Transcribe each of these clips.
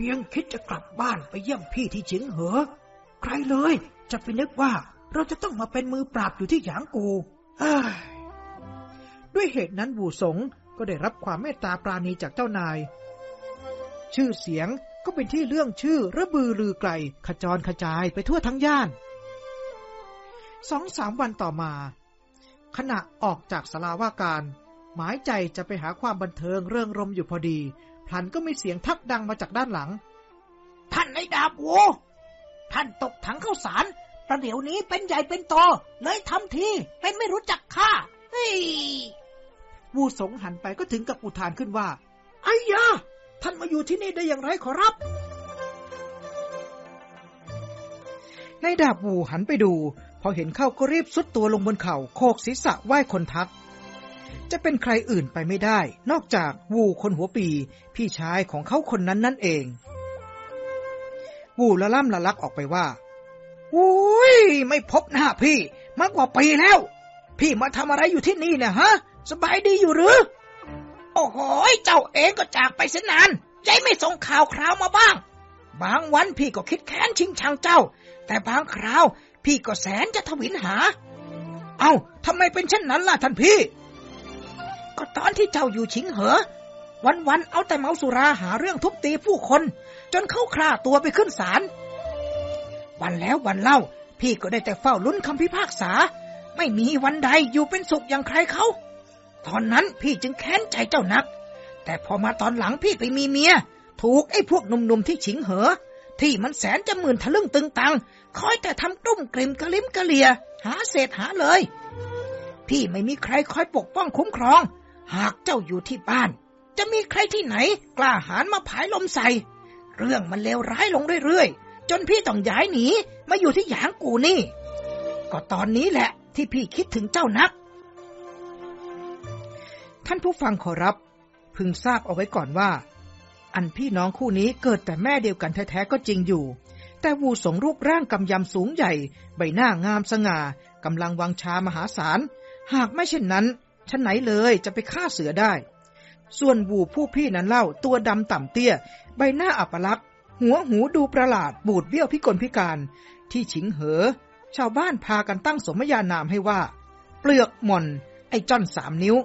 พียงคิดจะกลับบ้านไปเยี่ยมพี่ที่จิงเหอ ใครเลย จะไปนึกว่าเราจะต้องมาเป็นมือปราบอยู่ที่หยางกูด้วยเหตุนั้นบูสงก็ได้รับความเมตตาปราณีจากเจ้านาย ชื่อเสียงก็เป็นที่เรื่องชื่อระบือลือไกล ขจรขจายไปทั่วทั้งย่านสองสามวันต่อมา ขณะออกจากสลาว่าการ หมายใจจะไปหาความบันเทิงเรื่องรมอยู่พอดี พลันก็มีเสียงทักดังมาจากด้านหลัง ท่านในดาบโวท่านตกถังข้าวสารประเดี๋ยวนี้เป็นใหญ่เป็นโตเลยทำทีเป็นไม่รู้จักข้าเฮ้ยวูสงหันไปก็ถึงกับอุทานขึ้นว่า ไอ้ยา ท่านมาอยู่ที่นี่ได้อย่างไรขอรับในดาบวูหันไปดู พอเห็นเข้าก็รีบสุดตัวลงบนเขา่าโคกศีรษะไหว้คนทัก จะเป็นใครอื่นไปไม่ได้ นอกจากวูคนหัวปี พี่ชายของเขาคนนั้นนั่นเอง วูละล่ำละลักออกไปว่าอุ้ยไม่พบหน้าพี่ มากกว่าปีแล้ว พี่มาทำอะไรอยู่ที่นี่เนี่ยฮะ สบายดีอยู่หรือ โอ้โหเจ้าเองก็จากไปเสียนานใจไม่ส่งข่าวคราวมาบ้าง บางวันพี่ก็คิดแค้นชิงชังเจ้า แต่บางคราว พี่ก็แสนจะทวินหา เอา้าทำไมเป็นเช่นนั้นล่ะท่านพี่ ก็ตอนที่เจ้าอยู่ชิงเหอ วันๆเอาแต่เมาสุราหาเรื่องทุบตีผู้คน จนเข้าคร่าตัวไปขึ้นศาลวันแล้ววันเล่า พี่ก็ได้แต่เฝ้าลุ้นคำพิพากษา ไม่มีวันใดอยู่เป็นสุขอย่างใครเขา ตอนนั้นพี่จึงแค้นใจเจ้านัก แต่พอมาตอนหลังพี่ไปมีเมีย ถูกไอ้พวกหนุ่มๆที่ฉิงเหอ ที่มันแสนจะหมื่นทะลึ่งตึงตัง คอยแต่ทำตุ้มกลิ่มกระลิมกระเลีย หาเศษหาเลย พี่ไม่มีใครคอยปกป้องคุ้มครอง หากเจ้าอยู่ที่บ้าน จะมีใครที่ไหน กล้าหาญมาผายลมใส่ เรื่องมันเลวร้ายลงเรื่อยๆ จนพี่ต้องย้ายหนีมาอยู่ที่หยางกูนี่ ก็ตอนนี้แหละ ที่พี่คิดถึงเจ้านัก ท่านผู้ฟังขอรับ พึงทราบเอาไว้ก่อนว่า อันพี่น้องคู่นี้เกิดแต่แม่เดียวกันแท้ๆก็จริงอยู่ แต่วูสงรูปร่างกำยำสูงใหญ่ ใบหน้างามสง่ากำลังวังชามหาศาลหากไม่เช่นนั้น ฉันไหนเลยจะไปฆ่าเสือได้ ส่วนวูผู้พี่นั้นเล่าตัวดำต่ำเตี้ย ใบหน้าอัปลักษหัวหูดูประหลาดบูดเบี้ยวพิกลพิการ ที่ฉิงเหอ ชาวบ้านพากันตั้งสมญานามให้ว่า เปลือกหม่อน ไอ้จ้อนสามนิ้ว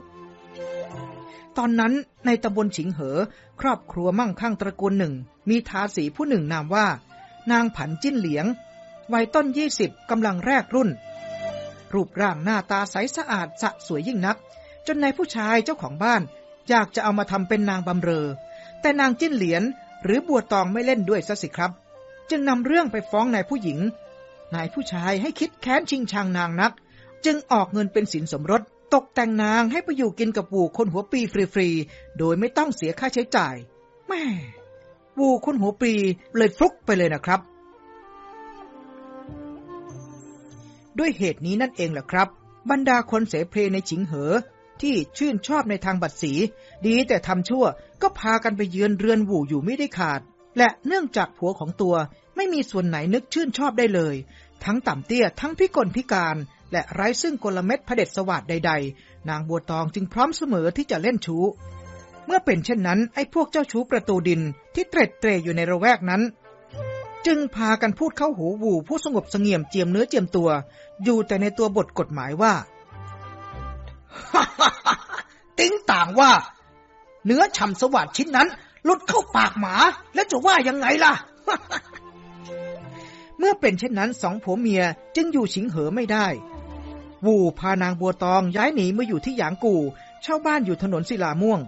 ตอนนั้นในตำบลฉิงเหอ ครอบครัวมั่งคั่งตระกูลหนึ่ง มีทาสีผู้หนึ่งนามว่า นางผันจิ้นเหลียงวัยต้นยี่สิบกำลังแรกรุ่น รูปร่างหน้าตาใสสะอาดสะสวยยิ่งนัก จนนายผู้ชายเจ้าของบ้าน อยากจะเอามาทำเป็นนางบำเรอ แต่นางจิ้นเหลียน หรือบัวตองไม่เล่นด้วยซะสิครับ จึงนำเรื่องไปฟ้องนายผู้หญิง นายผู้ชายให้คิดแค้นชิงชังนางนัก จึงออกเงินเป็นสินสมรส ตกแต่งนางให้ไปอยู่กินกับวูคนหัวปีฟรีๆ โดยไม่ต้องเสียค่าใช้จ่าย แม่วูคนหัวปีเลยฟลุกไปเลยนะครับ ด้วยเหตุนี้นั่นเองแหละครับ บรรดาคนเสเพลในฉิงเหอ ที่ชื่นชอบในทางบัตรสี ดีแต่ทำชั่วก็พากันไปเยือนเรือนหู่อยู่ไม่ได้ขาด และเนื่องจากผัวของตัวไม่มีส่วนไหนนึกชื่นชอบได้เลย ทั้งต่ำเตี้ยทั้งพิกลพิการ และไร้ซึ่งกลเม็ดพระเด็จสวัสดใด ๆ นางบัวตองจึงพร้อมเสมอที่จะเล่นชู้เมื่อเป็นเช่นนั้นไอ้พวกเจ้าชู้ประตูดินที่เตร็ดเตรอยู่ในระแวกนั้น จึงพากันพูดเข้าหูวูผู้สงบเสงี่ยมเจียมเนื้อเจียมตัว อยู่แต่ในตัวบทกฎหมายว่า ติ้งต่างว่า เนื้อฉ่ำสวัสดชิ้นนั้น หลุดเข้าปากหมา แล้วจะว่ายังไงล่ะ เมื่อเป็นเช่นนั้นสองผัวเมียจึงอยู่ฉิงเหอไม่ได้ วูพานางบัวตองย้ายหนีมาอยู่ที่หยางกูเช่าบ้านอยู่ถนนศิลาม่วง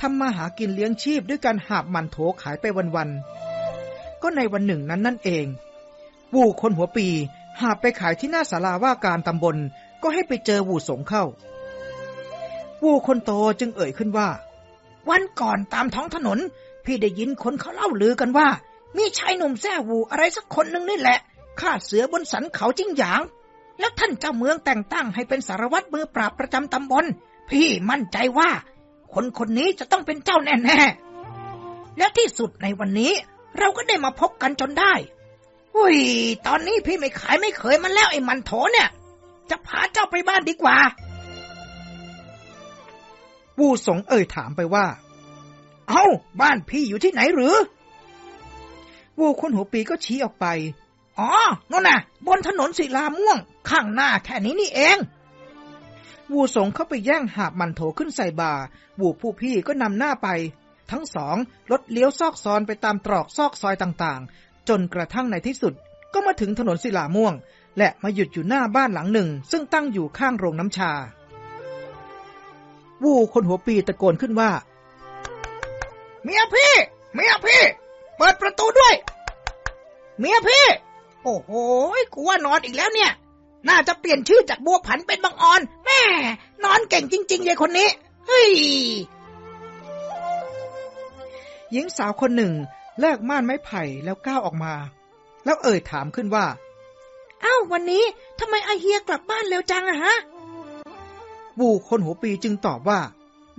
ทำมาหากินเลี้ยงชีพด้วยการหาบมันโถขายไปวันๆ ก็ในวันหนึ่งนั้นนั่นเอง วู่คนหัวปี หาไปขายที่หน้าศาลาว่าการตำบล ก็ให้ไปเจอวู่สงเข้า วู่คนโตจึงเอ่ยขึ้นว่า วันก่อนตามท้องถนน พี่ได้ยินคนเขาเล่าลือกันว่า มีชายหนุ่มแซ่วูอะไรสักคนหนึ่งนี่แหละฆ่าเสือบนสันเขาจิ้งหยาง แล้วท่านเจ้าเมืองแต่งตั้งให้เป็นสารวัตรมือปราบประจำตำบล พี่มั่นใจว่า คนคนนี้จะต้องเป็นเจ้าแน่ๆและที่สุดในวันนี้ เราก็ได้มาพบกันจนได้ อุ้ย ตอนนี้พี่ไม่ขายไม่เคยมันแล้วไอ้มันโถเนี่ย จะพาเจ้าไปบ้านดีกว่า วูสงเอ่ยถามไปว่า เอา้า บ้านพี่อยู่ที่ไหนหรือ วูคนหัวปีก็ชี้ออกไป อ๋อนั่นน่ะ บนถนนศิลาม่วง ข้างหน้าแค่นี้นี่เองวูสงเข้าไปแย่งหาบมันโถขึ้นใส่บาวูผู้พี่ก็นำหน้าไป ทั้งสองรถเลี้ยวซอกซอนไปตามตรอกซอกซอยต่างๆ จนกระทั่งในที่สุดก็มาถึงถนนศิลาม่วง และมาหยุดอยู่หน้าบ้านหลังหนึ่ง ซึ่งตั้งอยู่ข้างโรงน้ำชา วูคนหัวปีตะโกนขึ้นว่า เมียพี่ เมียพี่ เปิดประตูด้วย เมียพี่ โอ้โหกูว่านอนอีกแล้วเนี่ย น่าจะเปลี่ยนชื่อจากบัวผันเป็นบางออน แม่ นอนเก่งจริงๆเลยคนนี้ เฮ้ย หญิงสาวคนหนึ่งเลิกม่านไม้ไผ่แล้วก้าวออกมา แล้วเอ่ยถามขึ้นว่าอ้าววันนี้ทำไมอาเฮียกลับบ้านเร็วจังอะฮะบูคนหัวปีจึงตอบว่า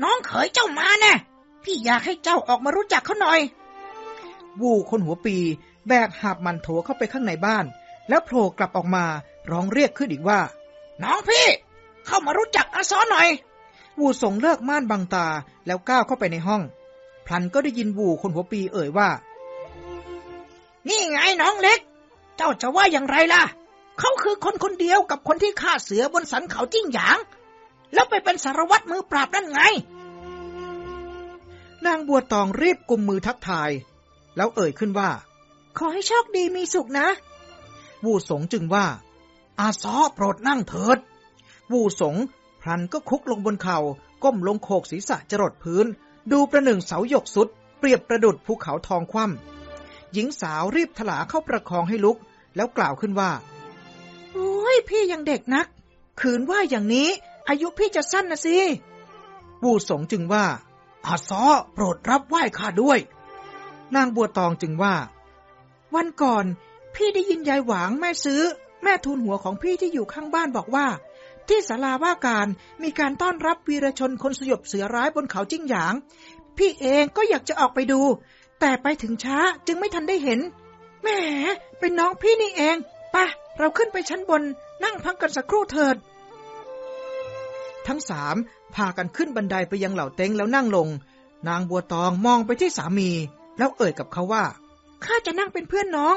น้องเขยเจ้ามาแน่พี่อยากให้เจ้าออกมารู้จักเขาหน่อย วูคนหัวปี แบกหาบมันโถเข้าไปข้างในบ้าน แล้วโผล่กลับออกมาร้องเรียกขึ้นอีกว่า น้องพี่ เข้ามารู้จักอาซอหน่อย วูส่งเลิกม่านบังตาแล้วก้าวเข้าไปในห้อง พลันก็ได้ยินวูคนหัวปีเอ่ยว่า นี่ไงน้องเล็ก เจ้าจะว่าอย่างไรล่ะ เขาคือคนคนเดียวกับคนที่ฆ่าเสือบนสันเขาจิ้งหยาง แล้วไปเป็นสารวัตรมือปราบนั่นไง นางบัวตองรีบกุมมือทักทาย แล้วเอ่ยขึ้นว่า ขอให้โชคดีมีสุขนะวูสงจึงว่า อาซอโปรดนั่งเถิดวูสงพลันก็คุกลงบนเขา่าก้มลงโขกศีรษะจรดพื้น ดูประหนึ่งเสาหยกสุด เปรียบประดุดภูเขาทองคว่ำหญิงสาวรีบถลาเข้าประคองให้ลุก แล้วกล่าวขึ้นว่า โอ้ยพี่ยังเด็กนัก ขืนว่าอย่างนี้ อายุพี่จะสั้นนะสิวูสงจึงว่า อาซอโปรดรับไหว้ข้าด้วย นางบัวตองจึงว่า วันก่อนพี่ได้ยินยายหวางแม่ซื้อ แม่ทูลหัวของพี่ที่อยู่ข้างบ้านบอกว่า ที่ศาลาว่าการมีการต้อนรับวีรชนคนสยบเสือร้ายบนเขาจิ้งหยาง พี่เองก็อยากจะออกไปดู แต่ไปถึงช้าจึงไม่ทันได้เห็น แหม เป็นน้องพี่นี่เองปะเราขึ้นไปชั้นบนนั่งพักกันสักครู่เถิด ทั้งสามพากันขึ้นบันไดไปยังเหล่าเต็งแล้วนั่งลง นางบัวตองมองไปที่สามี แล้วเอ่ยกับเขาว่าข้าจะนั่งเป็นเพื่อนน้อง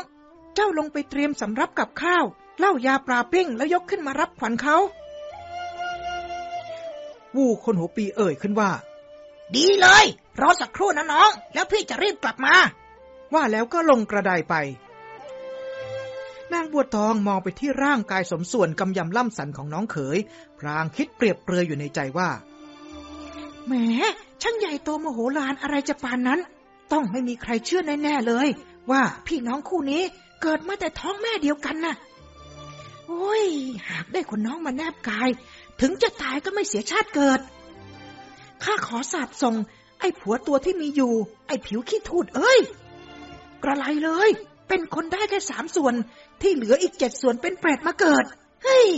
เจ้าลงไปเตรียมสำรับกับข้าวเหล้ายาปลาปิ้งแล้วยกขึ้นมารับขวัญเขา วูคนหัวปีเอ่ยขึ้นว่า ดีเลย รอสักครู่นะน้อง แล้วพี่จะรีบกลับมา ว่าแล้วก็ลงกระไดไป นางบัวตองมองไปที่ร่างกายสมส่วนกำยำล่ำสันของน้องเขย พรางคิดเปรียบเปรยอยู่ในใจว่าแหมช่างใหญ่โตมโหฬารอะไรจะปานนั้น ต้องไม่มีใครเชื่อแน่ ๆ เลย ว่าพี่น้องคู่นี้เกิดมาแต่ท้องแม่เดียวกันน่ะโอ้ย หากได้คนน้องมาแนบกาย ถึงจะตายก็ไม่เสียชาติเกิด ข้าขอสาบส่ง ไอ้ผัวตัวที่มีอยู่ ไอ้ผิวขี้ทูดเอ้ย กระไรเลย เป็นคนได้แค่สามส่วน ที่เหลืออีกเจ็ดส่วนเป็นเปรตมาเกิด เฮ้ย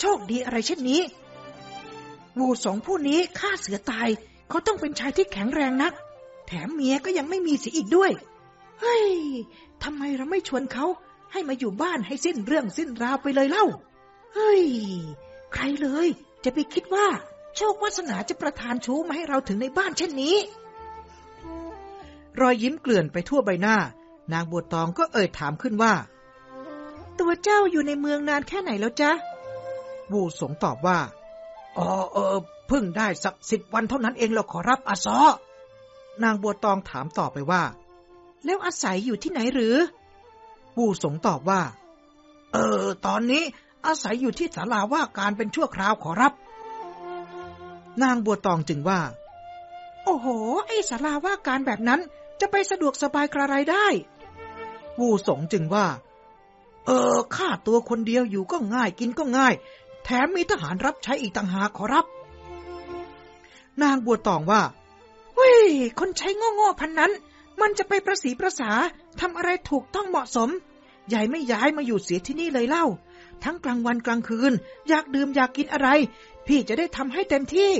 โชคดีอะไรเช่นนี้ วูสองผู้นี้ฆ่าเสือตาย เขาต้องเป็นชายที่แข็งแรงนัก แถมเมียก็ยังไม่มีเสียอีกด้วย เฮ้ยทำไมเราไม่ชวนเขาให้มาอยู่บ้านให้สิ้นเรื่องสิ้นราวไปเลยเล่า เฮ้ย ใครเลย จะไปคิดว่า โชควาสนาจะประทานชู้มาให้เราถึงในบ้านเช่นนี้ รอยยิ้มเกลื่อนไปทั่วใบหน้า นางบัวตองก็เอ่ยถามขึ้นว่า ตัวเจ้าอยู่ในเมืองนานแค่ไหนแล้วจ๊ะบูสงตอบว่าอ๋อเออเพิ่งได้สักสิบวันเท่านั้นเองเราขอรับอาซอนางบัวตองถามต่อไปว่า แล้วอาศัยอยู่ที่ไหนหรือ บูสงตอบว่า เออ ตอนนี้ อาศัยอยู่ที่ศาลาว่าการเป็นชั่วคราวขอรับ นางบัวตองจึงว่า โอ้โห ไอ้ศาลาว่าการแบบนั้นจะไปสะดวกสบายกระไรได้บูสงจึงว่า เออข้าตัวคนเดียวอยู่ก็ง่ายกินก็ง่าย แถมมีทหารรับใช้อีกต่างหากขอรับ นางบัวตองว่าเฮ้ย คนใช้โง่ๆพันนั้น มันจะไปประสีประสาทำอะไรถูกต้องเหมาะสม ใหญ่ไม่ย้ายมาอยู่เสียที่นี่เลยเล่า ทั้งกลางวันกลางคืน อยากดื่มอยากกินอะไร พี่จะได้ทำให้เต็มที่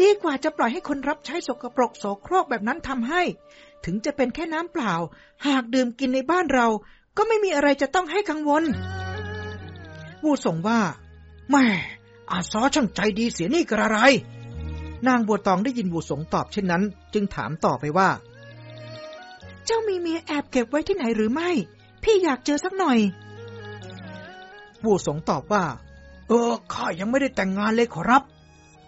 ดีกว่าจะปล่อยให้คนรับใช้สกปรกโสโครกแบบนั้นทำให้ ถึงจะเป็นแค่น้ำเปล่า หากดื่มกินในบ้านเรา ก็ไม่มีอะไรจะต้องให้กังวลวูส่งว่าแม่อาซอช่างใจดีเสียนี่กระไร นางบัวตองได้ยินวูสงตอบเช่นนั้น จึงถามต่อไปว่า เจ้ามีเมียแอบเก็บไว้ที่ไหนหรือไม่ พี่อยากเจอสักหน่อย วูสงตอบว่า เออข้ายังไม่ได้แต่งงานเลยขอรับ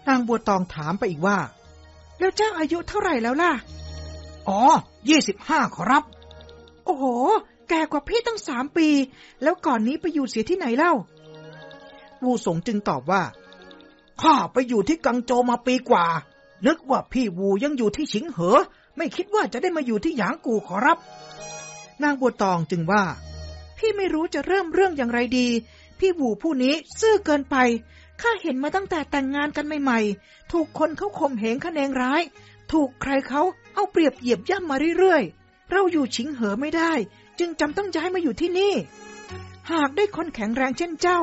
นางบัวตองถามไปอีกว่า แล้วเจ้าอายุเท่าไหร่แล้วล่ะ อ๋อยี่สิบห้าขอรับ โอ้โห แก่กว่าพี่ตั้งสามปี แล้วก่อนนี้ไปอยู่เสียที่ไหนเล่าวูสงจึงตอบว่าข้าไปอยู่ที่กังโจมาปีกว่า นึกว่าพี่วูยังอยู่ที่ฉิงเหอ ไม่คิดว่าจะได้มาอยู่ที่หยางกูขอรับ นางบัวตองจึงว่า พี่ไม่รู้จะเริ่มเรื่องอย่างไรดี พี่วูผู้นี้ซื่อเกินไป ข้าเห็นมาตั้งแต่แต่งงานกันใหม่ๆ ถูกคนเขาข่มเหงคะแนงร้าย ถูกใครเขาเอาเปรียบเหยียบย่ำมาเรื่อยๆ เราอยู่ฉิงเหอไม่ได้ จึงจำต้องย้ายมาอยู่ที่นี่ หากได้คนแข็งแรงเช่นเจ้า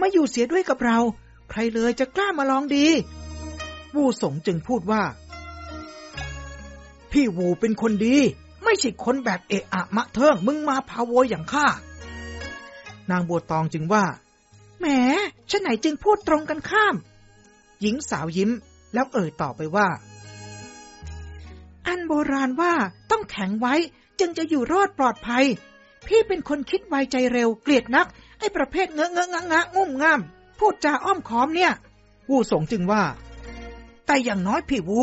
มาอยู่เสียด้วยกับเรา ใครเลยจะกล้ามาลองดีวูสงจึงพูดว่า พี่วูเป็นคนดี ไม่ใช่คนแบบเอะอะมะเทิงมึงมาพาโวยอย่างข้า นางบัวตองจึงว่า แหมฉันไหนจึงพูดตรงกันข้าม หญิงสาวยิ้มแล้วเอ่ยต่อไปว่า อันโบราณว่าต้องแข็งไว้จึงจะอยู่รอดปลอดภัย พี่เป็นคนคิดไวใจเร็วเกลียดนัก ไอ้ประเภทเงอะเงอะงะงะงุ่มง่ามพูดจาอ้อมค้อมเนี่ยวูสงจึงว่า แต่อย่างน้อยพี่วู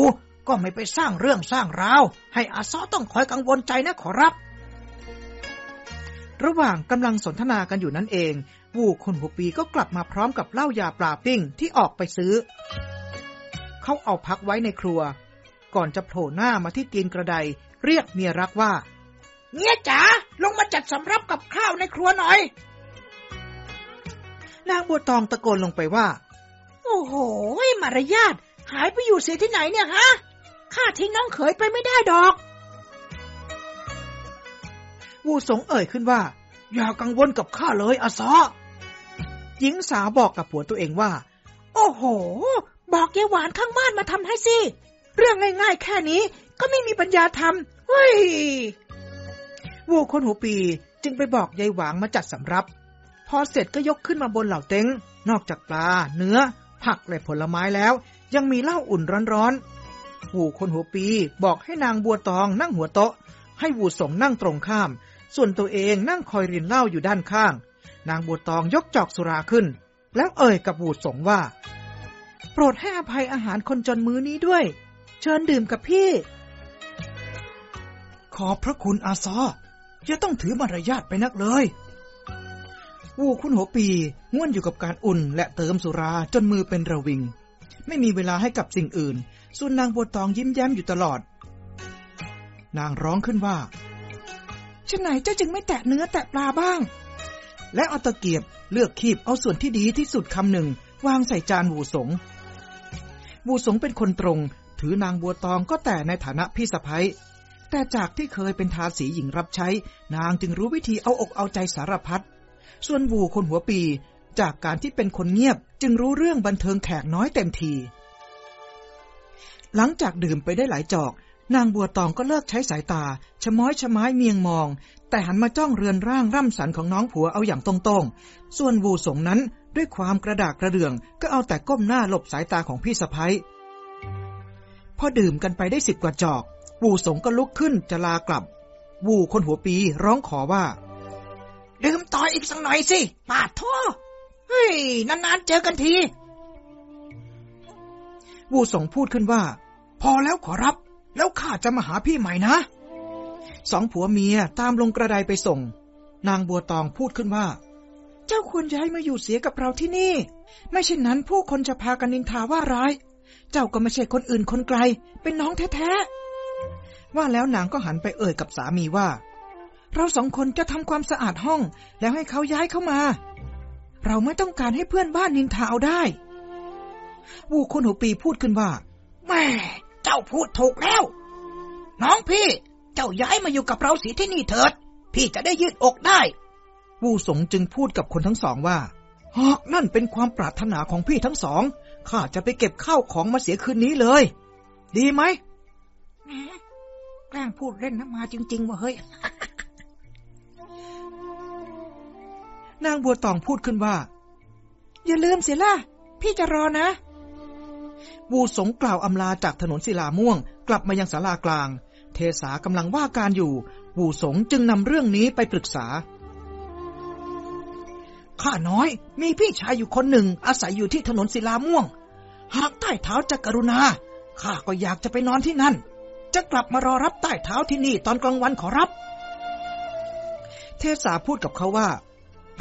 ก็ไม่ไปสร้างเรื่องสร้างราว ให้อาซอต้องคอยกังวลใจนะขอรับ ระหว่างกำลังสนทนากันอยู่นั่นเอง วูคนหัวปีก็กลับมาพร้อมกับเหล้ายาปลาปิ้งที่ออกไปซื้อ เขาเอาพักไว้ในครัว ก่อนจะโผล่หน้ามาที่ตีนกระไดเรียกเมียรักว่า เมียจ๋าลงมาจัดสำรับกับข้าวในครัวหน่อย นางบัวตองตะโกนลงไปว่า โอ้โหมารยาทหายไปอยู่เสียที่ไหนเนี่ยฮะข้าทิ้งน้องเขยไปไม่ได้ดอก วูสงเอ่ยขึ้นว่า อย่ากังวลกับข้าเลยอาซอหญิงสาวบอกกับผัวตัวเองว่า โอ้โห บอกยายหวานข้างบ้านมาทำให้สิ เรื่องง่ายๆ แค่นี้ก็ไม่มีปัญญาทำเฮ้ยวูคนหัวปีจึงไปบอกยายหวางมาจัดสำรับ พอเสร็จก็ยกขึ้นมาบนเหล่าเต็ง นอกจากปลา เนื้อ ผักและผลไม้แล้ว ยังมีเหล้าอุ่นร้อนๆวูคนหัวปีบอกให้นางบัวตองนั่งหัวโต๊ะ ให้วูสงนั่งตรงข้าม ส่วนตัวเองนั่งคอยรินเหล้าอยู่ด้านข้าง นางบัวตองยกจอกสุราขึ้น แล้วเอ่ยกับวูดสงว่า โปรดให้อภัยอาหารคนจนมื้อนี้ด้วย เชิญดื่มกับพี่ ขอพระคุณอาซออย่าต้องถือมารยาทไปนักเลยวูคุณหัวปีง่วนอยู่กับการอุ่นและเติมสุราจนมือเป็นระวิง ไม่มีเวลาให้กับสิ่งอื่น ส่วนนางบัวตองยิ้มแย้มอยู่ตลอด นางร้องขึ้นว่า ฉะไหนเจ้าจึงไม่แตะเนื้อแตะปลาบ้าง และเอาตะเกียบเลือกคีบเอาส่วนที่ดีที่สุดคำหนึ่ง วางใส่จานวูสง วูสงเป็นคนตรง ถือนางบัวตองก็แต่ในฐานะพี่สะพ้ยแต่จากที่เคยเป็นทาสีหญิงรับใช้ นางจึงรู้วิธีเอาอกเอาใจสารพัด ส่วนวูคนหัวปี จากการที่เป็นคนเงียบจึงรู้เรื่องบันเทิงแขกน้อยเต็มที หลังจากดื่มไปได้หลายจอก นางบัวตองก็เลิกใช้สายตา ชะม้อยชะไม้เมียงมอง แต่หันมาจ้องเรือนร่างร่ำสันของน้องผัวเอาอย่างตรงๆ ส่วนวูสงนั้นด้วยความกระดากกระเดื่อง ก็เอาแต่ก้มหน้าหลบสายตาของพี่สะพ้ยพอดื่มกันไปได้สิบกว่าจอก วูสงก็ลุกขึ้นจะลากลับ วูคนหัวปีร้องขอว่า ดื่มต่ออีกสักหน่อยสิปาดท่อเฮ้ยนานๆเจอกันที วูสงพูดขึ้นว่า พอแล้วขอรับ แล้วข้าจะมาหาพี่ใหม่นะ สองผัวเมียตามลงกระไดไปส่ง นางบัวตองพูดขึ้นว่า เจ้าควรย้ายมาอยู่เสียกับเราที่นี่ ไม่เช่นนั้นผู้คนจะพากันนินทาว่าร้าย เจ้าก็ไม่ใช่คนอื่นคนไกล เป็นน้องแท้ๆ ว่าแล้วนางก็หันไปเอ่ยกับสามีว่า เราสองคนจะทำความสะอาดห้อง แล้วให้เขาย้ายเข้ามา เราไม่ต้องการให้เพื่อนบ้านนินทาเอาได้ วูคนหัวปีพูดขึ้นว่าแม่ เจ้าพูดถูกแล้ว น้องพี่ เจ้าย้ายมาอยู่กับเราสีที่นี่เถิด พี่จะได้ยืดอกได้ วูสงจึงพูดกับคนทั้งสองว่า หากนั่นเป็นความปรารถนาของพี่ทั้งสอง ข้าจะไปเก็บข้าวของมาเสียคืนนี้เลย ดีไหมแกล้งพูดเล่นนะมาจริงๆว่าเฮ้ย นางบัวตองพูดขึ้นว่า อย่าลืมเสียล่ะ พี่จะรอนะ วูสงกล่าวอำลาจากถนนศิลาม่วง กลับมายังศาลากลาง เทสากำลังว่าการอยู่ วูสงจึงนำเรื่องนี้ไปปรึกษา ข้าน้อยมีพี่ชายอยู่คนหนึ่งอาศัยอยู่ที่ถนนศิลาม่วง หากใต้เท้าจะกรุณา ข้าก็อยากจะไปนอนที่นั่น จะกลับมารอรับใต้เท้าที่นี่ตอนกลางวันขอรับ เทสาพูดกับเขาว่า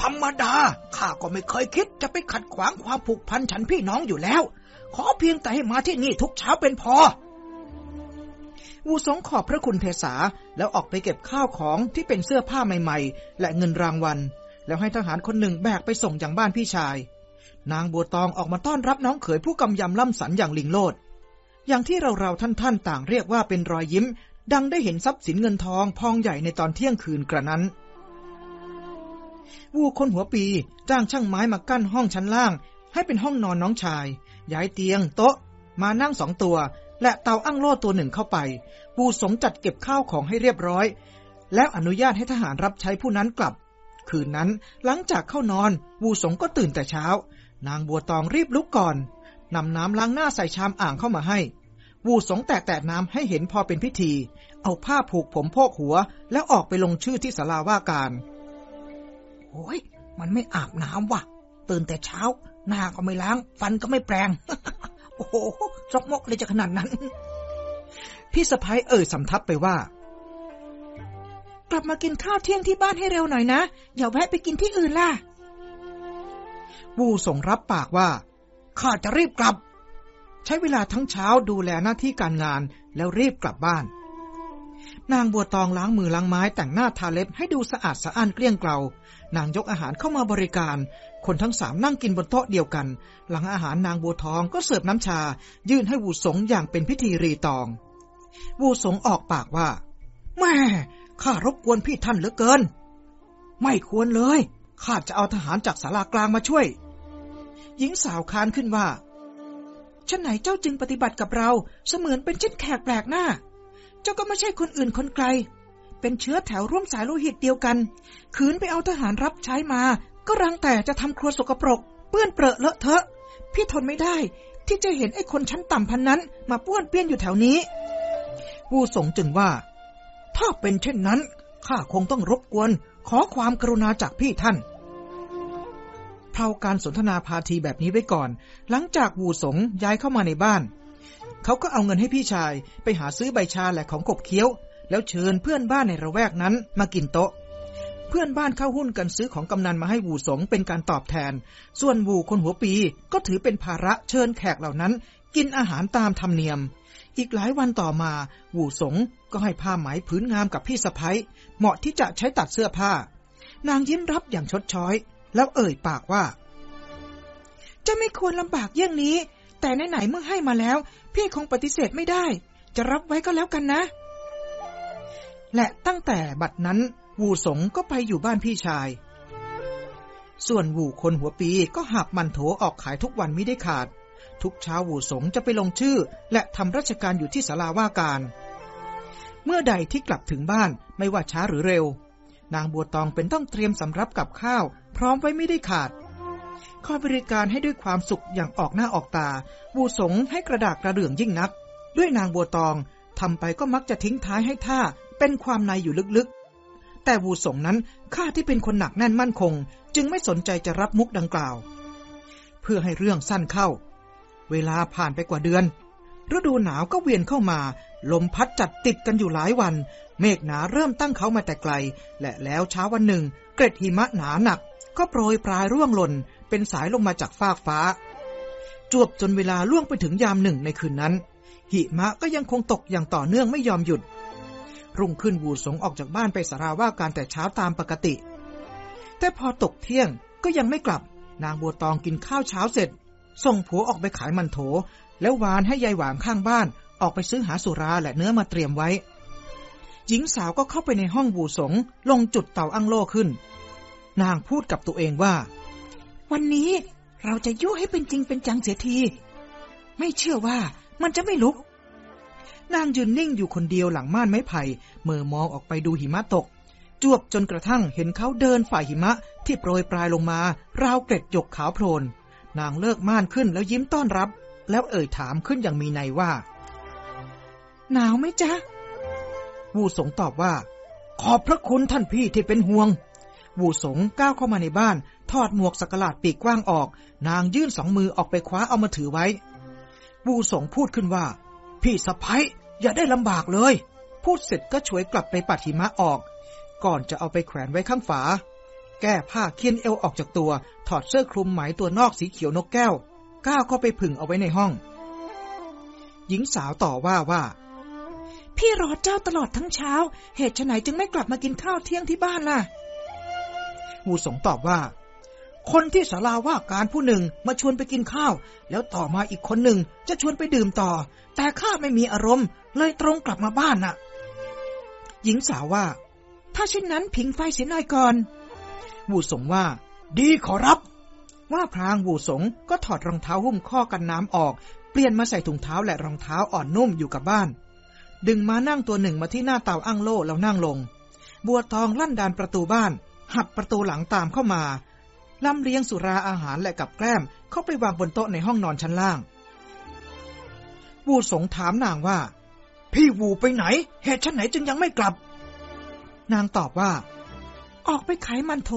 ธรรมดาข้าก็ไม่เคยคิดจะไปขัดขวางความผูกพันฉันพี่น้องอยู่แล้ว ขอเพียงแต่ให้มาที่นี่ทุกเช้าเป็นพอ วูสงขอบพระคุณเทสาแล้วออกไปเก็บข้าวของที่เป็นเสื้อผ้าใหม่ ๆ และเงินรางวัล แล้วให้ทหารคนหนึ่งแบกไปส่งอย่างบ้านพี่ชาย นางบัวตองออกมาต้อนรับน้องเขยผู้กำยำล่ำสันอย่างลิงโลด อย่างที่เราเราท่านท่านต่างเรียกว่าเป็นรอยยิ้ม ดังได้เห็นทรัพย์สินเงินทองพองใหญ่ในตอนเที่ยงคืนกระนั้นวูคนหัวปีจ้างช่างไม้มากั้นห้องชั้นล่าง ให้เป็นห้องนอนน้องชาย ย้ายเตียง โต๊ะ มานั่งสองตัว และเตาอั้งโล่ตัวหนึ่งเข้าไปวูสงจัดเก็บข้าวของให้เรียบร้อย แล้วอนุญาตให้ทหารรับใช้ผู้นั้นกลับ คืนนั้นหลังจากเข้านอนวูสงก็ตื่นแต่เช้า นางบัวตองรีบลุกก่อนนำน้ำล้างหน้าใส่ชามอ่างเข้ามาให้วูสงแตกแตกน้ำให้เห็นพอเป็นพิธี เอาผ้าผูกผมโพกหัว แล้วออกไปลงชื่อที่ศาลาว่าการ โอ้ย มันไม่อาบน้ำว่ะ ตื่นแต่เช้า หน้าก็ไม่ล้าง ฟันก็ไม่แปรงโอ้โหซกมกเลยจะขนาดนั้น พี่สะพ้ายเอ่ยสำทับไปว่า กลับมากินข้าวเที่ยงที่บ้านให้เร็วหน่อยนะอย่าแวะไปกินที่อื่นล่ะวูส่งรับปากว่าข้าจะรีบกลับ ใช้เวลาทั้งเช้าดูแลหน้าที่การงานแล้วรีบกลับบ้าน นางบัวตองล้างมือล้างไม้แต่งหน้าทาเล็บให้ดูสะอาดสะอ้านเกลี้ยงเกลานางยกอาหารเข้ามาบริการ คนทั้งสามนั่งกินบนโต๊ะเดียวกัน หลังอาหารนางบัวทองก็เสิร์ฟน้ำชา ยื่นให้วูสงอย่างเป็นพิธีรีตอง วูสงออกปากว่า แม่ข้ารบกวนพี่ท่านเหลือเกิน ไม่ควรเลย ข้าจะเอาทหารจากสารากลางมาช่วย หญิงสาวค้านขึ้นว่าฉันไหนเจ้าจึงปฏิบัติกับเรา เสมือนเป็นชิ้นแขกแปลกหน้า เจ้าก็ไม่ใช่คนอื่นคนไกล เป็นเชื้อแถวร่วมสายโลหิตเดียวกันขืนไปเอาทหารรับใช้มา ก็รังแต่จะทำครัวสกปรก เปื้อนเปรอะเลอะเทอะ พี่ทนไม่ได้ ที่จะเห็นไอ้คนชั้นต่ำพันนั้น มาป้วนเปี้ยนอยู่แถวนี้ วูสงจึงว่า ถ้าเป็นเช่นนั้นข้าคงต้องรบกวน ขอความกรุณาจากพี่ท่านเพาการสนทนาพาทีแบบนี้ไว้ก่อน หลังจากวูสงย้ายเข้ามาในบ้าน เขาก็เอาเงินให้พี่ชายไปหาซื้อใบชาและของกบเคี้ยว แล้วเชิญเพื่อนบ้านในระแวกนั้นมากินโต๊ะ เพื่อนบ้านเข้าหุ้นกันซื้อของกำนันมาให้วูสงเป็นการตอบแทน ส่วนวูคนหัวปีก็ถือเป็นภาระเชิญแขกเหล่านั้น กินอาหารตามธรรมเนียม อีกหลายวันต่อมาวูสงก็ให้ผ้าไหมผืนงามกับพี่สะพ้ยเหมาะที่จะใช้ตัดเสื้อผ้า นางยิ้มรับอย่างชดช้อย แล้วเอ่ยปากว่า จะไม่ควรลำบากเยี่ยงนี้ แต่ไหนๆเมื่อให้มาแล้ว พี่คงปฏิเสธไม่ได้ จะรับไว้ก็แล้วกันนะ และตั้งแต่บัดนั้น วูสงก็ไปอยู่บ้านพี่ชาย ส่วนวูคนหัวปีก็หักมันโถออกขายทุกวันไม่ได้ขาด ทุกเช้าวูสงจะไปลงชื่อ และทำราชการอยู่ที่ศาลาว่าการ เมื่อใดที่กลับถึงบ้านไม่ว่าช้าหรือเร็ว นางบัวตองเป็นต้องเตรียมสำรับกับข้าว พร้อมไว้ไม่ได้ขาดคอยบริการให้ด้วยความสุขอย่างออกหน้าออกตา บูสงให้กระดากกระเดื่องยิ่งนัก ด้วยนางบัวตองทำไปก็มักจะทิ้งท้ายให้ท่าเป็นความในอยู่ลึก แต่บูสงนั้นข้าที่เป็นคนหนักแน่นมั่นคง จึงไม่สนใจจะรับมุกดังกล่าว เพื่อให้เรื่องสั้นเข้า เวลาผ่านไปกว่าเดือน ฤดูหนาวก็เวียนเข้ามา ลมพัดจัดติดกันอยู่หลายวัน เมฆหนาเริ่มตั้งเขามาแต่ไกล และแล้วเช้าวันหนึ่ง เกร็ดหิมะหนาหนัก ก็โปรยปลายร่วงหล่น เป็นสายลงมาจากฟากฟ้า จวบจนเวลาล่วงไปถึงยามหนึ่งในคืนนั้น หิมะก็ยังคงตกอย่างต่อเนื่องไม่ยอมหยุด รุ่งขึ้นวูสงออกจากบ้านไปสาราว่าการแต่เช้าตามปกติ แต่พอตกเที่ยงก็ยังไม่กลับ นางบัวตองกินข้าวเช้าเสร็จ ส่งผัวออกไปขายมันโถ แล้ววานให้ยายหวางข้างบ้าน ออกไปซื้อหาสุราและเนื้อมาเตรียมไว้ หญิงสาวก็เข้าไปในห้องบูสงลงจุดเตาอั้งโล่ขึ้น นางพูดกับตัวเองว่า วันนี้เราจะยุ่ให้เป็นจริงเป็นจังเสียที ไม่เชื่อว่ามันจะไม่ลุก นางยืนนิ่งอยู่คนเดียวหลังม่านไม้ไผ่เมื่อมองออกไปดูหิมะตก จวบจนกระทั่งเห็นเขาเดินฝ่ายหิมะที่โปรยปลายลงมา ราวเกล็ดหยกขาวโพลน นางเลิกม่านขึ้นแล้วยิ้มต้อนรับ แล้วเอ่ยถามขึ้นอย่างมีในว่า หนาวไหมจ๊ะ วูสงตอบว่า ขอบพระคุณท่านพี่ที่เป็นห่วง วูสงก้าวเข้ามาในบ้าน ทอดหมวกสักหลาดปีกกว้างออก นางยื่นสองมือออกไปคว้าเอามาถือไว้ วูสงพูดขึ้นว่า พี่สะพ้ยอย่าได้ลำบากเลย พูดเสร็จก็ช่วยกลับไปปัดหิมะออก ก่อนจะเอาไปแขวนไว้ข้างฝา แก้ผ้าเคียนเอวออกจากตัว ถอดเสื้อคลุมไหมตัวนอกสีเขียวนกแก้ว ก้าวเข้าไปผึ่งเอาไว้ในห้อง หญิงสาวต่อว่าว่า พี่รอเจ้าตลอดทั้งเช้า เหตุไฉนจึงไม่กลับมากินข้าวเที่ยงที่บ้านล่ะวูสงตอบว่า คนที่สาราว่าการผู้หนึ่งมาชวนไปกินข้าว แล้วต่อมาอีกคนหนึ่งจะชวนไปดื่มต่อ แต่ข้าไม่มีอารมณ์ เลยตรงกลับมาบ้านน่ะ หญิงสาวว่า ถ้าเช่นนั้นผิงไฟเสียหน่อยก่อน วูสงว่า ดีขอรับ ว่าพรางวูสงก็ถอดรองเท้าหุ้มข้อกันน้ำออก เปลี่ยนมาใส่ถุงเท้าและรองเท้าอ่อนนุ่มอยู่กับบ้าน ดึงมานั่งตัวหนึ่งมาที่หน้าเตาอั้งโล่แล้วนั่งลง บัวทองลั่นดานประตูบ้านหักประตูหลังตามเข้ามา ลำเลียงสุราอาหารและกับแกล้มเข้าไปวางบนโต๊ะในห้องนอนชั้นล่าง วูสงถามนางว่า พี่วูไปไหน เหตุชั้นไหนจึงยังไม่กลับ นางตอบว่า ออกไปขายมันโถ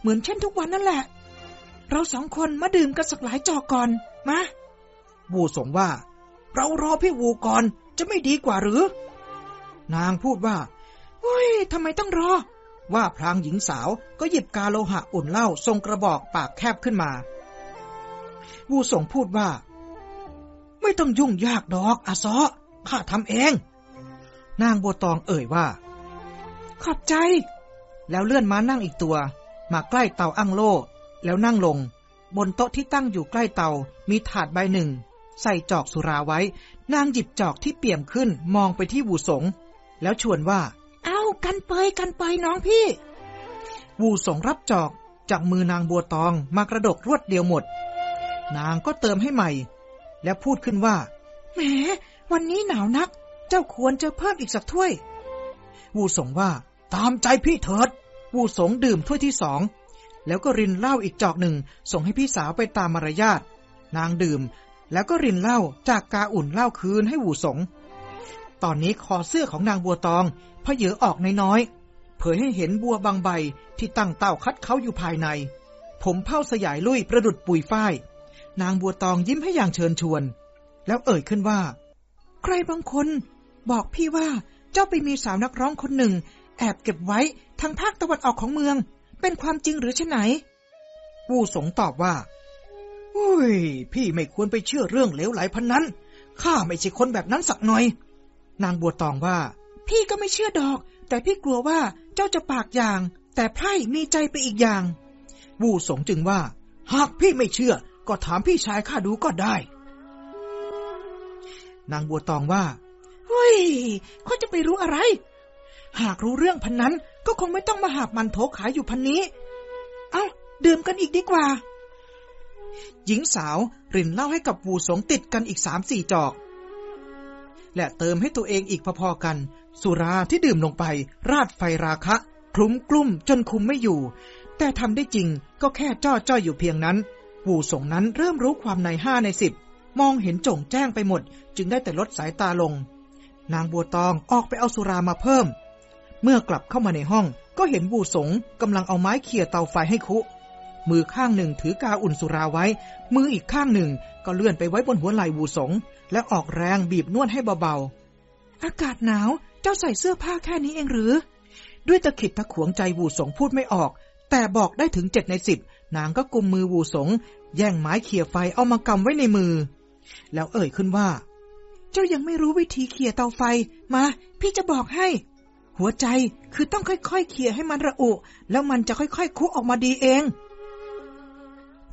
เหมือนเช่นทุกวันนั่นแหละ เราสองคนมาดื่มกันสักหลายจอกก่อน มา วูสงว่า เรารอพี่วูก่อนจะไม่ดีกว่าหรือ นางพูดว่าเฮ้ยทำไมต้องรอ ว่าพรางหญิงสาวก็หยิบกาโลหะอุ่นเหล้าทรงกระบอกปากแคบขึ้นมา วูสงพูดว่า ไม่ต้องยุ่งยากดอกอาซอข้าทำเอง นางบัวตองเอ่ยว่า ขอบใจ แล้วเลื่อนมานั่งอีกตัว มาใกล้เตาอั้งโล่แล้วนั่งลง บนโต๊ะที่ตั้งอยู่ใกล้เตา มีถาดใบหนึ่ง ใส่จอกสุราไว้ นางหยิบจอกที่เปี่ยมขึ้นมองไปที่วูสง แล้วชวนว่า เอากันเปยกันเปยน้องพี่ วูสงรับจอกจากมือนางบัวตองมากระดกรวดเดียวหมด นางก็เติมให้ใหม่ แล้วพูดขึ้นว่าแหมวันนี้หนาวนัก เจ้าควรจะเพิ่มอีกสักถ้วย วูสงว่า ตามใจพี่เถิด วูสงดื่มถ้วยที่สอง แล้วก็รินเหล้าอีกจอกหนึ่ง ส่งให้พี่สาวไปตามมารยาทนางดื่ม แล้วก็รินเหล้าจากกาอุ่นเหล้าคืนให้วูสง ตอนนี้คอเสื้อของนางบัวตอง พเยอออกน้อยๆ เผยให้เห็นบัวบางใบที่ตั้งเต้าคัดเขาอยู่ภายใน ผมเผ้าสยายลุยประดุดปุยฝ้าย นางบัวตองยิ้มให้อย่างเชิญชวน แล้วเอ่ยขึ้นว่า ใครบางคน บอกพี่ว่าเจ้าไปมีสาวนักร้องคนหนึ่ง แอบเก็บไว้ทางภาคตะวันออกของเมือง เป็นความจริงหรือชะไหนวูสงตอบว่าอุ้ย พี่ไม่ควรไปเชื่อเรื่องเลวไหลพันนั้น ข้าไม่ใช่คนแบบนั้นสักหน่อย นางบัวตองว่า พี่ก็ไม่เชื่อดอก แต่พี่กลัวว่าเจ้าจะปากอย่าง แต่ไพร่มีใจไปอีกอย่างวูสงจึงว่า หากพี่ไม่เชื่อ ก็ถามพี่ชายข้าดูก็ได้ นางบัวตองว่าเฮ้ยเขาจะไปรู้อะไร หากรู้เรื่องพันนั้นก็คงไม่ต้องมาหาบมันโถขายอยู่พันนี้ เอา้าดื่มกันอีกดีกว่า หญิงสาวรินเหล้าให้กับวูสงติดกันอีกสามสี่จอก และเติมให้ตัวเองอีกพอๆกัน สุราที่ดื่มลงไป ราดไฟราคะคลุ้มกลุ่มจนคุมไม่อยู่ แต่ทำได้จริงก็แค่จ้อจ้อยอยู่เพียงนั้นวูสงนั้นเริ่มรู้ความในห้าในสิบมองเห็นจงแจ้งไปหมด จึงได้แต่ลดสายตาลง นางบัวตองออกไปเอาสุรามาเพิ่ม เมื่อกลับเข้ามาในห้อง ก็เห็นวูสงกำลังเอาไม้เขี่ยเตาไฟให้คุ มือข้างหนึ่งถือกาอุ่นสุราไว้ มืออีกข้างหนึ่งก็เลื่อนไปไว้บนหัวไหล่วูสง และออกแรงบีบนวดให้เบาๆ อากาศหนาว เจ้าใส่เสื้อผ้าแค่นี้เองหรือ ด้วยตะขิดตะขวงใจวูสงพูดไม่ออก แต่บอกได้ถึงเจ็ดในสิบนางก็กุมมือวูสง แย่งไม้เขี่ยไฟเอามากำไว้ในมือ แล้วเอ่ยขึ้นว่า เจ้ายังไม่รู้วิธีเขี่ยเตาไฟ มา พี่จะบอกให้ หัวใจคือต้องค่อยๆเขี่ยให้มันระอุ แล้วมันจะค่อยๆคุกออกมาดีเอง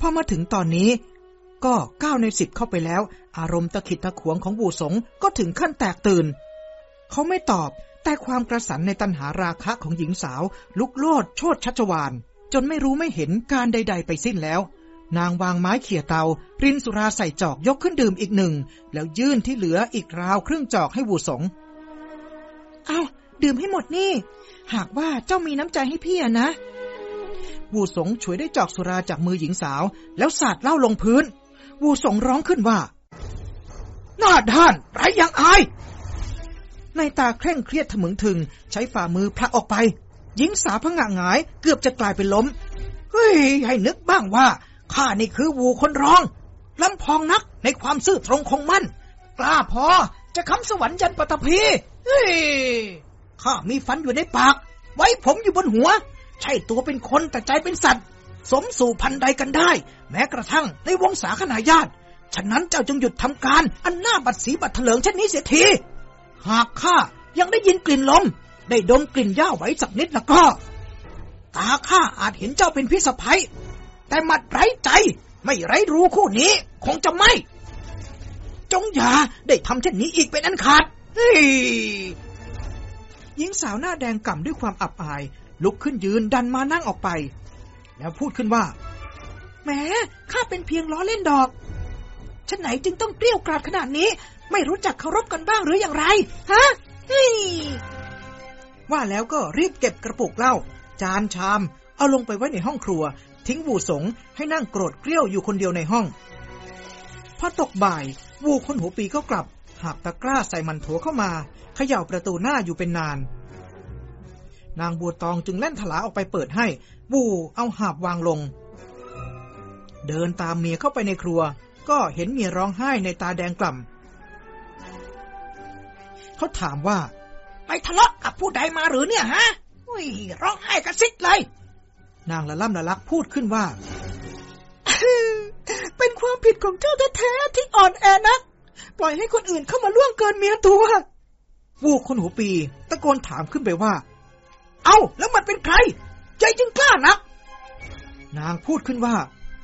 พอมาถึงตอนนี้ก็เก้าในสิบเข้าไปแล้ว อารมณ์ตะขิดตะขวงของวูสงก็ถึงขั้นแตกตื่น เขาไม่ตอบ แต่ความกระสันในตัณหาราคะของหญิงสาว ลุกโลดโชดชัชวาน จนไม่รู้ไม่เห็นการใด ๆ ไปสิ้นแล้ว นางวางไม้เขี่ยเตา รินสุราใส่จอกยกขึ้นดื่มอีกหนึ่ง แล้วยื่นที่เหลืออีกราวครึ่งจอกให้วูสง เอาดื่มให้หมดนี่ หากว่าเจ้ามีน้ำใจให้พี่อะนะวูสงช่วยได้จอกสุราจากมือหญิงสาว แล้วสาดเหล้าลงพื้น วูสงร้องขึ้นว่าหน้าด้านไรยังอาย ในตาเคร่งเครียดถมึงถึง ใช้ฝ่ามือพระออกไป หญิงสาวพงะหงายเกือบจะกลายเป็นล้ม เฮ้ย ให้นึกบ้างว่า ข้านี่คือวูคนร้องลำพองนักในความซื่อตรงคงมั่น กล้าพอจะคำสวรรค์ยันปตพีเฮ้ยข้ามีฟันอยู่ในปาก ไว้ผมอยู่บนหัว ใช่ตัวเป็นคนแต่ใจเป็นสัตว์ สมสู่พันใดกันได้ แม้กระทั่งในวงศาคณาญาติฉะนั้นเจ้าจงหยุดทำการอันหน้าบัดสีบัดเถลิงเช่นนี้เสียที หากข้ายังได้ยินกลิ่นลม ได้ดมกลิ่นหญ้าไว้สักนิดแล้วก็ ตาข้าอาจเห็นเจ้าเป็นพิสภัยแต่มัดไร้ใจ ไม่ไร้รู้คู่นี้ คงจะไม่ จงอย่าได้ทำเช่นนี้อีกเป็นอันขาดเฮ้ยหญิงสาวหน้าแดงก่ำด้วยความอับอาย ลุกขึ้นยืนดันมานั่งออกไป แล้วพูดขึ้นว่าแม้ข้าเป็นเพียงล้อเล่นดอกฉันไหนจึงต้องเกลี้ยวกราดขนาดนี้ ไม่รู้จักเคารพกันบ้างหรืออย่างไร ฮะว่าแล้วก็รีบเก็บกระปุกเหล้าจานชาม เอาลงไปไว้ในห้องครัว ทิ้งวูสงให้นั่งโกรธเกลี้ยวอยู่คนเดียวในห้อง พอตกบ่าย วูคนหัวปีก็กลับ หากตะกร้าใส่มันโถเข้ามาเขย่าประตูหน้าอยู่เป็นนาน นางบัวตองจึงเล่นถลาออกไปเปิดให้ วูเอาหาบวางลง เดินตามเมียเข้าไปในครัว ก็เห็นเมียร้องไห้ในตาแดงกล่ำ เขาถามว่า ไปทะเลาะกับผู้ใดมาหรือเนี่ยฮะอุ้ยร้องไห้กระซิกเลย นางละล่ำละลักพูดขึ้นว่า เป็นความผิดของเจ้าแท้ๆที่อ่อนแอนัก ปล่อยให้คนอื่นเข้ามาล่วงเกินเมียตัววูคนหูปี ตะโกนถามขึ้นไปว่า เอา้า แล้วมันเป็นใคร ใจจึงกล้านัก นางพูดขึ้นว่า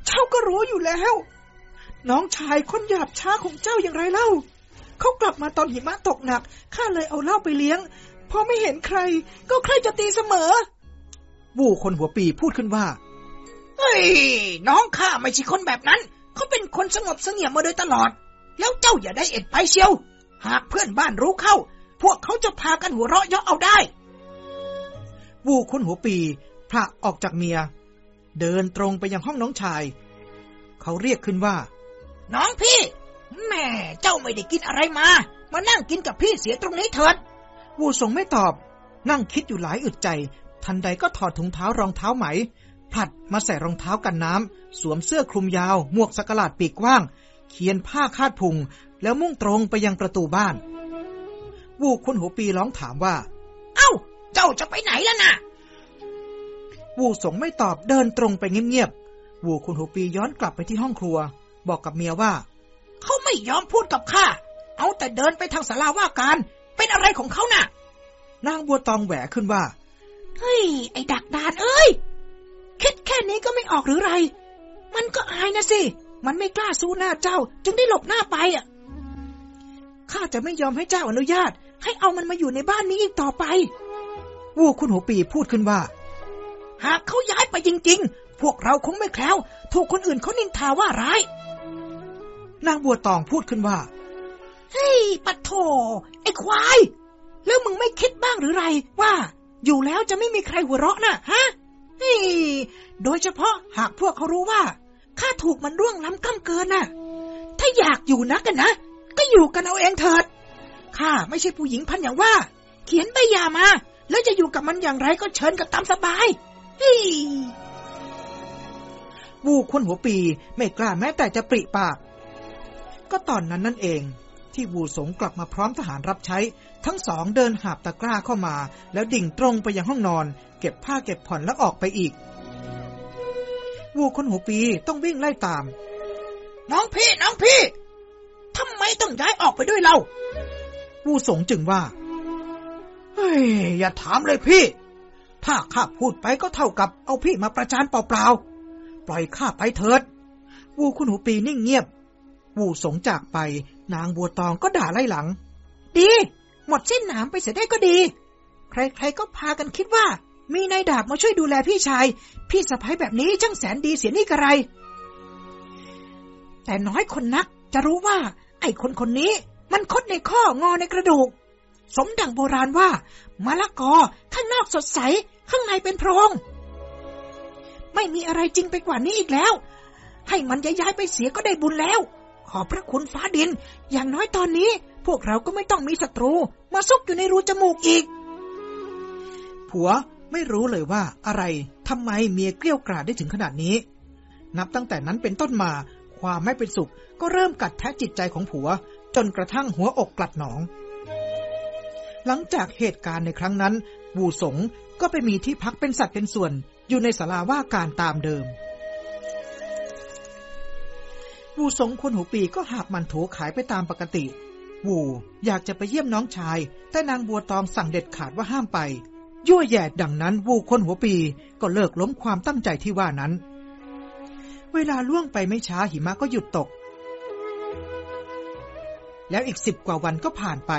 เจ้าก็รู้อยู่แล้ว น้องชายคนหยาบช้าของเจ้าอย่างไรเล่า เขากลับมาตอนหิมะตกหนัก ข้าเลยเอาเหล้าไปเลี้ยง พอไม่เห็นใคร ก็ใครจะตีเสมอ วูคนหัวปีพูดขึ้นว่า เฮ้ย น้องข้าไม่ใช่คนแบบนั้น เขาเป็นคนสงบเสงี่ยมมาโดยตลอด แล้วเจ้าอย่าได้เอ็ดไปเชียว หากเพื่อนบ้านรู้เข้า พวกเขาจะพากันหัวเราะเยาะเอาได้ วูคนหัวปีพระออกจากเมีย เดินตรงไปยังห้องน้องชาย เขาเรียกขึ้นว่า น้องพี่ แม่เจ้าไม่ได้กินอะไรมา มานั่งกินกับพี่เสียตรงนี้เถิดวูสงไม่ตอบ นั่งคิดอยู่หลายอึดใจ ทันใดก็ถอดถุงเท้ารองเท้าไหมผลัดมาใส่รองเท้ากันน้ำ สวมเสื้อคลุมยาว หมวกสกลาดปีกกว้าง เขียนผ้าคาดพุง แล้วมุ่งตรงไปยังประตูบ้าน วูคนหัวปีร้องถามว่า เอ้า เจ้าจะไปไหนล่ะน่ะ วูสงไม่ตอบเดินตรงไปเงียบๆวูคุณหัวปีย้อนกลับไปที่ห้องครัว บอกกับเมียว่า เขาไม่ยอมพูดกับข้า เอาแต่เดินไปทางศาลาว่าการ เป็นอะไรของเขาน่ะ นางบัวตองแหวขึ้นว่า เฮ้ย ไอ้ดักดานเอ้ย คิดแค่นี้ก็ไม่ออกหรือไร มันก็อายนะสิ มันไม่กล้าสู้หน้าเจ้า จึงได้หลบหน้าไปอะ ข้าจะไม่ยอมให้เจ้าอนุญาต ให้เอามันมาอยู่ในบ้านนี้อีกต่อไป วูคุณหัวปีพูดขึ้นว่า หากเขาย้ายไปจริง ๆ พวกเราคงไม่แคล้ว ถูกคนอื่นเขานินทาว่าร้าย นางบัวตองพูดขึ้นว่า เฮ้ย ปัดโถ ไอ้ควาย แล้วมึงไม่คิดบ้างหรือไรว่า อยู่แล้วจะไม่มีใครหัวเราะน่ะ ฮะเฮ้ยโดยเฉพาะหากพวกเขารู้ว่าข้าถูกมันร่วงล้ำก้ำเกินน่ะ ถ้าอยากอยู่นักกันนะ ก็อยู่กันเอาเองเถิด ข้าไม่ใช่ผู้หญิงพันอย่างว่า เขียนใบยามา แล้วจะอยู่กับมันอย่างไรก็เชิญกับตามสบายเฮ้ยวูคนหัวปีไม่กล้าแม้แต่จะปริปาก ก็ตอนนั้นนั่นเอง ที่วูสงกลับมาพร้อมทหารรับใช้ ทั้งสองเดินหาบตะกร้าเข้ามา แล้วดิ่งตรงไปยังห้องนอน เก็บผ้าเก็บผ่อนแล้วออกไปอีก วูคนหัวปีต้องวิ่งไล่ตาม น้องพี่ น้องพี่ทำไมต้องย้ายออกไปด้วยเรา วูสงจึงว่าเฮ้ยอย่าถามเลยพี่ ถ้าข้าพูดไปก็เท่ากับเอาพี่มาประจานเปล่าๆปล่อยข้าไปเถิด วูคุณหูปีนิ่งเงียบ วูสงจากไป นางบัวตองก็ด่าไล่หลัง ดี หมดสิ้นหนามไปเสียได้ก็ดี ใครๆก็พากันคิดว่า มีนายดาบมาช่วยดูแลพี่ชาย พี่สะพ้ยแบบนี้ช่างแสนดีเสียนี่กระไร แต่น้อยคนนักจะรู้ว่า ไอ้คนคนนี้มันคดในข้องอในกระดูก สมดังโบราณว่ามะละกอข้างนอกสดใส ข้างในเป็นโพรง ไม่มีอะไรจริงไปกว่านี้อีกแล้ว ให้มันย้ายไปเสียก็ได้บุญแล้ว ขอบพระคุณฟ้าดิน อย่างน้อยตอนนี้ พวกเราก็ไม่ต้องมีศัตรู มาซุกอยู่ในรูจมูกอีก ผัวไม่รู้เลยว่าอะไรทำไมเมียเกลี้ยกล่อดได้ถึงขนาดนี้ นับตั้งแต่นั้นเป็นต้นมา ความไม่เป็นสุข ก็เริ่มกัดแทะจิตใจของผัว จนกระทั่งหัวอกกลัดหนอง หลังจากเหตุการณ์ในครั้งนั้นวูสงก็ไปมีที่พักเป็นสัตว์เป็นส่วน อยู่ในศาลาว่าการตามเดิม วูสงคนหูปีก็หาบมันโถขายไปตามปกติ วูอยากจะไปเยี่ยมน้องชาย แต่นางบัวตองสั่งเด็ดขาดว่าห้ามไป ยั่วแย่ดังนั้นวูคนหัวปีก็เลิกล้มความตั้งใจที่ว่านั้น เวลาล่วงไปไม่ช้าหิมะก็หยุดตก แล้วอีกสิบกว่าวันก็ผ่านไป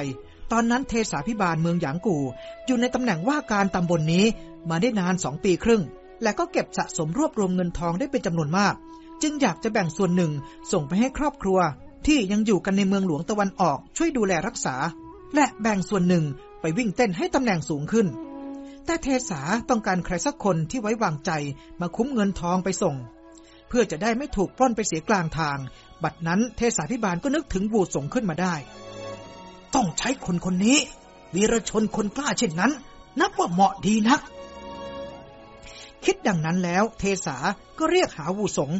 ตอนนั้นเทสาพิบาลเมืองหยางกูอยู่ในตำแหน่งว่าการตำบลนนี้มาได้นานสองปีครึ่ง และก็เก็บสะสมรวบรวมเงินทองได้เป็นจำนวนมาก จึงอยากจะแบ่งส่วนหนึ่งส่งไปให้ครอบครัว ที่ยังอยู่กันในเมืองหลวงตะวันออกช่วยดูแลรักษา และแบ่งส่วนหนึ่งไปวิ่งเต้นให้ตำแหน่งสูงขึ้น แต่เทสาต้องการใครสักคนที่ไว้วางใจมาคุ้มเงินทองไปส่ง เพื่อจะได้ไม่ถูกปล้นไปเสียกลางทาง บัดนั้นเทสาพิบาลก็นึกถึงบูส่งขึ้นมาได้ ต้องใช้คนคนนี้ วีรชนคนกล้าเช่นนั้น นับว่าเหมาะดีนักคิดดังนั้นแล้วเทสาก็เรียกหาวูสง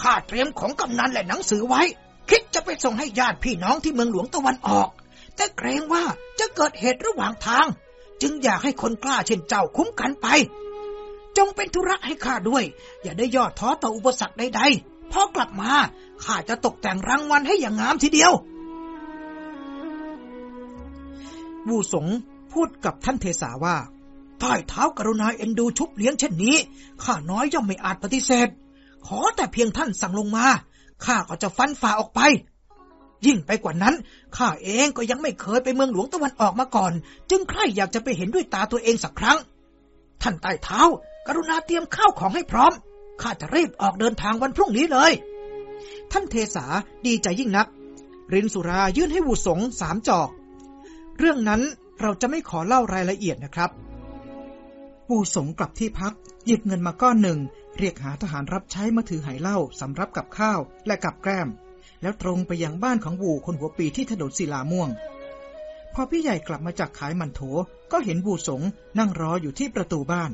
ข้าเตรียมของกำนันและหนังสือไว้ คิดจะไปส่งให้ญาติพี่น้องที่เมืองหลวงตะวันออก แต่เกรงว่าจะเกิดเหตุระหว่างทาง จึงอยากให้คนกล้าเช่นเจ้าคุ้มกันไป จงเป็นธุระให้ข้าด้วย อย่าได้ย่อท้อต่ออุปสรรคใดๆพอกลับมาข้าจะตกแต่งรางวัลให้อย่างงามทีเดียววูสงพูดกับท่านเทสาว่าใต้เท้ากรุณาเอ็นดูชุบเลี้ยงเช่นนี้ ข้าน้อยย่อมไม่อาจปฏิเสธ ขอแต่เพียงท่านสั่งลงมา ข้าก็จะฟันฝ่าออกไป ยิ่งไปกว่านั้น ข้าเองก็ยังไม่เคยไปเมืองหลวงตะวันออกมาก่อน จึงใคร่อยากจะไปเห็นด้วยตาตัวเองสักครั้ง ท่านใต้เท้า กรุณาเตรียมข้าวของให้พร้อม ข้าจะรีบออกเดินทางวันพรุ่งนี้เลย ท่านเทสาดีใจยิ่งนัก รินสุรายื่นให้วูสงสามจอก เรื่องนั้นเราจะไม่ขอเล่ารายละเอียดนะครับ วูสงกลับที่พักหยิบเงินมาก้อนหนึ่ง เรียกหาทหารรับใช้มาถือไหเหล้าสำรับกับข้าวและกับแกล้ม แล้วตรงไปยังบ้านของบูคนหัวปีที่ถนนศิลาม่วง พอพี่ใหญ่กลับมาจากขายมันโถก็เห็นบูสงนั่งรออยู่ที่ประตูบ้าน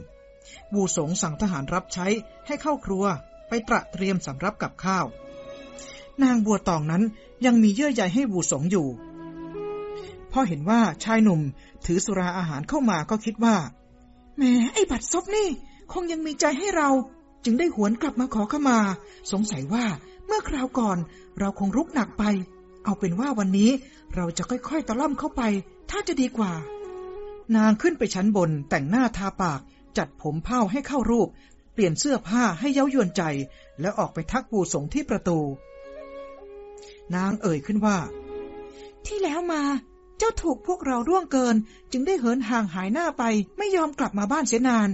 บูสงสั่งทหารรับใช้ให้เข้าครัว ไปตระเตรียมสำรับกับข้าว นางบัวตองนั้นยังมีเยื่อใยให้บูสงอยู่พอเห็นว่าชายหนุ่มถือสุราอาหารเข้ามาก็คิดว่าแหมไอ้บัดซบนี่ คงยังมีใจให้เรา จึงได้หวนกลับมาขอขมา สงสัยว่าเมื่อคราวก่อนเราคงรุกหนักไป เอาเป็นว่าวันนี้เราจะค่อยๆตะล่อมเข้าไป ถ้าจะดีกว่า นางขึ้นไปชั้นบน แต่งหน้าทาปาก จัดผมเผ้าให้เข้ารูป เปลี่ยนเสื้อผ้าให้เย้ายวนใจ แล้วออกไปทักปูสงที่ประตู นางเอ่ยขึ้นว่า ที่แล้วมา เจ้าถูกพวกเราร่วงเกิน จึงได้เหินห่างหายหน้าไป ไม่ยอมกลับมาบ้านเสียนาน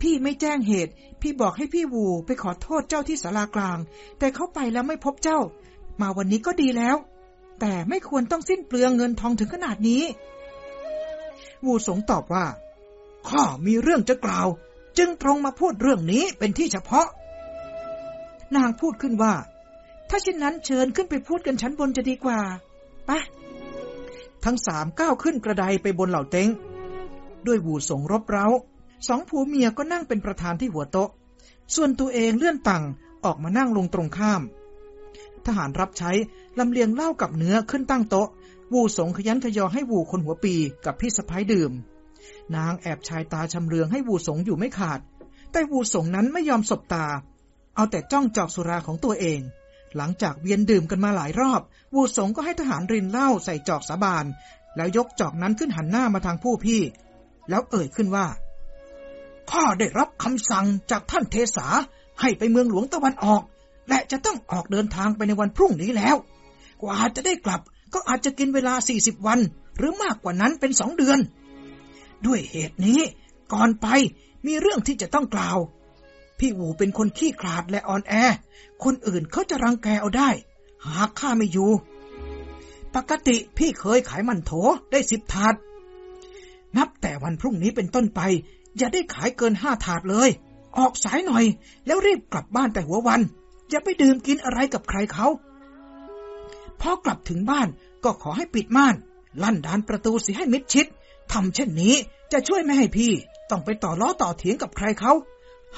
พี่ไม่แจ้งเหตุ พี่บอกให้พี่วูไปขอโทษเจ้าที่ศาลากลาง แต่เขาไปแล้วไม่พบเจ้า มาวันนี้ก็ดีแล้ว แต่ไม่ควรต้องสิ้นเปลืองเงินทองถึงขนาดนี้ วูสงตอบว่า ข้ามีเรื่องจะกล่าว จึงตรงมาพูดเรื่องนี้เป็นที่เฉพาะ นางพูดขึ้นว่า ถ้าเช่นนั้นเชิญขึ้นไปพูดกันชั้นบนจะดีกว่าปะทั้งสามก้าวขึ้นกระไดไปบนเหล่าเต็งด้วยวูสงรบเร้า สองผัวเมียก็นั่งเป็นประธานที่หัวโต๊ะ ส่วนตัวเองเลื่อนตังออกมานั่งลงตรงข้าม ทหารรับใช้ลำเลียงเหล้ากับเนื้อขึ้นตั้งโต๊ะ วูสงขยันขยอให้วูคนหัวปีกับพี่สะพ้ายดื่ม นางแอบชายตาชำเลืองให้วูสงอยู่ไม่ขาด แต่วูสงนั้นไม่ยอมสบตา เอาแต่จ้องจอกสุราของตัวเอง หลังจากเวียนดื่มกันมาหลายรอบ วูสงก็ให้ทหารรินเหล้าใส่จอกสาบาน แล้วยกจอกนั้นขึ้นหันหน้ามาทางผู้พี่ แล้วเอ่ยขึ้นว่า ข้าได้รับคำสั่งจากท่านเทสาให้ไปเมืองหลวงตะวันออก และจะต้องออกเดินทางไปในวันพรุ่งนี้แล้ว กว่าจะได้กลับก็อาจจะกินเวลาสี่สิบวัน หรือมากกว่านั้นเป็นสองเดือน ด้วยเหตุนี้ ก่อนไปมีเรื่องที่จะต้องกล่าว พี่หูเป็นคนขี้ขลาดและอ่อนแอ คนอื่นเขาจะรังแกเอาได้ หากข้าไม่อยู่ ปกติพี่เคยขายมันโถได้สิบถาดนับแต่วันพรุ่งนี้เป็นต้นไป อย่าได้ขายเกินห้าถาดเลย ออกสายหน่อย แล้วรีบกลับบ้านแต่หัววัน อย่าไปดื่มกินอะไรกับใครเขาพอกลับถึงบ้านก็ขอให้ปิดม่าน ลั่นดานประตูสีให้มิดชิดทำเช่นนี้จะช่วยไม่ให้พี่ ต้องไปต่อล้อต่อเถียงกับใครเขา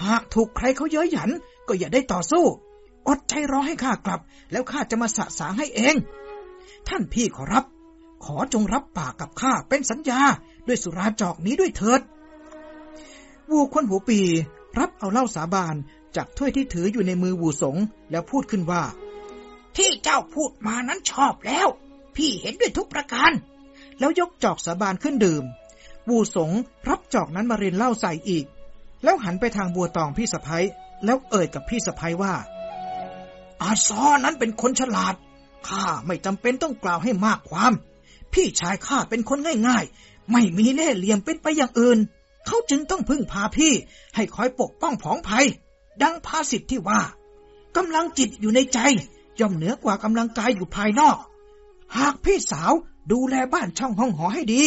หากถูกใครเขาเย้ยหยัน ก็อย่าได้ต่อสู้ อดใจรอให้ข้ากลับ แล้วข้าจะมาสะสางให้เอง ท่านพี่ขอรับ ขอจงรับปากกับข้าเป็นสัญญา ด้วยสุราจอกนี้ด้วยเถิด วูคนหัวปี รับเอาเหล้าสาบานจากถ้วยที่ถืออยู่ในมือวูสง แล้วพูดขึ้นว่า ที่เจ้าพูดมานั้นชอบแล้ว พี่เห็นด้วยทุกประการ แล้วยกจอกสาบานขึ้นดื่ม วูสงรับจอกนั้นมาเรียนเหล้าใส่อีก แล้วหันไปทางบัวตองพี่สะพ้ยแล้วเอ่ยกับพี่สะพ้ยว่า อาซอนั้นเป็นคนฉลาดข้าไม่จำเป็นต้องกล่าวให้มากความ พี่ชายข้าเป็นคนง่าย ๆ ไม่มีเล่ห์เหลี่ยมเป็นไปอย่างอื่น เขาจึงต้องพึ่งพาพี่ ให้คอยปกป้องผองภัย ดังภาษิตที่ว่ากำลังจิตอยู่ในใจ ย่อมเหนือกว่ากำลังกายอยู่ภายนอก หากพี่สาวดูแลบ้านช่องห้องหอให้ดี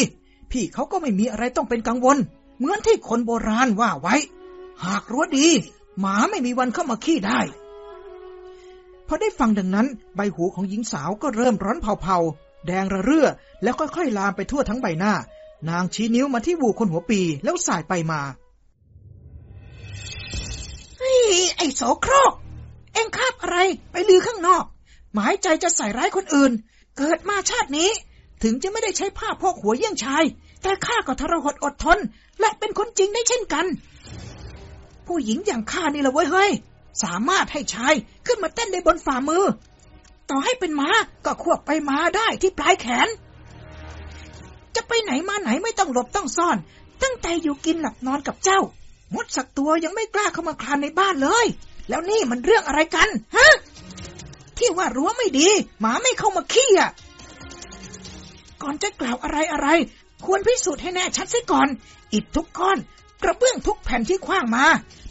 พี่เขาก็ไม่มีอะไรต้องเป็นกังวล เหมือนที่คนโบราณว่าไว้ หากรั้วดี หมาไม่มีวันเข้ามาขี้ได้พอได้ฟังดังนั้น ใบหูของหญิงสาวก็เริ่มร้อนเผาๆแดงระเรื่อ แล้วค่อยๆลามไปทั่วทั้งใบหน้า นางชี้นิ้วมาที่วูคนหัวปีแล้วสายไปมาเฮ้ยไอ้โสโครก เอ็งคาบอะไรไปลือข้างนอก หมายใจจะใส่ร้ายคนอื่น เกิดมาชาตินี้ ถึงจะไม่ได้ใช้ผ้าพกหัวเยี่ยงชาย แต่ข้าก็ทรหดอดทน และเป็นคนจริงได้เช่นกัน ผู้หญิงอย่างข้านี่ละเว้ยเฮ้ย สามารถให้ชายขึ้นมาเต้นได้บนฝ่ามือ ต่อให้เป็นม้าก็ควบไปม้าได้ที่ปลายแขน จะไปไหนมาไหนไม่ต้องหลบต้องซ่อน ตั้งแต่อยู่กินหลับนอนกับเจ้า มดสักตัวยังไม่กล้าเข้ามาคลานในบ้านเลย แล้วนี่มันเรื่องอะไรกัน ฮะ ที่ว่ารั้วไม่ดี หมาไม่เข้ามาขี้อะ ก่อนจะกล่าวอะไรอะไร ควรพิสูจน์ให้แน่ชัดซะก่อน อิฐทุกก้อน กระเบื้องทุกแผ่นที่คว้างมา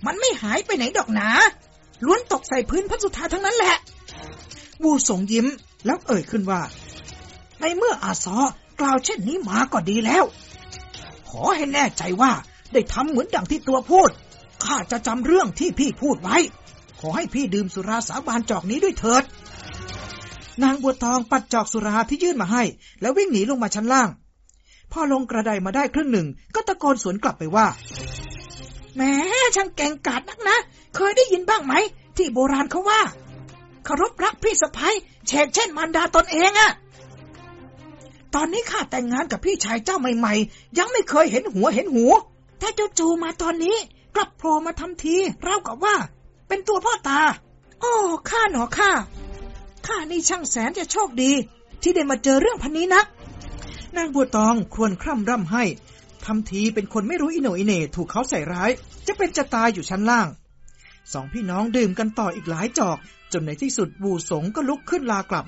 มันไม่หายไปไหนดอกหนา ล้วนตกใส่พื้นพระสุธาทั้งนั้นแหละวูสงยิ้มแล้วเอ่ยขึ้นว่า ในเมื่ออาซอ กล่าวเช่นนี้มาก็ดีแล้ว ขอให้แน่ใจว่าได้ทำเหมือนดังที่ตัวพูด ข้าจะจำเรื่องที่พี่พูดไว้ ขอให้พี่ดื่มสุราสาบานจอกนี้ด้วยเถิด นางบัวทองปัดจอกสุราที่ยื่นมาให้ แล้ววิ่งหนีลงมาชั้นล่าง พอลงกระไดมาได้ครึ่งหนึ่ง ก็ตะโกนสวนกลับไปว่าแหมช่างแก่งกาจนักนะ เคยได้ยินบ้างไหม ที่โบราณเขาว่าเคารพรักพี่สะพ้ยเชกเช่นมารดาตนเองอะ ตอนนี้ข้าแต่งงานกับพี่ชายเจ้าใหม่ๆ ยังไม่เคยเห็นหัวเห็นหูถ้าเจ้าจูมาตอนนี้ กลับโผล่มาทำทีเล่ากับว่า เป็นตัวพ่อตา โอ้ข้าหนอข้าข้านี่ช่างแสนจะโชคดี ที่ได้มาเจอเรื่องพันนี้นักนางบัวตองควญคร่ำร่ำให้ทำทีเป็นคนไม่รู้อิโนอิเน่ถูกเขาใส่ร้าย จะเป็นจะตายอยู่ชั้นล่าง สองพี่น้องดื่มกันต่ออีกหลายจอก จนในที่สุดบูสงก็ลุกขึ้นลากลับ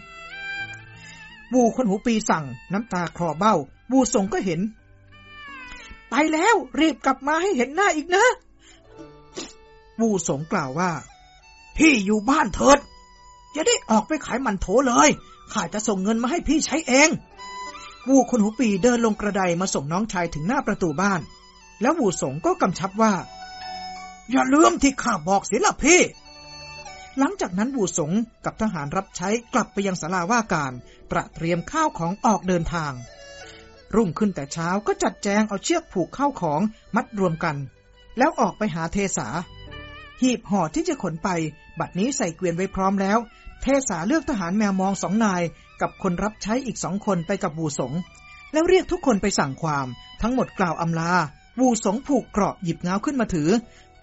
บูคนหูปีสั่ง น้ำตาคลอเบ้าบูสงก็เห็น ไปแล้วรีบกลับมาให้เห็นหน้าอีกนะบูสงกล่าวว่า พี่อยู่บ้านเถิดอย่าได้ออกไปขายมันโถเลยข้าจะส่งเงินมาให้พี่ใช้เอง วูคนหูปีเดินลงกระไดมาส่งน้องชายถึงหน้าประตูบ้าน แล้ววูสงก็กำชับว่า อย่าลืมที่ข้าบอกเสียละพี่หลังจากนั้นวูสงกับทหารรับใช้กลับไปยังศาลาว่าการ ตระเตรียมข้าวของออกเดินทาง รุ่งขึ้นแต่เช้าก็จัดแจงเอาเชือกผูกข้าวของมัดรวมกัน แล้วออกไปหาเทสา หีบห่อที่จะขนไป บัดนี้ใส่เกวียนไว้พร้อมแล้ว เทสาเลือกทหารแมวมองสองนาย กับคนรับใช้อีกสองคนไปกับบูสง แล้วเรียกทุกคนไปสั่งความ ทั้งหมดกล่าวอำลาบูสงผูกเกราะหยิบเงาขึ้นมาถือ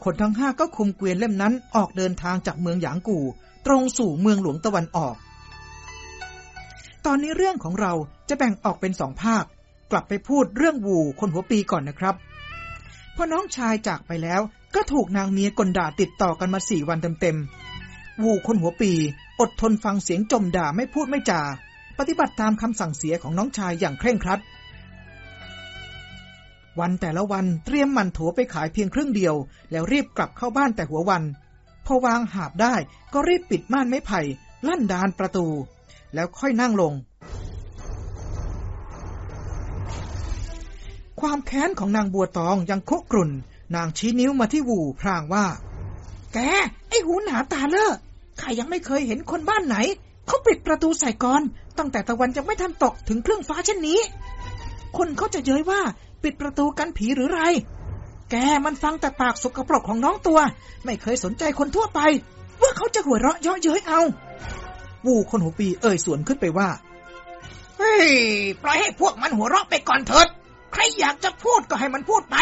คนทั้งห้าก็คุมเกวียนเล่มนั้นออกเดินทางจากเมืองหยางกู่ ตรงสู่เมืองหลวงตะวันออก ตอนนี้เรื่องของเราจะแบ่งออกเป็นสองภาค กลับไปพูดเรื่องวูคนหัวปีก่อนนะครับพอน้องชายจากไปแล้วก็ถูกนางเมียกลด่าติดต่อกันมาสี่วันเต็มๆวูคนหัวปี อดทนฟังเสียงจมด่าไม่พูดไม่จา ปฏิบัติตามคำสั่งเสียของน้องชายอย่างเคร่งครัด วันแต่ละวันเตรียมมันโถไปขายเพียงครึ่งเดียว แล้วรีบกลับเข้าบ้านแต่หัววัน พอวางหาบได้ก็รีบปิดม่านไม้ไผ่ ลั่นดานประตู แล้วค่อยนั่งลง ความแค้นของนางบัวตองยังคุกรุ่น นางชี้นิ้วมาที่วูพรางว่า แก ไอหูหนาตาเลอะข้ายังไม่เคยเห็นคนบ้านไหน เขาปิดประตูใส่ก่อน ตั้งแต่ตะวันยังไม่ทันตกถึงเครึ่องฟ้าเช่นนี้ คนเขาจะเย้ยว่าปิดประตูกันผีหรือไร แกมันฟังแต่ปากสกปรกของน้องตัว ไม่เคยสนใจคนทั่วไป ว่าเขาจะหัวเราะเยาะเย้ยเอา วูคนหัวปีเอ่ยสวนขึ้นไปว่า เฮ้ย ปล่อยให้พวกมันหัวเราะไปก่อนเถิด ใครอยากจะพูดก็ให้มันพูดไป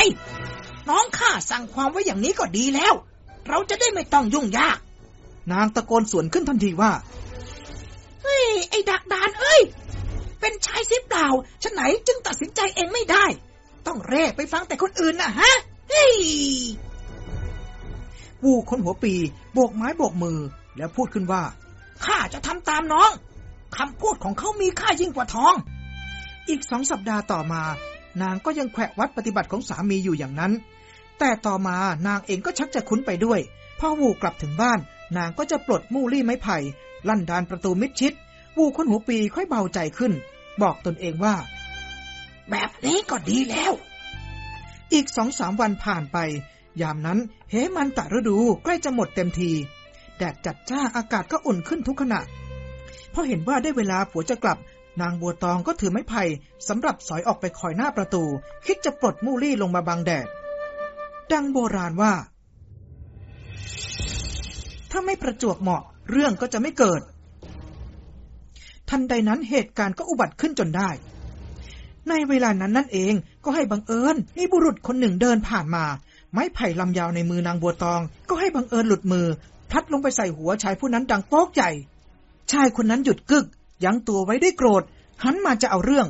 น้องข้าสั่งความไว้อย่างนี้ก็ดีแล้ว เราจะได้ไม่ต้องยุ่งยาก นางตะโกนสวนขึ้นทันทีว่า เฮ้ย ไอ้ดักดานเอ้ย เป็นชายซิเปล่าฉันไหนจึงตัดสินใจเองไม่ได้ ต้องเร่ไปฟังแต่คนอื่นนะฮะ เฮ้ยวูคนหัวปี โบกไม้โบกมือแล้วพูดขึ้นว่า ข้าจะทำตามน้องคำพูดของเขามีค่ายิ่งกว่าทอง อีกสองสัปดาห์ต่อมา นางก็ยังแขวะวัดปฏิบัติของสามีอยู่อย่างนั้น แต่ต่อมานางเองก็ชักจะคุ้นไปด้วยพอวูกลับถึงบ้าน นางก็จะปลดมู่ลี่ไม้ไผ่ ลั่นดานประตูมิดชิด วูคนหัวปีค่อยเบาใจขึ้น บอกตนเองว่า แบบนี้ก็ดีแล้ว อีกสองสามวันผ่านไป ยามนั้นเหมันตะฤดูใกล้จะหมดเต็มที แดดจัดจ้าอากาศก็อุ่นขึ้นทุกขณะพอเห็นว่าได้เวลาผัวจะกลับ นางบัวตองก็ถือไม้ไผ่สำหรับสอยออกไปคอยหน้าประตู คิดจะปลดมูลี่ลงมาบังแดด ดังโบราณว่า ถ้าไม่ประจวบเหมาะเรื่องก็จะไม่เกิด ทันใดนั้นเหตุการณ์ก็อุบัติขึ้นจนได้ ในเวลานั้นนั่นเองก็ให้บังเอิญมีบุรุษคนหนึ่งเดินผ่านมา ไม้ไผ่ลำยาวในมือนางบัวตอง ก็ให้บังเอิญหลุดมือ พลัดลงไปใส่หัวชายผู้นั้นดังโป๊กใหญ่ ชายคนนั้นหยุดกึก ยั้งตัวไว้ด้วยโกรธ หันมาจะเอาเรื่อง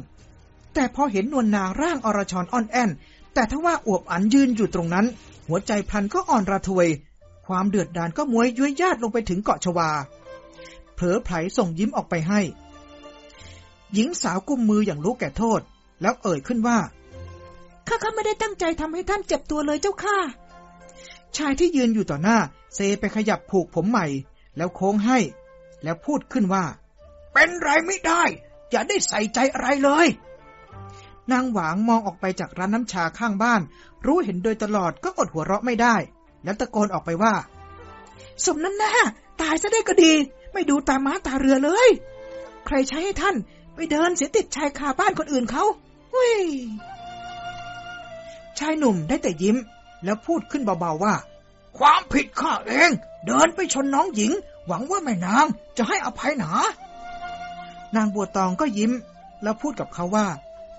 แต่พอเห็นนวลนางร่างอรชรอ่อนแอน แต่ถ้าว่าอวบอันยืนอยู่ตรงนั้น หัวใจพลันก็อ่อนระทวย ความเดือดดานก็มวยย้วยญาติลงไปถึงเกาะชวา เผลอไผลส่งยิ้มออกไปให้ หญิงสาวกุมมืออย่างรู้แก่โทษ แล้วเอ่ยขึ้นว่าข้าข้าไม่ได้ตั้งใจทำให้ท่านเจ็บตัวเลยเจ้าค่ะ ชายที่ยืนอยู่ต่อหน้า เซไปขยับผูกผมใหม่ แล้วโค้งให้ แล้วพูดขึ้นว่า เป็นไรไม่ได้ อย่าได้ใส่ใจอะไรเลย นางหวางมองออกไปจากร้านน้ำชาข้างบ้าน รู้เห็นโดยตลอดก็อดหัวเราะไม่ได้ แล้วตะโกนออกไปว่า สมน้ำหน้า ตายซะได้ก็ดี ไม่ดูตาม้าตาเรือเลย ใครใช้ให้ท่าน ไปเดินเสียติดชายคาบ้านคนอื่นเขาเฮ้ยชายหนุ่มได้แต่ยิ้ม แล้วพูดขึ้นเบาๆว่า ความผิดข้าเอง เดินไปชนน้องหญิง หวังว่าแม่นางจะให้อภัยหนา นางบัวตองก็ยิ้ม แล้วพูดกับเขาว่า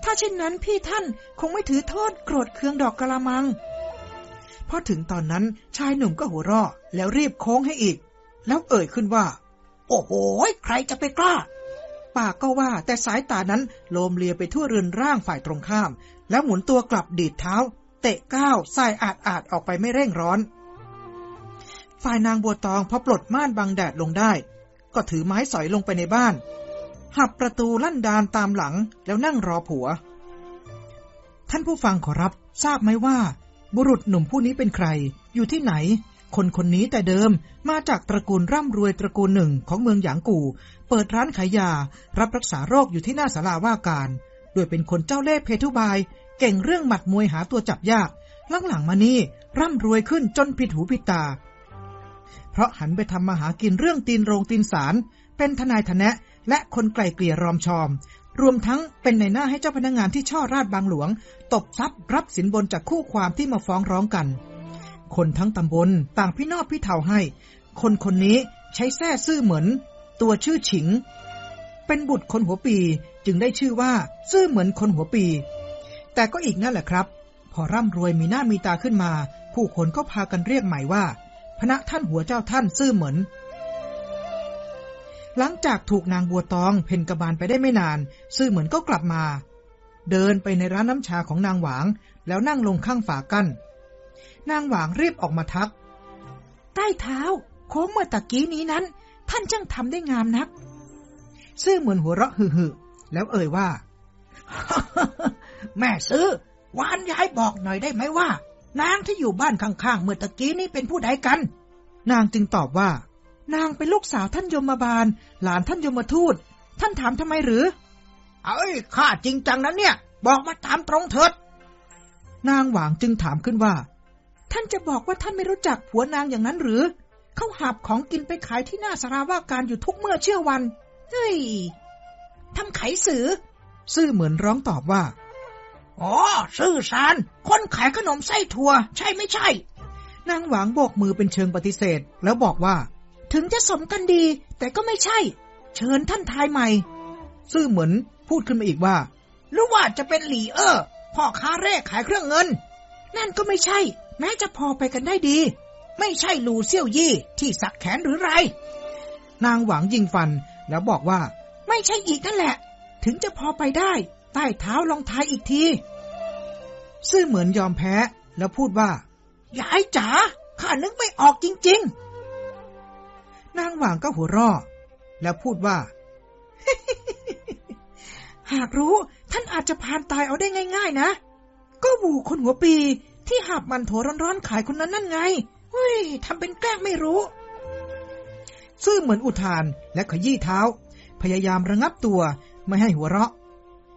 ถ้าเช่นนั้นพี่ท่านคงไม่ถือโทษโกรธเคืองดอกกะละมังพอถึงตอนนั้นชายหนุ่มก็หัวเราะแล้วรีบโค้งให้อีก แล้วเอ่ยขึ้นว่า โอ้โหใครจะไปกล้า ปากก็ว่าแต่สายตานั้นโลมเลียไปทั่วเรือนร่างฝ่ายตรงข้าม แล้วหมุนตัวกลับดีดเท้า เตะก้าวสายอาดอาดออกไปไม่เร่งร้อน ฝ่ายนางบัวตองพอปลดม่านบังแดดลงได้ ก็ถือไม้สอยลงไปในบ้าน หับประตูลั่นดานตามหลังแล้วนั่งรอผัว ท่านผู้ฟังขอรับทราบไหมว่า บุรุษหนุ่มผู้นี้เป็นใคร อยู่ที่ไหน คนคนนี้แต่เดิมมาจากตระกูลร่ำรวยตระกูลหนึ่งของเมืองหยางกู่ เปิดร้านขายยา รับรักษาโรคอยู่ที่หน้าศาลาว่าการ โดยเป็นคนเจ้าเล่ห์เพทุบาย เก่งเรื่องหมัดมวยหาตัวจับยากหลังๆมานี่ร่ำรวยขึ้นจนผิดหูผิดตา เพราะหันไปทำมาหากินเรื่องตีนโรงตีนสาร เป็นทนายทนะและคนไกลเกลี่ยรอมชอม รวมทั้งเป็นในหน้าให้เจ้าพนักงงานที่ช่อราดบางหลวง ตบทรัพย์รับสินบนจากคู่ความที่มาฟ้องร้องกัน คนทั้งตำบลต่างพี่นอบพี่เทาให้ คนคนนี้ใช้แท้ซื่อเหมือน ตัวชื่อฉิง เป็นบุตรคนหัวปีจึงได้ชื่อว่าซื่อเหมือนคนหัวปี แต่ก็อีกนั่นแหละครับ พอร่ำรวยมีหน้ามีตาขึ้นมา ผู้คนก็พากันเรียกใหม่ว่า พระท่านหัวเจ้าท่านซื่อเหมือน หลังจากถูกนางบัวตองเพนกบาลไปได้ไม่นาน ซื่อเหมือนก็กลับมา เดินไปในร้านน้ำชาของนางหวาง แล้วนั่งลงข้างฝากัน้นนางหวางรีบออกมาทัก ใต้เท้า โค้งเมื่อตะกี้นี้นั้น ท่านช่างทำได้งามนัก ซื่อเหมือนหัวเราะหึ่แล้วเอ่ยว่า แม่ซื้อวานยายบอกหน่อยได้ไหมว่า นางที่อยู่บ้านข้างๆเมื่อตะกี้นี้เป็นผู้ใดกัน นางจึงตอบว่า นางเป็นลูกสาวท่านยมบาล หลานท่านยมทูต ท่านถามทำไมหรือ เอ้ยข้าจริงจังนั้นเนี่ย บอกมาตามตรงเถิด นางหวางจึงถามขึ้นว่า ท่านจะบอกว่าท่านไม่รู้จักผัวนางอย่างนั้นหรือ เขาหับของกินไปขายที่หน้าสาราว่าการอยู่ทุกเมื่อเชื่อวัน เฮ้ยทำไขสือ ซื่อเหมือนร้องตอบว่า อ๋อซื่อสาร คนขายขนมไส้ถั่ว ใช่ไม่ใช่ นางหวางโบกมือเป็นเชิงปฏิเสธ แล้วบอกว่า ถึงจะสมกันดี แต่ก็ไม่ใช่ เชิญท่านทายใหม่ ซื่อเหมือนพูดขึ้นมาอีกว่า หรือว่าจะเป็นหลีเออร์พ่อค้าเร่ขายเครื่องเงิน นั่นก็ไม่ใช่ แม้จะพอไปกันได้ดี ไม่ใช่ลูเซี่ยวยี่ ที่สักแขนหรือไร นางหวังยิงฟันแล้วบอกว่า ไม่ใช่อีกนั่นแหละ ถึงจะพอไปได้ ใต้เท้าลองทายอีกทีซื่อเหมือนยอมแพ้แล้วพูดว่ายายจ๋าข้านึกไม่ออกจริง ๆ นางหว่างก็หัวเราะแล้วพูดว่า หากรู้ท่านอาจจะพานตายเอาได้ง่าย ๆ นะ ก็บูคนหัวปีที่หับมันโถร้อนๆขายคนนั้นนั่นไงเฮ้ยทำเป็นแกล้งไม่รู้ ซื่อเหมือนอุทานและขยี้เท้า พยายามระงับตัวไม่ให้หัวเราะ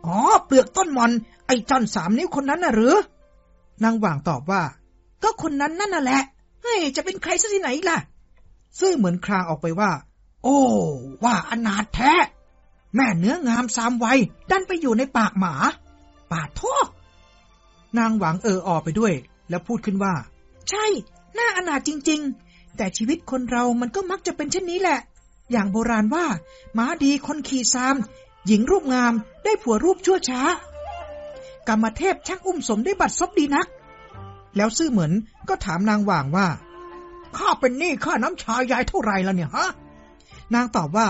อ๋อ เปลือกต้นมอน ไอ้จอนสามนิ้วคนนั้นน่ะหรือ นางหว่างตอบว่า ก็คนนั้นนั่นน่ะแหละ เฮ้ย จะเป็นใครซะที่ไหนล่ะ ซื่อเหมือนคลางออกไปว่า โอ้ ว่าอนาถแท้ แม่เนื้องามสามวัย ดันไปอยู่ในปากหมา ปาดท่อนางหวังเออออไปด้วย แล้วพูดขึ้นว่า ใช่น่าอนาถจริง ๆ แต่ชีวิตคนเรามันก็มักจะเป็นเช่นนี้แหละ อย่างโบราณว่า ม้าดีคนขี่ซาม หญิงรูปงามได้ผัวรูปชั่วช้ากรรมเทพช่างอุ้มสมได้บัตรซบดีนัก แล้วซื่อเหมือนก็ถามนางหว่างว่า ข้าเป็นหนี้ค่าน้ำชายายเท่าไรแล้วเนี่ยฮะ นางตอบว่า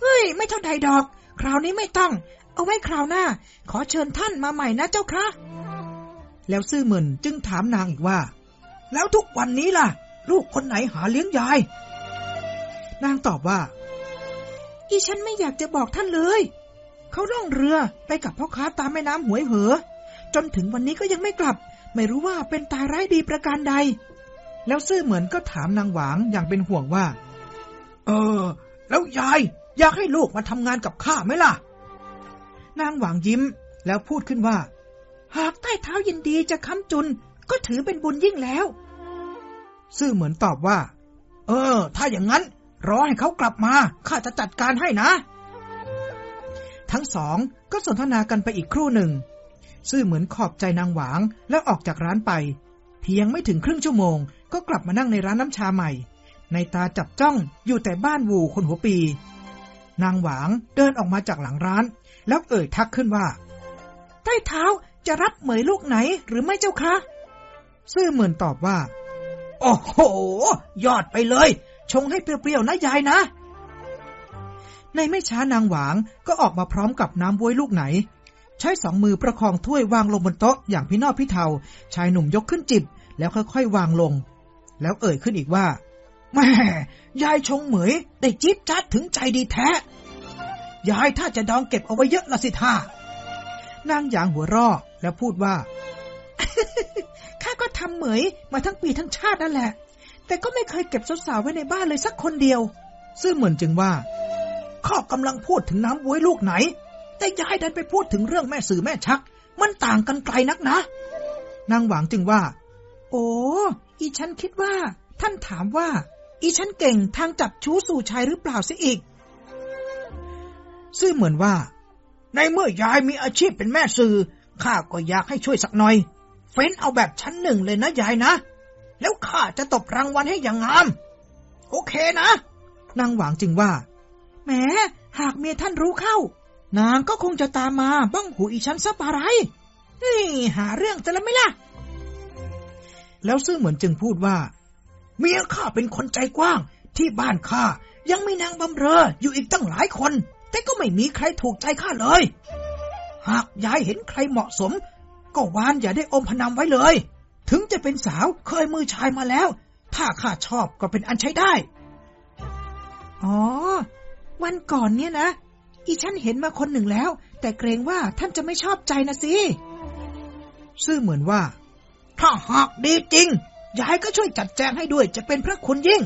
เฮ้ย ไม่เท่าใดดอก คราวนี้ไม่ต้อง เอาไว้คราวหน้า ขอเชิญท่านมาใหม่นะเจ้าคะ แล้วซื่อเหมือนจึงถามนางอีกว่า แล้วทุกวันนี้ล่ะ ลูกคนไหนหาเลี้ยงยาย นางตอบว่า อีฉันไม่อยากจะบอกท่านเลย เขาล่องเรือไปกับพ่อค้าตามแม่น้ำหวยเหอ จนถึงวันนี้ก็ยังไม่กลับ ไม่รู้ว่าเป็นตายร้ายดีประการใด แล้วซื่อเหมือนก็ถามนางหวางอย่างเป็นห่วงว่า เออ แล้วยาย อยากให้ลูกมาทำงานกับข้าไหมล่ะ นางหวางยิ้มแล้วพูดขึ้นว่า หากใต้เท้ายินดีจะค้ำจุน ก็ถือเป็นบุญยิ่งแล้ว ซื่อเหมือนตอบว่า เออ ถ้าอย่างนั้น รอให้เขากลับมาข้าจะจัดการให้นะ ทั้งสองก็สนทนากันไปอีกครู่หนึ่ง ซื่อเหมือนขอบใจนางหวางแล้วออกจากร้านไป เพียงไม่ถึงครึ่งชั่วโมง ก็กลับมานั่งในร้านน้ำชาใหม่ ในตาจับจ้องอยู่แต่บ้านวูคนหัวปี นางหวางเดินออกมาจากหลังร้าน แล้วเอ่ยทักขึ้นว่า ใต้เท้าจะรับเหมยลูกไหนหรือไม่เจ้าคะ ซื่อเหมือนตอบว่า โอ้โห ยอดไปเลย ชงให้เปรี้ยวๆนะยายนะ ในไม่ช้านางหวางก็ออกมาพร้อมกับน้ำบวยลูกไหน ใช้สองมือประคองถ้วยวางลงบนโต๊ะอย่างพี่นอพี่เทา ชายหนุ่มยกขึ้นจิบ แล้วค่อยๆวางลง แล้วเอ่ยขึ้นอีกว่าแม่ยายชงเหมยได้จิ๊บจัดถึงใจดีแท้ ยายถ้าจะดองเก็บเอาไว้เยอะละสิท่านางหยางหัวรอแล้วพูดว่า ข้าก็ทำเหมยมาทั้งปีทั้งชาตินั่นแหละ แต่ก็ไม่เคยเก็บสาวๆไว้ในบ้านเลยสักคนเดียว ซื่อเหมือนจึงว่า ข้ากำลังพูดถึงน้ำบวยลูกไหน แต่ยายดันไปพูดถึงเรื่องแม่สื่อแม่ชัก มันต่างกันไกลนักนะ นางหวางจึงว่า โอ้อีฉันคิดว่า ท่านถามว่า อีฉันเก่งทางจับชู้สู่ชายหรือเปล่าเสียอีก ซื่อเหมือนว่า ในเมื่อยายมีอาชีพเป็นแม่สื่อข้าก็อยากให้ช่วยสักหน่อย เฟ้นเอาแบบชั้นหนึ่งเลยนะยายนะ แล้วข้าจะตบรางวัลให้อย่างงาม โอเคนะ นางหวางจึงว่า แหมหากเมียท่านรู้เข้า นางก็คงจะตามมาบ้องหูอีฉันซะปะไรนี่หาเรื่องจะแล้วไหมล่ะ แล้วซื่อเหมือนจึงพูดว่า เมียข้าเป็นคนใจกว้าง ที่บ้านข้ายังมีนางบำเรออยู่อีกตั้งหลายคน แต่ก็ไม่มีใครถูกใจข้าเลย หากยายเห็นใครเหมาะสม ก็วานอย่าได้อมพนำไว้เลย ถึงจะเป็นสาวเคยมือชายมาแล้ว ถ้าข้าชอบก็เป็นอันใช้ได้ อ๋อ วันก่อนเนี่ยนะ อีฉันเห็นมาคนหนึ่งแล้ว แต่เกรงว่าท่านจะไม่ชอบใจนะสิ ซื่อเหมือนว่า ถ้าหากดีจริง ยายก็ช่วยจัดแจงให้ด้วยจะเป็นพระคุณยิ่ง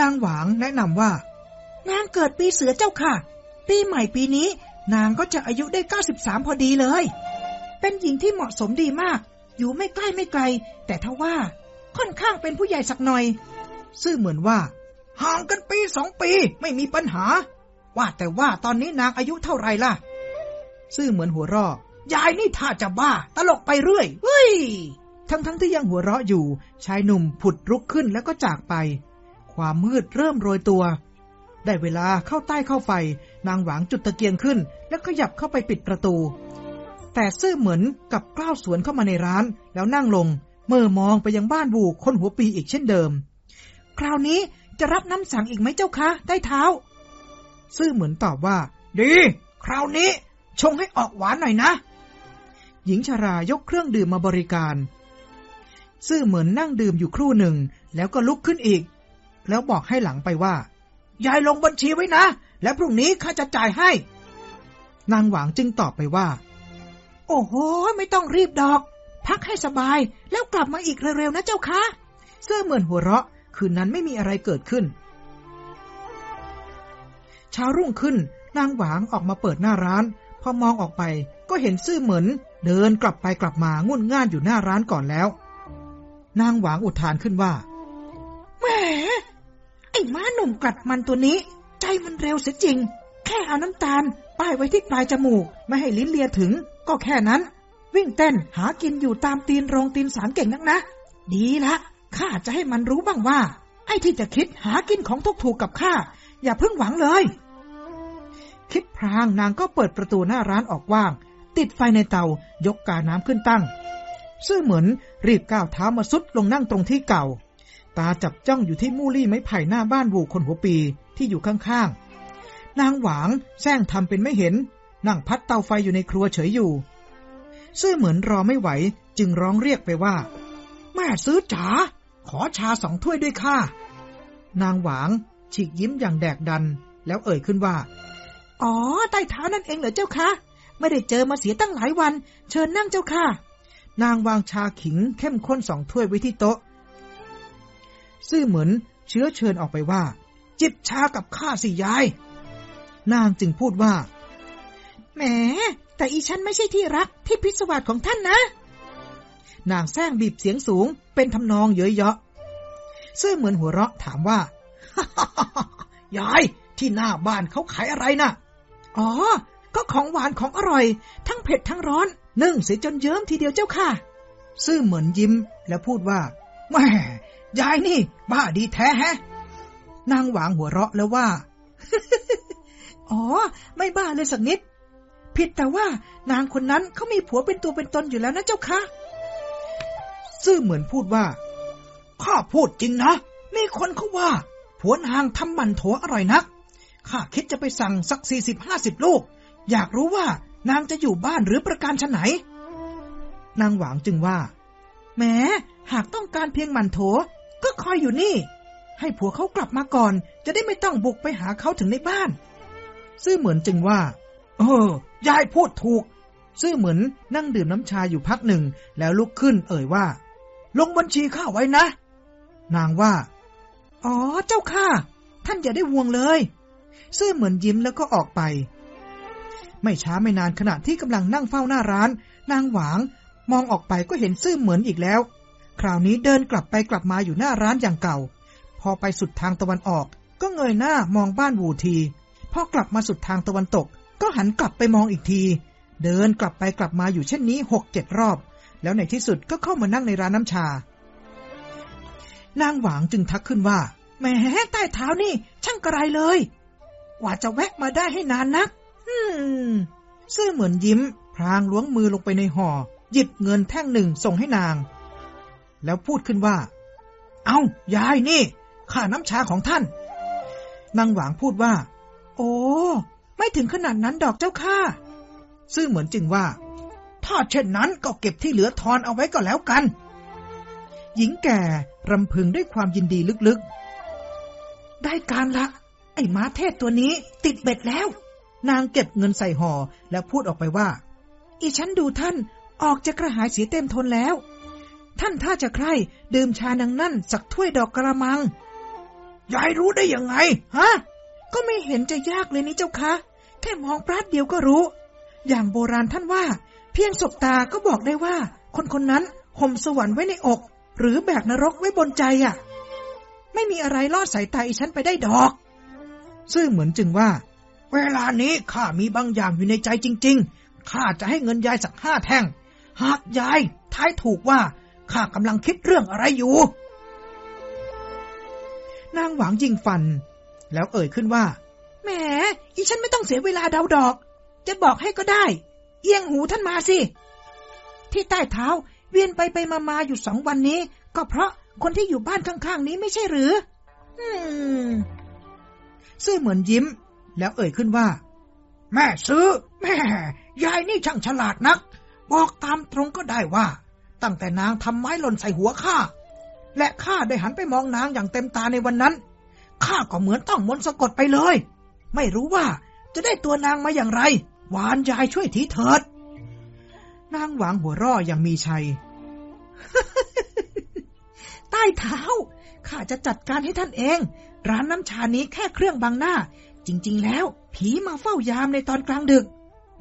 นางหวางแนะนำว่า นางเกิดปีเสือเจ้าค่ะ ปีใหม่ปีนี้ นางก็จะอายุได้ 93 พอดีเลย เป็นหญิงที่เหมาะสมดีมาก อยู่ไม่ใกล้ไม่ไกล แต่ทว่าค่อนข้างเป็นผู้ใหญ่สักหน่อย ซื่อเหมือนว่า ห่างกันปีสองปีไม่มีปัญหา ว่าแต่ว่าตอนนี้นางอายุเท่าไรล่ะ ซื่อเหมือนหัวเราะยายนี่ถ้าจะบ้า ตลกไปเรื่อยเฮ้ย ทั้งๆทที่ยังหัวเราะอยู่ ชายหนุ่มผุดรุกขึ้นแล้วก็จากไป ความมืดเริ่มโรยตัว ได้เวลาเข้าใต้เข้าไฟ นางหวางจุดตะเกียงขึ้น แล้วขยับเข้าไปปิดประตู แต่ซื่อเหมือนกับกล้าวสวนเข้ามาในร้าน แล้วนั่งลง เมื่อมองไปยังบ้านบูคนหัวปีอีกเช่นเดิม คราวนี้ จะรับน้ำสั่งอีกไหมเจ้าคะ ได้เท้า ซื่อเหมือนตอบว่า ดี คราวนี้ ชงให้ออกหวานหน่อยนะ หญิงชารายกเครื่องดื่มมาบริการ ซื่อเหมือนนั่งดื่มอยู่ครู่หนึ่ง แล้วก็ลุกขึ้นอีก แล้วบอกให้หลังไปว่ายายลงบัญชีไว้นะ และพรุ่งนี้ข้าจะจ่ายให้ นางหวางจึงตอบไปว่า โอ้โห ไม่ต้องรีบดอก พักให้สบายแล้วกลับมาอีกเร็วๆนะเจ้าคะ เสื้อเหมือนหัวเราะ คืนนั้นไม่มีอะไรเกิดขึ้น เช้ารุ่งขึ้น นางหวางออกมาเปิดหน้าร้าน พอมองออกไปก็เห็นซื่อเหมือนเดินกลับไปกลับมางุ่นง่านอยู่หน้าร้านก่อนแล้ว นางหวางอุทานขึ้นว่าแหมไอ้ม้าหนุ่มกลัดมันตัวนี้ ใจมันเร็วเสียจริง แค่เอาน้ำตาล ป้ายไว้ที่ปลายจมูก ไม่ให้ลิ้นเลียถึง ก็แค่นั้น วิ่งเต้นหากินอยู่ตามตีนโรงตีนสารเก่งนักนะ ดีละ ข้าจะให้มันรู้บ้างว่า ไอ้ที่จะคิดหากินของทุกถูกกับข้า อย่าเพิ่งหวังเลย คิดพรางนางก็เปิดประตูหน้าร้านออกว่าง ติดไฟในเตายกกาน้ำขึ้นตั้ง ซื่อเหมือนรีบก้าวเท้ามาซุดลงนั่งตรงที่เก่า ตาจับจ้องอยู่ที่มูลี่ไม้ไผ่หน้าบ้านวูคนหัวปีที่อยู่ข้างๆ นางหวางแซงทำเป็นไม่เห็น นั่งพัดเตาไฟอยู่ในครัวเฉยอยู่ ซื่อเหมือนรอไม่ไหว จึงร้องเรียกไปว่า แม่ซื้อจ๋า ขอชาสองถ้วยด้วยค่ะ นางหวางฉีกยิ้มอย่างแดกดัน แล้วเอ่ยขึ้นว่า อ๋อ ใต้เท้านั่นเองเหรอเจ้าคะ ไม่ได้เจอมาเสียตั้งหลายวัน เชิญนั่งเจ้าค่ะ นางวางชาขิงเข้มข้นสองถ้วยไว้ที่โต๊ะ ซื่อเหมือนเชื้อเชิญออกไปว่า จิบชากับข้าสิยาย นางจึงพูดว่า แหม แต่อีฉันไม่ใช่ที่รักที่พิศวาสของท่านนะ นางแซงบีบเสียงสูง เป็นทำนองเย้ยเยาะซื่อเหมือนหัวเราะถามว่ายายที่หน้าบ้านเขาขายอะไรนะ่ะ อ๋อ ก็ของหวานของอร่อย ทั้งเผ็ดทั้งร้อนนึ่งเสียจนเยิ้มทีเดียวเจ้าค่ะ ซื่อเหมือนยิ้มแล้วพูดว่าแม่ยายนี่ บ้าดีแท้แฮะ นางหวางหัวเราะแล้วว่า อ๋อ ไม่บ้าเลยสักนิด ผิดแต่ว่านางคนนั้นเขามีผัวเป็นตัวเป็นตนอยู่แล้วนะเจ้าค่ะ ซื่อเหมือนพูดว่า ข้าพูดจริงนะ มีคนเขาว่า ผวนหางทำมันโถอร่อยนัก ข้าคิดจะไปสั่งสักสี่สิบห้าสิบลูก อยากรู้ว่านางจะอยู่บ้านหรือประการชนไหน นางหวางจึงว่า แม้หากต้องการเพียงมันโถ ก็คอยอยู่นี่ ให้ผัวเขากลับมาก่อน จะได้ไม่ต้องบุกไปหาเขาถึงในบ้าน ซื่อเหมือนจึงว่า เออ ยายพูดถูก ซื่อเหมือนนั่งดื่มน้ำชาอยู่พักหนึ่ง แล้วลุกขึ้นเอ่ยว่า ลงบัญชีข้าไว้นะ นางว่า อ๋อเจ้าค่ะท่านอย่าได้ห่วงเลยซื่อเหมือนยิ้มแล้วก็ออกไป ไม่ช้าไม่นานขณะที่กำลังนั่งเฝ้าหน้าร้าน นางหวาง มองออกไปก็เห็นซื่อเหมือนอีกแล้ว คราวนี้เดินกลับไปกลับมาอยู่หน้าร้านอย่างเก่า พอไปสุดทางตะวันออก ก็เงยหน้ามองบ้านวูที พอกลับมาสุดทางตะวันตก ก็หันกลับไปมองอีกที เดินกลับไปกลับมาอยู่เช่นนี้หกเจ็ดรอบ แล้วในที่สุดก็เข้ามานั่งในร้านน้ำชา นางหวางจึงทักขึ้นว่าแหมใต้เท้านี่ ช่างกระไรเลยว่าจะแวะมาได้ให้นานนัก อืมซื่อเหมือนยิ้ม พรางล้วงมือลงไปในห่อ หยิบเงินแท่งหนึ่งส่งให้นาง แล้วพูดขึ้นว่า เอา้ายายนี่ค่าน้ำชาของท่าน นางหวางพูดว่า โอ้ ไม่ถึงขนาดนั้นดอกเจ้าค่ะซื่อเหมือนจึงว่า ถ้าเช่นนั้นก็เก็บที่เหลือทอนเอาไว้ก็แล้วกัน หญิงแก่รำพึงด้วยความยินดีลึกๆ ได้การละ ไอ้ม้าเทศตัวนี้ ติดเบ็ดแล้ว นางเก็บเงินใส่ห่อแล้วพูดออกไปว่า อีฉันดูท่านออกจะกระหายเสียเต็มทนแล้ว ท่านถ้าจะใคร่ดื่มชานางนั่นสักถ้วยดอกกระมัง ยายรู้ได้ยังไง ฮะ ก็ไม่เห็นจะยากเลยนี่เจ้าคะ แค่มองปราดเดียวก็รู้ อย่างโบราณท่านว่า เพียงสบตาก็บอกได้ว่า คนคนนั้นห่มสวรรค์ไว้ในอก หรือแบกนรกไว้บนใจอะ่ะ ไม่มีอะไรลอดสายตาอีฉันไปได้ดอกซื่อเหมือนจึงว่า เวลานี้ข้ามีบางอย่างอยู่ในใจจริง ๆ ข้าจะให้เงินยายสักห้าแท่ง หากยายทายถูกว่าข้ากำลังคิดเรื่องอะไรอยู่ นางหวังยิงฟัน แล้วเอ่ยขึ้นว่า แหม อีฉันไม่ต้องเสียเวลาเดาดอก จะบอกให้ก็ได้ เอียงหูท่านมาสิ ที่ใต้เท้าเวียนไปไปมามาอยู่สองวันนี้ ก็เพราะคนที่อยู่บ้านข้างๆนี้ไม่ใช่หรือ อืมซื่อเหมือนยิ้ม แล้วเอ่ยขึ้นว่า แม่ซื้อ แม่ยายนี่ช่างฉลาดนัก บอกตามตรงก็ได้ว่า ตั้งแต่นางทำไม้หล่นใส่หัวข้า และข้าได้หันไปมองนางอย่างเต็มตาในวันนั้นข้าก็เหมือนต้องมนต์สะกดไปเลย ไม่รู้ว่าจะได้ตัวนางมาอย่างไร หวานยายช่วยทีเถิด นางหวางหัวร่ออย่างมีชัย ใต้เท้า ข้าจะจัดการให้ท่านเอง ร้านน้ำชานี้แค่เครื่องบังหน้า จริง ๆ แล้ว ผีมาเฝ้ายามในตอนกลางดึก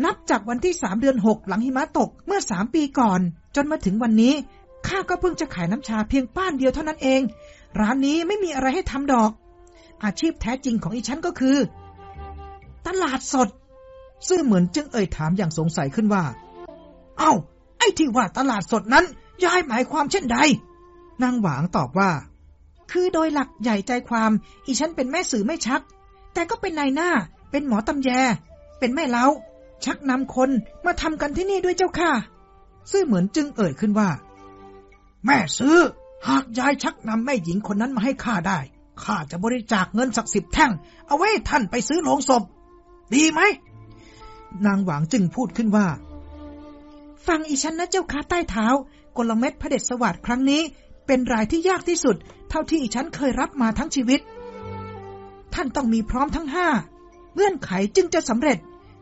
นับจากวันที่สามเดือนหกหลังหิมะตกเมื่อสามปีก่อน จนมาถึงวันนี้ ข้าก็เพิ่งจะขายน้ำชาเพียงป้านเดียวเท่านั้นเอง ร้านนี้ไม่มีอะไรให้ทำดอก อาชีพแท้จริงของอีฉันก็คือ ตลาดสด ซื่อเหมือนจึงเอ่ยถามอย่างสงสัยขึ้นว่า เอา้า ไอ้ที่ว่าตลาดสดนั้นยายหมายความเช่นใด นางหวางตอบว่า คือโดยหลักใหญ่ใจความ อีฉันเป็นแม่สื่อไม่ชัก แต่ก็เป็นนายหน้า เป็นหมอตำแย เป็นแม่เล้า ชักนำคนมาทำกันที่นี่ด้วยเจ้าค่ะ ซื่อเหมือนจึงเอ่ยขึ้นว่า แม่ซื้อ หากยายชักนำแม่หญิงคนนั้นมาให้ข้าได้ข้าจะบริจาคเงินสักสิบแท่ง เอาไว้ท่านไปซื้อโลงศพ ดีไหม นางหวางจึงพูดขึ้นว่า ฟังอีฉันนะเจ้าค่ะใต้เท้ากลเม็ดพระเดชสวัสดิ์ครั้งนี้ เป็นรายที่ยากที่สุด เท่าที่อีฉันเคยรับมาทั้งชีวิต ท่านต้องมีพร้อมทั้งห้าเงื่อนไขจึงจะสำเร็จ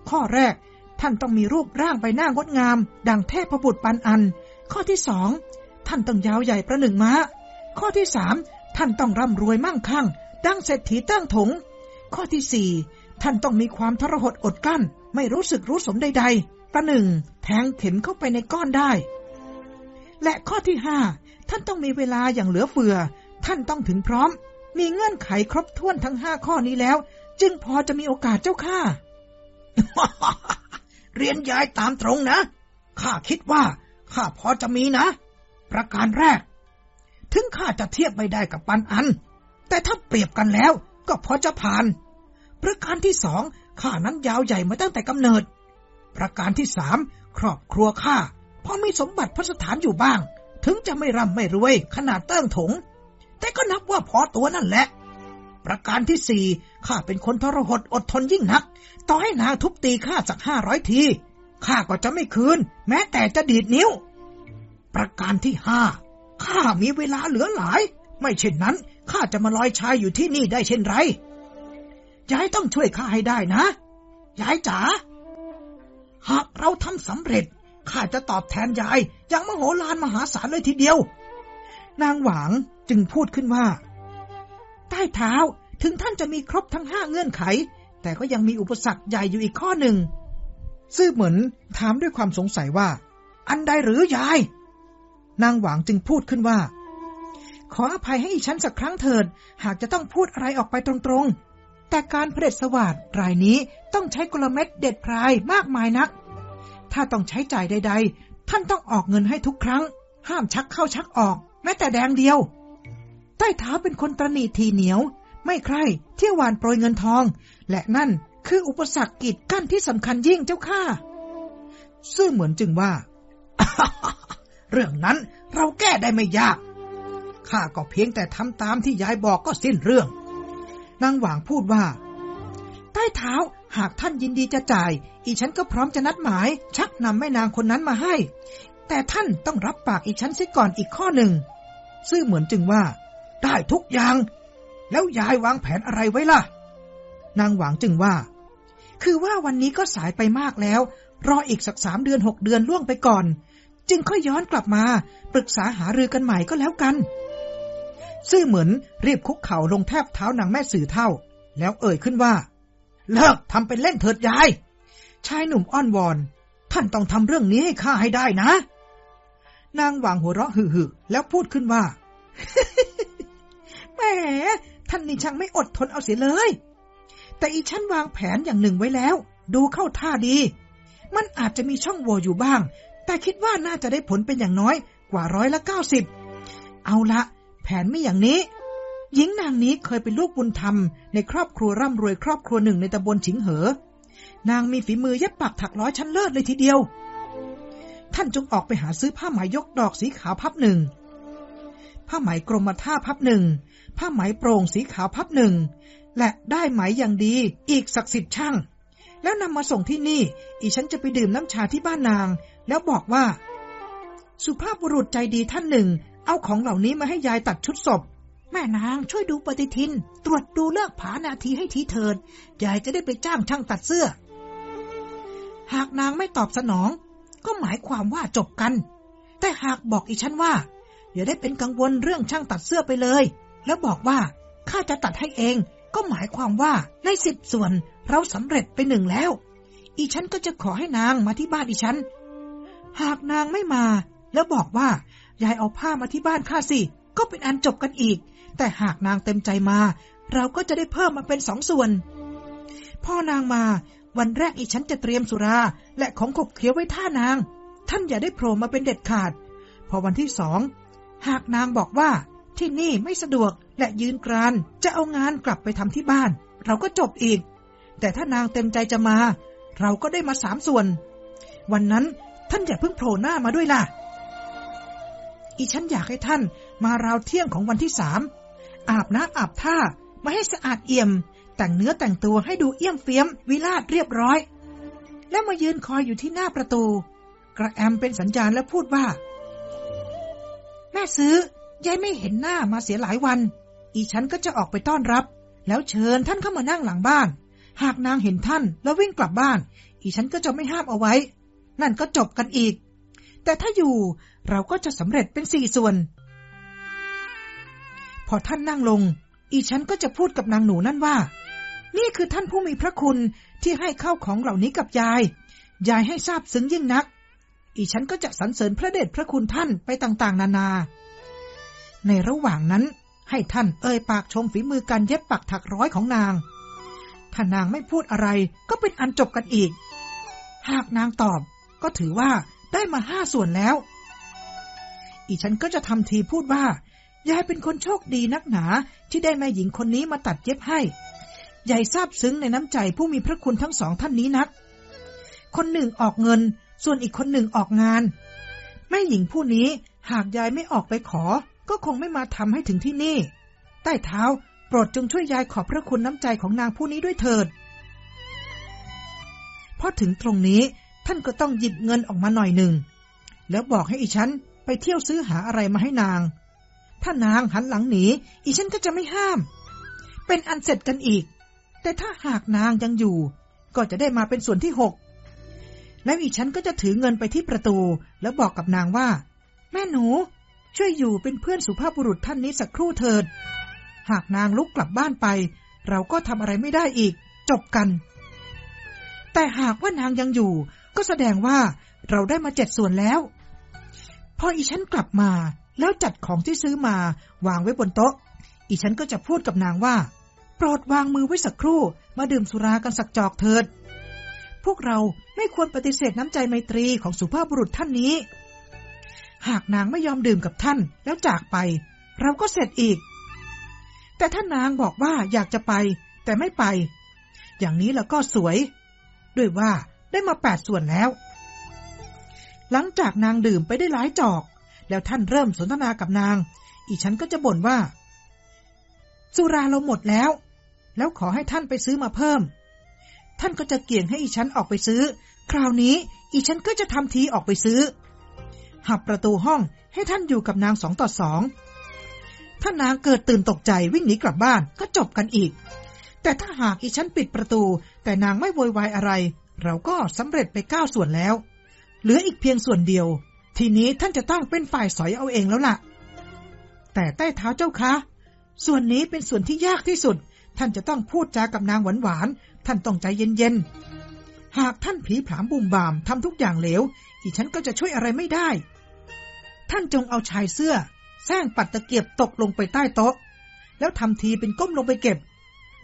ข้อแรก ท่านต้องมีรูปร่างใบหน้างดงาม ดังเทพบุตรปันอัน ข้อที่สองท่านต้องยาวใหญ่ประหนึ่งม้า ข้อที่สามท่านต้องร่ำรวยมั่งคั่ง ดังเศรษฐีตั้งถง ข้อที่สี่ท่านต้องมีความทรหดอดกั้น ไม่รู้สึกรู้สมใดๆประหนึ่งแทงเข็มเข้าไปในก้อนได้ และข้อที่ห้าท่านต้องมีเวลาอย่างเหลือเฟือ ท่านต้องถึงพร้อม มีเงื่อนไขครบถ้วนทั้งห้าข้อนี้แล้ว จึงพอจะมีโอกาสเจ้าค่ะเรียนย้ายตามตรงนะ ข้าคิดว่า ข้าพอจะมีนะ ประการแรก ถึงข้าจะเทียบไม่ได้กับปันอัน แต่ถ้าเปรียบกันแล้ว ก็พอจะผ่าน ประการที่สอง ข้านั้นยาวใหญ่มาตั้งแต่กำเนิด ประการที่สามครอบครัวข้าพอมีสมบัติพระสถานอยู่บ้าง ถึงจะไม่ร่ำไม่รวย ขนาดเติ้งถง แต่ก็นับว่าพอตัวนั่นแหละ ประการที่สี่ข้าเป็นคนทรหดอดทนยิ่งนัก ต่อให้นางทุบตีข้าสักห้าร้อยทีข้าก็จะไม่คืน แม้แต่จะดีดนิ้ว ประการที่ห้าข้ามีเวลาเหลือหลาย ไม่เช่นนั้นข้าจะมาลอยชายอยู่ที่นี่ได้เช่นไร ยายต้องช่วยข้าให้ได้นะ ยายจ๋า หากเราทำสำเร็จ ข้าจะตอบแทนยายอย่างมโหฬารมหาศาลเลยทีเดียว นางหวางจึงพูดขึ้นว่า ใต้เท้าถึงท่านจะมีครบทั้งห้าเงื่อนไข แต่ก็ยังมีอุปสรรคใหญ่อยู่อีกข้อหนึ่ง ซื่อเหมือนถามด้วยความสงสัยว่า อันใดหรือยาย นางหวางจึงพูดขึ้นว่า ขออภัยให้ฉันสักครั้งเถิด หากจะต้องพูดอะไรออกไปตรงๆ แต่การเผด็จสวัสดรายนี้ต้องใช้กลเม็ดเด็ดพรายมากมายนัก ถ้าต้องใช้จ่ายใด ๆ ท่านต้องออกเงินให้ทุกครั้ง ห้ามชักเข้าชักออก แม้แต่แดงเดียว ใต้เท้าเป็นคนตรณีทีเหนียว ไม่ใคร่เที่ยวหวานโปรยเงินทอง และนั่นคืออุปสรรคกีดกั้นที่สำคัญยิ่งเจ้าค่ะซื่อเหมือนจึงว่า เรื่องนั้นเราแก้ได้ไม่ยากข้าก็เพียงแต่ทำตามที่ยายบอกก็สิ้นเรื่อง นางหวางพูดว่า ใต้เท้าหากท่านยินดีจะจ่าย อีฉันก็พร้อมจะนัดหมาย ชักนำแม่นางคนนั้นมาให้ แต่ท่านต้องรับปากอีฉันเสียก่อนอีกข้อหนึ่ง ซื่อเหมือนจึงว่า ได้ทุกอย่าง แล้วยายวางแผนอะไรไว้ล่ะ นางหวางจึงว่า คือว่าวันนี้ก็สายไปมากแล้ว รออีกสักสามเดือนหกเดือนล่วงไปก่อน จึงค่อยย้อนกลับมา ปรึกษาหารือกันใหม่ก็แล้วกัน ซื่อเหมือนรีบคุกเข่าลงแทบเท้านางแม่สื่อเท่า แล้วเอ่ยขึ้นว่า เลิกทำเป็นเล่นเถิดยาย ชายหนุ่มอ้อนวอน ท่านต้องทำเรื่องนี้ให้ข้าให้ได้นะ นางวางหัวเราะหึ่ๆแล้วพูดขึ้นว่าแหม่ท่านนี่ช่างไม่อดทนเอาเสียเลย แต่อีฉันวางแผนอย่างหนึ่งไว้แล้ว ดูเข้าท่าดี มันอาจจะมีช่องโหว่อยู่บ้าง แต่คิดว่าน่าจะได้ผลเป็นอย่างน้อยกว่าร้อยละเก้าสิบเอาละ แผนไม่อย่างนี้ หญิงนางนี้เคยเป็นลูกบุญธรรมในครอบครัวร่ำรวยครอบครัวหนึ่งในตำบลฉิงเหอ นางมีฝีมือเย็บปักถักร้อยชั้นเลิศเลยทีเดียว ท่านจงออกไปหาซื้อผ้าไหมยกดอกสีขาวพับหนึ่ง ผ้าไหมกรมท่าพับหนึ่ง ผ้าไหมโปร่งสีขาวพับหนึ่ง และได้ไหมอย่างดีอีกสักสิบช่างแล้วนำมาส่งที่นี่ อีฉันจะไปดื่มน้ำชาที่บ้านนาง แล้วบอกว่า สุภาพบุรุษใจดีท่านหนึ่ง เอาของเหล่านี้มาให้ยายตัดชุดศพ แม่นางช่วยดูปฏิทิน ตรวจดูเลิกผานาทีให้ทีเถิด ยายจะได้ไปจ้างช่างตัดเสื้อ หากนางไม่ตอบสนอง ก็หมายความว่าจบกัน แต่หากบอกอีฉันว่า อย่าได้เป็นกังวลเรื่องช่างตัดเสื้อไปเลย แล้วบอกว่าข้าจะตัดให้เอง ก็หมายความว่าในสิบส่วนเราสำเร็จไปหนึ่งแล้ว อีฉันก็จะขอให้นางมาที่บ้านอีฉัน หากนางไม่มา แล้วบอกว่า ยายเอาผ้ามาที่บ้านข้าสิ ก็เป็นอันจบกันอีก แต่หากนางเต็มใจมา เราก็จะได้เพิ่มมาเป็นสองส่วน พ่อนางมา วันแรกอีฉันจะเตรียมสุรา และของขบเคี้ยวไว้ท่านาง ท่านอย่าได้โผล่มาเป็นเด็ดขาด พอวันที่สอง หากนางบอกว่าที่นี่ไม่สะดวกและยืนกราน จะเอางานกลับไปทำที่บ้าน เราก็จบอีก แต่ถ้านางเต็มใจจะมา เราก็ได้มาสามส่วน วันนั้นท่านอย่าเพิ่งโผล่หน้ามาด้วยล่ะ อีฉันอยากให้ท่านมาราวเที่ยงของวันที่สามอาบน้ำอาบท่ามาให้สะอาดเอี่ยม แต่งเนื้อแต่งตัวให้ดูเอี่ยมเฟี้ยม วิลาดเรียบร้อย แล้วมายืนคอยอยู่ที่หน้าประตู กระแอมเป็นสัญญาณและพูดว่า แม่ซื้อยายไม่เห็นหน้ามาเสียหลายวัน อีฉันก็จะออกไปต้อนรับ แล้วเชิญท่านเข้ามานั่งหลังบ้าน หากนางเห็นท่านแล้ววิ่งกลับบ้าน อีฉันก็จะไม่ห้ามเอาไว้ นั่นก็จบกันอีก แต่ถ้าอยู่ เราก็จะสำเร็จเป็นสี่ส่วน พอท่านนั่งลง อีฉันก็จะพูดกับนางหนูนั่นว่า นี่คือท่านผู้มีพระคุณที่ให้เข้าของเหล่านี้กับยาย ยายให้ทราบซึ้งยิ่งนัก อีฉันก็จะสรรเสริญพระเดชพระคุณท่านไปต่างๆ นานา ในระหว่างนั้นให้ท่านเอ่ยปากชมฝีมือการเย็บปักถักร้อยของนาง ถ้านางไม่พูดอะไรก็เป็นอันจบกันอีก หากนางตอบก็ถือว่าได้มาห้าส่วนแล้ว อีฉันก็จะทำทีพูดว่ายายเป็นคนโชคดีนักหนาที่ได้แม่หญิงคนนี้มาตัดเย็บให้ ยายซาบซึ้งในน้ำใจผู้มีพระคุณทั้งสองท่านนี้นัก คนหนึ่งออกเงิน ส่วนอีกคนหนึ่งออกงาน แม่หญิงผู้นี้หากยายไม่ออกไปขอ ก็คงไม่มาทำให้ถึงที่นี่ ใต้เท้า โปรดจงช่วยยายขอบพระคุณน้ำใจของนางผู้นี้ด้วยเถิด พอถึงตรงนี้ท่านก็ต้องหยิบเงินออกมาหน่อยหนึ่ง แล้วบอกให้อีฉัน ไปเที่ยวซื้อหาอะไรมาให้นาง ถ้านางหันหลังหนี อีฉันก็จะไม่ห้าม เป็นอันเสร็จกันอีก แต่ถ้าหากนางยังอยู่ ก็จะได้มาเป็นส่วนที่หก แล้วอีฉันก็จะถือเงินไปที่ประตู แล้วบอกกับนางว่า แม่หนู ช่วยอยู่เป็นเพื่อนสุภาพบุรุษท่านนี้สักครู่เถิด หากนางลุกกลับบ้านไป เราก็ทำอะไรไม่ได้อีก จบกัน แต่หากว่านางยังอยู่ ก็แสดงว่าเราได้มาเจ็ดส่วนแล้ว พออีฉันกลับมา แล้วจัดของที่ซื้อมาวางไว้บนโต๊ะ อีฉันก็จะพูดกับนางว่า โปรดวางมือไว้สักครู่ มาดื่มสุรากันสักจอกเถิด พวกเราไม่ควรปฏิเสธน้ำใจไมตรีของสุภาพบุรุษท่านนี้ หากนางไม่ยอมดื่มกับท่านแล้วจากไป เราก็เสร็จอีก แต่ถ้านางบอกว่าอยากจะไป แต่ไม่ไป อย่างนี้แล้วก็สวย ด้วยว่าได้มาแปดส่วนแล้ว หลังจากนางดื่มไปได้หลายจอก แล้วท่านเริ่มสนทนากับนาง อีฉันก็จะบ่นว่า สุราเราหมดแล้ว แล้วขอให้ท่านไปซื้อมาเพิ่ม ท่านก็จะเกี่ยงให้อีฉันออกไปซื้อ คราวนี้อีฉันก็จะทำทีออกไปซื้อ หับประตูห้องให้ท่านอยู่กับนางสองต่อสองถ้านางเกิดตื่นตกใจวิ่งหนีกลับบ้านก็จบกันอีก แต่ถ้าหากอีฉันปิดประตู แต่นางไม่โวยวายอะไร เราก็สำเร็จไปเก้าส่วนแล้ว เหลืออีกเพียงส่วนเดียว ทีนี้ท่านจะต้องเป็นฝ่ายสอยเอาเองแล้วล่ะ แต่ใต้เท้าเจ้าคะ ส่วนนี้เป็นส่วนที่ยากที่สุด ท่านจะต้องพูดจากับนางหวานๆ ท่านต้องใจเย็นๆ หากท่านผีผามบุ่มบามทำทุกอย่างเหลว อีฉันก็จะช่วยอะไรไม่ได้ ท่านจงเอาชายเสื้อแซงปัดตะเกียบตกลงไปใต้โต๊ะ แล้วทำทีเป็นก้มลงไปเก็บ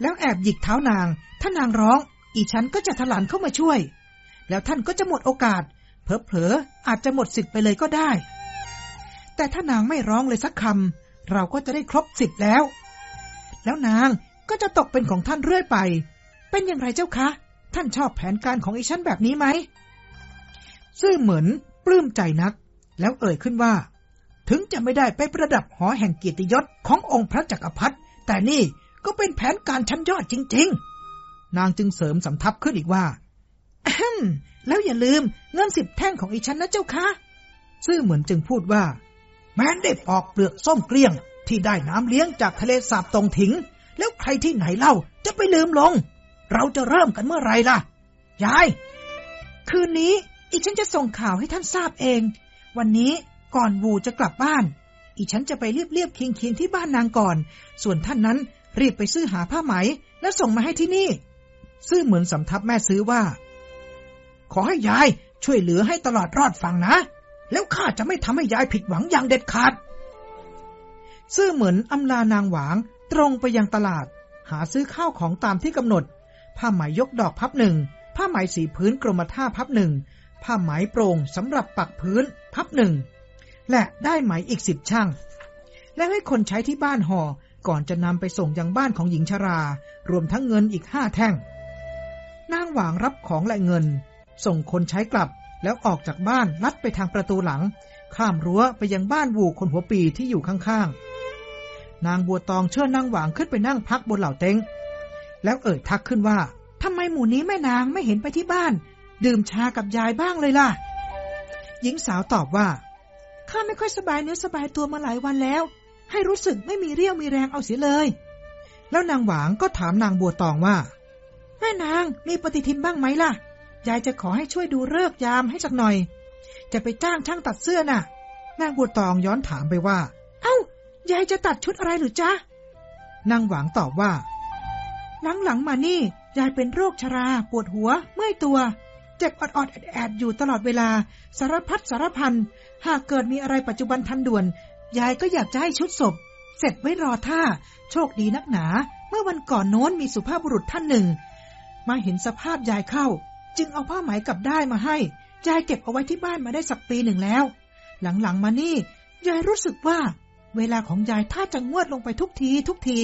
แล้วแอบหยิกเท้านาง ถ้านางร้อง อีฉันก็จะถลันเข้ามาช่วย แล้วท่านก็จะหมดโอกาส เผลอๆอาจจะหมดสิทธิ์ไปเลยก็ได้ แต่ถ้านางไม่ร้องเลยสักคำเราก็จะได้ครบสิบแล้ว แล้วนางก็จะตกเป็นของท่านเรื่อยไป เป็นอย่างไรเจ้าคะ ท่านชอบแผนการของอีฉันแบบนี้ไหมซื่อเหมือนปลื้มใจนัก แล้วเอ่ยขึ้นว่า ถึงจะไม่ได้ไปประดับหอแห่งเกียรติยศขององค์พระจักรพรรดิแต่นี่ก็เป็นแผนการชั้นยอดจริง ๆ นางจึงเสริมสำทับขึ้นอีกว่า แล้วอย่าลืมเงินสิบแท่งของอีฉันนะเจ้าคะซื่อเหมือนจึงพูดว่า แม้ได้ปอกเปลือกส้มเกลี้ยง ที่ได้น้ำเลี้ยงจากทะเลสาบตรงถิง แล้วใครที่ไหนเล่าจะไปลืมลง เราจะเริ่มกันเมื่อไรล่ะ ยาย คืนนี้อีฉันจะส่งข่าวให้ท่านทราบเอง วันนี้ก่อนวูจะกลับบ้าน อีฉันจะไปเรียบเรียบเคียงเคียงที่บ้านนางก่อน ส่วนท่านนั้นรีบไปซื้อหาผ้าไหม แล้วส่งมาให้ที่นี่ ซื่อเหมือนสำทับแม่ซื้อว่า ขอให้ยายช่วยเหลือให้ตลอดรอดฟังนะ แล้วข้าจะไม่ทำให้ยายผิดหวังอย่างเด็ดขาด ซื่อเหมือนอำลานางหวางตรงไปยังตลาด หาซื้อข้าวของตามที่กำหนด ผ้าไหมยกดอกพับหนึ่ง ผ้าไหมสีพื้นกรมท่าพับหนึ่ง ผ้าไหมโปร่งสำหรับปักพื้นพับหนึ่ง และได้ไหมอีกสิบช่าง แล้วให้คนใช้ที่บ้านห่อก่อนจะนำไปส่งยังบ้านของหญิงชรา รวมทั้งเงินอีกห้าแท่งนางหวางรับของและเงิน ส่งคนใช้กลับ แล้วออกจากบ้านลัดไปทางประตูหลัง ข้ามรั้วไปยังบ้านวูคนหัวปีที่อยู่ข้างๆ นางบัวตองเชิญนางหวางขึ้นไปนั่งพักบนเหล่าเต็ง แล้วเอ่ยทักขึ้นว่าทำไมหมู่นี้แม่นางไม่เห็นไปที่บ้าน ดื่มชากับยายบ้างเลยล่ะ หญิงสาวตอบว่า ข้าไม่ค่อยสบายเนื้อสบายตัวมาหลายวันแล้ว ให้รู้สึกไม่มีเรี่ยวมีแรงเอาเสียเลย แล้วนางหวางก็ถามนางบัวตองว่า แม่นางมีปฏิทินบ้างไหมล่ะ ยายจะขอให้ช่วยดูเลิกยามให้สักหน่อย จะไปจ้างช่างตัดเสื้อน่ะ นางบัวตองย้อนถามไปว่า เอา้า ยายจะตัดชุดอะไรหรือจ๊ะ นางหวังตอบว่า หลังๆมานี่ ยายเป็นโรคชรา ปวดหัว เมื่อยตัว เจ็บอดๆแอดๆอยู่ตลอดเวลา สารพัดสารพัน หากเกิดมีอะไรปัจจุบันทันด่วน ยายก็อยากจะให้ชุดศพ เสร็จไว้รอท่า โชคดีนักหนา เมื่อวันก่อนโน้นมีสุภาพบุรุษท่านหนึ่ง มาเห็นสภาพยายเข้า จึงเอาผ้าไหมกลับได้มาให้ ยายเก็บเอาไว้ที่บ้านมาได้สักปีหนึ่งแล้ว หลังๆมานี่ ยายรู้สึกว่า เวลาของยายถ้าจะงวดลงไปทุกทีทุกที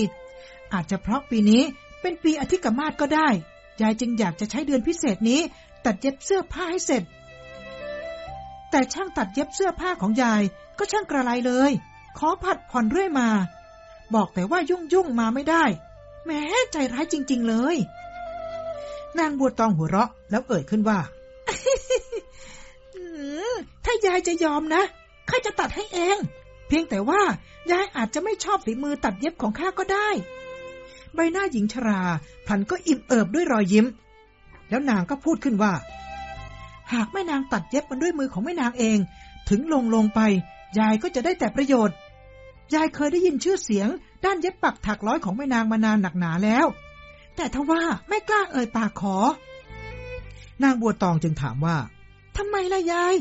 อาจจะเพราะปีนี้เป็นปีอธิกมาศก็ได้ ยายจึงอยากจะใช้เดือนพิเศษนี้ ตัดเย็บเสื้อผ้าให้เสร็จ แต่ช่างตัดเย็บเสื้อผ้าของยายก็ช่างกระไรเลย ขอผัดผ่อนเรื่อยมา บอกแต่ว่ายุ่งยุ่งมาไม่ได้แม้ใจร้ายจริง ๆ เลย นางบัวตองหัวเราะแล้วเอ่ยขึ้นว่าถ้ายายจะยอมนะข้าจะตัดให้เอง เพียงแต่ว่ายายอาจจะไม่ชอบฝีมือตัดเย็บของข้าก็ได้ ใบหน้าหญิงชราพันก็อิ่มเอิบด้วยรอยยิ้ม แล้วนางก็พูดขึ้นว่า หากแม่นางตัดเย็บมันด้วยมือของแม่นางเอง ถึงลงลงไป ยายก็จะได้แต่ประโยชน์ ยายเคยได้ยินชื่อเสียง ด้านเย็บปักถักร้อยของแม่นางมานานหนักหนาแล้ว แต่ทว่าไม่กล้าเอ่ยปากขอ นางบัวตองจึงถามว่าทำไมล่ะยาย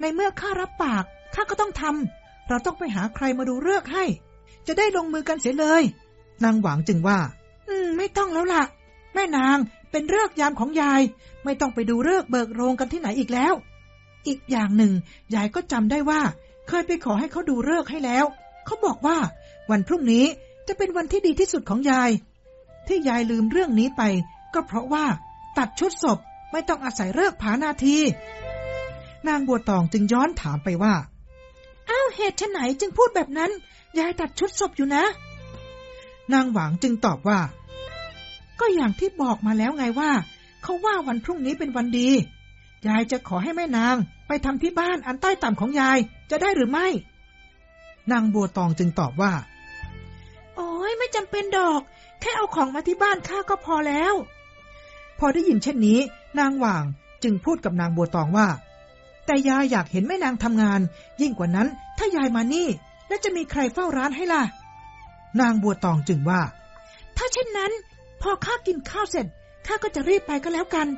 ในเมื่อข้ารับปากข้าก็ต้องทำเราต้องไปหาใครมาดูเลือกให้ จะได้ลงมือกันเสียเลย นางหวังจึงว่า อืม ไม่ต้องแล้วล่ะ แม่นางเป็นเลือกยามของยาย ไม่ต้องไปดูเลือกเบิกโรงกันที่ไหนอีกแล้ว อีกอย่างหนึ่งยายก็จำได้ว่า เคยไปขอให้เขาดูเลิกให้แล้ว เขาบอกว่า วันพรุ่งนี้จะเป็นวันที่ดีที่สุดของยาย ที่ยายลืมเรื่องนี้ไป ก็เพราะว่าตัดชุดศพไม่ต้องอาศัยเลิกผานาที นางบัวตองจึงย้อนถามไปว่า อ้าวเหตุไหนจึงพูดแบบนั้น ยายตัดชุดศพอยู่นะ นางหวังจึงตอบว่า ก็อย่างที่บอกมาแล้วไงว่า เขาว่าวันพรุ่งนี้เป็นวันดี ยายจะขอให้แม่นางไปทำที่บ้านอันใต้ต่ำของยายจะได้หรือไม่ นางบัวตองจึงตอบว่า โอ้ยไม่จำเป็นดอก แค่เอาของมาที่บ้านข้าก็พอแล้ว พอได้ยินเช่นนี้ นางหว่างจึงพูดกับนางบัวตองว่า แต่ยายอยากเห็นแม่นางทำงาน ยิ่งกว่านั้น ถ้ายายมานี่ แล้วจะมีใครเฝ้าร้านให้ล่ะ นางบัวตองจึงว่า ถ้าเช่นนั้น พอข้ากินข้าวเสร็จข้าก็จะรีบไปก็แล้วกัน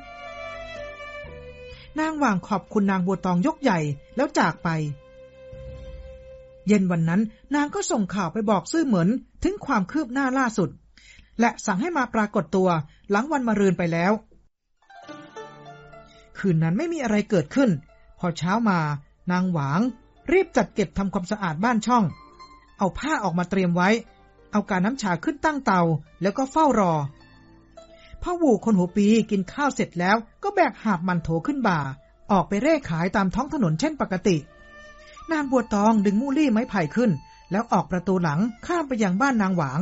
นางหว่างขอบคุณนางบัวตองยกใหญ่แล้วจากไปเย็นวันนั้นนางก็ส่งข่าวไปบอกซื่อเหมือนถึงความคืบหน้าล่าสุด และสั่งให้มาปรากฏตัว หลังวันมรืนไปแล้ว คืนนั้นไม่มีอะไรเกิดขึ้น พอเช้ามานางหวาง รีบจัดเก็บทำความสะอาดบ้านช่อง เอาผ้าออกมาเตรียมไว้ เอาการน้ำชาขึ้นตั้งเตา แล้วก็เฝ้ารอพ่อวูคนหัวปีกินข้าวเสร็จแล้ว ก็แบกหาบมันโถขึ้นบ่า ออกไปเร่ขายตามท้องถนนเช่นปกติ นางบัวตองดึงมูลี่ไม้ไผ่ขึ้น แล้วออกประตูหลังข้ามไปยังบ้านนางหวาง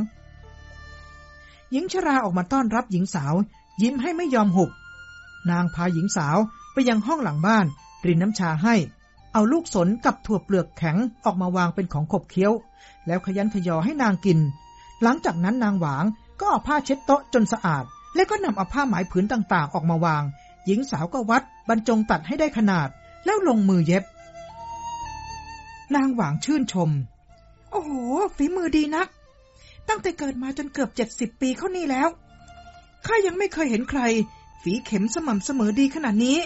หญิงชราออกมาต้อนรับหญิงสาว ยิ้มให้ไม่ยอมหุบ นางพาหญิงสาวไปยังห้องหลังบ้าน รินน้ำชาให้ เอาลูกสนกับถั่วเปลือกแข็งออกมาวางเป็นของขบเคี้ยว แล้วขยันขยอให้นางกิน หลังจากนั้นนางหวางก็เอาผ้าเช็ดโต๊ะจนสะอาด แล้วก็นำเอาผ้าไหมผืนต่างๆ ออกมาวาง หญิงสาวก็วัดบรรจงตัดให้ได้ขนาด แล้วลงมือเย็บ นางหวางชื่นชม โอ้โหฝีมือดีนัก ตั้งแต่เกิดมาจนเกือบเจ็ดสิบปีเข้านี่แล้วข้ายังไม่เคยเห็นใคร ฝีเข็มสม่ำเสมอดีขนาดนี้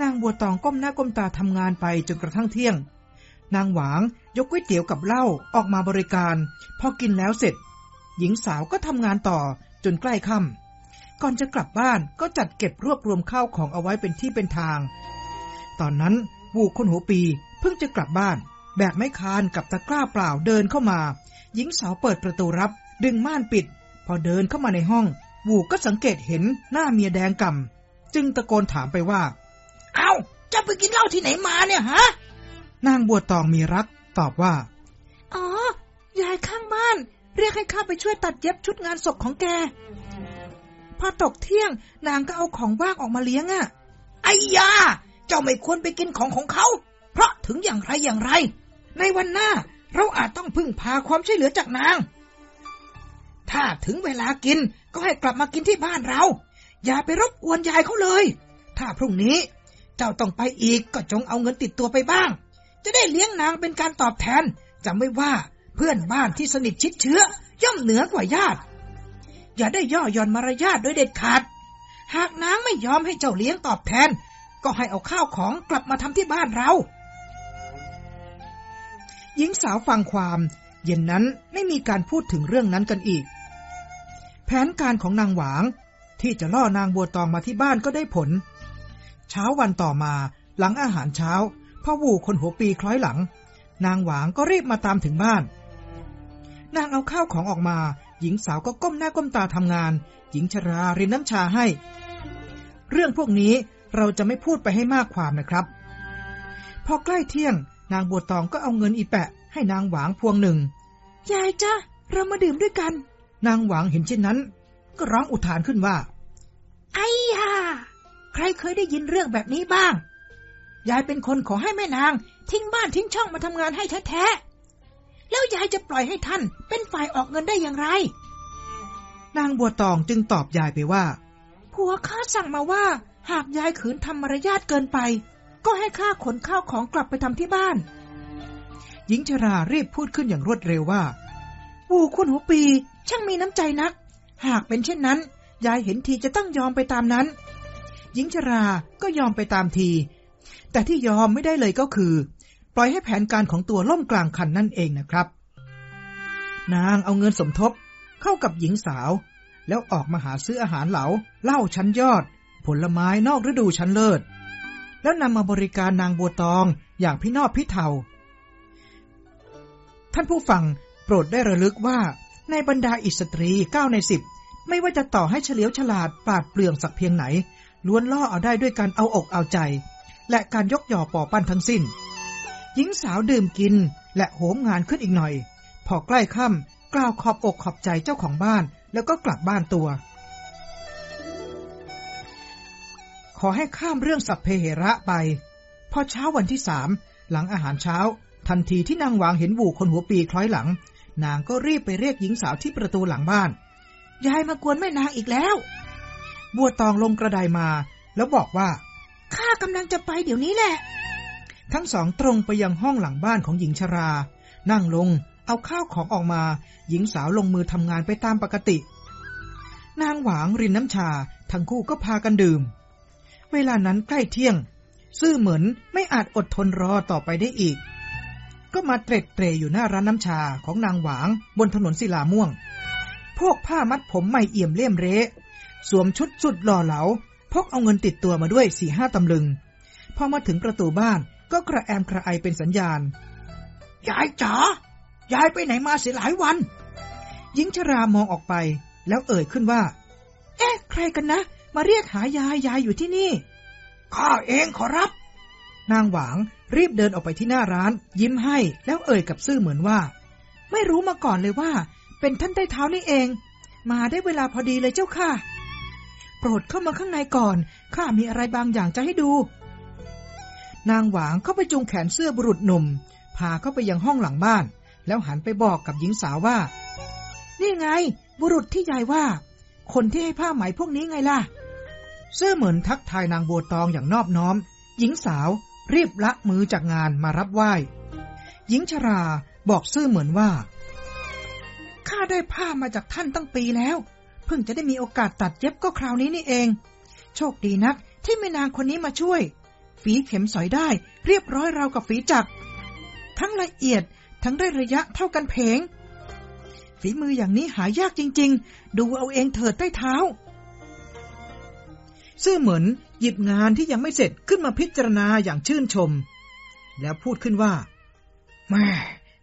นางบัวตองก้มหน้าก้มตาทำงานไปจนกระทั่งเที่ยง นางหวางยกก๋วยเตี๋ยวกับเหล้าออกมาบริการ พอกินแล้วเสร็จ หญิงสาวก็ทำงานต่อจนใกล้ค่ำก่อนจะกลับบ้านก็จัดเก็บรวบรวมข้าวของเอาไว้เป็นที่เป็นทาง ตอนนั้นวูคนหัวปีเพิ่งจะกลับบ้าน แบกไม้คานกับตะกร้าเปล่าเดินเข้ามา หญิงสาวเปิดประตูรับ ดึงม่านปิด พอเดินเข้ามาในห้อง วูก็สังเกตเห็นหน้าเมียแดงกำจึงตะโกนถามไปว่า เอาจะไปกินเหล้าที่ไหนมาเนี่ยฮะ นางบัวตองมีรัก ตอบว่า อ๋อยายข้างบ้าน เรียกให้ข้าไปช่วยตัดเย็บชุดงานศพของแก พอตกเที่ยง นางก็เอาของว่างออกมาเลี้ยงอะ่ะไอ้ยา เจ้าไม่ควรไปกินของของเขา เพราะถึงอย่างไรอย่างไร ในวันหน้า เราอาจต้องพึ่งพาความช่วยเหลือจากนาง ถ้าถึงเวลากินก็ให้กลับมากินที่บ้านเรา อย่าไปรบกวนยายเขาเลย ถ้าพรุ่งนี้ เจ้าต้องไปอีกก็จงเอาเงินติดตัวไปบ้าง จะได้เลี้ยงนางเป็นการตอบแทนจำไว้ว่าเพื่อนบ้านที่สนิทชิดเชื้อ ย่อมเหนือกว่าญาติ อย่าได้ย่อหย่อนมารยาทโดยเด็ดขาด หากนางไม่ยอมให้เจ้าเลี้ยงตอบแทน ก็ให้เอาข้าวของกลับมาทำที่บ้านเรา หญิงสาวฟังความ เย็นนั้นไม่มีการพูดถึงเรื่องนั้นกันอีก แผนการของนางหวาง ที่จะล่อนางบัวตองมาที่บ้านก็ได้ผล เช้าวันต่อมาหลังอาหารเช้าพ่อวูคนหัวปีคล้อยหลัง นางหวางก็รีบมาตามถึงบ้าน นางเอาข้าวของออกมา หญิงสาวก็ก้มหน้าก้มตาทำงาน หญิงชรารินน้ำชาให้ เรื่องพวกนี้เราจะไม่พูดไปให้มากความนะครับ พอใกล้เที่ยง นางบัวตองก็เอาเงินอีแปะ ให้นางหวางพวงหนึ่ง ยายจ้ะเรามาดื่มด้วยกัน นางหวางเห็นเช่นนั้น ก็ร้องอุทานขึ้นว่า ไอ้ยาใครเคยได้ยินเรื่องแบบนี้บ้าง ยายเป็นคนขอให้แม่นาง ทิ้งบ้านทิ้งช่องมาทำงานให้แท้แล้วยายจะปล่อยให้ท่าน เป็นฝ่ายออกเงินได้อย่างไร นางบัวตองจึงตอบยายไปว่าผัวข้าสั่งมาว่า หากยายขืนทำมารยาทเกินไป ก็ให้ข้าขนข้าวของกลับไปทำที่บ้าน หญิงชรารีบพูดขึ้นอย่างรวดเร็วว่าปู่คุณหัวปีช่างมีน้ำใจนัก หากเป็นเช่นนั้น ยายเห็นทีจะต้องยอมไปตามนั้น หญิงชราก็ยอมไปตามที แต่ที่ยอมไม่ได้เลยก็คือ ปล่อยให้แผนการของตัวล่มกลางคันนั่นเองนะครับ นางเอาเงินสมทบเข้ากับหญิงสาว แล้วออกมาหาซื้ออาหารเหลาเหล้าชั้นยอด ผลไม้นอกฤดูชั้นเลิศ แล้วนำมาบริการนางบัวตองอย่างพี่นอบพี่เทา ท่านผู้ฟังโปรดได้ระลึกว่า ในบรรดาอิสตรีเก้าในสิบไม่ว่าจะต่อให้เฉลียวฉลาดปราดเปลืองสักเพียงไหน ล้วนล่อเอาได้ด้วยการเอาอกเอาใจ และการยกย่อปอปั้นทั้งสิ้น หญิงสาวดื่มกินและโหมงานขึ้นอีกหน่อย พอใกล้ค่ำกล่าวขอบอกขอบใจเจ้าของบ้านแล้วก็กลับบ้านตัว อให้ข้ามเรื่องสัพเพเหระไป พอเช้าวันที่สามหลังอาหารเช้า ทันทีที่นางวางเห็นบูคนหัวปีคล้อยหลัง นางก็รีบไปเรียกหญิงสาวที่ประตูหลังบ้าน ยายมากวนแม่นางอีกแล้ว บัวตองลงกระไดมา แล้วบอกว่าข้ากำลังจะไปเดี๋ยวนี้แหละ ทั้งสองตรงไปยังห้องหลังบ้านของหญิงชรา นั่งลง เอาข้าวของออกมา หญิงสาวลงมือทำงานไปตามปกติ นางหวางรินน้ำชา ทั้งคู่ก็พากันดื่ม เวลานั้นใกล้เที่ยง ซื่อเหมือนไม่อาจอดทนรอต่อไปได้อีก ก็มาเตร็ดเตรอยู่หน้าร้านน้ำชาของนางหวางบนถนนศิลาม่วง พวกผ้ามัดผมไม่เอี่ยมเลี่ยมเละสวมชุดสุดหล่อเหลา พกเอาเงินติดตัวมาด้วยสี่ห้าตำลึง พอมาถึงประตูบ้านก็กระแอมกระไอเป็นสัญญาณ ยายจ๋ายายไปไหนมาเสียหลายวัน หญิงชรามองออกไปแล้วเอ่ยขึ้นว่า เอ๊ะ ใครกันนะ มาเรียกหายายยายอยู่ที่นี่ข้าเองขอรับ นางหวางรีบเดินออกไปที่หน้าร้าน ยิ้มให้แล้วเอ่ยกับซื่อเหมือนว่า ไม่รู้มาก่อนเลยว่า เป็นท่านใต้เท้านี่เอง มาได้เวลาพอดีเลยเจ้าค่ะ โปรดเข้ามาข้างในก่อนข้ามีอะไรบางอย่างจะให้ดู นางหวางเข้าไปจูงแขนเสื้อบุรุษหนุ่ม พาเข้าไปยังห้องหลังบ้าน แล้วหันไปบอกกับหญิงสาวว่า นี่ไง บุรุษที่ยายว่า คนที่ให้ผ้าไหมพวกนี้ไงล่ะ เสื้อเหมือนทักทายนางบัวตองอย่างนอบน้อม หญิงสาวรีบละมือจากงานมารับไหว้ หญิงชราบอกซื่อเหมือนว่า ข้าได้ผ้ามาจากท่านตั้งปีแล้ว เพิ่งจะได้มีโอกาสตัดเย็บก็คราวนี้นี่เอง โชคดีนักที่แม่นางคนนี้มาช่วย ฝีเข็มสอยได้ เรียบร้อยราวกับฝีจักร ทั้งละเอียดทั้งได้ระยะเท่ากันเพงฝีมืออย่างนี้หายากจริง ๆ ดูเอาเองเถิดใต้เท้า ซื่อเหมือนหยิบงานที่ยังไม่เสร็จขึ้นมาพิจารณาอย่างชื่นชม แล้วพูดขึ้นว่าแม่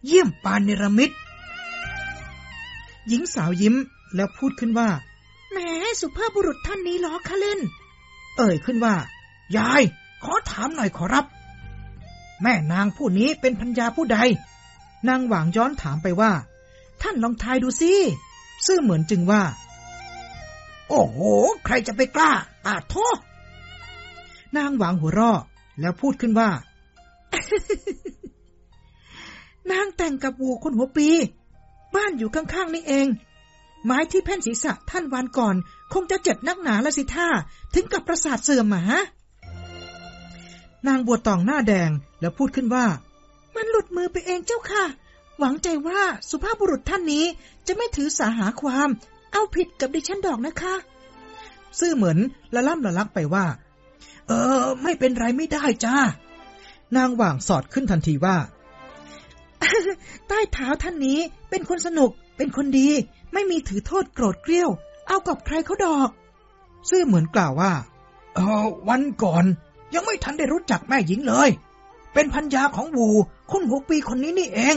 เยี่ยมปานเนรมิตหญิงสาวยิ้มแล้วพูดขึ้นว่าแหมสุภาพบุรุษท่านนี้ล้อคะเล่น เอ่ยขึ้นว่า ยาย ขอถามหน่อยขอรับ แม่นางผู้นี้เป็นพัญญาผู้ใด นางหวางย้อนถามไปว่า ท่านลองทายดูสิซื่อเหมือนจึงว่า โอ้โห ใครจะไปกล้าปาดโทษนางหวางหัวราะแล้วพูดขึ้นว่า นางแต่งกับวัวคนหัวปี บ้านอยู่ข้างๆนี่เอง ไม้ที่แผ่นศีรษะท่านวานก่อน คงจะเจ็บนักหนาละสิท่า ถึงกับประสาทเสื่อมหมานางบัวตองหน้าแดงแล้วพูดขึ้นว่า มันหลุดมือไปเองเจ้าค่ะ หวังใจว่าสุภาพบุรุษท่านนี้จะไม่ถือสาหาความ เอาผิดกับดิฉันดอกนะคะ ซื่อเหมือนละล่ำละลักไปว่า เออ ไม่เป็นไรไม่ได้จ้านางหว่างสอดขึ้นทันทีว่า ใต้เท้าท่านนี้เป็นคนสนุก เป็นคนดี ไม่มีถือโทษโกรธเกรี้ยว เอากับใครเขาดอก ซื่อเหมือนกล่าวว่า เออวันก่อน ยังไม่ทันได้รู้จักแม่หญิงเลย เป็นพันยาของวูคุณหัวปีคนนี้นี่เอง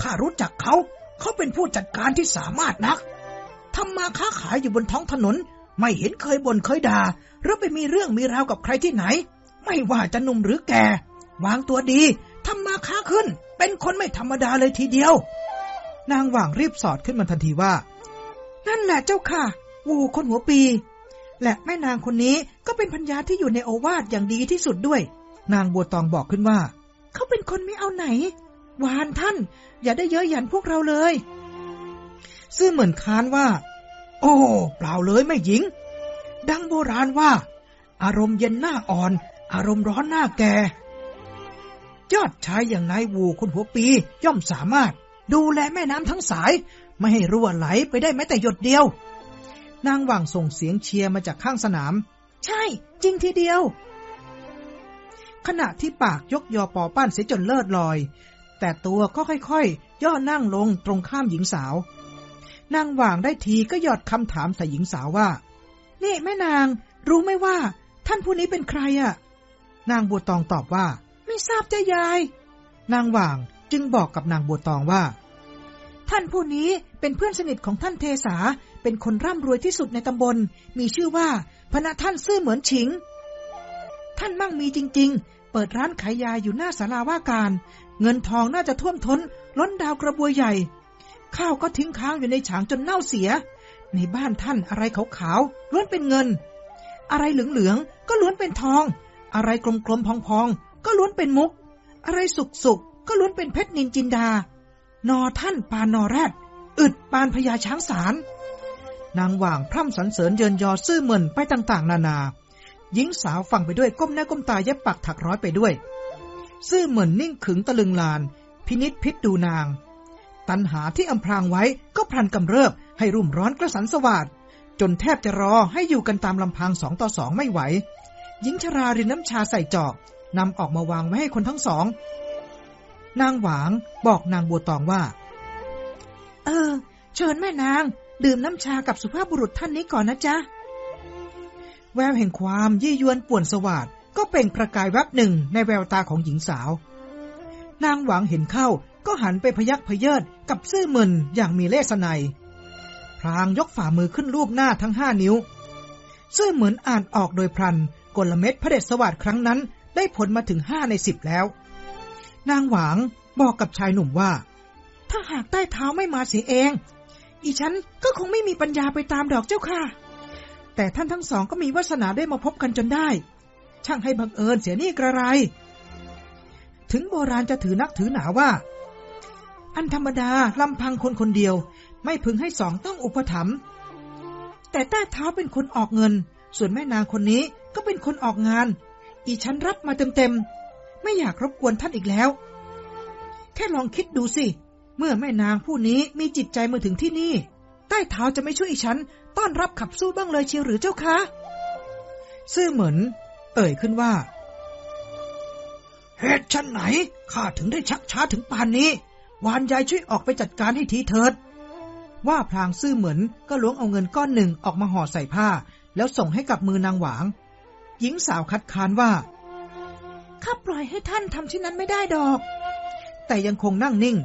ข้ารู้จักเขา เขาเป็นผู้จัดการที่สามารถนัก ทำมาค้าขายอยู่บนท้องถนน ไม่เห็นเคยบ่นเคยด่าหรือไปมีเรื่องมีราวกับใครที่ไหน ไม่ว่าจะหนุ่มหรือแก่ วางตัวดีทำมาค้าขึ้น เป็นคนไม่ธรรมดาเลยทีเดียว นางว่างรีบสอดขึ้นมาทันทีว่า นั่นแหละเจ้าค่ะ วูคนหัวปี และแม่นางคนนี้ก็เป็นพัญญาที่อยู่ในโอวาทอย่างดีที่สุดด้วย นางบัวตองบอกขึ้นว่า เขาเป็นคนไม่เอาไหน วานท่าน อย่าได้เยอะหยันพวกเราเลย ซื่อเหมือนค้านว่า โอ้ เปล่าเลยแม่หญิง ดังโบราณว่า อารมณ์เย็นหน้าอ่อน อารมณ์ร้อนหน้าแก่ยอดชายอย่างนายวูคนหัวปีย่อมสามารถ ดูแลแม่น้ำทั้งสาย ไม่ให้รั่วไหลไปได้แม้แต่หยดเดียว นางว่างส่งเสียงเชียร์มาจากข้างสนาม ใช่ จริงทีเดียว ขณะที่ปากยกยอปอป้านเสียจนเลิศลอย แต่ตัวก็ค่อยๆย่อนั่งลงตรงข้ามหญิงสาว นางว่างได้ทีก็หยอดคำถามใส่หญิงสาวว่า นี่แม่นาง รู้ไหมว่า ท่านผู้นี้เป็นใครอะ่ะ นางบัวตองตอบว่า ไม่ทราบจ้ายาย นางว่างจึงบอกกับนางบัวตองว่า ท่านผู้นี้เป็นเพื่อนสนิทของท่านเทสา เป็นคนร่ำรวยที่สุดในตำบล มีชื่อว่าพระท่านซื่อเหมือนฉิง ท่านมั่งมีจริง ๆ เปิดร้านขายยาอยู่หน้าศาลาว่าการ เงินทองน่าจะท่วมท้นล้นดาวกระบวยใหญ่ ข้าวก็ทิ้งค้างอยู่ในฉางจนเน่าเสีย ในบ้านท่านอะไรขาวๆล้วนเป็นเงิน อะไรเหลืองๆก็ล้วนเป็นทอง อะไรกลมๆพองๆก็ล้วนเป็นมุก อะไรสุกๆก็ล้วนเป็นเพชรนินจินดา นอท่านปานนอแรดอึดปานพญาช้างสารนางว่างพร่ำสรรเสริญเยินยอซื่อเหมือนไปต่างๆ นานา หญิงสาวฟังไปด้วยก้มหน้าก้มตาเย็บปักถักร้อยไปด้วย ซื่อเหมือนนิ่งขึงตะลึงลาน พินิษพิษดูนาง ตันหาที่อำพรางไว้ก็พลันกำเริบให้รุ่มร้อนกระสันสวาดจนแทบจะรอให้อยู่กันตามลำพังสองต่อสองไม่ไหวหญิงชรารินน้ำชาใส่จอกนำออกมาวางไว้ให้คนทั้งสอง นางหวางบอกนางบัวตองว่า เออ เชิญแม่นาง ดื่มน้ำชากับสุภาพบุรุษท่านนี้ก่อนนะจ๊ะ แววแห่งความยี่ยวนป่วนสวาดก็เปล่งประกายแวบหนึ่งในแววตาของหญิงสาว นางหวังเห็นเข้า ก็หันไปพยักพเยิดกับซื่อมึนอย่างมีเลสไนพรางยกฝ่ามือขึ้นรูปหน้าทั้งห้านิ้ว ซื่อเหมือนอ่านออกโดยพลันกลเม็ดพระเดชสวัสดิ์ครั้งนั้น ได้ผลมาถึงห้าในสิบแล้ว นางหวางบอกกับชายหนุ่มว่า ถ้าหากใต้เท้าไม่มาเสียเอง อีฉันก็คงไม่มีปัญญาไปตามดอกเจ้าค่ะ แต่ท่านทั้งสองก็มีวาสนาได้มาพบกันจนได้ ช่างให้บังเอิญเสียนี่กระไร ถึงโบราณจะถือนักถือหนาว่า อันธรรมดาลำพังคนคนเดียว ไม่พึงให้สองต้องอุปถัมภ์แต่ใต้เท้าเป็นคนออกเงิน ส่วนแม่นางคนนี้ก็เป็นคนออกงาน อีฉันรับมาเต็มๆ ไม่อยากรบกวนท่านอีกแล้ว แค่ลองคิดดูสิ เมื่อแม่นางผู้นี้มีจิตใจมาถึงที่นี่ ใต้เท้าจะไม่ช่วยอีฉัน ต้อนรับขับสู้บ้างเลยเชียวหรือเจ้าคะซื่อเหมือน เอ่ยขึ้นว่า เหตุชันไหนข้าถึงได้ชักช้าถึงป่านนี้ วานยายช่วยออกไปจัดการให้ทีเถิด ว่าพลางซื่อเหมือนก็ล้วงเอาเงินก้อนหนึ่งออกมาห่อใส่ผ้า แล้วส่งให้กับมือนางหวาง หญิงสาวคัดค้านว่า ข้าปล่อยให้ท่านทำเช่นนั้นไม่ได้ดอก แต่ยังคงนั่งนิ่ง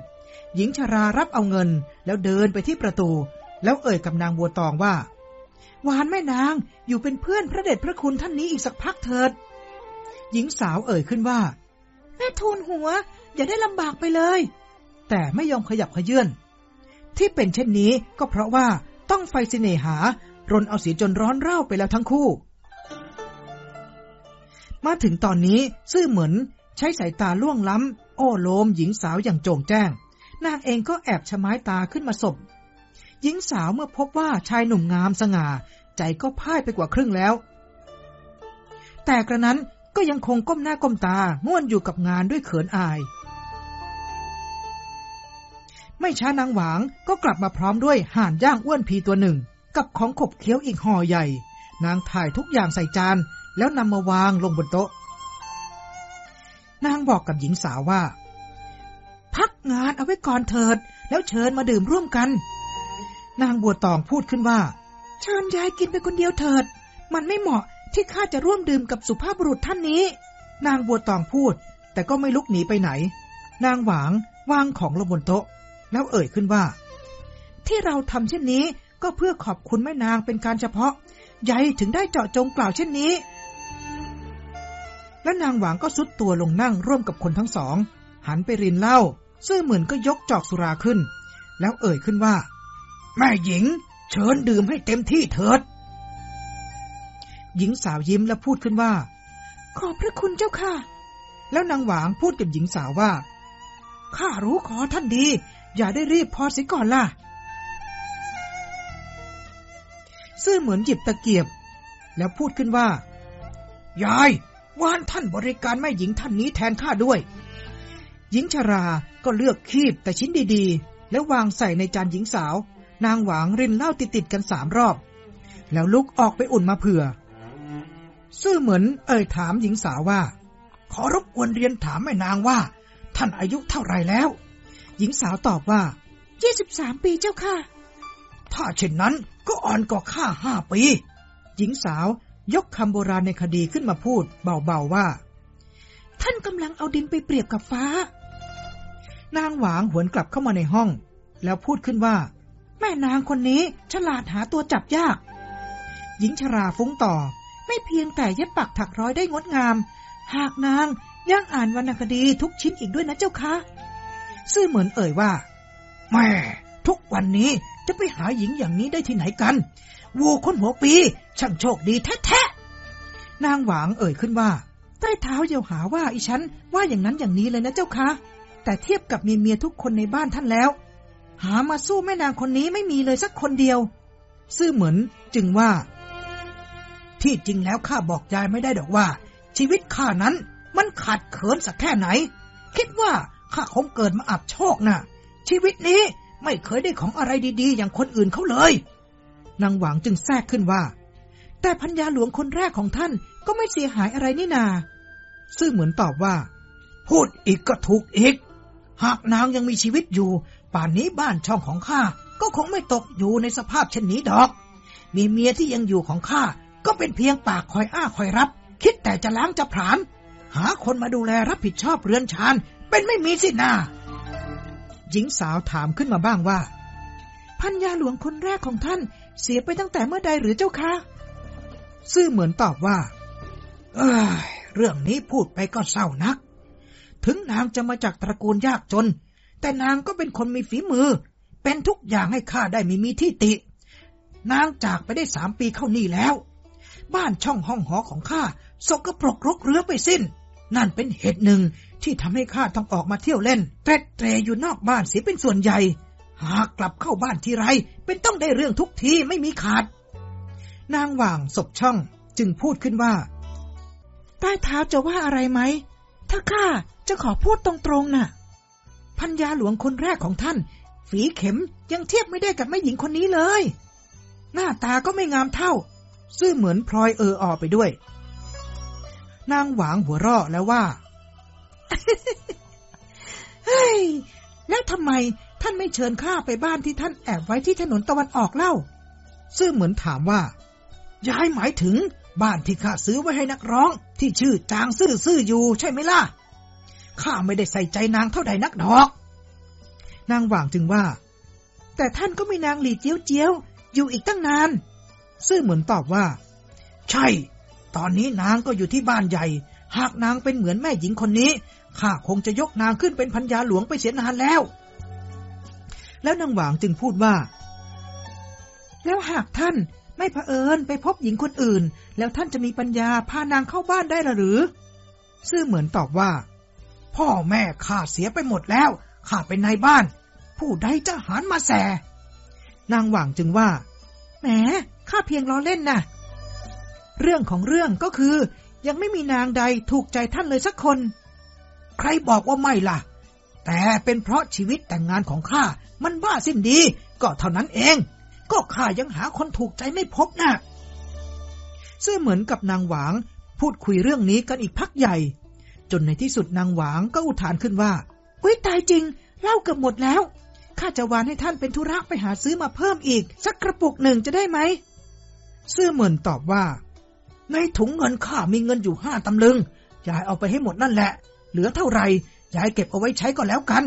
หญิงชารารับเอาเงิน แล้วเดินไปที่ประตู แล้วเอ่ยกับนางบัวตองว่า หวานแม่นางอยู่เป็นเพื่อนพระเดชพระคุณท่านนี้อีกสักพักเถิด หญิงสาวเอ่ยขึ้นว่า แม่ทูลหัว อย่าได้ลำบากไปเลย แต่ไม่ยอมขยับขยื่นที่เป็นเช่นนี้ก็เพราะว่าต้องไฟสิเนหารนเอาเสียจนร้อนเร่าไปแล้วทั้งคู่ มาถึงตอนนี้ซื่อเหมือนใช้สายตาล่วงล้ำ โอ้โลมหญิงสาวอย่างโจงแจ้ง นางเองก็แอบชะไม้ตาขึ้นมาสบหญิงสาวเมื่อพบว่าชายหนุ่มงามสง่า ใจก็พ่ายไปกว่าครึ่งแล้ว แต่กระนั้นก็ยังคงก้มหน้าก้มตาง่วนอยู่กับงานด้วยเขินอาย ไม่ช้านางหวางก็กลับมาพร้อมด้วยห่านย่างอ้วนพีตัวหนึ่ง กับของขบเคี้ยวอีกห่อใหญ่ นางถ่ายทุกอย่างใส่จาน แล้วนำมาวางลงบนโต๊ะ นางบอกกับหญิงสาวว่า พักงานเอาไว้ก่อนเถิด แล้วเชิญมาดื่มร่วมกัน นางบัวตองพูดขึ้นว่า เชิญยายกินไปคนเดียวเถิด มันไม่เหมาะที่ข้าจะร่วมดื่มกับสุภาพบุรุษท่านนี้ นางบัวตองพูด แต่ก็ไม่ลุกหนีไปไหน นางหวางวางของลงบนโต๊ะ แล้วเอ่ยขึ้นว่า ที่เราทำเช่นนี้ก็เพื่อขอบคุณแม่นางเป็นการเฉพาะยายถึงได้เจาะจงกล่าวเช่นนี้ และนางหวางก็สุดตัวลงนั่งร่วมกับคนทั้งสอง หันไปรินเหล้าซื่อเหมือนก็ยกจอกสุราขึ้น แล้วเอ่ยขึ้นว่า แม่หญิง เชิญดื่มให้เต็มที่เถิด หญิงสาวยิ้มและพูดขึ้นว่า ขอบพระคุณเจ้าค่ะ แล้วนางหวางพูดกับหญิงสาวว่าข้ารู้ขอท่านดี อย่าได้รีบพอสิก่อนล่ะ ซื่อเหมือนหยิบตะเกียบ แล้วพูดขึ้นว่า ยายวานท่านบริการแม่หญิงท่านนี้แทนข้าด้วย หญิงชราก็เลือกคีบแต่ชิ้นดีๆ แล้ววางใส่ในจานหญิงสาว นางหวางรินเหล้าติดๆกันสามรอบ แล้วลุกออกไปอุ่นมาเผื่อ ซื่อเหมือนเอ่ยถามหญิงสาวว่า ขอรบกวนเรียนถามแม่นางว่า ท่านอายุเท่าไรแล้ว หญิงสาวตอบว่ายี่สิบสามปีเจ้าค่ะ ถ้าเช่นนั้นก็อ่อนกว่าข้าห้าปี หญิงสาวยกคำโบราณในคดีขึ้นมาพูด เบาๆว่า ท่านกำลังเอาดินไปเปรียบกับฟ้า นางหวางหวนกลับเข้ามาในห้อง แล้วพูดขึ้นว่า แม่นางคนนี้ฉลาดหาตัวจับยาก หญิงชราฟุ้งต่อ ไม่เพียงแต่เย็บปักถักร้อยได้งดงาม หากนางยังอ่านวรรณคดีทุกชิ้นอีกด้วยนะเจ้าคะ ซื่อเหมือนเอ่ยว่าแม่ทุกวันนี้จะไปหาหญิงอย่างนี้ได้ที่ไหนกันวัวคนหัวปีช่างโชคดีแท้ๆนางหวางเอ่ยขึ้นว่า ใต้เท้าเยาหาว่าอีฉันว่าอย่างนั้นอย่างนี้เลยนะเจ้าคะ แต่เทียบกับเมียเมียทุกคนในบ้านท่านแล้ว หามาสู้แม่นางคนนี้ไม่มีเลยสักคนเดียว ซื่อเหมือนจึงว่า ที่จริงแล้วข้าบอกยายไม่ได้ดอกว่า ชีวิตข้านั้นมันขาดเขินสักแค่ไหน คิดว่า ข้าคงเกิดมาอับโชคนะ่ะ ชีวิตนี้ไม่เคยได้ของอะไรดีๆ อย่างคนอื่นเขาเลย นางหวังจึงแทรกขึ้นว่า แต่พัญญาหลวงคนแรกของท่านก็ไม่เสียหายอะไรนี่นา ซื่อเหมือนตอบว่า พูดอีกก็ถูกอีก หากนางยังมีชีวิตอยู่ ป่านนี้บ้านช่องของข้าก็คงไม่ตกอยู่ในสภาพเช่นนี้ดอก มีเมียที่ยังอยู่ของข้าก็เป็นเพียงปากคอยอ้าคอยรับ คิดแต่จะล้างจะผลาญหาคนมาดูแลรับผิดชอบเรือนชาน เป็นไม่มีสินาหญิงสาวถามขึ้นมาบ้างว่า พันยาหลวงคนแรกของท่านเสียไปตั้งแต่เมื่อใดหรือเจ้าคะซื่อเหมือนตอบว่า เอ้ยเรื่องนี้พูดไปก็เศร้านัก ถึงนางจะมาจากตระกูลยากจน แต่นางก็เป็นคนมีฝีมือ เป็นทุกอย่างให้ข้าได้มีมีที่ติ นางจากไปได้สามปีเข้านี่แล้ว บ้านช่องห้องหอของข้าสกปรกรกเรือไปสิ้น นั่นเป็นเหตุหนึ่ง ที่ทำให้ข้าต้องออกมาเที่ยวเล่นเตร็ดเตรอยู่นอกบ้านเสียเป็นส่วนใหญ่ หากกลับเข้าบ้านทีไร เป็นต้องได้เรื่องทุกทีไม่มีขาด นางหว่างศพช่องจึงพูดขึ้นว่า ใต้เท้าจะว่าอะไรไหม ถ้าข้าจะขอพูดตรงๆนะ่ะพัญญาหลวงคนแรกของท่าน ฝีเข็มยังเทียบไม่ได้กับแม่หญิงคนนี้เลย หน้าตาก็ไม่งามเท่า ซื่อเหมือนพลอยเอออไปด้วย นางหวางหัวเราะแล้วว่า เฮ้ย แล้วทำไมท่านไม่เชิญข้าไปบ้านที่ท่านแอบไว้ที่ถนนตะวันออกเล่า ซื่อเหมือนถามว่า ย้ายหมายถึงบ้านที่ข้าซื้อไว้ให้นักร้อง ที่ชื่อจางซื่อซื่ออยู่ใช่ไหมล่ะ ข้าไม่ได้ใส่ใจนางเท่าใดนักดอก นางหว่างจึงว่า แต่ท่านก็มีนางหลีเจียวเจียวอยู่อีกตั้งนาน ซื่อเหมือนตอบว่า ใช่ ตอนนี้นางก็อยู่ที่บ้านใหญ่ หากนางเป็นเหมือนแม่หญิงคนนี้ ข้าคงจะยกนางขึ้นเป็นพัญญาหลวงไปเสียนานแล้ว แล้วนางหวางจึงพูดว่า แล้วหากท่านไม่เผอิญไปพบหญิงคนอื่น แล้วท่านจะมีปัญญาพานางเข้าบ้านได้หรือ ซื่อเหมือนตอบว่า พ่อแม่ข้าเสียไปหมดแล้วข้าเป็นนายบ้าน ผู้ใดจะหารมาแส นางหว่างจึงว่าแหมข้าเพียงล้อเล่นนะ่ะ เรื่องของเรื่องก็คือ ยังไม่มีนางใดถูกใจท่านเลยสักคน ใครบอกว่าไม่ล่ะ แต่เป็นเพราะชีวิตแต่งงานของข้ามันบ้าสิ้นดี ก็เท่านั้นเอง ก็ข้ายังหาคนถูกใจไม่พบนะ่ะซื่อเหมือนกับนางหวาง พูดคุยเรื่องนี้กันอีกพักใหญ่ จนในที่สุดนางหวางก็อุทานขึ้นว่าอุ้ยตายจริงเล่าเกือบหมดแล้วข้าจะวานให้ท่านเป็นธุระไปหาซื้อมาเพิ่มอีก สักกระปุกหนึ่งจะได้ไหมซื่อเหมือนตอบว่า ในถุงเงินข้ามีเงินอยู่ห้าตำลึงยายเอาไปให้หมดนั่นแหละ เหลือเท่าไหร่ยายเก็บเอาไว้ใช้ก็แล้วกัน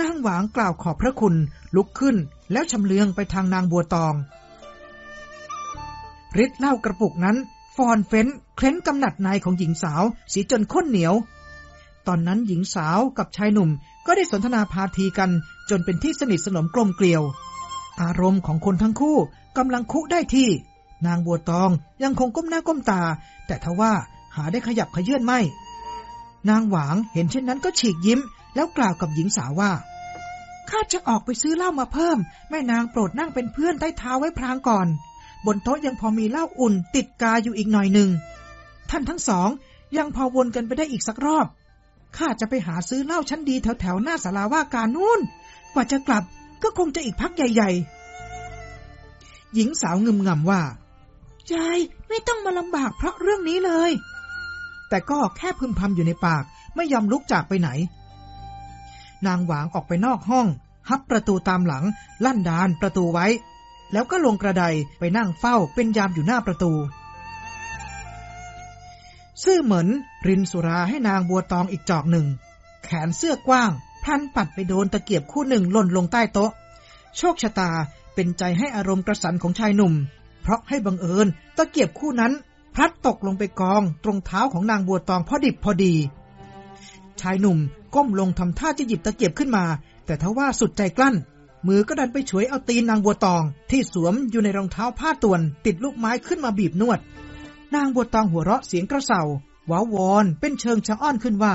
นางหวางกล่าวขอบพระคุณลุกขึ้นแล้วชำเลืองไปทางนางบัวตองฤทธิ์เหล้ากระปุกนั้น ฟอนเฟ้นเคล้นกำหนัดในของหญิงสาวสีจนข้นเหนียว ตอนนั้นหญิงสาวกับชายหนุ่มก็ได้สนทนาพาทีกันจนเป็นที่สนิทสนมกลมเกลียว อารมณ์ของคนทั้งคู่กำลังคุได้ที่ นางบัวตองยังคงก้มหน้าก้มตา แต่ทว่าหาได้ขยับขยื่นไม่ นางหวางเห็นเช่นนั้นก็ฉีกยิ้ม แล้วกล่าวกับหญิงสาวว่า ข้าจะออกไปซื้อเหล้ามาเพิ่ม แม่นางโปรดนั่งเป็นเพื่อนใต้เท้าไว้พรางก่อน บนโต๊ะยังพอมีเหล้าอุ่นติดกาอยู่อีกหน่อยหนึ่ง ท่านทั้งสองยังพอวนกันไปได้อีกสักรอบ ข้าจะไปหาซื้อเหล้าชั้นดีแถวแถวหน้าสาราว่าการนู่น กว่าจะกลับก็คงจะอีกพักใหญ่ ๆ หญิงสาวงึมงำว่ายายไม่ต้องมาลำบากเพราะเรื่องนี้เลย แต่ก็แค่พึมพำอยู่ในปาก ไม่ยอมลุกจากไปไหน นางหวางออกไปนอกห้อง ฮับประตูตามหลัง ลั่นดานประตูไว้ แล้วก็ลงกระไดไปนั่งเฝ้าเป็นยามอยู่หน้าประตู ซื่อเหมือนรินสุราให้นางบัวตองอีกจอกหนึ่ง แขนเสื้อกว้างพันปัดไปโดนตะเกียบคู่หนึ่งหล่นลงใต้โต๊ะ โชคชะตาเป็นใจให้อารมณ์กระสันของชายหนุ่ม เพราะให้บังเอิญตะเกียบคู่นั้น พลัดตกลงไปกองตรงเท้าของนางบัวตองพอดิบพอดี ชายหนุ่มก้มลงทำท่าจะหยิบตะเกียบขึ้นมา แต่ทว่าสุดใจกลั้น มือก็ดันไปฉวยเอาตีนนางบัวตอง ที่สวมอยู่ในรองเท้าผ้าตวน ติดลูกไม้ขึ้นมาบีบนวด นางบัวตองหัวเราะเสียงกระเซาว้าวอนเป็นเชิงชะอ้อนขึ้นว่า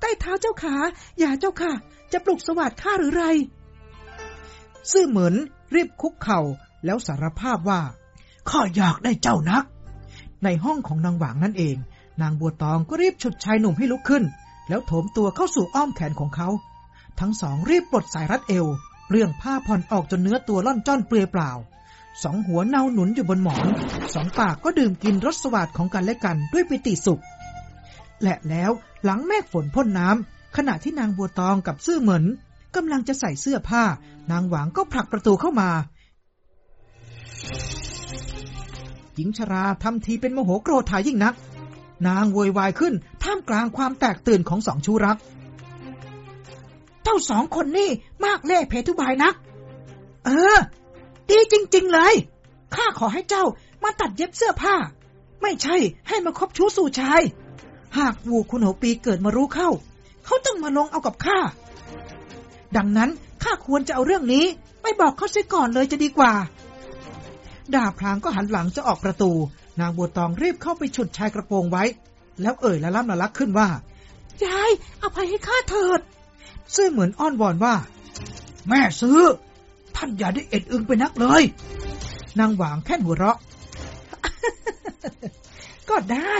ใต้เท้าเจ้าขาอย่าเจ้าค่ะ จะปลุกสวัสดิ์ข้าหรือไร ซื่อเหมือนรีบคุกเข่าแล้วสารภาพว่า ข้าอยากได้เจ้านัก ในห้องของนางหวางนั่นเอง นางบัวตองก็รีบฉุดชายหนุ่มให้ลุกขึ้น แล้วโถมตัวเข้าสู่อ้อมแขนของเขา ทั้งสองรีบปลดสายรัดเอว เรื่องผ้าผ่อนออกจนเนื้อตัวล่อนจ้อนเปลือยเปล่า สองหัวเน่าหนุนอยู่บนหมอน สองปากก็ดื่มกินรสสวัสดของกันและกันด้วยปิติสุข และแล้วหลังเมฆฝนพ่นน้ำขณะที่นางบัวตองกับซื่อเหมือนกำลังจะใส่เสื้อผ้า นางหวางก็ผลักประตูเข้ามา หญิงชราทำทีเป็นโมโหโกรธายิ่งนัก นางโวยวายขึ้น ท่ามกลางความแตกตื่นของสองชูรัก เจ้าสองคนนี่มากเล่เพทุบายนัก เออ ดีจริง ๆ เลย ข้าขอให้เจ้ามาตัดเย็บเสื้อผ้า ไม่ใช่ให้มาคบชู้สู่ชาย หากวูคุณโหปีเกิดมารู้เข้า เขาต้องมาลงเอากับข้า ดังนั้นข้าควรจะเอาเรื่องนี้ไปบอกเขาเสียก่อนเลยจะดีกว่า ดาพรางก็หันหลังจะออกประตู นางบัวตองรีบเข้าไปฉุดชายกระโปรงไว้ แล้วเอ่ยละล่ำละลักขึ้นว่ายายอภัยให้ข้าเถิดซื่อเหมือนอ้อนวอนว่า แม่ซื้อ ท่านอย่าได้เอ็ดอึงไปนักเลย นางหวางแค่หัวเราะ ก็ได้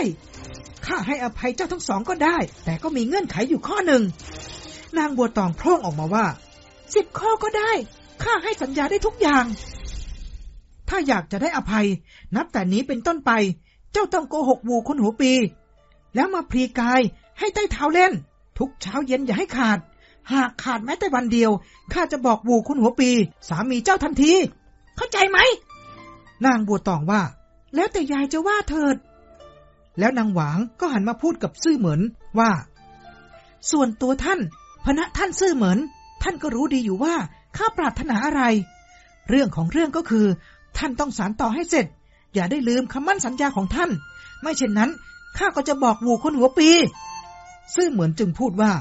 ข้าให้อภัยเจ้าทั้งสองก็ได้ แต่ก็มีเงื่อนไขอยู่ข้อหนึ่ง นางบัวตองโพร่งออกมาว่าสิบข้อก็ได้ข้าให้สัญญาได้ทุกอย่าง ถ้าอยากจะได้อภัย นับแต่นี้เป็นต้นไป เจ้าต้องโกหกวูคนหัวปี แล้วมาพรีกายให้ใต้เท้าเล่น ทุกเช้าเย็นอย่าให้ขาด หากขาดแม้แต่วันเดียวข้าจะบอกวูคุณหัวปี สามีเจ้าทันที เข้าใจไหมนางบัวตองว่า แล้วแต่ยายจะว่าเถิด แล้วนางหวางก็หันมาพูดกับซื่อเหมือนว่า ส่วนตัวท่านพระท่านซื่อเหมือน ท่านก็รู้ดีอยู่ว่าข้าปรารถนาอะไร เรื่องของเรื่องก็คือ ท่านต้องสารต่อให้เสร็จ อย่าได้ลืมคำมั่นสัญญาของท่าน ไม่เช่นนั้นข้าก็จะบอกวูคนหัวปี ซื่อเหมือนจึงพูดว่า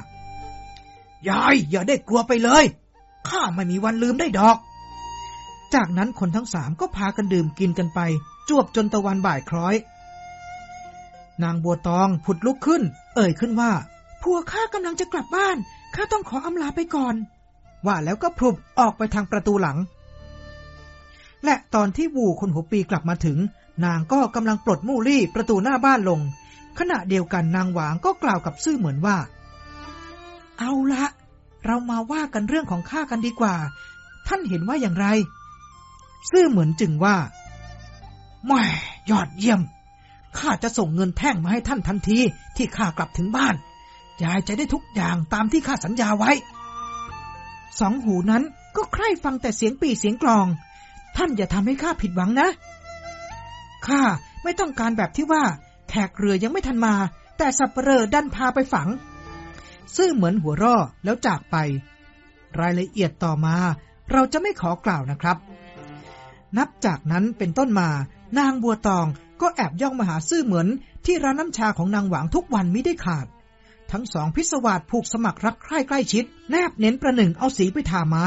ยายอย่าได้กลัวไปเลย ข้าไม่มีวันลืมได้ดอก จากนั้นคนทั้งสามก็พากันดื่มกินกันไป จวบจนตะวันบ่ายคล้อย นางบัวตองผุดลุกขึ้น เอ่ยขึ้นว่า ผัวข้ากำลังจะกลับบ้าน ข้าต้องขออำลาไปก่อน ว่าแล้วก็พลุบออกไปทางประตูหลัง และตอนที่วูคนหัวปีกลับมาถึง นางก็กำลังปลดมู่ลี่ประตูหน้าบ้านลง ขณะเดียวกันนางหวางก็กล่าวกับซื่อเหมือนว่า เอาละเรามาว่ากันเรื่องของข้ากันดีกว่า ท่านเห็นว่าอย่างไร ซื่อเหมือนจึงว่าแม่ยอดเยี่ยมข้าจะส่งเงินแท่งมาให้ท่านทันทีที่ข้ากลับถึงบ้าน ยายจะได้ทุกอย่างตามที่ข้าสัญญาไว้ สองหูนั้นก็ใคร่ฟังแต่เสียงปีเสียงกลอง ท่านอย่าทำให้ข้าผิดหวังนะข้าไม่ต้องการแบบที่ว่า แขกเรือยังไม่ทันมา แต่สับเปลอดันพาไปฝัง ซื่อเหมือนหัวร่อแล้วจากไป รายละเอียดต่อมา เราจะไม่ขอกล่าวนะครับ นับจากนั้นเป็นต้นมา นางบัวตองก็แอบย่องมาหาซื่อเหมือนที่ร้านน้ำชาของนางหวางทุกวันไม่ได้ขาด ทั้งสองพิศวาสผูกสมัครรักใคร่ใกล้ชิด แนบเน้นประหนึ่งเอาสีไปทาไม้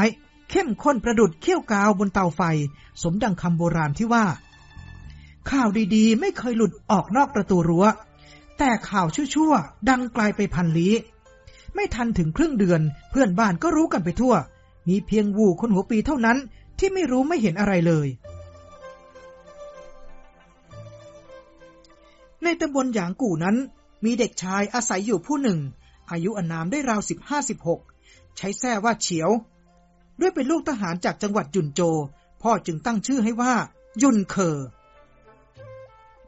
เข้มข้นประดุดเขี้ยวกาวบนเตาไฟ สมดังคำโบราณที่ว่า ข่าวดีๆ ไม่เคยหลุดออกนอกประตูรัว้ว แต่ข่าวชั่วๆ ดังไกลไปพันลี้ ไม่ทันถึงครึ่งเดือน เพื่อนบ้านก็รู้กันไปทั่ว มีเพียงวูคนหัวปีเท่านั้นที่ไม่รู้ไม่เห็นอะไรเลย ในตำบลหยางกู่นั้น มีเด็กชายอาศัยอยู่ผู้หนึ่ง อายุอนามได้ราวสิบห้าสิบหกใช้แท้ว่าเฉียว ด้วยเป็นลูกทหารจากจังหวัดยุนโจ พ่อจึงตั้งชื่อให้ว่า ยุนเคอ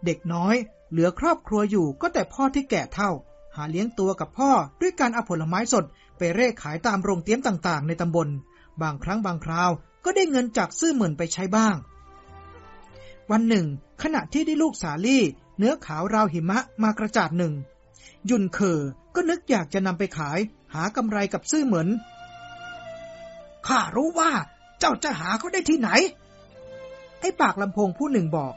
เด็กน้อย เหลือครอบครัวอยู่ก็แต่พ่อที่แก่เท่า หาเลี้ยงตัวกับพ่อด้วยการเอาผลไม้สดไปเร่ขายตามโรงเตี้ยมต่างๆ ในตำบล บางครั้งบางคราวก็ได้เงินจากซื่อเหมือนไปใช้บ้าง วันหนึ่ง ขณะที่ได้ลูกสาลี่ เนื้อขาวราวหิมะมากระจาดหนึ่ง ยุนเคอก็นึกอยากจะนำไปขาย หากำไรกับซื่อเหมือน ข้ารู้ว่าเจ้าจะหาเขาได้ที่ไหน ไอ้ปากลำโพงผู้หนึ่งบอก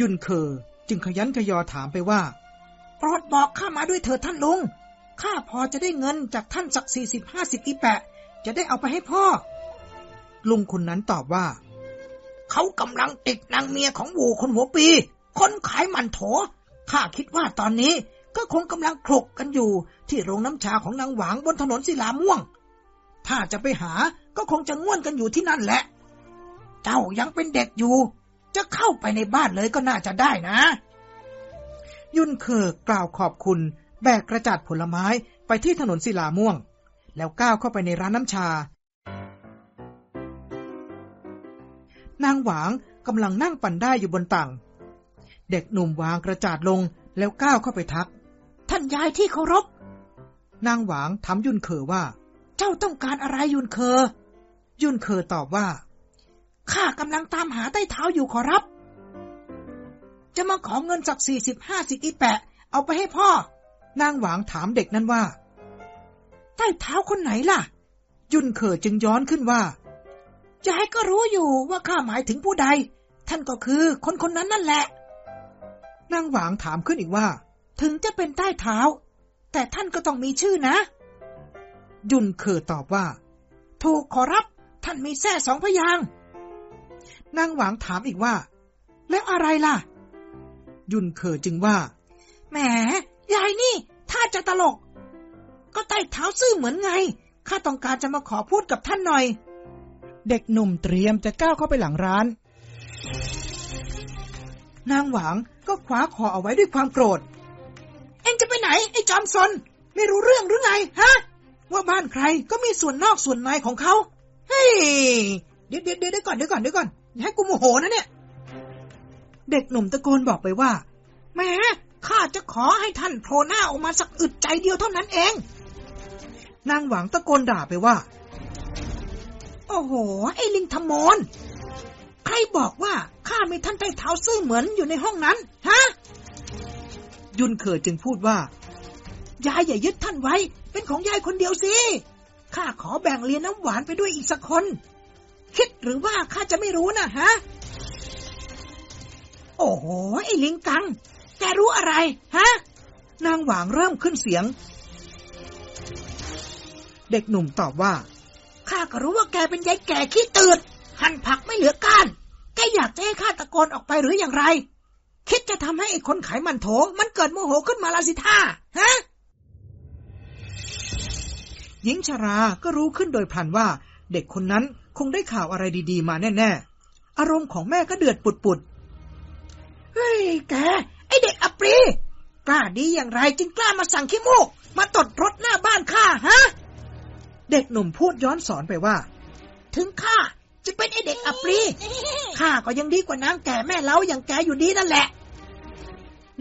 ยุนเคอจึงขยันขยอถามไปว่าโปรดบอกข้ามาด้วยเถิดท่านลุง ข้าพอจะได้เงินจากท่านสักสี่สิบห้าสิบอีแปะ จะได้เอาไปให้พ่อ ลุงคนนั้นตอบว่า เขากำลังติดนางเมียของวูคนหัวปี คนขายมันโถ ข้าคิดว่าตอนนี้ก็คงกำลังคลุกกันอยู่ที่โรงน้ำชาของนางหวางบนถนนศิลาม่วง ถ้าจะไปหาก็คงจะง่วนกันอยู่ที่นั่นแหละ เจ้ายังเป็นเด็กอยู่ จะเข้าไปในบ้านเลยก็น่าจะได้นะ ยุนเคอกล่าวขอบคุณ แบกกระจัดผลไม้ไปที่ถนนศิลาม่วง แล้วก้าวเข้าไปในร้านน้ำชา นางหวางกำลังนั่งปั่นได้อยู่บนตังเด็กหนุ่มวางกระจาดลงแล้วก้าวเข้าไปทัก ท่านยายที่เคารพ นางหวางถามยุนเคอว่า เจ้าต้องการอะไรยุนเคอ ยุนเคอตอบว่า ข้ากำลังตามหาใต้เท้าอยู่ขอรับ จะมาขอเงินสักสี่สิบห้าสิบอีแปะ เอาไปให้พ่อ นางหวางถามเด็กนั้นว่า ใต้เท้าคนไหนล่ะ ยุนเคอจึงย้อนขึ้นว่ายายก็รู้อยู่ว่าข้าหมายถึงผู้ใด ท่านก็คือคนคนนั้นนั่นแหละ นางหวางถามขึ้นอีกว่า ถึงจะเป็นใต้เท้า แต่ท่านก็ต้องมีชื่อนะ ยุนเคอตอบว่า ถูกขอรับ ท่านมีแท้สองพยางนางหวางถามอีกว่า แล้วอะไรล่ะ ยุนเคอจึงว่า แหม ยายนี่ ถ้าจะตลก ก็ใต้เท้าซื่อเหมือนไง ข้าต้องการจะมาขอพูดกับท่านหน่อย เด็กหนุ่มเตรียมจะก้าวเข้าไปหลังร้าน นางหวางก็คว้าคอเอาไว้ด้วยความโกรธ เอ็งจะไปไหน ไอ้จอมซนไม่รู้เรื่องหรือไง ฮะ ว่าบ้านใครก็มีส่วนนอกส่วนในของเขา เฮ้ย เดี๋ยวเดี๋ยวเดี๋ยวก่อนเดี๋ยวก่อนเดี๋ยวก่อนอย่าให้กูโมโหนะเนี่ย เด็กหนุ่มตะโกนบอกไปว่าแหมข้าจะขอให้ท่านโผล่หน้าออกมาสักอึดใจเดียวเท่านั้นเอง นางหวางตะโกนด่าไปว่า โอ้โห ไอ้ลิงทมนใครบอกว่าข้ามีท่านใต้เท้าซื่อเหมือนอยู่ในห้องนั้น ฮะ ยุนเคอจึงพูดว่ายายอย่ายึดท่านไว้ เป็นของยายคนเดียวสิข้าขอแบ่งเลียนน้ำหวานไปด้วยอีกสักคน คิดหรือว่าข้าจะไม่รู้นะฮะ โอ้โหไอ้ลิงกัง แกรู้อะไร ฮะ นางหวางเริ่มขึ้นเสียง เด็กหนุ่มตอบว่า ข้าก็รู้ว่าแกเป็นยายแก่ขี้ตื่นหั่นผักไม่เหลือก้าน แกอยากจะให้ข้าตะโกนออกไปหรืออย่างไร คิดจะทำให้ไอ้คนขายมันโถ มันเกิดโมโหขึ้นมาละสิท่าฮะ หญิงชราก็รู้ขึ้นโดยพลันว่า เด็กคนนั้นคงได้ข่าวอะไรดีๆ มาแน่ๆ อารมณ์ของแม่ก็เดือดปุดเฮ้ยแก ไอเด็กอัปรี กล้าดีอย่างไรจึงกล้ามาสั่งขี้มูก มาตดรถหน้าบ้านข้าฮะๆเด็กหนุ่มพูดย้อนสอนไปว่า ถึงข้าจะเป็นไอเด็กอัปรีข้าก็ยังดีกว่านางแก่แม่เล้าอย่างแกอยู่ดีนั่นแหละ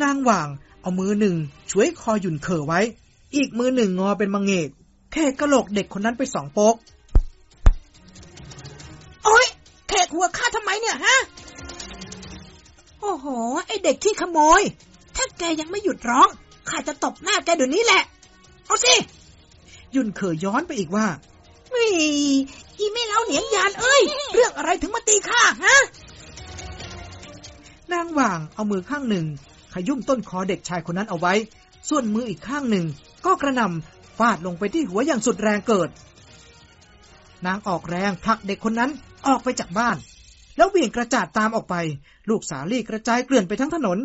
นางหว่างเอามือหนึ่งช่วยคอหยุ่นเขอไว้ อีกมือหนึ่งงอเป็นมังเงก แค่กระโหลกเด็กคนนั้นไปสองโป๊ก โอ๊ยเทกหัวข้าทำไมเนี่ยฮะ โอ้โห ไอเด็กที่ขโมย ถ้าแกยังไม่หยุดร้อง ข้าจะตบหน้าแกเดี๋ยวนี้แหละ เอาสิหยุ่นเขอย้อนไปอีกว่าอีอีไม่เล่าเหนียงยานเอ้ย เรื่องอะไรถึงมาตีข้าฮะ นางหว่างเอามือข้างหนึ่ง ขยุ่มต้นคอเด็กชายคนนั้นเอาไว้ ส่วนมืออีกข้างหนึ่ง ก็กระหนำ ฟาดลงไปที่หัวอย่างสุดแรงเกิด นางออกแรงผลักเด็กคนนั้นออกไปจากบ้าน แล้วเวี่ยงกระจาดตามออกไป ลูกสาลี่กระจายเกลื่อนไปทั้งถนน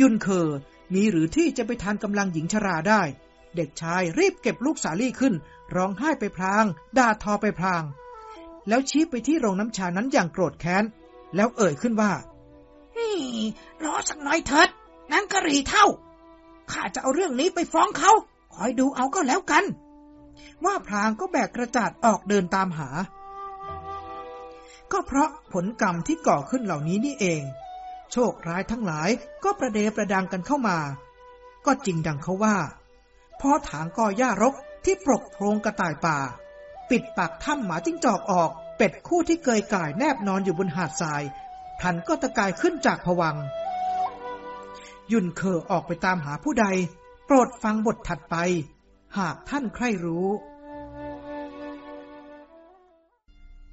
ยุนเคอมีหรือที่จะไปทานกำลังหญิงชราได้ เด็กชายรีบเก็บลูกสาลี่ขึ้น ร้องไห้ไปพลาง ด่าทอไปพลาง แล้วชี้ไปที่โรงน้ำชานั้นอย่างโกรธแค้น แล้วเอ่ยขึ้นว่านี่รอสักหน่อยเถิดนางกะหรี่เท่า ข้าจะเอาเรื่องนี้ไปฟ้องเขาคอยดูเอาก็แล้วกัน ว่าพลางก็แบกกระจาดออกเดินตามหา ก็เพราะผลกรรมที่ก่อขึ้นเหล่านี้นี่เอง โชคร้ายทั้งหลายก็ประเดประดังกันเข้ามา ก็จริงดังเขาว่าพอถางกอหญ้ารกที่ปรกโพรงกระต่ายป่า ปิดปากถ้ำหมาจิ้งจอกออก เป็ดคู่ที่เกยก่ายแนบนอนอยู่บนหาดทรายพลันก็ตะกายขึ้นจากผวัง ยุ่นเคอออกไปตามหาผู้ใด โปรดฟังบทถัดไป หากท่านใครรู้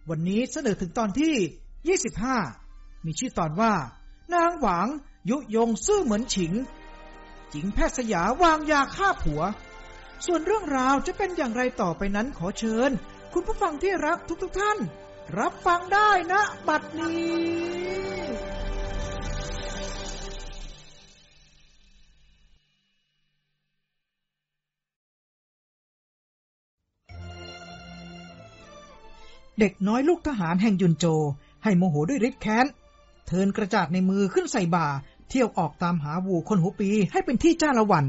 วันนี้เสนอถึงตอนที่ 25 มีชื่อตอนว่า นางหวังยุยงซื่อเหมือนฉิงหญิงแพทย์สยาวางยาฆ่าผัว ส่วนเรื่องราวจะเป็นอย่างไรต่อไปนั้นขอเชิญ คุณผู้ฟังที่รักทุกๆทท่าน รับฟังได้นะ บัดนี้ เด็กน้อยลูกทหารแห่งยุนโจ ให้โมโหด้วยฤทธิ์แค้น เทินกระจาดในมือขึ้นใส่บ่า เที่ยวออกตามหาวูคนหัวปีให้เป็นที่จ้าละวัน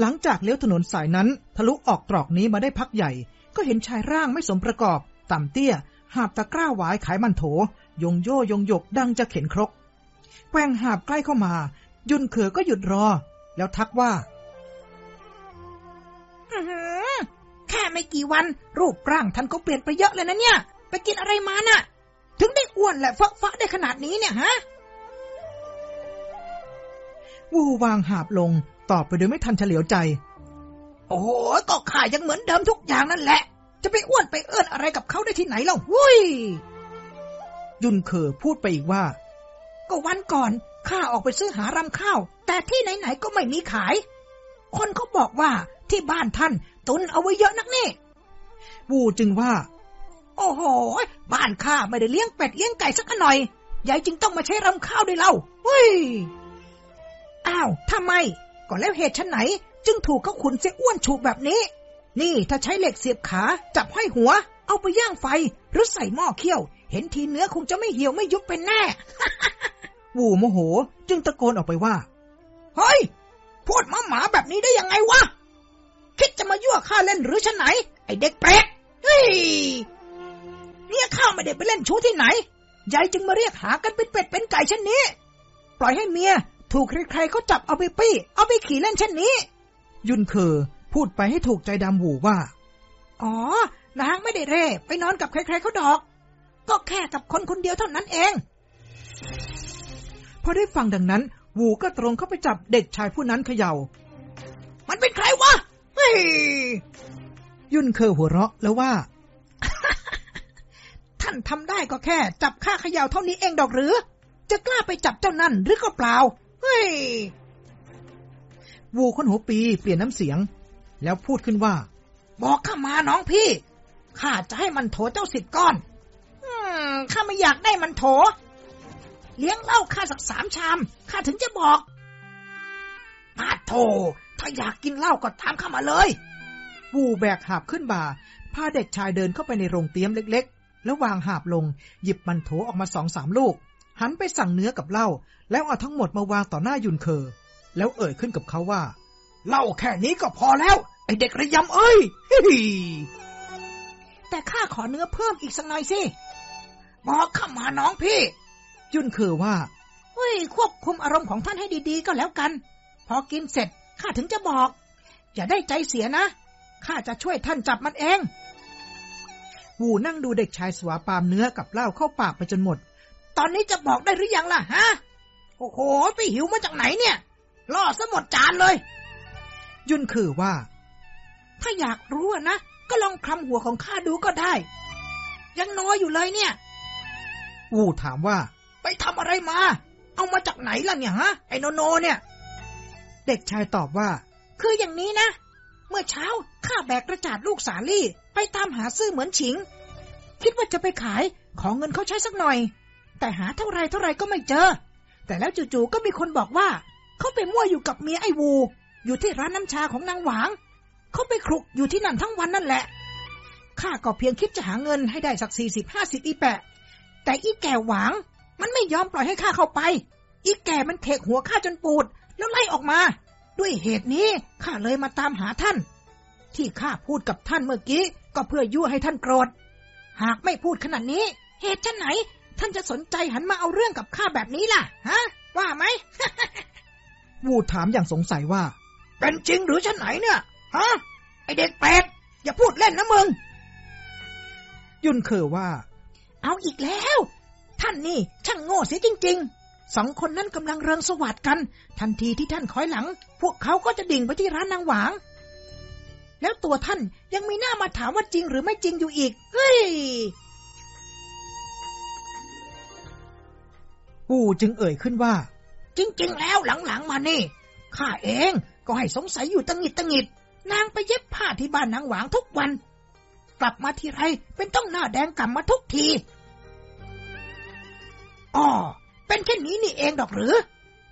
หลังจากเลี้ยวถนนสายนั้น ทะลุออกตรอกนี้มาได้พักใหญ่ ก็เห็นชายร่างไม่สมประกอบ ต่ำเตี้ย หาบตะกร้าหวายขายมันโถ ยงโยยงหยกดังจะเข็นครกแกว่งหาบใกล้เข้ามา ยุนเขือก็หยุดรอ แล้วทักว่า แค่ไม่กี่วัน รูปร่างท่านก็เปลี่ยนไปเยอะเลยนะเนี่ย ไปกินอะไรมาน่ะ ถึงได้อ้วนและฟักฟ้าได้ขนาดนี้เนี่ยฮะวูวางหาบลง ตอบไปโดยไม่ทันเฉลียวใจ โอ้โหก็ข่ายังเหมือนเดิมทุกอย่างนั่นแหละ จะไปอ้วนไปเอื้อนอะไรกับเขาได้ที่ไหนเล่าวุ้ยยุนเคอพูดไปอีกว่า ก็วันก่อนข้าออกไปซื้อหารำข้าว แต่ที่ไหนๆก็ไม่มีขาย คนเขาบอกว่าที่บ้านท่าน ตุนเอาไว้เยอะนักนี่วูจึงว่า โอ้โห บ้านข้าไม่ได้เลี้ยงเป็ดเลี้ยงไก่สักหน่อยยายจึงต้องมาใช้รำข้าวด้วยเล่าเฮ้ย อ้าวทำไม ก็แล้วเหตุฉันไหน จึงถูกเขาขุนเสียอ้วนฉูกแบบนี้ นี่ถ้าใช้เหล็กเสียบขา จับห้อยหัว เอาไปย่างไฟ หรือใส่หม้อเคี่ยว เห็นทีเนื้อคงจะไม่เหี่ยวไม่ยุบเป็นแน่ วูโมโห จึงตะโกนออกไปว่า เฮ้ย พูดหมาหมาแบบนี้ได้ยังไงวะ คิดจะมายั่วข้าเล่นหรือฉันไหน ไอเด็กเป็ดเฮ้ยเนี่ยข้าไม่ได้ไปเล่นชู้ที่ไหนยายจึงมาเรียกหากันเป็นเป็ดเป็นไก่เช่นนี้ ปล่อยให้เมีย ถูกใครๆเขาจับเอาไปปี้ เอาไปขี่เล่นเช่นนี้ ยุนเคอพูดไปให้ถูกใจดำวูว่า อ๋อนางไม่ได้เร่ไปนอนกับใครๆเขาดอก ก็แค่กับคนคนเดียวเท่านั้นเองพอได้ฟังดังนั้น วูก็ตรงเข้าไปจับเด็กชายผู้นั้นเขยา่า มันเป็นใครวะเฮ้ ยยุนเคอหัวเราะแล้วว่า ท่านทำได้ก็แค่ จับข้าเขย่าเท่านี้เองดอกหรือ จะกล้าไปจับเจ้านั่นหรือก็เปล่า เฮ้ย วูคนหัวปีเปลี่ยนน้ำเสียง แล้วพูดขึ้นว่า บอกข้ามาน้องพี่ ข้าจะให้มันโถเจ้าสิบก้อน อืมข้าไม่อยากได้มันโถ เลี้ยงเหล้าข้าสักสามชาม ข้าถึงจะบอกอาโถ ถ้าอยากกินเหล้าก็ตามข้ามาเลยวูแบกหาบขึ้นบ่าพาเด็กชายเดินเข้าไปในโรงเตี้ยมเล็ก ๆ แล้ววางหาบลง หยิบมันโถออกมาสองสามลูก หันไปสั่งเนื้อกับเหล้าแล้วเอาทั้งหมดมาวางต่อหน้ายุนเคอ แล้วเอ่ยขึ้นกับเขาว่าเหล้าแค่นี้ก็พอแล้ว ไอเด็กระยำเอ้ยแต่ข้าขอเนื้อเพิ่มอีกสักหน่อยสิบอกข้ามาน้องพี่ ยุนเคอว่าเฮ้ยควบคุมอารมณ์ของท่านให้ดีๆ ก็แล้วกัน พอกินเสร็จ ข้าถึงจะบอก อย่าได้ใจเสียนะ ข้าจะช่วยท่านจับมันเอง วูนั่งดูเด็กชายสวาปามเนื้อกับเหล้าเข้าปากไปจนหมด ตอนนี้จะบอกได้หรือยังล่ะฮะ โอ้โห ไปหิวมาจากไหนเนี่ย ล่อซะหมดจานเลย ยุนคือว่า ถ้าอยากรู้นะ ก็ลองคลำหัวของข้าดูก็ได้ ยังน้อยอยู่เลยเนี่ย วูถามว่า ไปทำอะไรมา เอามาจากไหนล่ะเนี่ยฮะ ไอโนโนเนี่ย เด็กชายตอบว่า คืออย่างนี้นะ เมื่อเช้าข้าแบกกระจาดลูกสาลี่ไปตามหาซื้อเหมือนฉิง คิดว่าจะไปขายขอเงินเขาใช้สักหน่อย แต่หาเท่าไรเท่าไรก็ไม่เจอ แต่แล้วจู่ๆก็มีคนบอกว่า เขาไปมั่วอยู่กับเมียไอ้วู อยู่ที่ร้านน้ำชาของนางหวางเขาไปคลุกอยู่ที่นั่นทั้งวันนั่นแหละข้าก็เพียงคิดจะหาเงินให้ได้สักสี่สิบห้าสิบอีแปะ แต่อีแก่หวาง มันไม่ยอมปล่อยให้ข้าเข้าไป อีแก่มันเทกหัวข้าจนปูด แล้วไล่ออกมา ด้วยเหตุนี้ข้าเลยมาตามหาท่าน ที่ข้าพูดกับท่านเมื่อกี้ก็เพื่อยั่วให้ท่านโกรธ หากไม่พูดขนาดนี้ เหตุฉันไหน ท่านจะสนใจหันมาเอาเรื่องกับข้าแบบนี้ล่ะ ฮะ ว่าไหม วูถามอย่างสงสัยว่า เป็นจริงหรือฉันไหนเนี่ย ฮะ ไอเด็กเป็ดอย่าพูดเล่นนะมึง ยุนเคอว่า เอาอีกแล้ว ท่านนี่ช่างโง่เสียจริง ๆ สองคนนั้นกำลังเริงสวัสดกัน ทันทีที่ท่านคอยหลัง พวกเขาก็จะดิ่งไปที่ร้านนางหวาง แล้วตัวท่านยังมีหน้ามาถามว่าจริงหรือไม่จริงอยู่อีก เฮ้ยวูจึงเอ่ยขึ้นว่า จริง ๆ แล้วหลังๆมานี่ข้าเองก็ให้สงสัยอยู่ตังหิดตังหิดนางไปเย็บผ้าที่บ้านนางหวางทุกวัน กลับมาทีไรเป็นต้องหน้าแดงกำมาทุกทีอ๋อ เป็นเช่นนี้นี่เองดอกหรือ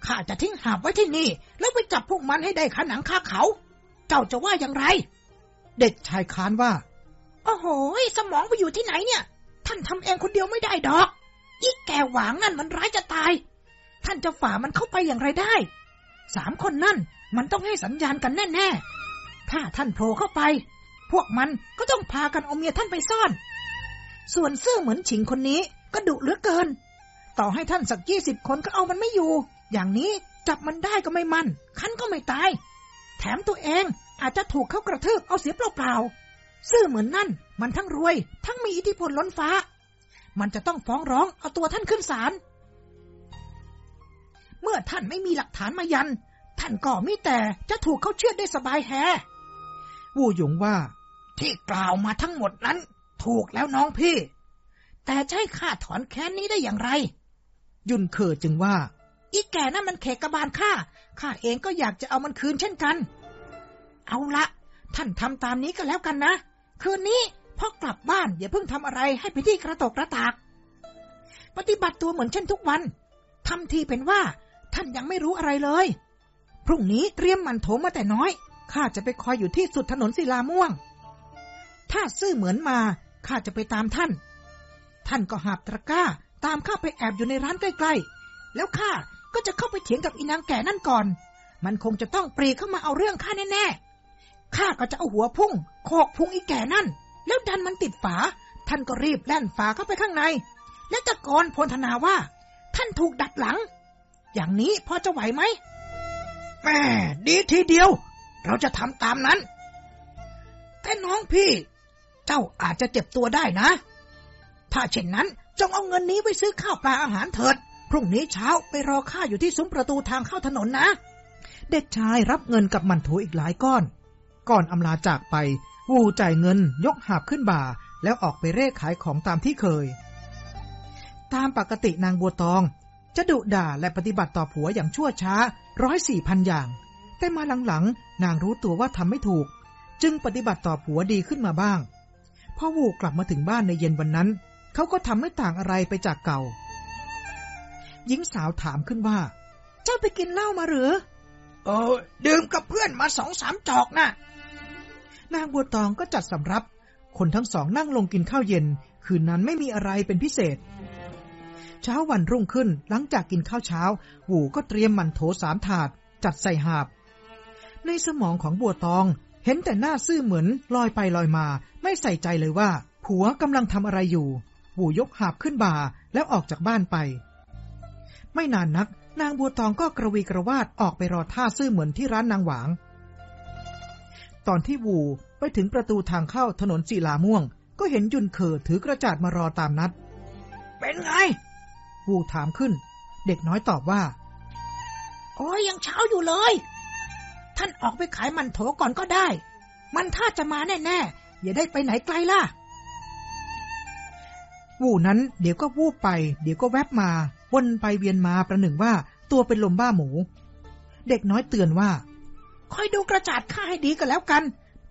ข้าจะทิ้งหาบไว้ที่นี่ แล้วไปจับพวกมันให้ได้ขาหนังคาเขา เจ้าจะว่าอย่างไร เด็กชายค้านว่า โอ้โหสมองไปอยู่ที่ไหนเนี่ย ท่านทำเองคนเดียวไม่ได้ดอก อีกแกหวางนั่นมันร้ายจะตาย ท่านจะฝ่ามันเข้าไปอย่างไรได้ สามคนนั่นมันต้องให้สัญญาณกันแน่ๆ ถ้าท่านโผล่เข้าไป พวกมันก็ต้องพากันเอาเมียท่านไปซ่อน ส่วนเสื้อเหมือนฉิงคนนี้ก็ดุเหลือเกิน ต่อให้ท่านสักยี่สิบคนก็เอามันไม่อยู่ อย่างนี้จับมันได้ก็ไม่มัน คันก็ไม่ตาย แถมตัวเองอาจจะถูกเขากระทืบเอาเสียเปล่าๆซื่อเหมือนนั่น มันทั้งรวย ทั้งมีอิทธิพลล้นฟ้า มันจะต้องฟ้องร้องเอาตัวท่านขึ้นศาล เมื่อท่านไม่มีหลักฐานมายัน ท่านก็มีแต่จะถูกเขาเชื่อได้สบายแฮวูหยงว่า ที่กล่าวมาทั้งหมดนั้น ถูกแล้วน้องพี่ แต่ใช้ค่าถอนแค้นนี้ได้อย่างไร ยุนเคอจึงว่า อีแก่นั่นมันเขกกบาลข้าข้าเองก็อยากจะเอามันคืนเช่นกัน เอาละท่านทำตามนี้ก็แล้วกันนะ คืนนี้พอกลับบ้านอย่าเพิ่งทำอะไรให้ไปที่กระตกกระตาก ปฏิบัติตัวเหมือนเช่นทุกวันทำทีเป็นว่า ท่านยังไม่รู้อะไรเลย พรุ่งนี้เตรียมมันโถมาแต่น้อยข้าจะไปคอยอยู่ที่สุดถนนศิลาม่วง ถ้าซื่อเหมือนมาข้าจะไปตามท่าน ท่านก็หาบตะกร้า ตามข้าไปแอบอยู่ในร้านใกล้ๆ แล้วข้าก็จะเข้าไปเถียงกับอีนางแก่นั่นก่อน มันคงจะต้องปรีเข้ามาเอาเรื่องข้าแน่ๆ ข้าก็จะเอาหัวพุ่ง โคกพุงอีแก่นั่น แล้วดันมันติดฝา ท่านก็รีบแล่นฝาเข้าไปข้างใน และตะโกนพลธนาว่า ท่านถูกดัดหลัง อย่างนี้พอจะไหวไหมแม่ดีทีเดียว เราจะทำตามนั้น แต่น้องพี่ เจ้าอาจจะเจ็บตัวได้นะ ถ้าเช่นนั้น จงเอาเงินนี้ไปซื้อข้าวปลาอาหารเถิด พรุ่งนี้เช้าไปรอข้าอยู่ที่ซุ้มประตูทางเข้าถนนนะ เด็กชายรับเงินกับมันโถอีกหลายก้อน ก่อนอำลาจากไป วูจ่ายเงินยกหาบขึ้นบ่า แล้วออกไปเร่ขายของตามที่เคย ตามปกตินางบัวตอง จะดุด่าและปฏิบัติต่อผัวอย่างชั่วช้าร้อยสี่พันอย่าง แต่มาหลังๆ นางรู้ตัวว่าทำไม่ถูก จึงปฏิบัติต่อผัวดีขึ้นมาบ้างพอวูกลับมาถึงบ้านในเย็นวันนั้น เขาก็ทำไม่ต่างอะไรไปจากเก่า หญิงสาวถามขึ้นว่า เจ้าไปกินเหล้ามาหรือ เออ ดื่มกับเพื่อนมาสองสามจอกนะ่ะ นางบัวตองก็จัดสำรับ คนทั้งสองนั่งลงกินข้าวเย็น คืนนั้นไม่มีอะไรเป็นพิเศษ เช้าวันรุ่งขึ้นหลังจากกินข้าวเช้า หูก็เตรียมมันโถสามถาด จัดใส่หาบ ในสมองของบัวตองเห็นแต่หน้าซื่อเหมือนลอยไปลอยมา ไม่ใส่ใจเลยว่าผัวกำลังทำอะไรอยู่ หูยกหาบขึ้นบ่าแล้วออกจากบ้านไป ไม่นานนัก นางบัวตองก็กระวีกระวาดออกไปรอท่าซื่อเหมือนที่ร้านนางหวาง ตอนที่วูไปถึงประตูทางเข้าถนนสีลาม่วง ก็เห็นยุนเคอถือกระจาดมารอตามนัด เป็นไง วูถามขึ้น เด็กน้อยตอบว่า โอ้ยยังเช้าอยู่เลย ท่านออกไปขายมันโถก่อนก็ได้ มันถ้าจะมาแน่ๆอย่าได้ไปไหนไกลล่ะ วูนั้นเดี๋ยวก็วูบไป เดี๋ยวก็แวบมาวนไปเวียนมาประหนึ่งว่าตัวเป็นลมบ้าหมู เด็กน้อยเตือนว่า คอยดูกระจาดข้าให้ดีก็แล้วกัน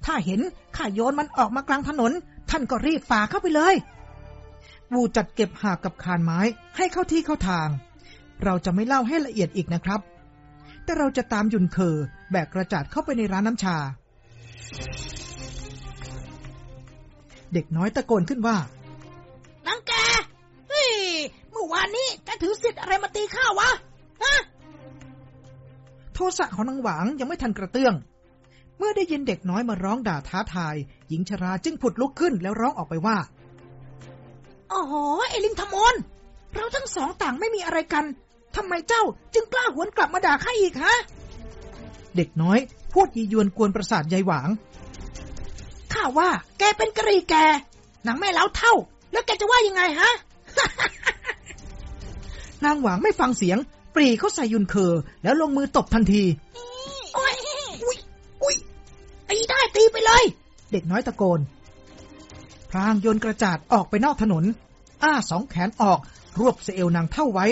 ถ้าเห็นข้าโยนมันออกมากลางถนน ท่านก็รีบฝ่าเข้าไปเลย วูจัดเก็บหากกับคานไม้ให้เข้าที่เข้าทาง เราจะไม่เล่าให้ละเอียดอีกนะครับ แต่เราจะตามยุนเคอแบกกระจาดเข้าไปในร้านน้ำชา เด็กน้อยตะโกนขึ้นว่า นังแกเฮ้ยเมื่อวานนี้แกถือสิทธิ์อะไรมาตีข้าวะฮะโทสะของนางหวางยังไม่ทันกระเตื้อง เมื่อได้ยินเด็กน้อยมาร้องด่าท้าทาย หญิงชราจึงผุดลุกขึ้นแล้วร้องออกไปว่าโอ้โหไอ้ลิงทมนเราทั้งสองต่างไม่มีอะไรกันทำไมเจ้าจึงกล้าหวนกลับมาด่าข้าอีกฮะ เด็กน้อย พูดยียวนกวนประสาทยายหวาง ข้าว่า แกเป็นกะหรี่แก หนังแม่เล้าเท่า แล้วแกจะว่ายังไงฮะ นางหวางไม่ฟังเสียง ปรีเข้าใส่ยุนเคอแล้วลงมือตบทันทีโอ้ยอุ้ยอุ้ยตีได้ตีไปเลย เด็กน้อยตะโกน พรางโยนกระจาดออกไปนอกถนน อ้าสองแขนออก รวบเสเอวนางเท่าไว้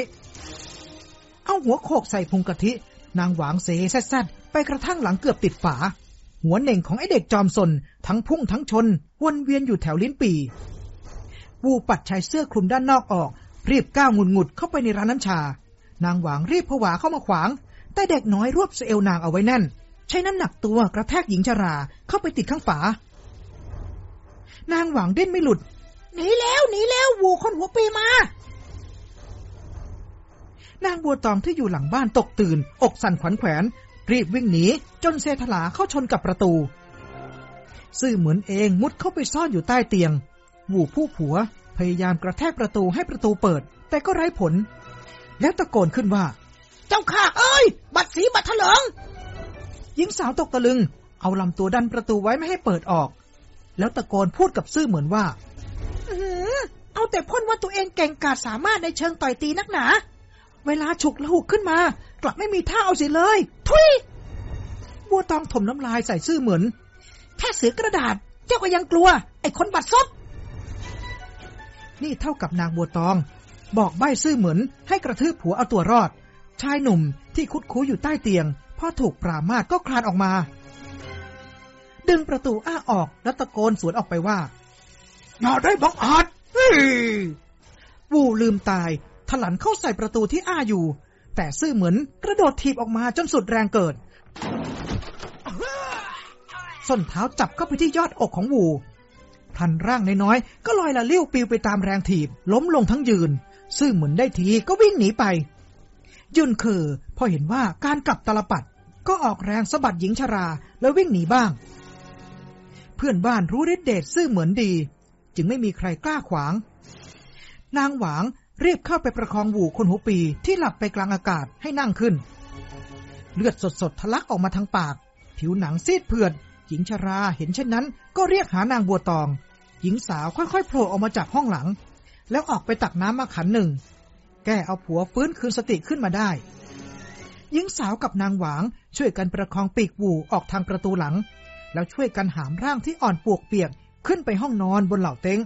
เอาหัวโขกใส่พุงกะทิ นางหวางเสแซ่ดๆไปกระทั่งหลังเกือบติดฝา หัวเหน่งของไอเด็กจอมสนทั้งพุ่งทั้งชน วนเวียนอยู่แถวลิ้นปี วูปัดชายเสื้อคลุมด้านนอกออก รีบก้าวงุนงุดเข้าไปในร้านน้ำชา นางหวางรีบผวาเข้ามาขวาง แต่เด็กน้อยรวบเสเอวนางเอาไว้แน่น ใช้น้ำหนักตัวกระแทกหญิงชราเข้าไปติดข้างฝา นางหวางเด่นไม่หลุดหนีแล้วหนีแล้ววูคนหัวปีมานางบัวตองที่อยู่หลังบ้านตกตื่น อกสั่นขวัญแขวน รีบวิ่งหนี จนเซทลาเข้าชนกับประตู ซื่อเหมือนเองมุดเข้าไปซ่อนอยู่ใต้เตียง วูผู้ผัว พยายามกระแทกประตูให้ประตูเปิด แต่ก็ไร้ผล แล้วตะโกนขึ้นว่า เจ้าข้าเอ้ย บัดสีบัดเถลิงหญิงสาวตกตะลึง เอาลำตัวดันประตูไว้ไม่ให้เปิดออก แล้วตะโกนพูดกับซื่อเหมือนว่าเอาแต่พ่นว่าตัวเองเก่งกาจสามารถในเชิงต่อยตีนักหนา เวลาฉุกละหุกขึ้นมา กลับไม่มีท่าเอาสียเลย ทุยบัวตองถมน้ำลายใส่ซื่อเหมือน แค่เสือกระดาษ เจ้าก็ยังกลัว ไอ้คนบัดซบ นี่เท่ากับนางบัวตอง บอกใบ้ซื่อเหมือนให้กระทืบผัวเอาตัวรอด ชายหนุ่มที่คุดคูอยู่ใต้เตียงพอถูกปรามาสก็คลานออกมา ดึงประตูอ้าออกแล้วตะโกนสวนออกไปว่าอย่าได้บังอาจวูลืมตาย ถลันเข้าใส่ประตูที่อ้าอยู่ แต่ซื่อเหมือนกระโดดถีบออกมาจนสุดแรงเกิด ส้นเท้าจับเข้าไปที่ยอดอกของวู พลันร่างน้อยๆก็ลอยละเลี้ยวปิวไปตามแรงถีบ ล้มลงทั้งยืน ซื่อเหมือนได้ทีก็วิ่งหนีไป ยุนคือพอเห็นว่าการกลับตลปัด ก็ออกแรงสะบัดหญิงชราแล้ววิ่งหนีบ้าง เพื่อนบ้านรู้ฤทธิเดชซื่อเหมือนดี จึงไม่มีใครกล้าขวาง นางหวางรีบเข้าไปประคองหูคนหูปีที่หลับไปกลางอากาศให้นั่งขึ้น เลือดสดๆทะลักออกมาทางปาก ผิวหนังซีดเผือด หญิงชราเห็นเช่นนั้น ก็เรียกหานางบัวตอง หญิงสาวค่อยๆโผล่ออกมาจากห้องหลัง แล้วออกไปตักน้ำมาขันหนึ่ง แก้เอาผัวฟื้นคืนสติขึ้นมาได้ หญิงสาวกับนางหวางช่วยกันประคองปีกหูออกทางประตูหลัง แล้วช่วยกันหามร่างที่อ่อนปวกเปียกขึ้นไปห้องนอนบนเหล่าเต็ง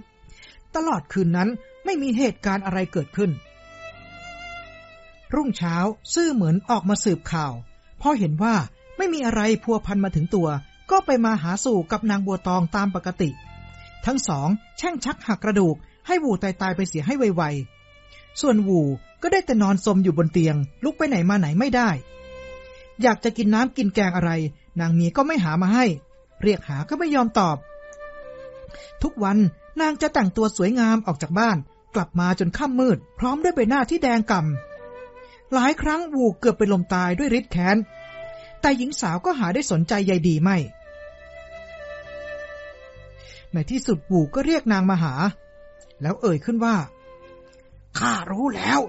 ตลอดคืนนั้นไม่มีเหตุการณ์อะไรเกิดขึ้น รุ่งเช้าซื่อเหมือนออกมาสืบข่าว พอเห็นว่าไม่มีอะไรพัวพันมาถึงตัว ก็ไปมาหาสู่กับนางบัวตองตามปกติ ทั้งสองแช่งชักหักกระดูก ให้วูตายตายไปเสียให้ไวๆ ส่วนวูก็ได้แต่นอนสมอยู่บนเตียง ลุกไปไหนมาไหนไม่ได้ อยากจะกินน้ำกินแกงอะไร นางมีก็ไม่หามาให้ เรียกหาก็ไม่ยอมตอบ ทุกวันนางจะแต่งตัวสวยงามออกจากบ้าน กลับมาจนค่ำมืด พร้อมด้วยใบหน้าที่แดงก่ำหลายครั้งวูเกือบไปลมตายด้วยฤทธิ์แค้นแต่หญิงสาวก็หาได้สนใจใยดีไม่ ในที่สุดวูก็เรียกนางมาหา แล้วเอ่ยขึ้นว่า ข้ารู้แล้ว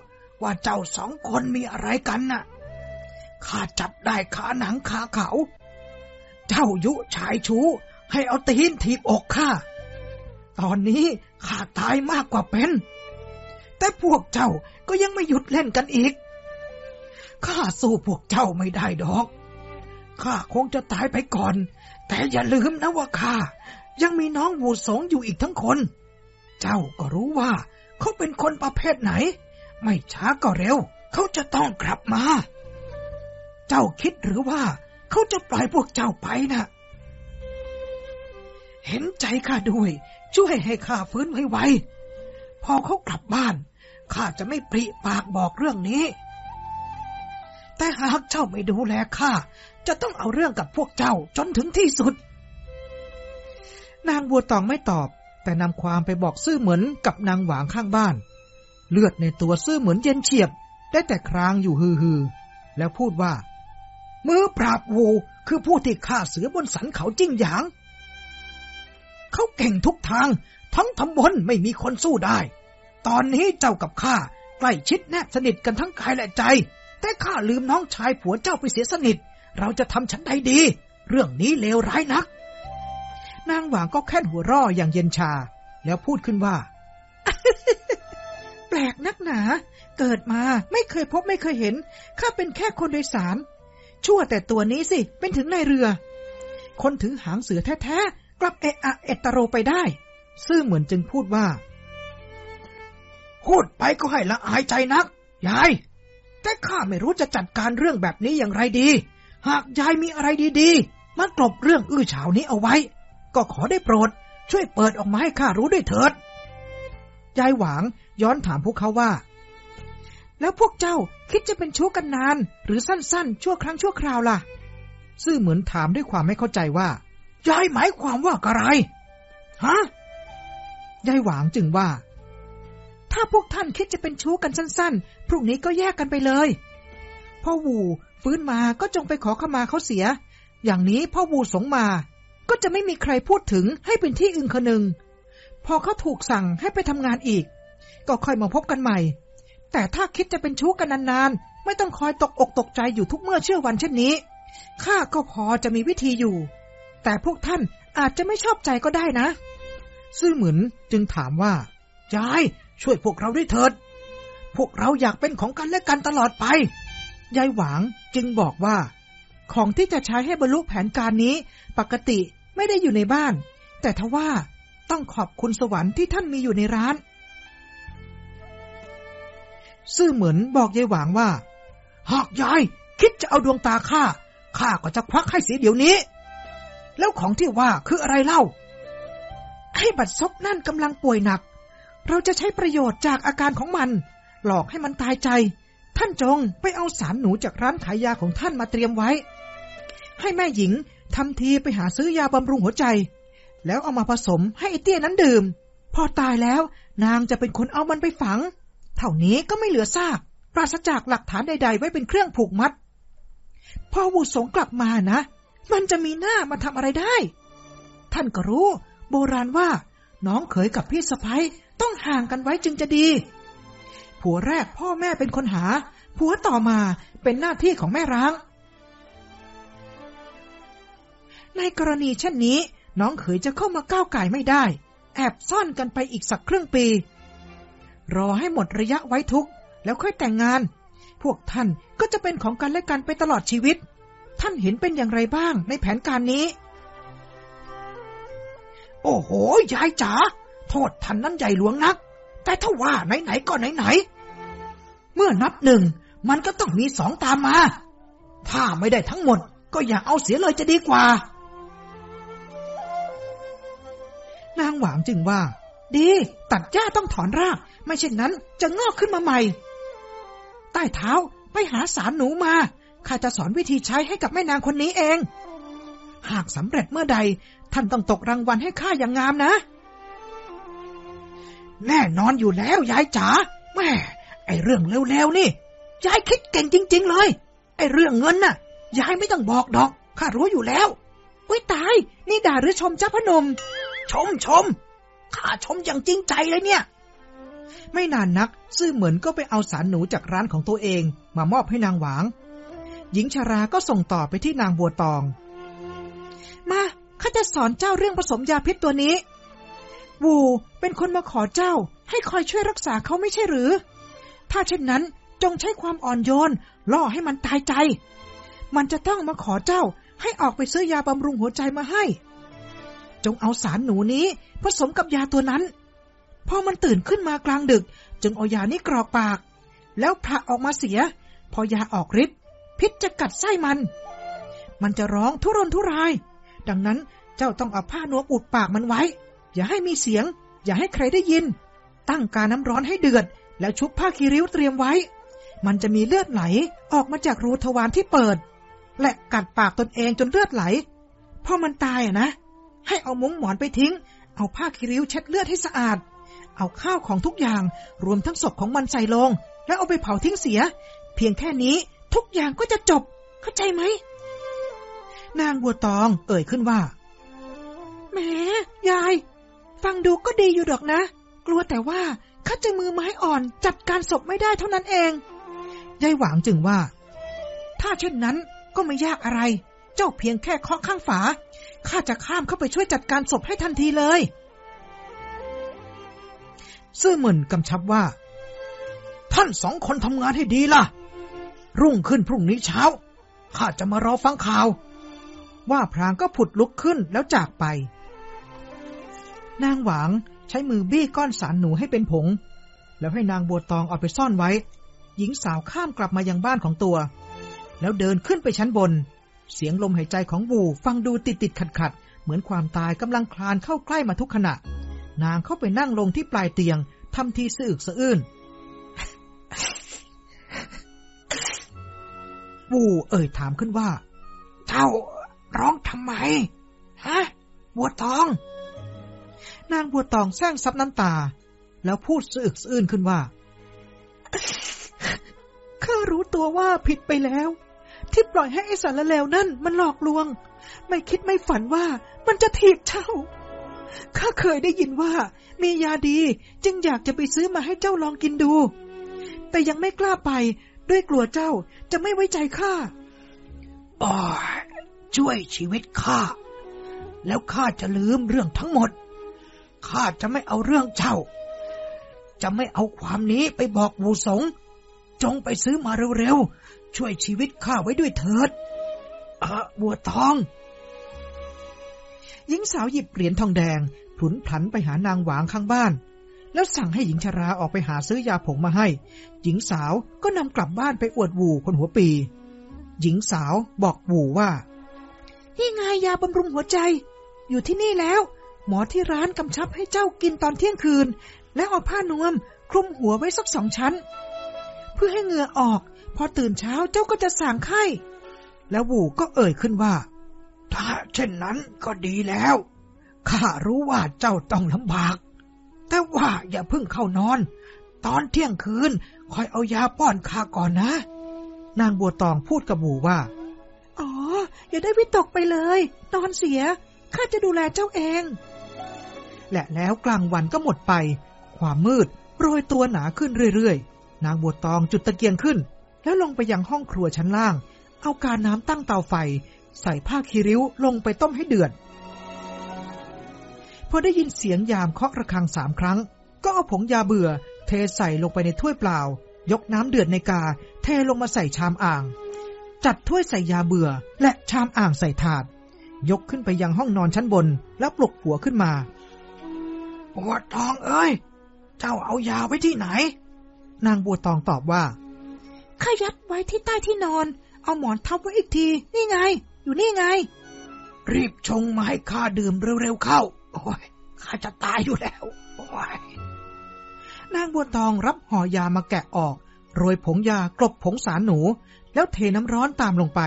ว่าเจ้าสองคนมีอะไรกันน่ะ ข้าจับได้ขาหนังขาเขา เจ้ายุชายชูให้เอาตีนถีบอกข้า ตอนนี้ข้าตายมากกว่าเป็น แต่พวกเจ้าก็ยังไม่หยุดเล่นกันอีก ข้าสู้พวกเจ้าไม่ได้ดอก ข้าคงจะตายไปก่อน แต่อย่าลืมนะว่าข้า ยังมีน้องวูสงอยู่อีกทั้งคน เจ้าก็รู้ว่า เขาเป็นคนประเภทไหน ไม่ช้าก็เร็ว เขาจะต้องกลับมา เจ้าคิดหรือว่า เขาจะปล่อยพวกเจ้าไปนะ่ะเห็นใจข้าด้วย ช่วยให้ข้าฟื้นไวๆพอเขากลับบ้านข้าจะไม่ปริปากบอกเรื่องนี้ แต่หากเจ้าไม่ดูแลข้าจะต้องเอาเรื่องกับพวกเจ้าจนถึงที่สุด นางบัวตองไม่ตอบ แต่นำความไปบอกซื่อเหมือนกับนางหวางข้างบ้าน เลือดในตัวซื่อเหมือนเย็นเฉียบ ได้แต่ครางอยู่ฮือๆแล้วพูดว่า มือปราบวูคือผู้ที่ฆ่าเสือบนสันเขาจิ้งหยาง เขาเก่งทุกทาง ทั้งทำบนไม่มีคนสู้ได้ ตอนนี้เจ้ากับข้าใกล้ชิดแนบสนิทกันทั้งกายและใจ แต่ข้าลืมน้องชายผัวเจ้าไปเสียสนิท เราจะทำฉันใดดี เรื่องนี้เลวร้ายนัก นางหวางก็แค่หัวร่ออย่างเย็นชา แล้วพูดขึ้นว่า แปลกนักหนา เกิดมาไม่เคยพบไม่เคยเห็น ข้าเป็นแค่คนโดยสาร ชั่วแต่ตัวนี้สิ เป็นถึงนายเรือ คนถือหางเสือแท้ๆ กลับเอะอะเอตโรไปได้ ซื่อเหมือนจึงพูดว่า พูดไปก็ให้ละอายใจนัก ยาย แต่ข้าไม่รู้จะจัดการเรื่องแบบนี้อย่างไรดี หากยายมีอะไรดีๆ มากลบเรื่องอื้อฉาวนี้เอาไว้ ก็ขอได้โปรด ช่วยเปิดออกมาให้ข้ารู้ด้วยเถิด ยายหวางย้อนถามพวกเขาว่า แล้วพวกเจ้าคิดจะเป็นชู้กันนาน หรือสั้นๆ ชั่วครั้งชั่วคราวล่ะ ซื่อเหมือนถามด้วยความไม่เข้าใจว่ายายหมายความว่าอะไรฮะยายหวางจึงว่า ถ้าพวกท่านคิดจะเป็นชู้กันสั้น ๆ พรุ่งนี้ก็แยกกันไปเลย พ่อวูฟื้นมาก็จงไปขอขมาเขาเสีย อย่างนี้พ่อวูสงมา ก็จะไม่มีใครพูดถึงให้เป็นที่อึงคนึง พอเขาถูกสั่งให้ไปทำงานอีก ก็ค่อยมาพบกันใหม่ แต่ถ้าคิดจะเป็นชู้กันนานๆ ไม่ต้องคอยตกอกตกใจอยู่ทุกเมื่อเชื่อวันเช่นนี้ข้าก็พอจะมีวิธีอยู่ แต่พวกท่านอาจจะไม่ชอบใจก็ได้นะ ซื่อเหมือนจึงถามว่ายายช่วยพวกเราด้วยเถิด พวกเราอยากเป็นของกันและกันตลอดไป ยายหวางจึงบอกว่า ของที่จะใช้ให้บรรลุแผนการนี้ ปกติไม่ได้อยู่ในบ้าน แต่ทว่าต้องขอบคุณสวรรค์ที่ท่านมีอยู่ในร้าน ซื่อเหมือนบอกยายหวางว่า หากยายคิดจะเอาดวงตาข้าข้าก็จะควักให้เสียเดี๋ยวนี้ แล้วของที่ว่าคืออะไรเล่า ให้บัดซบนั่นกำลังป่วยหนัก เราจะใช้ประโยชน์จากอาการของมัน หลอกให้มันตายใจ ท่านจงไปเอาสารหนูจากร้านขายยาของท่านมาเตรียมไว้ ให้แม่หญิงทำทีไปหาซื้อยาบำรุงหัวใจ แล้วเอามาผสมให้ไอเตี้ยนั้นดื่ม พอตายแล้วนางจะเป็นคนเอามันไปฝัง เท่านี้ก็ไม่เหลือซาก ปราศจากหลักฐานใด ๆ ไว้เป็นเครื่องผูกมัด พอวูสงกลับมานะ มันจะมีหน้ามาทำอะไรได้ ท่านก็รู้ โบราณว่า น้องเขยกับพี่สะพ้ยต้องห่างกันไว้จึงจะดี ผัวแรกพ่อแม่เป็นคนหา ผัวต่อมาเป็นหน้าที่ของแม่ร้าง ในกรณีเช่นนี้ น้องเขยจะเข้ามาก้าวไก่ไม่ได้ แอบซ่อนกันไปอีกสักครึ่งปี รอให้หมดระยะไว้ทุกข์แล้วค่อยแต่งงาน พวกท่านก็จะเป็นของกันและกันไปตลอดชีวิต ท่านเห็นเป็นอย่างไรบ้างในแผนการนี้ โอ้โห ยายจ๋าโทษท่านนั้นใหญ่หลวงนัก แต่ถ้าว่าไหนๆก็ไหนๆเมื่อนับหนึ่งมันก็ต้องมีสองตามมา ถ้าไม่ได้ทั้งหมดก็อย่าเอาเสียเลยจะดีกว่า นางหวางจึงว่า ดีตัดหญ้าต้องถอนราก ไม่เช่นนั้นจะงอกขึ้นมาใหม่ ใต้เท้าไปหาสารหนูมาข้าจะสอนวิธีใช้ให้กับแม่นางคนนี้เอง หากสำเร็จเมื่อใด ท่านต้องตกรางวัลให้ข้าอย่างงามนะ แน่นอนอยู่แล้วยายจ๋าแม่ไอเรื่องเร็วๆนี่ยายคิดเก่งจริง ๆ เลย ไอเรื่องเงินน่ะยายไม่ต้องบอกดอกข้ารู้อยู่แล้วอุ้ยตาย นี่ด่าหรือชมเจ้าพนม ชมชมข้าชมอย่างจริงใจเลยเนี่ย ไม่นานนัก ซื่อเหมือนก็ไปเอาสารหนูจากร้านของตัวเอง มามอบให้นางหวาง หญิงชาราก็ส่งต่อไปที่นางบัวตอง มาข้าจะสอนเจ้าเรื่องผสมยาพิษตัวนี้วูเป็นคนมาขอเจ้า ให้คอยช่วยรักษาเขาไม่ใช่หรือ ถ้าเช่นนั้นจงใช้ความอ่อนโยน ล่อให้มันตายใจ มันจะต้องมาขอเจ้าให้ออกไปซื้อยาบำรุงหัวใจมาให้ จงเอาสารหนูนี้ผสมกับยาตัวนั้น พอมันตื่นขึ้นมากลางดึก จึงเอายานี้กรอกปาก แล้วผละออกมาเสีย พอยาออกฤทธิ์พิษจะกัดไส้มัน มันจะร้องทุรนทุราย ดังนั้นเจ้าต้องเอาผ้านวมอุดปากมันไว้ อย่าให้มีเสียง อย่าให้ใครได้ยิน ตั้งกาน้ำร้อนให้เดือด แล้วชุบผ้าคีริ้วเตรียมไว้ มันจะมีเลือดไหลออกมาจากรูทวารที่เปิด และกัดปากตนเองจนเลือดไหลพอมันตายอะนะ ให้เอามุ้งหมอนไปทิ้ง เอาผ้าคีริ้วเช็ดเลือดให้สะอาด เอาข้าวของทุกอย่างรวมทั้งศพของมันใส่ลง แล้วเอาไปเผาทิ้งเสีย เพียงแค่นี้ทุกอย่างก็จะจบ เข้าใจไหม นางบัวตองเอ่ยขึ้นว่าแหมยาย ฟังดูก็ดีอยู่ดอกนะ กลัวแต่ว่าข้าจะมือไม้อ่อนจัดการศพไม่ได้เท่านั้นเองยายหวางจึงว่า ถ้าเช่นนั้นก็ไม่ยากอะไร เจ้าเพียงแค่เคาะข้างฝา ข้าจะข้ามเข้าไปช่วยจัดการศพให้ทันทีเลยซื่อหมื่นกำชับว่า ท่านสองคนทำงานให้ดีล่ะ รุ่งขึ้นพรุ่งนี้เช้า ข้าจะมารอฟังข่าว ว่าพรางก็ผุดลุกขึ้นแล้วจากไป นางหวางใช้มือบี้ก้อนสารหนูให้เป็นผง แล้วให้นางบัวตองเอาไปซ่อนไว้ หญิงสาวข้ามกลับมายังบ้านของตัว แล้วเดินขึ้นไปชั้นบน เสียงลมหายใจของบูฟังดูติดติดขัดขัดเหมือนความตายกำลังคลานเข้าใกล้มาทุกขณะ นางเข้าไปนั่งลงที่ปลายเตียงทำทีสะอึกสะอื้นบูเอ่ยถามขึ้นว่า เจ้าร้องทำไม ฮะ บัวตอง นางบัวตองแซงซับน้ำตา แล้วพูดสะอึกสะอื้นขึ้นว่าข้ารู้ตัวว่าผิดไปแล้ว ที่ปล่อยให้ไอ้สารเลวนั่นมันหลอกลวง ไม่คิดไม่ฝันว่ามันจะถีบเจ้า ข้าเคยได้ยินว่า มียาดีจึงอยากจะไปซื้อมาให้เจ้าลองกินดู แต่ยังไม่กล้าไปด้วยกลัวเจ้าจะไม่ไว้ใจข้าอ๋อช่วยชีวิตข้า แล้วข้าจะลืมเรื่องทั้งหมด ข้าจะไม่เอาเรื่องเจ้า จะไม่เอาความนี้ไปบอกบูสง จงไปซื้อมาเร็วๆ ช่วยชีวิตข้าไว้ด้วยเถิดอะบัวทอง หญิงสาวหยิบเหรียญทองแดงผุนผันไปหานางหวางข้างบ้าน แล้วสั่งให้หญิงชราออกไปหาซื้อยาผงมาให้ หญิงสาวก็นำกลับบ้านไปอวดวูคนหัวปี หญิงสาวบอกวูว่า นี่ไงยาบำรุงหัวใจ อยู่ที่นี่แล้ว หมอที่ร้านกำชับให้เจ้ากินตอนเที่ยงคืน แล้วเอาผ้านวมคลุมหัวไว้สักสองชั้น เพื่อให้เหงื่อออก พอตื่นเช้าเจ้าก็จะสางไข้ แล้ววูก็เอ่ยขึ้นว่า ถ้าเช่นนั้นก็ดีแล้ว ข้ารู้ว่าเจ้าต้องลำบาก แต่ว่าอย่าเพิ่งเข้านอน ตอนเที่ยงคืนคอยเอายาป้อนข้าก่อนนะ นางบัวตองพูดกับบูว่า อ๋อ อย่าได้วิตกไปเลย นอนเสีย ข้าจะดูแลเจ้าเอง และแล้วกลางวันก็หมดไป ความมืดโรยตัวหนาขึ้นเรื่อยๆ นางบัวตองจุดตะเกียงขึ้น แล้วลงไปยังห้องครัวชั้นล่าง เอาการน้ำตั้งเตาไฟ ใส่ผ้าคีริ้วลงไปต้มให้เดือด พอได้ยินเสียงยามเคาะระฆังสามครั้ง ก็เอาผงยาเบื่อ เทใส่ลงไปในถ้วยเปล่า ยกน้ำเดือดในกา เทลงมาใส่ชามอ่าง จัดถ้วยใส่ยาเบื่อ และชามอ่างใส่ถาด ยกขึ้นไปยังห้องนอนชั้นบน แล้วปลุกหัวขึ้นมาบัวตองเอ้ย เจ้าเอายาไว้ที่ไหน นางบัวตองตอบว่า ข้ายัดไว้ที่ใต้ที่นอน เอาหมอนทับไว้อีกที นี่ไง อยู่นี่ไง รีบชงมาให้ข้าดื่มเร็วๆเข้า โอ้ยข้าจะตายอยู่แล้ว โอ้ยนางบัวตองรับห่อยามาแกะออก โรยผงยากลบผงสารหนู แล้วเทน้ำร้อนตามลงไป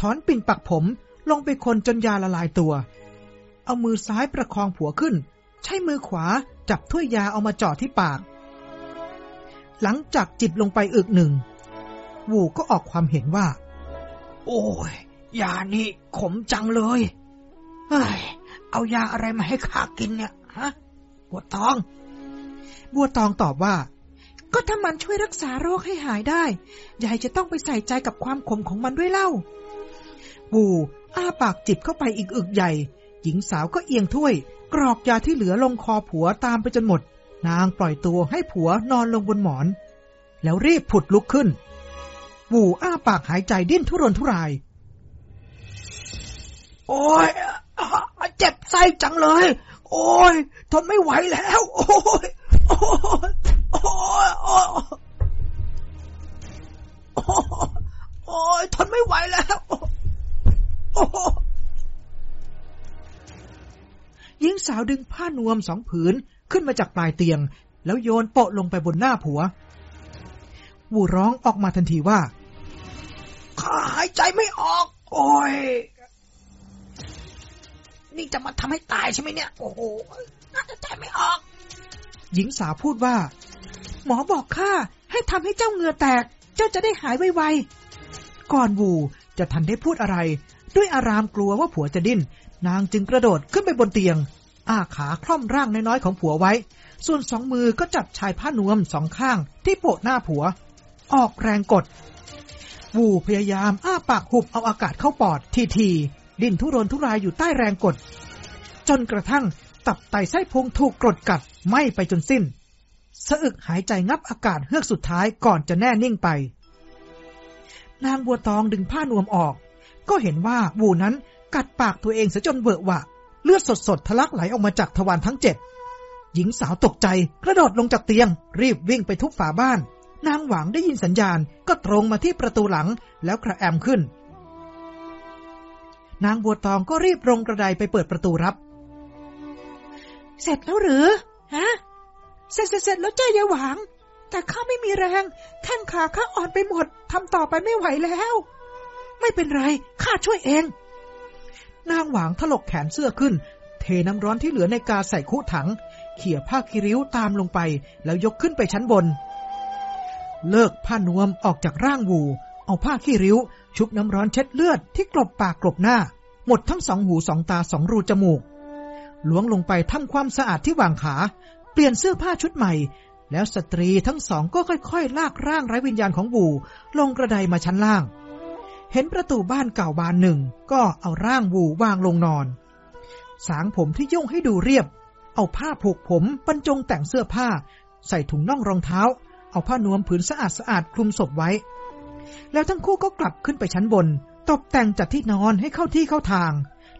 ถอนปิ่นปักผมลงไปคนจนยาละลายตัว เอามือซ้ายประคองผัวขึ้น ใช้มือขวาจับถ้วยยาเอามาจ่อที่ปาก หลังจากจิบลงไปอึกหนึ่ง วูก็ออกความเห็นว่า โอ้ยยานี่ขมจังเลยเฮ้ยเอายาอะไรมาให้ข้ากินเนี่ยฮะบัวตอง บัวตองตอบว่า ก็ถ้ามันช่วยรักษาโรคให้หายได้ยายจะต้องไปใส่ใจกับความขมของมันด้วยเล่าบูอ้าปากจิบเข้าไปอีกอึกใหญ่ หญิงสาวก็เอียงถ้วย กรอกยาที่เหลือลงคอผัวตามไปจนหมด นางปล่อยตัวให้ผัวนอนลงบนหมอน แล้วรีบผุดลุกขึ้น บูอ้าปากหายใจดิ้นทุรนทุราย โอ้ยเจ็บไส้จังเลย โอ้ยทนไม่ไหวแล้ว โอ้ยโอ้ยโอ้ยโอ้ยโอ้ยทนไม่ไหวแล้วโอ้หญิงสาวดึงผ้านวมสองผืนขึ้นมาจากปลายเตียง แล้วโยนโปะลงไปบนหน้าผัว วูร้องออกมาทันทีว่า ข้าหายใจไม่ออก โอ้ย นี่จะมาทำให้ตายใช่ไหมเนี่ย โอ้โหน่าจะใจไม่ออก หญิงสาวพูดว่า หมอบอกข้าให้ทำให้เจ้าเหงื่อแตก เจ้าจะได้หายไวๆ ก่อนวูจะทันได้พูดอะไร ด้วยอารามกลัวว่าผัวจะดิ้น นางจึงกระโดดขึ้นไปบนเตียง อ้าขาคล่อมร่างน้อยๆของผัวไว้ ส่วนสองมือก็จับชายผ้านวมสองข้างที่โปะหน้าผัว ออกแรงกด วูพยายามอ้าปากหุบเอาอากาศเข้าปอดทีทีดิ้นทุรนทุรายอยู่ใต้แรงกด จนกระทั่งตับไตไส้พุงถูกกรดกัดไหม้ไปจนสิ้น สะอึกหายใจงับอากาศเฮือกสุดท้ายก่อนจะแน่นิ่งไป นางบัวตองดึงผ้านวมออก ก็เห็นว่าวูนั้นกัดปากตัวเองเสียจนเบอะหวะ เลือดสดๆทะลักไหลออกมาจากทวารทั้งเจ็ดหญิงสาวตกใจกระโดดลงจากเตียง รีบวิ่งไปทุบฝาบ้าน นางหวังได้ยินสัญญาณก็ตรงมาที่ประตูหลังแล้วกระแอมขึ้น นางบัวตองก็รีบลงกระไดไปเปิดประตูรับ เสร็จแล้วหรือ ฮะเสร็จเสร็จเสร็จแล้วเจ้ายายหวาง แต่ข้าไม่มีแรง แข้งขาข้าอ่อนไปหมดทำต่อไปไม่ไหวแล้ว ไม่เป็นไรข้าช่วยเอง นางหวางถลกแขนเสื้อขึ้น เทน้ำร้อนที่เหลือในกาใส่คุถัง เขี่ยผ้าคีริ้วตามลงไป แล้วยกขึ้นไปชั้นบน เลิกผ้านวมออกจากร่างวู เอาผ้าขี้ริ้ว ชุบน้ำร้อนเช็ดเลือดที่กลบปากกลบหน้า หมดทั้งสองหูสองตาสองรูจมูก ล้วงลงไปทำความสะอาดที่วางขา เปลี่ยนเสื้อผ้าชุดใหม่ แล้วสตรีทั้งสองก็ค่อยๆ ลากร่างไร้วิญญาณของบูลงกระไดมาชั้นล่าง เห็นประตูบ้านเก่าบานหนึ่ง ก็เอาร่างบูวางลงนอน สางผมที่ยุ่งให้ดูเรียบ เอาผ้าผูกผมบรรจงแต่งเสื้อผ้า ใส่ถุงน่องรองเท้า เอาผ้านวมผืนสะอาดสะอาดคลุมศพไว้ แล้วทั้งคู่ก็กลับขึ้นไปชั้นบน ตกแต่งจัดที่นอนให้เข้าที่เข้าทาง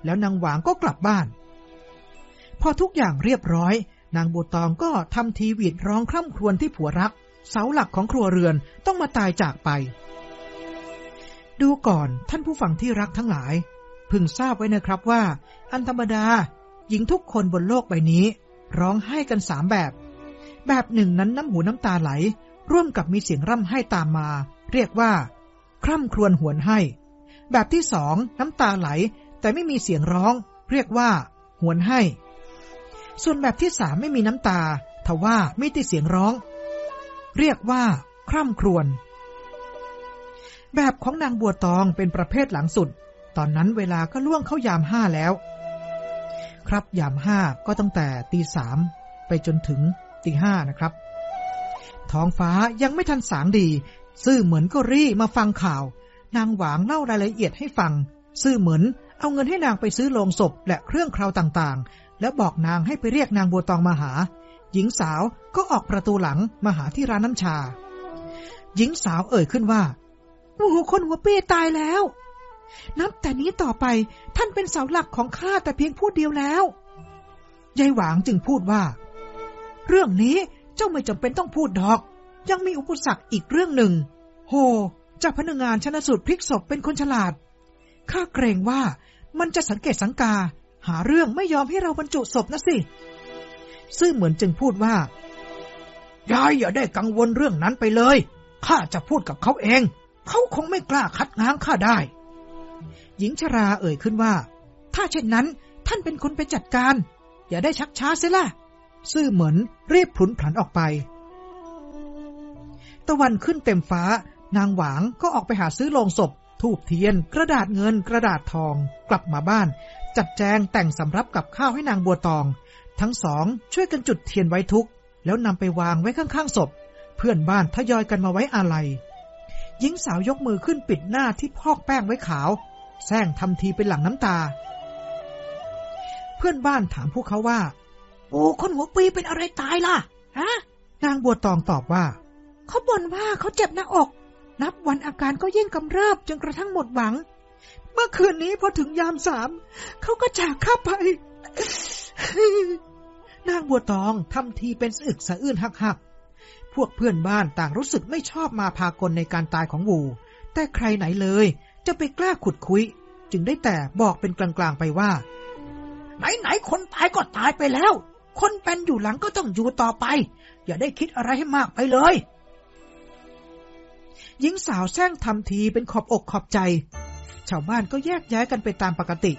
แล้วนางหวางก็กลับบ้าน พอทุกอย่างเรียบร้อย นางบัวตองก็ทำทีวีดร้องคร่ำครวญที่ผัวรัก เสาหลักของครัวเรือนต้องมาตายจากไป ดูก่อนท่านผู้ฟังที่รักทั้งหลาย พึงทราบไว้นะครับว่า อันธรรมดาหญิงทุกคนบนโลกใบนี้ ร้องไห้กันสามแบบ แบบหนึ่งนั้นน้ำหูน้ำตาไหล ร่วมกับมีเสียงร่ำไห้ตามมา เรียกว่า คร่ำครวญหวนให้ แบบที่สองน้ำตาไหล แต่ไม่มีเสียงร้อง เรียกว่า หวนให้ ส่วนแบบที่สามไม่มีน้ำตาทว่าไม่ได้เสียงร้อง เรียกว่า คร่ำครวญแบบของนางบัวตองเป็นประเภทหลังสุด ตอนนั้นเวลาก็ล่วงเข้ายามห้าแล้ว ครับยามห้าก็ตั้งแต่ตีสามไปจนถึง ตีห้านะครับ ท้องฟ้ายังไม่ทันสางดี ซื่อเหมือนก็รีมาฟังข่าว นางหวางเล่ารายละเอียดให้ฟัง ซื่อเหมือนเอาเงินให้นางไปซื้อโลงศพและเครื่องคราวต่างๆ แล้วบอกนางให้ไปเรียกนางบัวตองมาหา หญิงสาวก็ออกประตูหลังมาหาที่ร้านน้ำชา หญิงสาวเอ่ยขึ้นว่าโอ้โหคนหัวเป้ตายแล้ว นับแต่นี้ต่อไปท่านเป็นเสาหลักของข้าแต่เพียงผู้เดียวแล้ว ยายหวางจึงพูดว่า เรื่องนี้เจ้าไม่จำเป็นต้องพูดดอก ยังมีอุปสรรคอีกเรื่องหนึ่ง โหเจ้าพนักงานชนสูตรพลิกศพเป็นคนฉลาด ข้าเกรงว่ามันจะสังเกตสังกา หาเรื่องไม่ยอมให้เราบรรจุศพนะสิ ซื่อเหมือนจึงพูดว่ายายอย่าได้กังวลเรื่องนั้นไปเลย ข้าจะพูดกับเขาเอง เขาคงไม่กล้าคัดง้างข้าได้ หญิงชราเอ่ยขึ้นว่า ถ้าเช่นนั้นท่านเป็นคนไปจัดการ อย่าได้ชักช้าเสียละ ซื่อเหมือนรีบพลุนผันออกไป ตะวันขึ้นเต็มฟ้า นางหวางก็ออกไปหาซื้อโลงศพ ทูบเทียน กระดาษเงินกระดาษทอง กลับมาบ้าน จัดแจงแต่งสำรับกับข้าวให้นางบัวตอง ทั้งสองช่วยกันจุดเทียนไว้ทุก แล้วนำไปวางไว้ข้างๆศพ เพื่อนบ้านทยอยกันมาไว้อาลัยหญิงสาวยกมือขึ้นปิดหน้าที่พอกแป้งไว้ขาวแซงทำทีเป็นหลังน้ำตา เพื่อนบ้านถามพวกเขาว่า โอ้คนหัวปีเป็นอะไรตายล่ะ ฮะ นางบัวตองตอบว่า เขาบ่นว่าเขาเจ็บหน้าอก นับวันอาการก็ยิ่งกำเริบจนกระทั่งหมดหวัง เมื่อคืนนี้พอถึงยามสามเขาก็จากข้าไป นางบัวตองทำทีเป็นสะอึกสะอื้นหักๆ พวกเพื่อนบ้านต่างรู้สึกไม่ชอบมาพากลในการตายของวู แต่ใครไหนเลย จะไปกล้าขุดคุย จึงได้แต่บอกเป็นกลางๆไปว่า ไหนๆคนตายก็ตายไปแล้ว คนเป็นอยู่หลังก็ต้องอยู่ต่อไป อย่าได้คิดอะไรให้มากไปเลย หญิงสาวแซงทำทีเป็นขอบอกขอบใจ ชาวบ้านก็แยกย้ายกันไปตามปกติ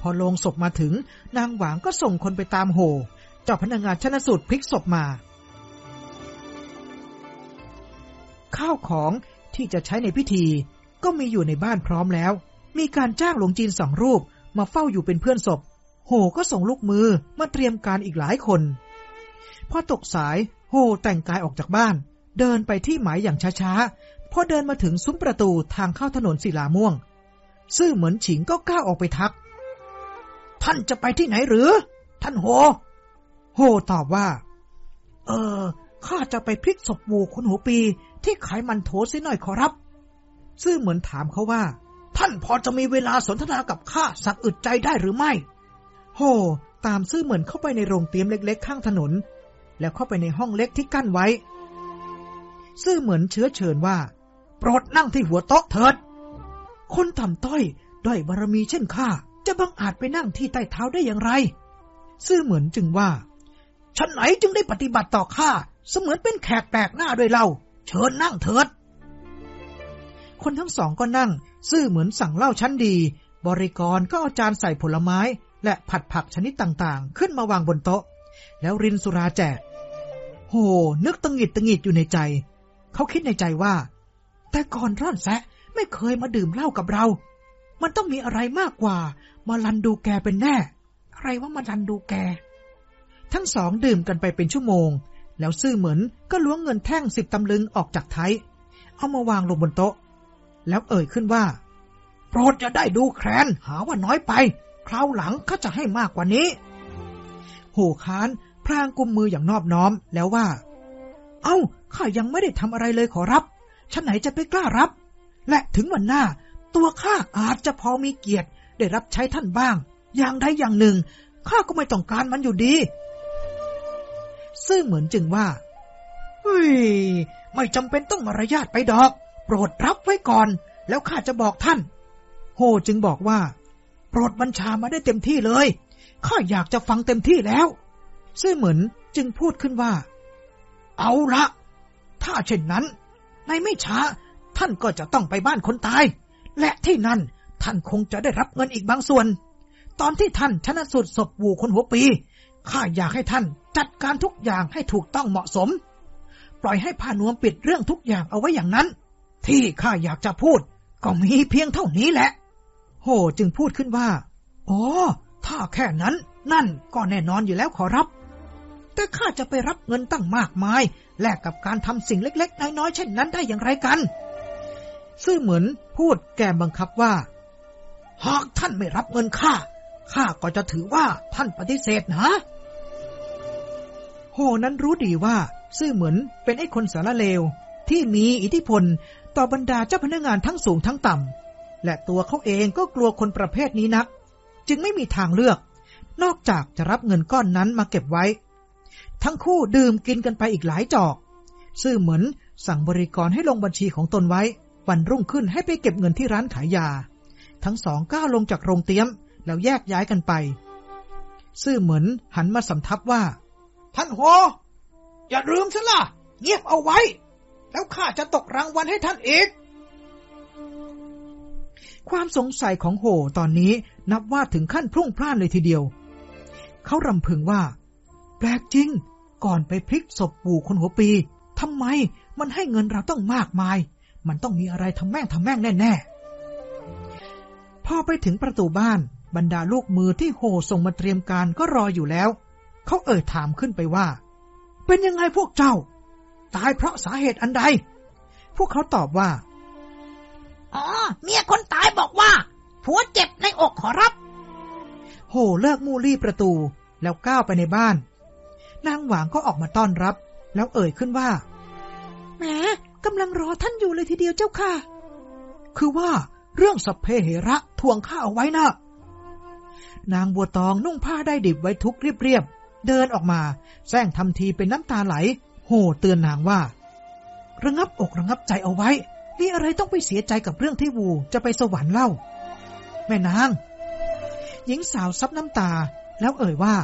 พอลงศพมาถึง นางหวางก็ส่งคนไปตามโหเจ้าพนักงานชนสูตรพลิกศพมา ข้าวของที่จะใช้ในพิธีก็มีอยู่ในบ้านพร้อมแล้ว มีการจ้างหลวงจีนสองรูปมาเฝ้าอยู่เป็นเพื่อนศพ โหก็ส่งลูกมือมาเตรียมการอีกหลายคน พอตกสายโหแต่งกายออกจากบ้าน เดินไปที่หมายอย่างช้าๆ พอเดินมาถึงซุ้มประตูทางเข้าถนนศิลาม่วง ซื่อเหมือนฉิงก็ก้าวออกไปทัก ท่านจะไปที่ไหนหรือ ท่านโห โหตอบว่า เออข้าจะไปพลิกศพวูคนหัวปี ที่ขายมันโถสียหน่อยขอรับ ซื่อเหมือนถามเขาว่า ท่านพอจะมีเวลาสนทนากับข้าสักอึดใจได้หรือไม่ โห ตามซื่อเหมือนเข้าไปในโรงเตรียมเล็ก ๆ ข้างถนน แล้วเข้าไปในห้องเล็กที่กั้นไว้ ซื่อเหมือนเชื้อเชิญว่า โปรดนั่งที่หัวโต๊ะเถิด คนต่ำต้อย ด้อยบารมีเช่นข้า จะบังอาจไปนั่งที่ใต้เท้าได้อย่างไร ซื่อเหมือนจึงว่า ฉันไหนจึงได้ปฏิบัติต่อข้า เสมือนเป็นแขกแปลกหน้าโดยเรา เชิญนั่งเถิด คนทั้งสองก็นั่ง ซื่อเหมือนสั่งเหล้าชั้นดี บริกรก็เอาจานใส่ผลไม้ และผัดผักชนิดต่างๆ ขึ้นมาวางบนโต๊ะ แล้วรินสุราแจก โห นึกตังหิดตังหิดอยู่ในใจ เขาคิดในใจว่า แต่ก่อนร่อนแซะไม่เคยมาดื่มเหล้ากับเรา มันต้องมีอะไรมากกว่า มาลันดูแกเป็นแน่ อะไรว่ามาลันดูแก ทั้งสองดื่มกันไปเป็นชั่วโมง แล้วซื่อเหมือนก็ล้วงเงินแท่งสิบตำลึงออกจากไทยเอามาวางลงบนโต๊ะ แล้วเอ่ยขึ้นว่า โปรดจะได้ดูแคลนหาว่าน้อยไป คราวหลังข้าจะให้มากกว่านี้โหค้านพลางกุมมืออย่างนอบน้อมแล้วว่า เอา้า ข้ายังไม่ได้ทำอะไรเลยขอรับ ฉันไหนจะไปกล้ารับ และถึงวันหน้า ตัวข้าอาจจะพอมีเกียรติ ได้รับใช้ท่านบ้าง อย่างใดอย่างหนึ่ง ข้าก็ไม่ต้องการมันอยู่ดี ซื่อเหมือนจึงว่า เฮ้ย ไม่จำเป็นต้องมารยาทไปดอก โปรดรับไว้ก่อน แล้วข้าจะบอกท่าน โฮจึงบอกว่า โปรดบัญชามาได้เต็มที่เลย ข้าอยากจะฟังเต็มที่แล้วซื่อเหมือนจึงพูดขึ้นว่า เอาละ ถ้าเช่นนั้น ในไม่ช้า ท่านก็จะต้องไปบ้านคนตาย และที่นั่นท่านคงจะได้รับเงินอีกบางส่วน ตอนที่ท่านชนะสูตรศพวูคนหัวปี ข้าอยากให้ท่านจัดการทุกอย่างให้ถูกต้องเหมาะสม ปล่อยให้พานวมปิดเรื่องทุกอย่างเอาไว้อย่างนั้น ที่ข้าอยากจะพูด ก็มีเพียงเท่านี้แหละ โหจึงพูดขึ้นว่า อ๋อ ถ้าแค่นั้น นั่นก็แน่นอนอยู่แล้วขอรับ แต่ข้าจะไปรับเงินตั้งมากมาย แลกกับการทำสิ่งเล็ก ๆ น้อยๆเช่นนั้นได้อย่างไรกัน ซื่อเหมือนพูดแกมบังคับว่า หากท่านไม่รับเงินข้า ข้าก็จะถือว่าท่านปฏิเสธนะโหนั้นรู้ดีว่า ซื่อเหมือนเป็นไอ้คนสารเลว ที่มีอิทธิพลต่อบรรดาเจ้าพนักงานทั้งสูงทั้งต่ำ และตัวเขาเองก็กลัวคนประเภทนี้นัก จึงไม่มีทางเลือก นอกจากจะรับเงินก้อนนั้นมาเก็บไว้ ทั้งคู่ดื่มกินกันไปอีกหลายจอก ซื่อเหมือนสั่งบริกรให้ลงบัญชีของตนไว้ วันรุ่งขึ้นให้ไปเก็บเงินที่ร้านขายยา ทั้งสองก้าวลงจากโรงเตี้ยม แล้วแยกย้ายกันไป ซื่อเหมือนหันมาสำทับว่า ท่านโหอย่าลืมฉันล่ะ เงียบเอาไว้ แล้วข้าจะตกรางวัลให้ท่านอีก ความสงสัยของโหตอนนี้นับว่าถึงขั้นพรุ่งพล่านเลยทีเดียว เขารำพึงว่า แปลกจริง ก่อนไปพลิกศพปู่คนหัวปีทำไมมันให้เงินเราต้องมากมาย มันต้องมีอะไรทำแม่งทำแม่งแน่ๆพอไปถึงประตูบ้าน บรรดาลูกมือที่โหส่งมาเตรียมการก็รออยู่แล้ว เขาเอ่ยถามขึ้นไปว่า เป็นยังไงพวกเจ้า ตายเพราะสาเหตุอันใด พวกเขาตอบว่า อ๋อเมียคนตายบอกว่าผัวเจ็บในอกขอรับ โหเลิกมูลี่ประตูแล้วก้าวไปในบ้าน นางหวางก็ออกมาต้อนรับ แล้วเอ่ยขึ้นว่าแหมกำลังรอท่านอยู่เลยทีเดียวเจ้าค่ะ คือว่าเรื่องสัพเพเหระทวงข้าเอาไว้นะนางบัวตองนุ่งผ้าได้ดิบไว้ทุกเรียบๆเดินออกมาแซงทำทีเป็นน้ำตาไหล โหเตือนนางว่า ระงับอกระงับใจเอาไว้ มีอะไรต้องไปเสียใจกับเรื่องที่วูจะไปสวรรค์เล่า แม่นาง หญิงสาวซับน้ำตา แล้วเอ่ยว่า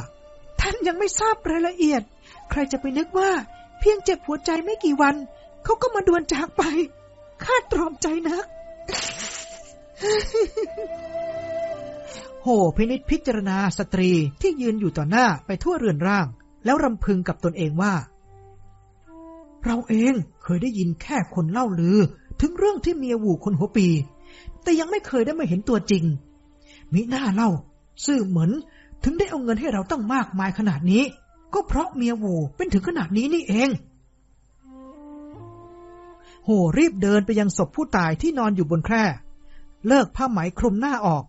ท่านยังไม่ทราบรายละเอียด ใครจะไปนึกว่า เพียงเจ็บหัวใจไม่กี่วัน เขาก็มาดวนจากไปข้าตรอมใจนัก โหพินิษพิจารณาสตรีที่ยืนอยู่ต่อหน้าไปทั่วเรือนร่าง แล้วรำพึงกับตนเองว่า เราเองเคยได้ยินแค่คนเล่าลือ ถึงเรื่องที่เมียวูคนหัวปี แต่ยังไม่เคยได้มาเห็นตัวจริง มิหน้าเล่า ซื่อเหมือนถึงได้เอาเงินให้เราตั้งมากมายขนาดนี้ ก็เพราะเมียวูเป็นถึงขนาดนี้นี่เอง โหรีบเดินไปยังศพผู้ตายที่นอนอยู่บนแคร่ เลิกผ้าไหมคลุมหน้าออก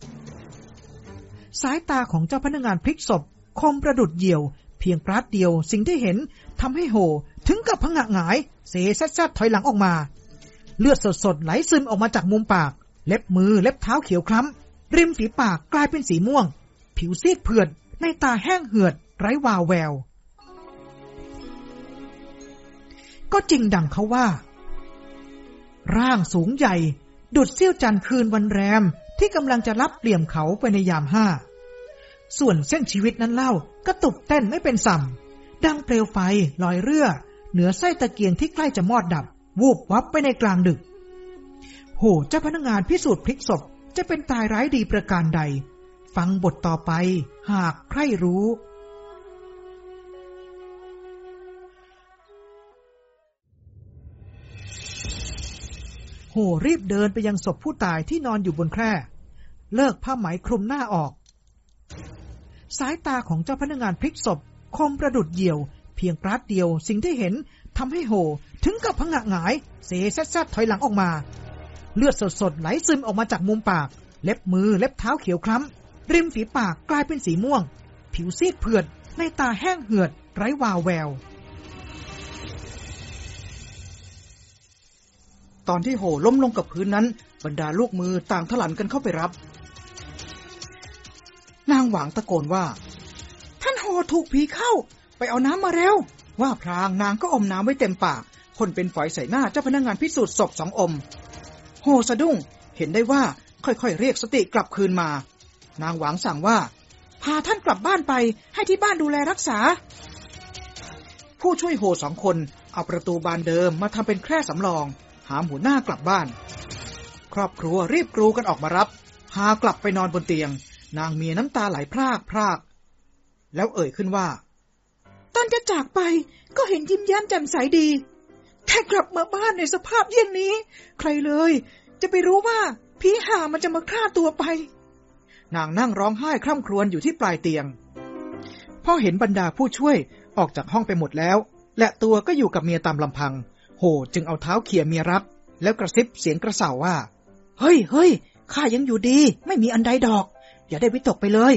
สายตาของเจ้าพนักงานพลิกศพคมประดุดเหยี่ยว เพียงปราดเดียวสิ่งที่เห็นทำให้โห ถึงกับพงะหงาย เสซัดซัดถอยหลังออกมา เลือดสดๆไหลซึมออกมาจากมุมปาก เล็บมือเล็บเท้าเขียวคล้ำ ริมฝีปากกลายเป็นสีม่วง ผิวซีดเผือดในตาแห้งเหือด ไร้วาวแวว ก็จริงดังเขาว่า ร่างสูงใหญ่ ดุดเสี้ยวจันทร์คืนวันแรมที่กำลังจะรับเหลี่ยมเขาไปในยามห้า ส่วนเส้นชีวิตนั้นเล่ากระตุกเต้นไม่เป็นสัมดังเปลวไฟลอยเรือ เหนือไส้ตะเกียงที่ใกล้จะมอดดับ วูบวับไปในกลางดึก โห เจ้าพนักงานพิสูจน์พลิกศพจะเป็นตายร้ายดีประการใด ฟังบทต่อไปหากใครรู้โหรีบเดินไปยังศพผู้ตายที่นอนอยู่บนแคร่ เลิกผ้าไหมคลุมหน้าออก สายตาของเจ้าพนักงานพลิกศพ คมประดุดเหยี่ยว เพียงปราดเดียวสิ่งที่เห็น ทำให้โห ถึงกับพังะหงาย เสแซดถอยหลังออกมา เลือดสดๆไหลซึมออกมาจากมุมปาก เล็บมือเล็บเท้าเขียวคล้ำ ริมฝีปากกลายเป็นสีม่วง ผิวซีดเผือด ในตาแห้งเหือด ไร้วาวแวว ตอนที่โหล้มลงกับพื้นนั้น บรรดาลูกมือต่างถลันกันเข้าไปรับ นางหวางตะโกนว่า ท่านโหถูกผีเข้า ไปเอาน้ำมาเร็ว ว่าพรางนางก็อมน้ำไว้เต็มปาก คนเป็นฝอยใส่หน้าเจ้าพนักงงานพิสูจน์ศพสองอมโหสะดุ้งเห็นได้ว่าค่อยๆเรียกสติกลับคืนมา นางหวางสั่งว่า พาท่านกลับบ้านไปให้ที่บ้านดูแลรักษา ผู้ช่วยโหสองคนเอาประตูบานเดิมมาทำเป็นแคร่สำรอง หามหัวหน้ากลับบ้าน ครอบครัวรีบกรูกันออกมารับพากลับไปนอนบนเตียง นางเมียน้ำตาไหลพรากพราก แล้วเอ่ยขึ้นว่า อนจะจากไปก็เห็นยิ้มแย้มแจ่มใสดีแค่กลับมาบ้านในสภาพเยี่ยงนี้ ใครเลย จะไปรู้ว่าผีห่ามันจะมาฆ่าตัวไป นางนั่งร้องไห้คร่ำครวญอยู่ที่ปลายเตียง พ่อเห็นบรรดาผู้ช่วยออกจากห้องไปหมดแล้ว และตัวก็อยู่กับเมียตามลำพัง โหจึงเอาเท้าเขี่ยเมียรับ แล้วกระซิบเสียงกระเสาว่า เฮ้ยเฮ้ยข้ายังอยู่ดี ไม่มีอันใดดอก อย่าได้วิตกไปเลย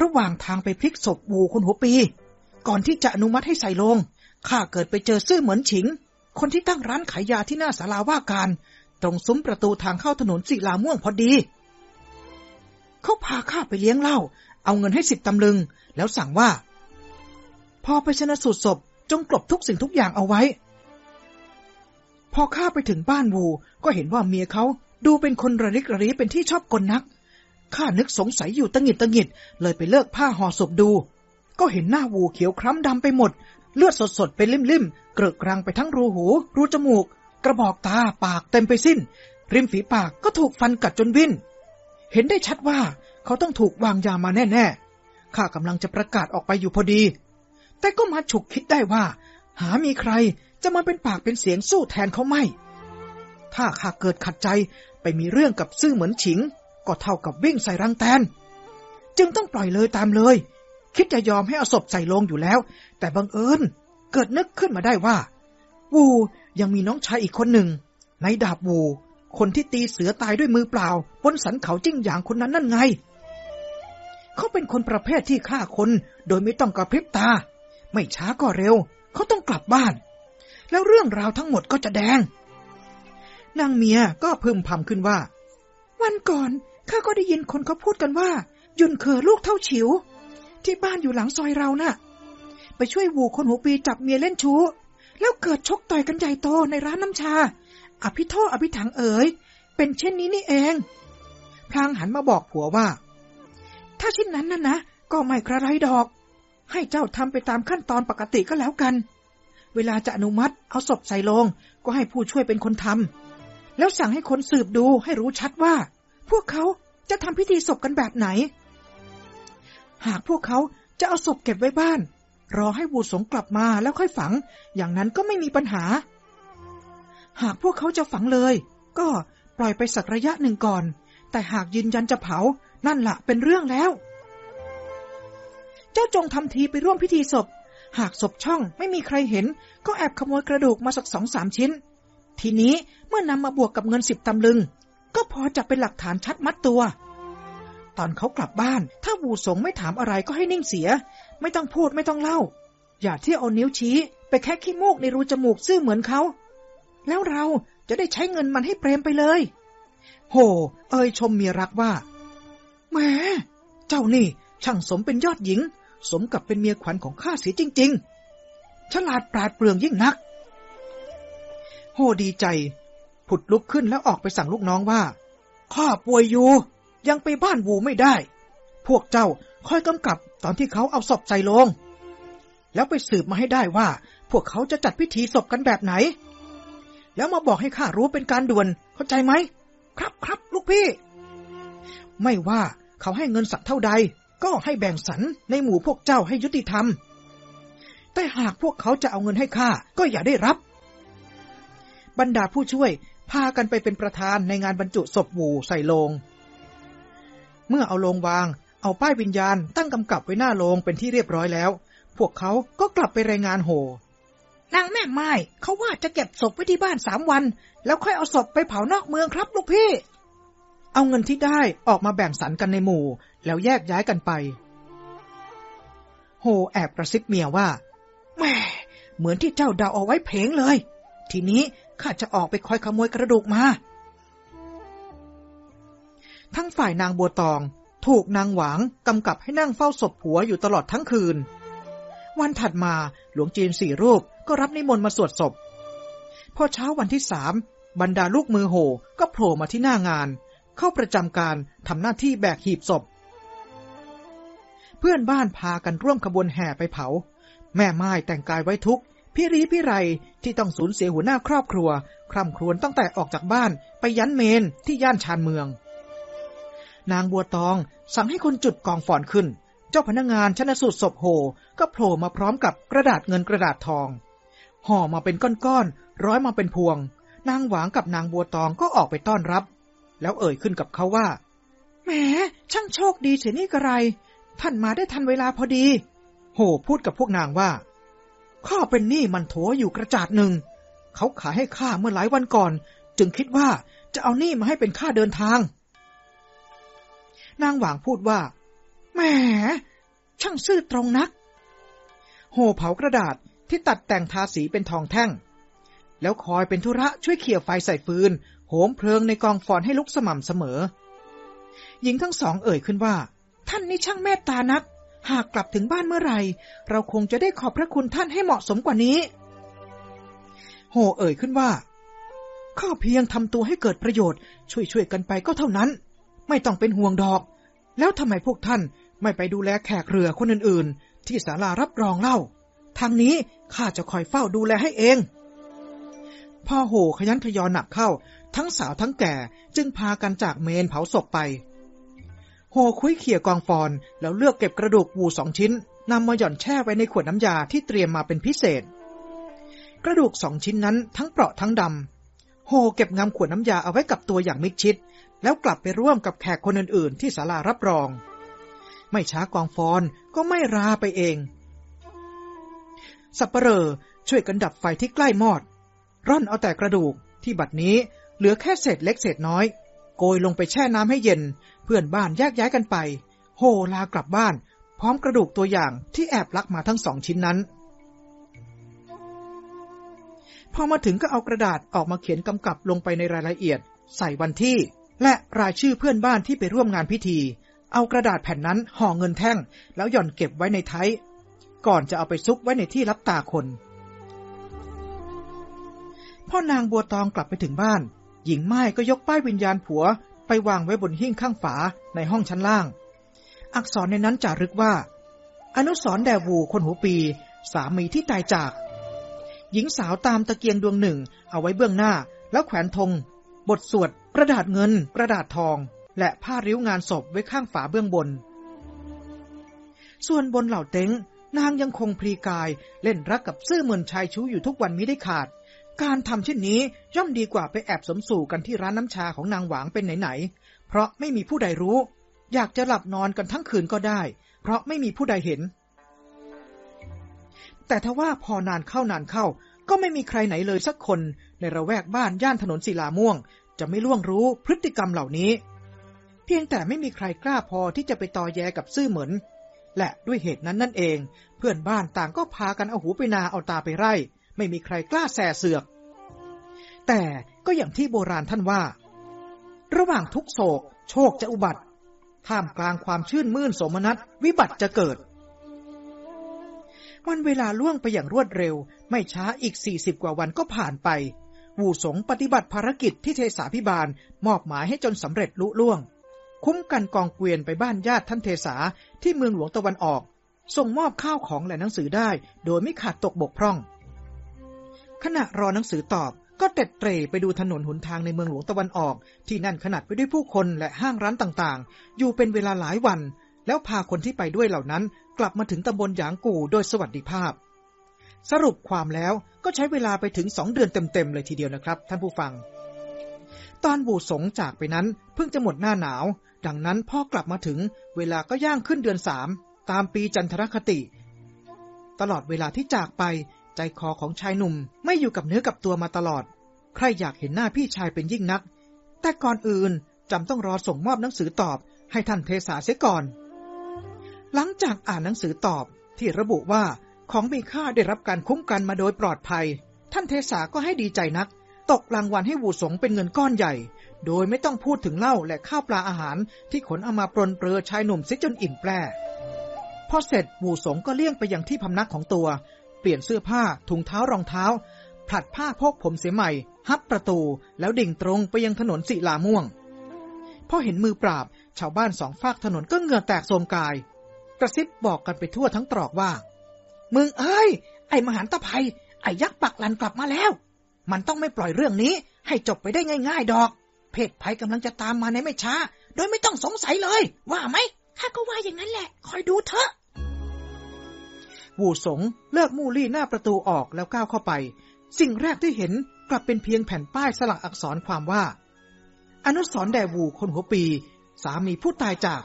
ระหว่างทางไปพลิกศพบูคนหัวปี ก่อนที่จะอนุมัติให้ใส่ลง ข้าเกิดไปเจอซื่อเหมือนฉิง คนที่ตั้งร้านขายยาที่หน้าศาลาว่าการ ตรงซุ้มประตูทางเข้าถนนศิลาม่วงพอดี เขาพาข้าไปเลี้ยงเหล้า เอาเงินให้สิบตำลึง แล้วสั่งว่า พอไปชนะสูตรศพจงกลบทุกสิ่งทุกอย่างเอาไว้ พอข้าไปถึงบ้านวูก็เห็นว่าเมียเขาดูเป็นคนระริกระรีเป็นที่ชอบกลนัก ข้านึกสงสัยอยู่ตะงิดตะงิดเลยไปเลิกผ้าห่อศพดู ก็เห็นหน้าวูเขียวคล้ำดำไปหมด เลือดสดๆ เป็นลิ่มๆ เกลือกรังไปทั้งรูหู รูจมูก กระบอกตาปากเต็มไปสิ้น ริมฝีปากก็ถูกฟันกัดจนวินเห็นได้ชัดว่าเขาต้องถูกวางยามาแน่ๆ ข้ากำลังจะประกาศออกไปอยู่พอดี แต่ก็มาฉุกคิดได้ว่า หามีใครจะมาเป็นปากเป็นเสียงสู้แทนเขาไม่ ถ้าข้าเกิดขัดใจไปมีเรื่องกับซื่อเหมือนฉิง ก็เท่ากับวิ่งใส่รังแตน จึงต้องปล่อยเลยตามเลย คิดจะยอมให้เอาศพใส่ลงอยู่แล้ว แต่บังเอิญเกิดนึกขึ้นมาได้ว่า วูยังมีน้องชายอีกคนหนึ่ง ในดาบวู คนที่ตีเสือตายด้วยมือเปล่าบนสันเขาจิ้งหยางคนนั้นนั่นไง เขาเป็นคนประเภทที่ฆ่าคนโดยไม่ต้องกระพริบตา ไม่ช้าก็เร็ว เขาต้องกลับบ้าน แล้วเรื่องราวทั้งหมดก็จะแดง นางเมียก็พึมพำขึ้นว่า วันก่อนข้าก็ได้ยินคนเขาพูดกันว่า ยุนเคอลูกเท่าฉิว ที่บ้านอยู่หลังซอยเรานะ่ะ ไปช่วยวูคนหัวปีจับเมียเล่นชู้ แล้วเกิดชกต่อยกันใหญ่โตในร้านน้ำชา อภิโทษอภิถังเอ๋ย เป็นเช่นนี้นี่เอง พลางหันมาบอกผัวว่า ถ้าเช่นนั้นน่ะนะ ก็ไม่กระไรดอก ให้เจ้าทำไปตามขั้นตอนปกติก็แล้วกัน เวลาจะอนุมัติเอาศพใส่ลง ก็ให้ผู้ช่วยเป็นคนทำแล้วสั่งให้คนสืบดูให้รู้ชัดว่า พวกเขาจะทำพิธีศพกันแบบไหน หากพวกเขาจะเอาศพเก็บไว้บ้าน รอให้บูสงกลับมาแล้วค่อยฝัง อย่างนั้นก็ไม่มีปัญหา หากพวกเขาจะฝังเลย ก็ปล่อยไปสักระยะหนึ่งก่อน แต่หากยืนยันจะเผา นั่นละเป็นเรื่องแล้ว เจ้าจงทำทีไปร่วมพิธีศพ หากศพช่องไม่มีใครเห็น ก็แอบขโมยกระดูกมาสักสองสามชิ้น ทีนี้เมื่อนำมาบวกกับเงินสิบตำลึง ก็พอจะเป็นหลักฐานชัดมัดตัว ตอนเขากลับบ้าน ถ้าบูสงไม่ถามอะไรก็ให้นิ่งเสีย ไม่ต้องพูดไม่ต้องเล่า อย่าที่เอานิ้วชี้ ไปแค่ขี้มูกในรูจมูกซื่อเหมือนเขา แล้วเราจะได้ใช้เงินมันให้เปรมไปเลย โห เอ่ยชมเมียรักว่าแหมเจ้านี่ ช่างสมเป็นยอดหญิง สมกับเป็นเมียขวัญของข้าเสียจริง ๆ ฉลาดปราดเปรื่องยิ่งนัก โหดีใจ ผุดลุกขึ้นแล้วออกไปสั่งลูกน้องว่า ข้าป่วยอยู่ ยังไปบ้านวูไม่ได้ พวกเจ้าคอยกำกับตอนที่เขาเอาศพใส่ลง แล้วไปสืบมาให้ได้ว่า พวกเขาจะจัดพิธีศพกันแบบไหน แล้วมาบอกให้ข้ารู้เป็นการด่วนเข้าใจไหม ครับครับลูกพี่ ไม่ว่าเขาให้เงินสักเท่าใด ก็ให้แบ่งสรรในหมู่พวกเจ้าให้ยุติธรรม แต่หากพวกเขาจะเอาเงินให้ข้าก็อย่าได้รับ บรรดาผู้ช่วยพากันไปเป็นประธานในงานบรรจุศพวูใส่ลง เมื่อเอาโลงวาง เอาป้ายวิญญาณตั้งกำกับไว้หน้าโลงเป็นที่เรียบร้อยแล้ว พวกเขาก็กลับไปรายงานโหนางแม่ไม้เขาว่าจะเก็บศพไว้ที่บ้านสามวัน แล้วค่อยเอาศพไปเผานอกเมืองครับลูกพี่ เอาเงินที่ได้ออกมาแบ่งสรรกันในหมู่ แล้วแยกย้ายกันไป โฮแอบกระซิบเมียว่าแม่เหมือนที่เจ้าเดาเอาไว้เพงเลย ทีนี้ข้าจะออกไปคอยขโมยกระดูกมา ทั้งฝ่ายนางบัวตอง ถูกนางหวางกำกับให้นั่งเฝ้าศพผัวอยู่ตลอดทั้งคืน วันถัดมาหลวงจีนสี่รูปก็รับนิมนต์มาสวดศพ พอเช้าวันที่สามบรรดาลูกมือโหก็โผล่มาที่หน้างาน เข้าประจำการทำหน้าที่แบกหีบศพ เพื่อนบ้านพากันร่วมขบวนแห่ไปเผา แม่ไม้แต่งกายไว้ทุกพี่รีพี่ไรที่ต้องสูญเสียหัวหน้าครอบครัว คร่ำครวญตั้งแต่ออกจากบ้านไปยันเมนที่ย่านชานเมือง นางบัวตอง สั่งให้คนจุดกองฝอนขึ้น เจ้าพนักงานชนสูตรศพโห ก็โผล่มาพร้อมกับกระดาษเงินกระดาษทอง ห่อมาเป็นก้อนๆ ร้อยมาเป็นพวง นางหวางกับนางบัวตองก็ออกไปต้อนรับ แล้วเอ่ยขึ้นกับเขาว่า แหม ช่างโชคดีเสียนี่กระไร ท่านมาได้ทันเวลาพอดี โหพูดกับพวกนางว่า ข้าเป็นหนี้มันโถอยู่กระจาดหนึ่ง เขาขายให้ข้าเมื่อหลายวันก่อน จึงคิดว่าจะเอาหนี้มาให้เป็นค่าเดินทาง นางหวางพูดว่า แหม ช่างซื่อตรงนัก โหเผากระดาษที่ตัดแต่งทาสีเป็นทองแท่ง แล้วคอยเป็นธุระช่วยเขี่ยไฟใส่ฟืน โหมเพลิงในกองฟอนให้ลุกสม่ำเสมอ หญิงทั้งสองเอ่ยขึ้นว่า ท่านนี่ช่างเมตตานัก หากกลับถึงบ้านเมื่อไหร่ เราคงจะได้ขอบพระคุณท่านให้เหมาะสมกว่านี้ โหเอ่ยขึ้นว่าข้าเพียงทำตัวให้เกิดประโยชน์ ช่วยๆกันไปก็เท่านั้น ไม่ต้องเป็นห่วงดอก แล้วทำไมพวกท่านไม่ไปดูแลแขกเรือคนอื่นๆ ที่ศาลารับรองเล่า ทางนี้ข้าจะคอยเฝ้าดูแลให้เอง พ่อโหขยันขยอนหนักเข้า ทั้งสาวทั้งแก่จึงพากันจากเมนเผาศพไปโฮคุยเขี่ยกองฟอนแล้วเลือกเก็บกระดูกวูสองชิ้นนำมาหย่อนแช่ไว้ในขวดน้ำยาที่เตรียมมาเป็นพิเศษ กระดูกสองชิ้นนั้นทั้งเปราะทั้งดำโฮเก็บงำขวดน้ำยาเอาไว้กับตัวอย่างมิดชิด แล้วกลับไปร่วมกับแขกคนอื่นๆ ที่ศาลารับรอง ไม่ช้ากองฟอนก็ไม่ราไปเอง สับเปลอช่วยกันดับไฟที่ใกล้มอด ร่อนเอาแต่กระดูกที่บัดนี้เหลือแค่เศษเล็กเศษน้อย โกยลงไปแช่น้ำให้เย็น เพื่อนบ้านแยกย้ายกันไปโฮลากลับบ้าน พร้อมกระดูกตัวอย่างที่แอบลักมาทั้งสองชิ้นนั้นพอมาถึงก็เอากระดาษออกมาเขียนกำกับลงไปในรายละเอียด ใส่วันที่ และรายชื่อเพื่อนบ้านที่ไปร่วมงานพิธี เอากระดาษแผ่นนั้นห่อเงินแท่ง แล้วหย่อนเก็บไว้ในไทยก่อนจะเอาไปซุกไว้ในที่รับตาคนพ่อนางบัวตองกลับไปถึงบ้าน หญิงไม้ก็ยกป้ายวิญญาณผัว ไปวางไว้บนหิ้งข้างฝาในห้องชั้นล่าง อักษรในนั้นจารึกว่า อนุสรแดวูคนหัวปี สามีที่ตายจาก หญิงสาวตามตะเกียงดวงหนึ่ง เอาไว้เบื้องหน้า แล้วแขวนธง บทสวด กระดาษเงิน กระดาษทอง และผ้าริ้วงานศพไว้ข้างฝาเบื้องบน ส่วนบนเหล่าเต็งนางยังคงพลีกายเล่นรักกับซื่อเหมือนชายชู้อยู่ทุกวันมิได้ขาด การทำเช่นนี้ย่อมดีกว่าไปแอบสมสู่กันที่ร้านน้ำชาของนางหวางเป็นไหนๆ เพราะไม่มีผู้ใดรู้ อยากจะหลับนอนกันทั้งคืนก็ได้ เพราะไม่มีผู้ใดเห็น แต่ทว่าพอนานเข้านานเข้า ก็ไม่มีใครไหนเลยสักคนในระแวกบ้านย่านถนนศิลาม่วง จะไม่ล่วงรู้พฤติกรรมเหล่านี้ เพียงแต่ไม่มีใครกล้าพอที่จะไปต่อแยกับซื่อเหมือนและด้วยเหตุนั้นนั่นเอง เพื่อนบ้านต่างก็พากันเอาหูไปนาเอาตาไปไร่ ไม่มีใครกล้าแส่เสือก แต่ก็อย่างที่โบราณท่านว่า ระหว่างทุกโศก โชคจะอุบัติ ท่ามกลางความชื่นมื่นสมนัตวิบัติจะเกิด วันเวลาล่วงไปอย่างรวดเร็ว ไม่ช้าอีกสี่สิบกว่าวันก็ผ่านไป วูสงปฏิบัติภารกิจที่เทสาพิบาลมอบหมายให้จนสำเร็จลุล่วง คุ้มกันกองเกวียนไปบ้านญาติท่านเทสาที่เมืองหลวงตะวันออก ส่งมอบข้าวของและหนังสือได้ โดยไม่ขาดตกบกพร่อง ขณะรอหนังสือตอบก็เต็ดเตร่ไปดูถนนหนทางในเมืองหลวงตะวันออก ที่นั่นขนาดไปด้วยผู้คนและห้างร้านต่างๆ อยู่เป็นเวลาหลายวัน แล้วพาคนที่ไปด้วยเหล่านั้น กลับมาถึงตำบลหยางกู่โดยสวัสดิภาพ สรุปความแล้วก็ใช้เวลาไปถึงสองเดือนเต็มๆเลยทีเดียวนะครับ ท่านผู้ฟัง ตอนบูสงจากไปนั้นเพิ่งจะหมดหน้าหนาว ดังนั้นพ่อกลับมาถึงเวลาก็ย่างขึ้นเดือนสามตามปีจันทรคติ ตลอดเวลาที่จากไปใจคอของชายหนุ่มไม่อยู่กับเนื้อกับตัวมาตลอด ใครอยากเห็นหน้าพี่ชายเป็นยิ่งนัก แต่ก่อนอื่นจำต้องรอส่งมอบหนังสือตอบให้ท่านเทสาเสียก่อน หลังจากอ่านหนังสือตอบที่ระบุว่า ของมีค่าได้รับการคุ้มกันมาโดยปลอดภัย ท่านเทสาก็ให้ดีใจนัก ตกรางวัลให้วูสงเป็นเงินก้อนใหญ่ โดยไม่ต้องพูดถึงเหล้าและข้าวปลาอาหารที่ขนเอามาปรนเปรือชายหนุ่มซิจนอิ่มแปรพอเสร็จวูสงก็เลี่ยงไปยังที่พำนักของตัว เปลี่ยนเสื้อผ้าถุงเท้ารองเท้าผลัดผ้าพกผมเสียใหม่ ฮับประตู แล้วดิ่งตรงไปยังถนนสิลาม่วงพอเห็นมือปราบ ชาวบ้านสองฝากถนนก็เหงื่อแตกโทมกาย กระซิบบอกกันไปทั่วทั้งตรอกว่า มึงเอ้ย ไอ้มหันตภัย ไอ้ยักษ์ปักลันกลับมาแล้ว มันต้องไม่ปล่อยเรื่องนี้ ให้จบไปได้ง่ายๆดอก เพศภัยกำลังจะตามมาในไม่ช้า โดยไม่ต้องสงสัยเลย ว่าไหมข้าก็ว่าอย่างนั้นแหละ คอยดูเถอะวูสงเลิกมู่ลี่หน้าประตูออกแล้วก้าวเข้าไป สิ่งแรกที่เห็นกลับเป็นเพียงแผ่นป้ายสลักอักษรความว่า อนุสรแดวูคนหัวปี สามีผู้ตายจาก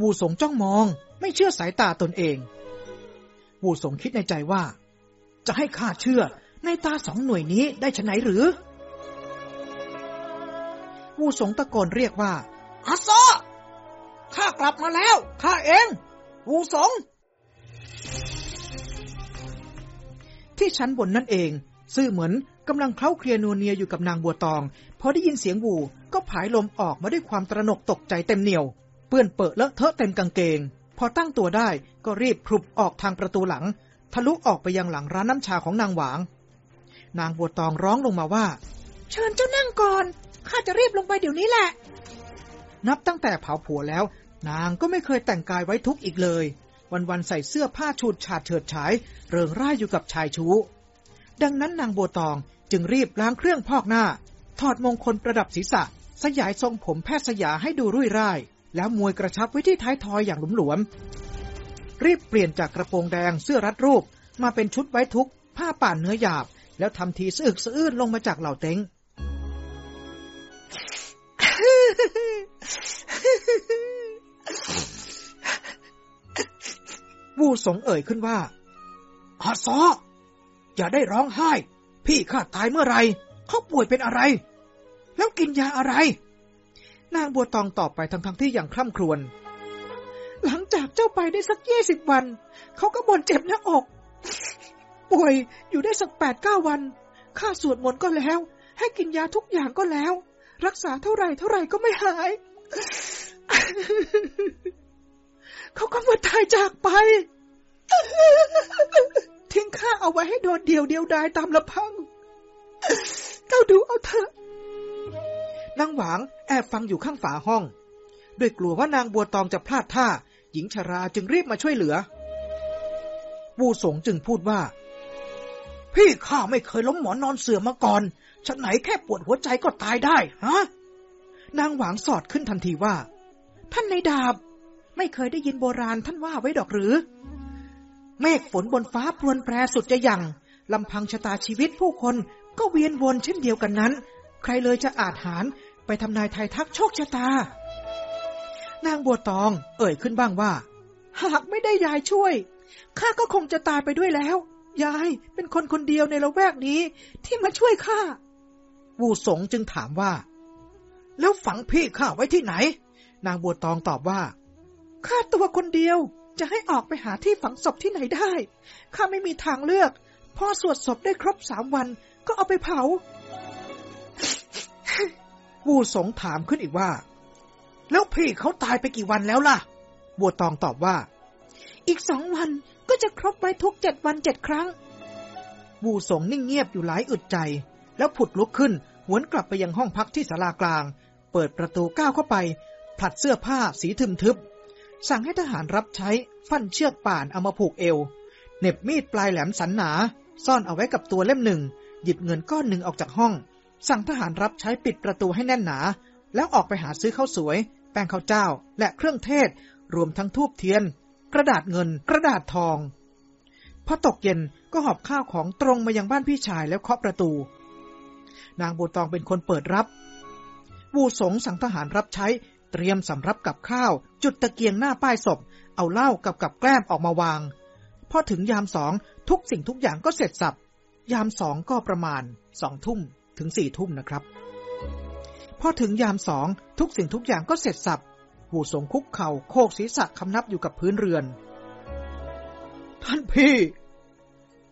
วูสงจ้องมอง ไม่เชื่อสายตาตนเอง วูสงคิดในใจว่า จะให้ข้าเชื่อในตาสองหน่วยนี้ได้ชไหนหรือวูสงตะโกนเรียกว่าอาซอข้ากลับมาแล้วข้าเองวูสงที่ชั้นบนนั่นเอง ซื่อเหมือนกำลังเคล้าเคลียนัวเนียอยู่กับนางบัวตอง พอได้ยินเสียงวูก็ผายลมออกมาด้วยความตระหนกตกใจเต็มเหนียว เปื้อนเปอะเลอะเทอะเต็มกางเกงพ อตั้งตัวได้ก็รีบพลุบออกทางประตูหลัง ทะลุออกไปยังหลังร้านน้ำชาของนางหวาง นางบัวตองร้องลงมาว่า เชิญเจ้านั่งก่อน ข้าจะรีบลงไปเดี๋ยวนี้แหละ นับตั้งแต่เผาผัวแล้ว นางก็ไม่เคยแต่งกายไว้ทุกข์อีกเลย วันๆใส่เสื้อผ้าฉูดฉาดเฉิดฉาย เริงร่ายอยู่กับชายชู้ ดังนั้นนางบัวตองจึงรีบล้างเครื่องพอกหน้า ถอดมงคลประดับศีรษะ สยายทรงผมแพทย์สยาให้ดูรุ่ยร่าย แล้วมวยกระชับไว้ที่ท้ายทอยอย่างหลวมๆรีบเปลี่ยนจากกระโปรงแดงเสื้อรัดรูป มาเป็นชุดไว้ทุกผ้าป่านเนื้อหยาบ แล้วทำทีสะอึกสะอื้นลงมาจากเหล่าเต็งวูสงเอ่ยขึ้นว่าอาซออย่าได้ร้องไห้ พี่ข้าตายเมื่อไร เขาป่วยเป็นอะไร แล้วกินยาอะไร นางบัวตองตอบไปทั้งๆทที่อย่างคร่ำครวญ หลังจากเจ้าไปได้สักยี่สิบวัน เขาก็บ่นเจ็บหน้าอก ป่วยอยู่ได้สักแปดเก้าวันข้าสวดมนต์ก็แล้ว ให้กินยาทุกอย่างก็แล้ว รักษาเท่าไรเท่าไรก็ไม่หาย เขาก็มาตายจากไป ทิ้งข้าเอาไว้ให้โดนเดียวเดียวดายตามลำพัง เจ้าดูเอาเถอะ นางหวางแอบฟังอยู่ข้างฝาห้อง ด้วยกลัวว่านางบัวตองจะพลาดท่า หญิงชราจึงรีบมาช่วยเหลือ วูสงจึงพูดว่า พี่ข้าไม่เคยล้มหมอนนอนเสื่อมาก่อนฉันไหนแค่ปวดหัวใจก็ตายได้ฮะนางหวางสอดขึ้นทันทีว่า ท่านในดาบ ไม่เคยได้ยินโบราณท่านว่าไว้ดอกหรือ เมฆฝนบนฟ้าพรวนแปรสุดจะยังลำพังชะตาชีวิตผู้คนก็เวียนวนเช่นเดียวกันนั้น ใครเลยจะอาจหารไปทำนายไทยทักโชคชะตา นางบัวตอง เอ่ยขึ้นบ้างว่า หากไม่ได้ยายช่วย ข้าก็คงจะตายไปด้วยแล้ว ยายเป็นคนคนเดียวในละแวกนี้ ที่มาช่วยข้า วูสงจึงถามว่า แล้วฝังพี่ข้าไว้ที่ไหน นางบัวตองตอบว่า ข้าตัวคนเดียวจะให้ออกไปหาที่ฝังศพที่ไหนได้ ข้าไม่มีทางเลือกพอสวดศพได้ครบสามวันก็เอาไปเผา วูสงถามขึ้นอีกว่า แล้วพี่เขาตายไปกี่วันแล้วล่ะ บัวตองตอบว่า อีกสองวันก็จะครบไว้ทุกเจ็ดวันเจ็ดครั้ง วูสงนิ่งเงียบอยู่หลายอึดใจ แล้วผุดลุกขึ้น หวนกลับไปยังห้องพักที่ศาลากลาง เปิดประตูก้าวเข้าไป ผลัดเสื้อผ้าสีทึมทึบ สั่งให้ทหารรับใช้ฟันเชือกป่านเอามาผูกเอวเน็บมีดปลายแหลมสันหนา ซ่อนเอาไว้กับตัวเล่มหนึ่ง หยิบเงินก้อนหนึ่งออกจากห้อง สั่งทหารรับใช้ปิดประตูให้แน่นหนา แล้วออกไปหาซื้อข้าวสวย แป้งข้าวเจ้า และเครื่องเทศ รวมทั้งทูบเทียน กระดาษเงิน กระดาษทอง พอตกเย็นก็หอบข้าวของตรงมายังบ้านพี่ชายแล้วเคาะประตู นางบัวตองเป็นคนเปิดรับ วูสงสั่งทหารรับใช้ เตรียมสำรับกับข้าว จุดตะเกียงหน้าป้ายศพ เอาเหล้ากับกับแกล้มออกมาวางพพอถึงยามสองทุกสิ่งทุกอย่างก็เสร็จสับ ยามสองก็ประมาณสองทุ่ม ถึงสี่ทุ่มนะครับ พอถึงยามสองทุกสิ่งทุกอย่างก็เสร็จสับหูสงคุกเขา่าโคกศีรษะคำนับอยู่กับพื้นเรือน ท่านพี่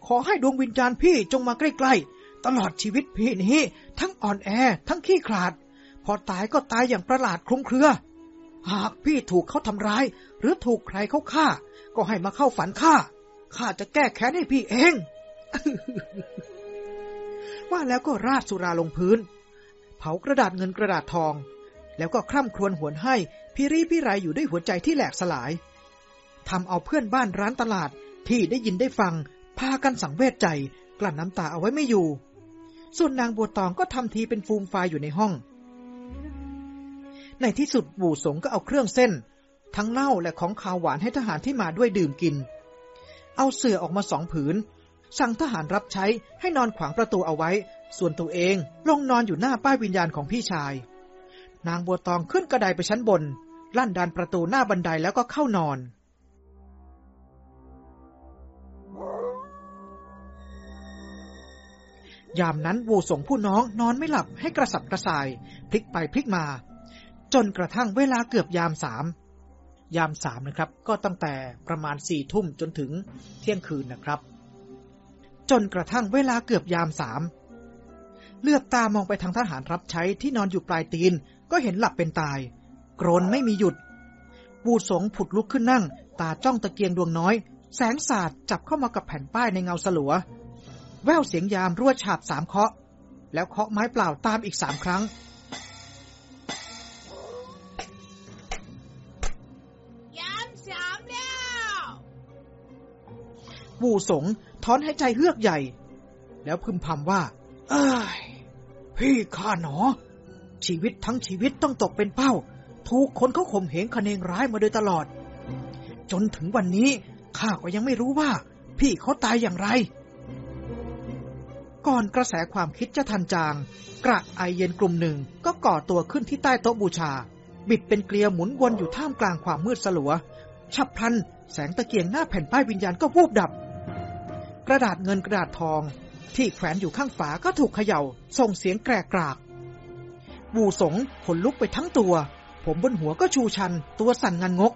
ขอให้ดวงวิญญาณพี่จงมาใกล้ๆ ตลอดชีวิตพี่นี้ ทั้งอ่อนแอ ทั้งขี้ขลาด พอตายก็ตายอย่างประหลาดคลุ้มเครือ หากพี่ถูกเขาทำร้าย หรือถูกใครเขาฆ่า ก็ให้มาเข้าฝันข้าข้าจะแก้แค้นให้พี่เอง ว่าแล้วก็ราดสุราลงพื้น เผากระดาษเงินกระดาษทอง แล้วก็คร่ำครวญหวนให้พี่รีพี่ไรอยู่ด้วยหัวใจที่แหลกสลายทำเอาเพื่อนบ้านร้านตลาดที่ได้ยินได้ฟัง พากันสังเวชใจ กลั้นน้ำตาเอาไว้ไม่อยู่ ส่วนนางบัวตองก็ทำทีเป็นฟูมฟายอยู่ในห้อง ในที่สุดบู่สงก็เอาเครื่องเส้น ทั้งเหล้าและของขาวหวานให้ทหารที่มาด้วยดื่มกิน เอาเสื่อออกมาสองผืน สั่งทหารรับใช้ให้นอนขวางประตูเอาไว้ ส่วนตัวเองลงนอนอยู่หน้าป้ายวิญญาณของพี่ชาย นางบัวตองขึ้นกระไดไปชั้นบน ลั่นดันประตูหน้าบันไดแล้วก็เข้านอน ยามนั้นวูส่งผู้น้องนอนไม่หลับให้กระสับกระส่าย พลิกไปพลิกมา จนกระทั่งเวลาเกือบยามสามยามสามนะครับ ก็ตั้งแต่ประมาณสี่ทุ่มจนถึงเที่ยงคืนนะครับ จนกระทั่งเวลาเกือบยามสามเลือบตามองไปทางทหารรับใช้ที่นอนอยู่ปลายตีนก็เห็นหลับเป็นตาย โกรนไม่มีหยุด บูสงผุดลุกขึ้นนั่ง ตาจ้องตะเกียงดวงน้อย แสงสาดจับเข้ามากับแผ่นป้ายในเงาสลัว แววเสียงยามรั่วฉาบสามเคาะ แล้วเคาะไม้เปล่าตามอีกสามครั้ง บูสงถอนหายใจเฮือกใหญ่ แล้วพึมพำว่าเอ้ยพี่ข้าหนอ ชีวิตทั้งชีวิตต้องตกเป็นเป้า ถูกคนเขาข่มเหงคเนงร้ายมาโดยตลอด จนถึงวันนี้ข้าก็ยังไม่รู้ว่า พี่เขาตายอย่างไร ก่อนกระแสความคิดจะทันจาง กระไอเย็นกลุ่มหนึ่งก็ก่อตัวขึ้นที่ใต้โต๊ะบูชา บิดเป็นเกลียวหมุนวนอยู่ท่ามกลางความมืดสลัวฉับพลันแสงตะเกียงหน้าแผ่นป้ายวิญญาณก็วูบดับ กระดาษเงินกระดาษทอง ที่แขวนอยู่ข้างฝาก็ถูกเขย่า ส่งเสียงแกรกกราก บูสงขนลุกไปทั้งตัว ผมบนหัวก็ชูชัน ตัวสั่นงันงก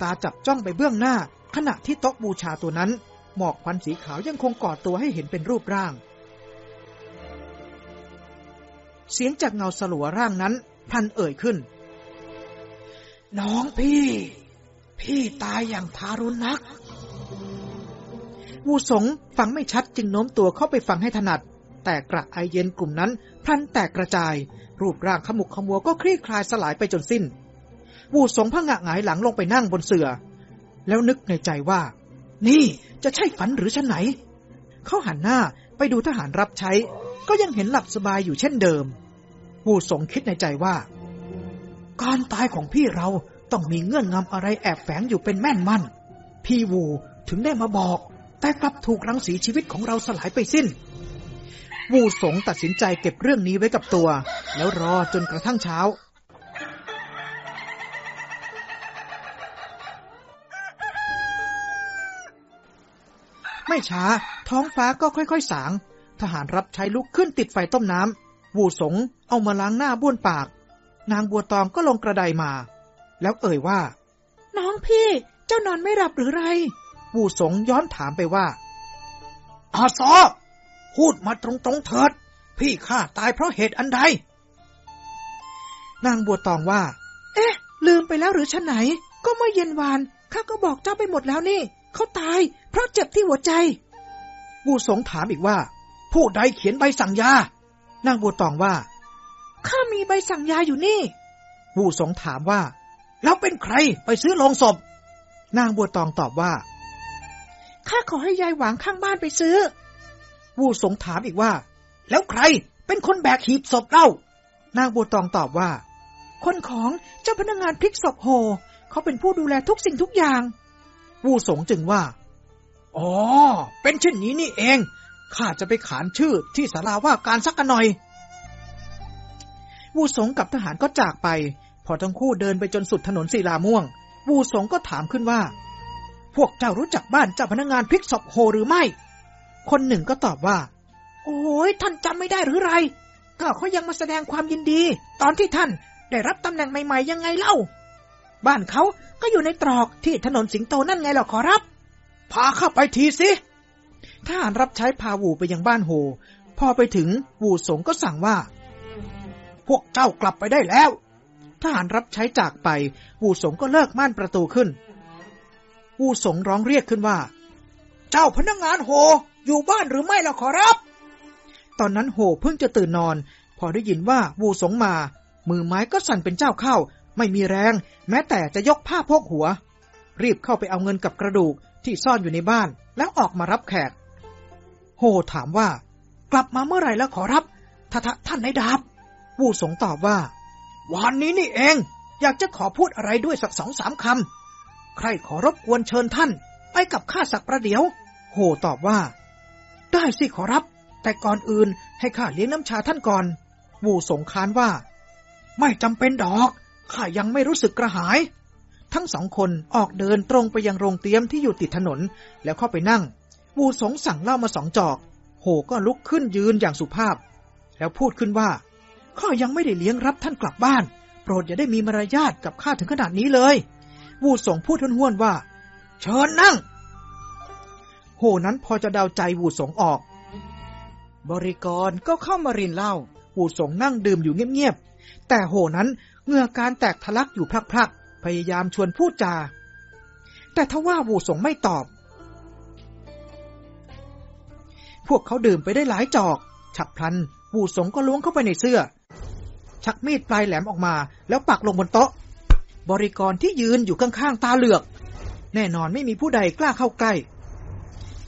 ตาจับจ้องไปเบื้องหน้า ขณะที่โต๊ะบูชาตัวนั้น หมอกควันสีขาวยังคงก่อตัวให้เห็นเป็นรูปร่าง เสียงจากเงาสลัวร่างนั้นพันเอ่ยขึ้น น้องพี่ พี่ตายอย่างทารุณนัก วูสงฟังไม่ชัดจึงโน้มตัวเข้าไปฟังให้ถนัด แต่กระไอเย็นกลุ่มนั้นพลันแตกกระจาย รูปร่างขมุกขมัวก็คลี่คลายสลายไปจนสิ้น วูสงพังะหงายหลังลงไปนั่งบนเสื่อ แล้วนึกในใจว่า นี่จะใช่ฝันหรือฉันไหน เขาหันหน้าไปดูทหารรับใช้ ก็ยังเห็นหลับสบายอยู่เช่นเดิม วูสงคิดในใจว่า การตายของพี่เราต้องมีเงื่อนงำอะไรแอบแฝงอยู่เป็นแม่นมั่น พี่วูถึงได้มาบอก แต่กลับถูกรังสีชีวิตของเราสลายไปสิ้น วูสงตัดสินใจเก็บเรื่องนี้ไว้กับตัว แล้วรอจนกระทั่งเช้า ไม่ช้า ท้องฟ้าก็ค่อยๆ สาง ทหารรับใช้ลุกขึ้นติดไฟต้มน้ำ วูสงเอามาล้างหน้าบ้วนปาก นางบัวตองก็ลงกระไดมา แล้วเอ่ยว่า น้องพี่ เจ้านอนไม่หลับหรือไร วูสงย้อนถามไปว่าอาซอพูดมาตรงๆเถิด พี่ข้าตายเพราะเหตุอันใด นางบัวตองว่า เอ๊ะ ลืมไปแล้วหรือฉันไหน ก็เมื่อเย็นวานข้าก็บอกเจ้าไปหมดแล้วนี่ เขาตาย เพราะเจ็บที่หัวใจ บูสงถามอีกว่า ผู้ใดเขียนใบสั่งยา นางบัวตองว่า ข้ามีใบสั่งยาอยู่นี่ บูสงถามว่า แล้วเป็นใครไปซื้อโลงศพ นางบัวตองตอบว่า ข้าขอให้ยายหวางข้างบ้านไปซื้อ วูสงถามอีกว่า แล้วใครเป็นคนแบกหีบศพเล่า นางบัวตองตอบว่า คนของเจ้าพนักงานพลิกศพโฮ เขาเป็นผู้ดูแลทุกสิ่งทุกอย่าง วูสงจึงว่า อ๋อ เป็นเช่นนี้นี่เอง ข้าจะไปขานชื่อที่สาราว่าการสักกันหน่อย วูสงกับทหารก็จากไป พอทั้งคู่เดินไปจนสุดถนนศิลาม่วง วูสงก็ถามขึ้นว่า พวกเจ้ารู้จักบ้านเจ้าพนักงานพลิกศพโฮหรือไม่ คนหนึ่งก็ตอบว่า โอ้ยท่านจำไม่ได้หรือไรก็เขายังมาแสดงความยินดี ตอนที่ท่านได้รับตำแหน่งใหม่ๆยังไงเล่า บ้านเขาก็อยู่ในตรอกที่ถนนสิงโตนั่นไงล่ะขอรับ พาเข้าไปทีสิทหารรับใช้พาวูไปยังบ้านโฮ พอไปถึงวูสงก็สั่งว่า พวกเจ้ากลับไปได้แล้วทหารรับใช้จากไป วูสงก็เลิกม่านประตูขึ้น วูสงร้องเรียกขึ้นว่า เจ้าพนักงานโฮอยู่บ้านหรือไม่ล่ะขอรับ ตอนนั้นโฮเพิ่งจะตื่นนอน พอได้ยินว่าวูสงมา มือไม้ก็สั่นเป็นเจ้าเข้า ไม่มีแรง แม้แต่จะยกผ้าโพกหัว รีบเข้าไปเอาเงินกับกระดูกที่ซ่อนอยู่ในบ้าน แล้วออกมารับแขกโฮถามว่า กลับมาเมื่อไหร่แล้วขอรับท่าท่านนายดาบวูสงตอบว่า วันนี้นี่เอง อยากจะขอพูดอะไรด้วยสักสองสามคำ ใครขอรบกวนเชิญท่าน ไปกับข้าสักประเดี๋ยวโฮตอบว่า ได้สิขอรับ แต่ก่อนอื่นให้ข้าเลี้ยงน้ำชาท่านก่อนวูสงคานว่า ไม่จำเป็นดอก ข้ายังไม่รู้สึกกระหาย ทั้งสองคนออกเดินตรงไปยังโรงเตี๊ยมที่อยู่ติดถนน แล้วเข้าไปนั่งวูสงสั่งเหล้ามาสองจอก โหก็ลุกขึ้นยืนอย่างสุภาพ แล้วพูดขึ้นว่าข้ายังไม่ได้เลี้ยงรับท่านกลับบ้าน โปรดอย่าได้มีมารยาทกับข้าถึงขนาดนี้เลย วูส่งพูดห้วนๆว่า เชิญนั่ง โหนั้นพอจะเดาใจวูส่งออก บริกรก็เข้ามารินเหล้าวูส่งนั่งดื่มอยู่เงียบๆ แต่โหนั้นเหงื่อการแตกทะลักอยู่พลักๆ พยายามชวนพูดจา แต่ทว่าวูส่งไม่ตอบ พวกเขาดื่มไปได้หลายจอก ฉับพลันวูส่งก็ล้วงเข้าไปในเสื้อ ชักมีดปลายแหลมออกมา แล้วปักลงบนโต๊ะ บริกรที่ยืนอยู่ข้างๆตาเหลือก แน่นอนไม่มีผู้ใดกล้าเข้าใกล้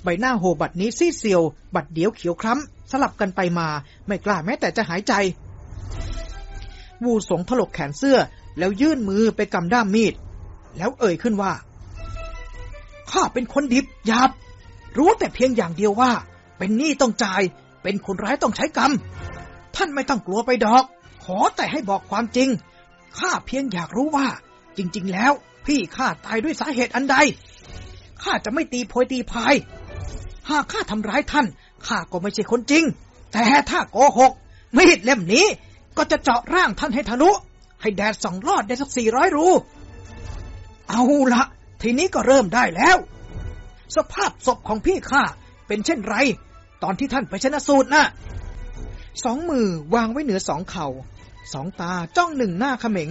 ใบหน้าโหบัดนี้ซีเซียว บัดเดียวเขียวคล้ำ สลับกันไปมา ไม่กล้าแม้แต่จะหายใจ วูสงถลกแขนเสื้อ แล้วยื่นมือไปกำด้ามมีด แล้วเอ่ยขึ้นว่า ข้าเป็นคนดิบหยาบ รู้แต่เพียงอย่างเดียวว่า เป็นหนี้ต้องจ่าย เป็นคนร้ายต้องใช้กรรม ท่านไม่ต้องกลัวไปดอก ขอแต่ให้บอกความจริง ข้าเพียงอยากรู้ว่า จริง ๆ แล้ว พี่ข้าตายด้วยสาเหตุอันใดข้าจะไม่ตีโพยตีพาย หากข้าทำร้ายท่านข้าก็ไม่ใช่คนจริง แต่ถ้าโกหกมีดเล่มนี้ ก็จะเจาะร่างท่านให้ทะลุให้แดดส่องรอดได้สักสี่ร้อยรู เอาละทีนี้ก็เริ่มได้แล้ว สภาพศพของพี่ข้าเป็นเช่นไร ตอนที่ท่านไปชนะสูตรนะ่ะสองมือวางไว้เหนือสองเขา่า สองตาจ้องหนึ่งหน้าเขม็ง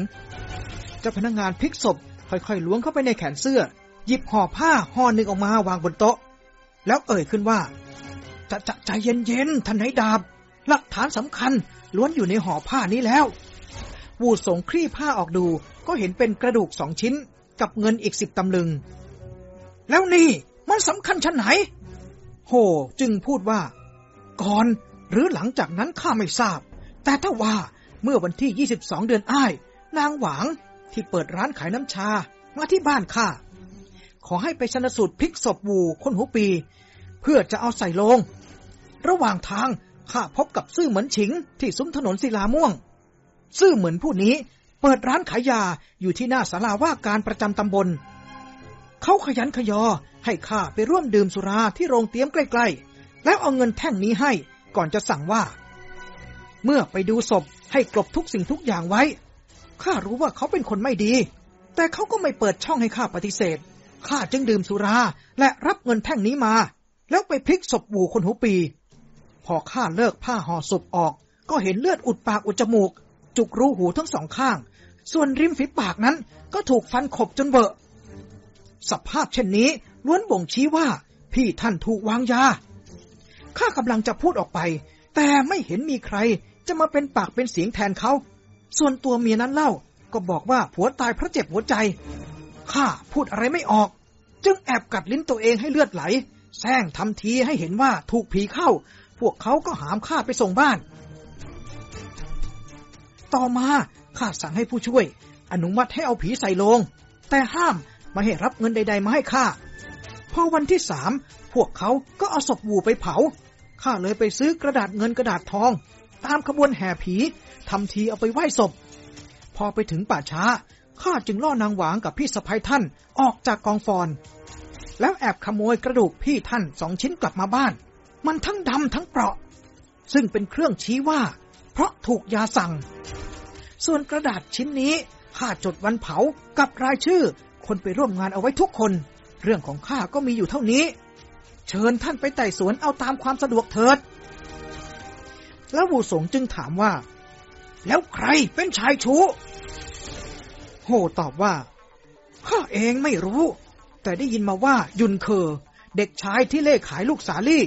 เจ้าพนักงงานพลิกศพ ค่อยๆล้วงเข้าไปในแขนเสื้อ หยิบห่อผ้าห่อหนึ่งออกมาวางบนโต๊ะ แล้วเอ่ยขึ้นว่า จะจะใจเย็นๆท่านไหดาบ หลักฐานสำคัญล้วนอยู่ในห่อผ้านี้แล้ว วูดสงคลี่ผ้าออกดู ก็เห็นเป็นกระดูกสองชิ้น กับเงินอีกสิบตำลึง แล้วนี่มันสำคัญชั้นไหนโหจึงพูดว่า ก่อนหรือหลังจากนั้นข้าไม่ทราบ แต่ถ้าว่า เมื่อวันที่ 22 เดือนอ้าย นางหวางที่เปิดร้านขายน้ำชา มาที่บ้านข้าขอให้ไปชนสูตรพลิกศพวูคนหูปี เพื่อจะเอาใส่ลง ระหว่างทางข้าพบกับซื่อเหมือนฉิง ที่ซุ้มถนนศิลาม่วง ซื่อเหมือนผู้นี้เปิดร้านขายยาอยู่ที่หน้าศาลาว่าการประจำตำบล เขาขยันขยอให้ข้าไปร่วมดื่มสุราที่โรงเตี้ยมใกล้ ๆ แล้วเอาเงินแท่งนี้ให้ก่อนจะสั่งว่า เมื่อไปดูศพ ให้กลบทุกสิ่งทุกอย่างไว้ ข้ารู้ว่าเขาเป็นคนไม่ดี แต่เขาก็ไม่เปิดช่องให้ข้าปฏิเสธ ข้าจึงดื่มสุราและรับเงินแท่งนี้มา แล้วไปพลิกศพบูคนหูปี พอข้าเลิกผ้าห่อศพออก ก็เห็นเลือดอุดปากอุดจมูก จุกรูหูทั้งสองข้าง ส่วนริมฝีปากนั้นก็ถูกฟันขบจนเบอะ สภาพเช่นนี้ล้วนบ่งชี้ว่า พี่ท่านถูกวางยา ข้ากำลังจะพูดออกไป แต่ไม่เห็นมีใคร จะมาเป็นปากเป็นเสียงแทนเขา ส่วนตัวเมียนั้นเล่าก็บอกว่าผัวตายเพราะเจ็บหัวใจ ข้าพูดอะไรไม่ออก จึงแอบกัดลิ้นตัวเองให้เลือดไหลแซงทำทีให้เห็นว่าถูกผีเข้า พวกเขาก็หามข้าไปส่งบ้าน ต่อมาข้าสั่งให้ผู้ช่วย อนุมัติให้เอาผีใส่ลง แต่ห้ามม่ให้รับเงินใด ๆ มาให้ข้าพอวันที่สามพวกเขาก็เอาศพวูไปเผาข้าเลยไปซื้อกระดาษเงินกระดาษทอง ตามขบวนแห่ผีทำทีเอาไปไหว้ศพ พอไปถึงป่าช้าข้าจึงล่อนางหวางกับพี่สะพ้ยท่านออกจากกองฟอน แล้วแอบขโมยกระดูกพี่ท่านสองชิ้นกลับมาบ้าน มันทั้งดำทั้งเปราะ ซึ่งเป็นเครื่องชี้ว่า เพราะถูกยาสั่ง ส่วนกระดาษชิ้นนี้ข้าจดวันเผากับรายชื่อ คนไปร่วมงานเอาไว้ทุกคน เรื่องของข้าก็มีอยู่เท่านี้ เชิญท่านไปไต่สวนเอาตามความสะดวกเถิด แล้ววูสงจึงถามว่า แล้วใครเป็นชายชู้โฮตอบว่าข้าเองไม่รู้ แต่ได้ยินมาว่ายุนเคอ เด็กชายที่เล่ขายลูกสาลี่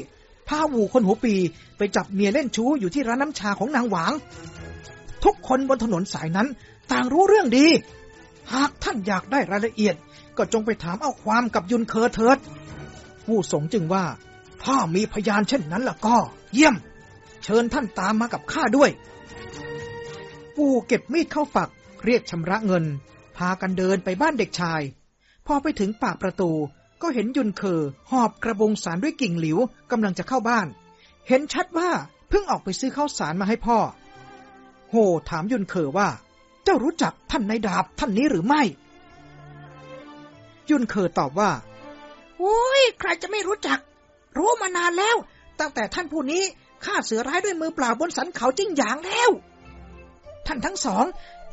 พาวูคนหัวปีไปจับเมียเล่นชู้อยู่ที่ร้านน้ำชาของนางหวาง ทุกคนบนถนนสายนั้นต่างรู้เรื่องดี หากท่านอยากได้รายละเอียด ก็จงไปถามเอาความกับยุนเคอเถิด วูสงจึงว่า ถ้ามีพยานเช่นนั้นล่ะก็ เยี่ยม เชิญท่านตามมากับข้าด้วยวูเก็บมีดเข้าฝัก เรียกชำระเงิน พากันเดินไปบ้านเด็กชาย พอไปถึงปากประตูก็เห็นยุนเคอหอบกระบงสารด้วยกิ่งหลิวกำลังจะเข้าบ้าน เห็นชัดว่าเพิ่งออกไปซื้อข้าวสารมาให้พ่อ โหถามยุนเคอว่า เจ้ารู้จักท่านนายดาบท่านนี้หรือไม่ ยุนเคอตอบว่าโอ้ยใครจะไม่รู้จัก รู้มานานแล้ว ตั้งแต่ท่านผู้นี้ ฆ่าเสือร้ายด้วยมือเปล่าบนสันเขาจิ้งหยางแล้ว ท่านทั้งสอง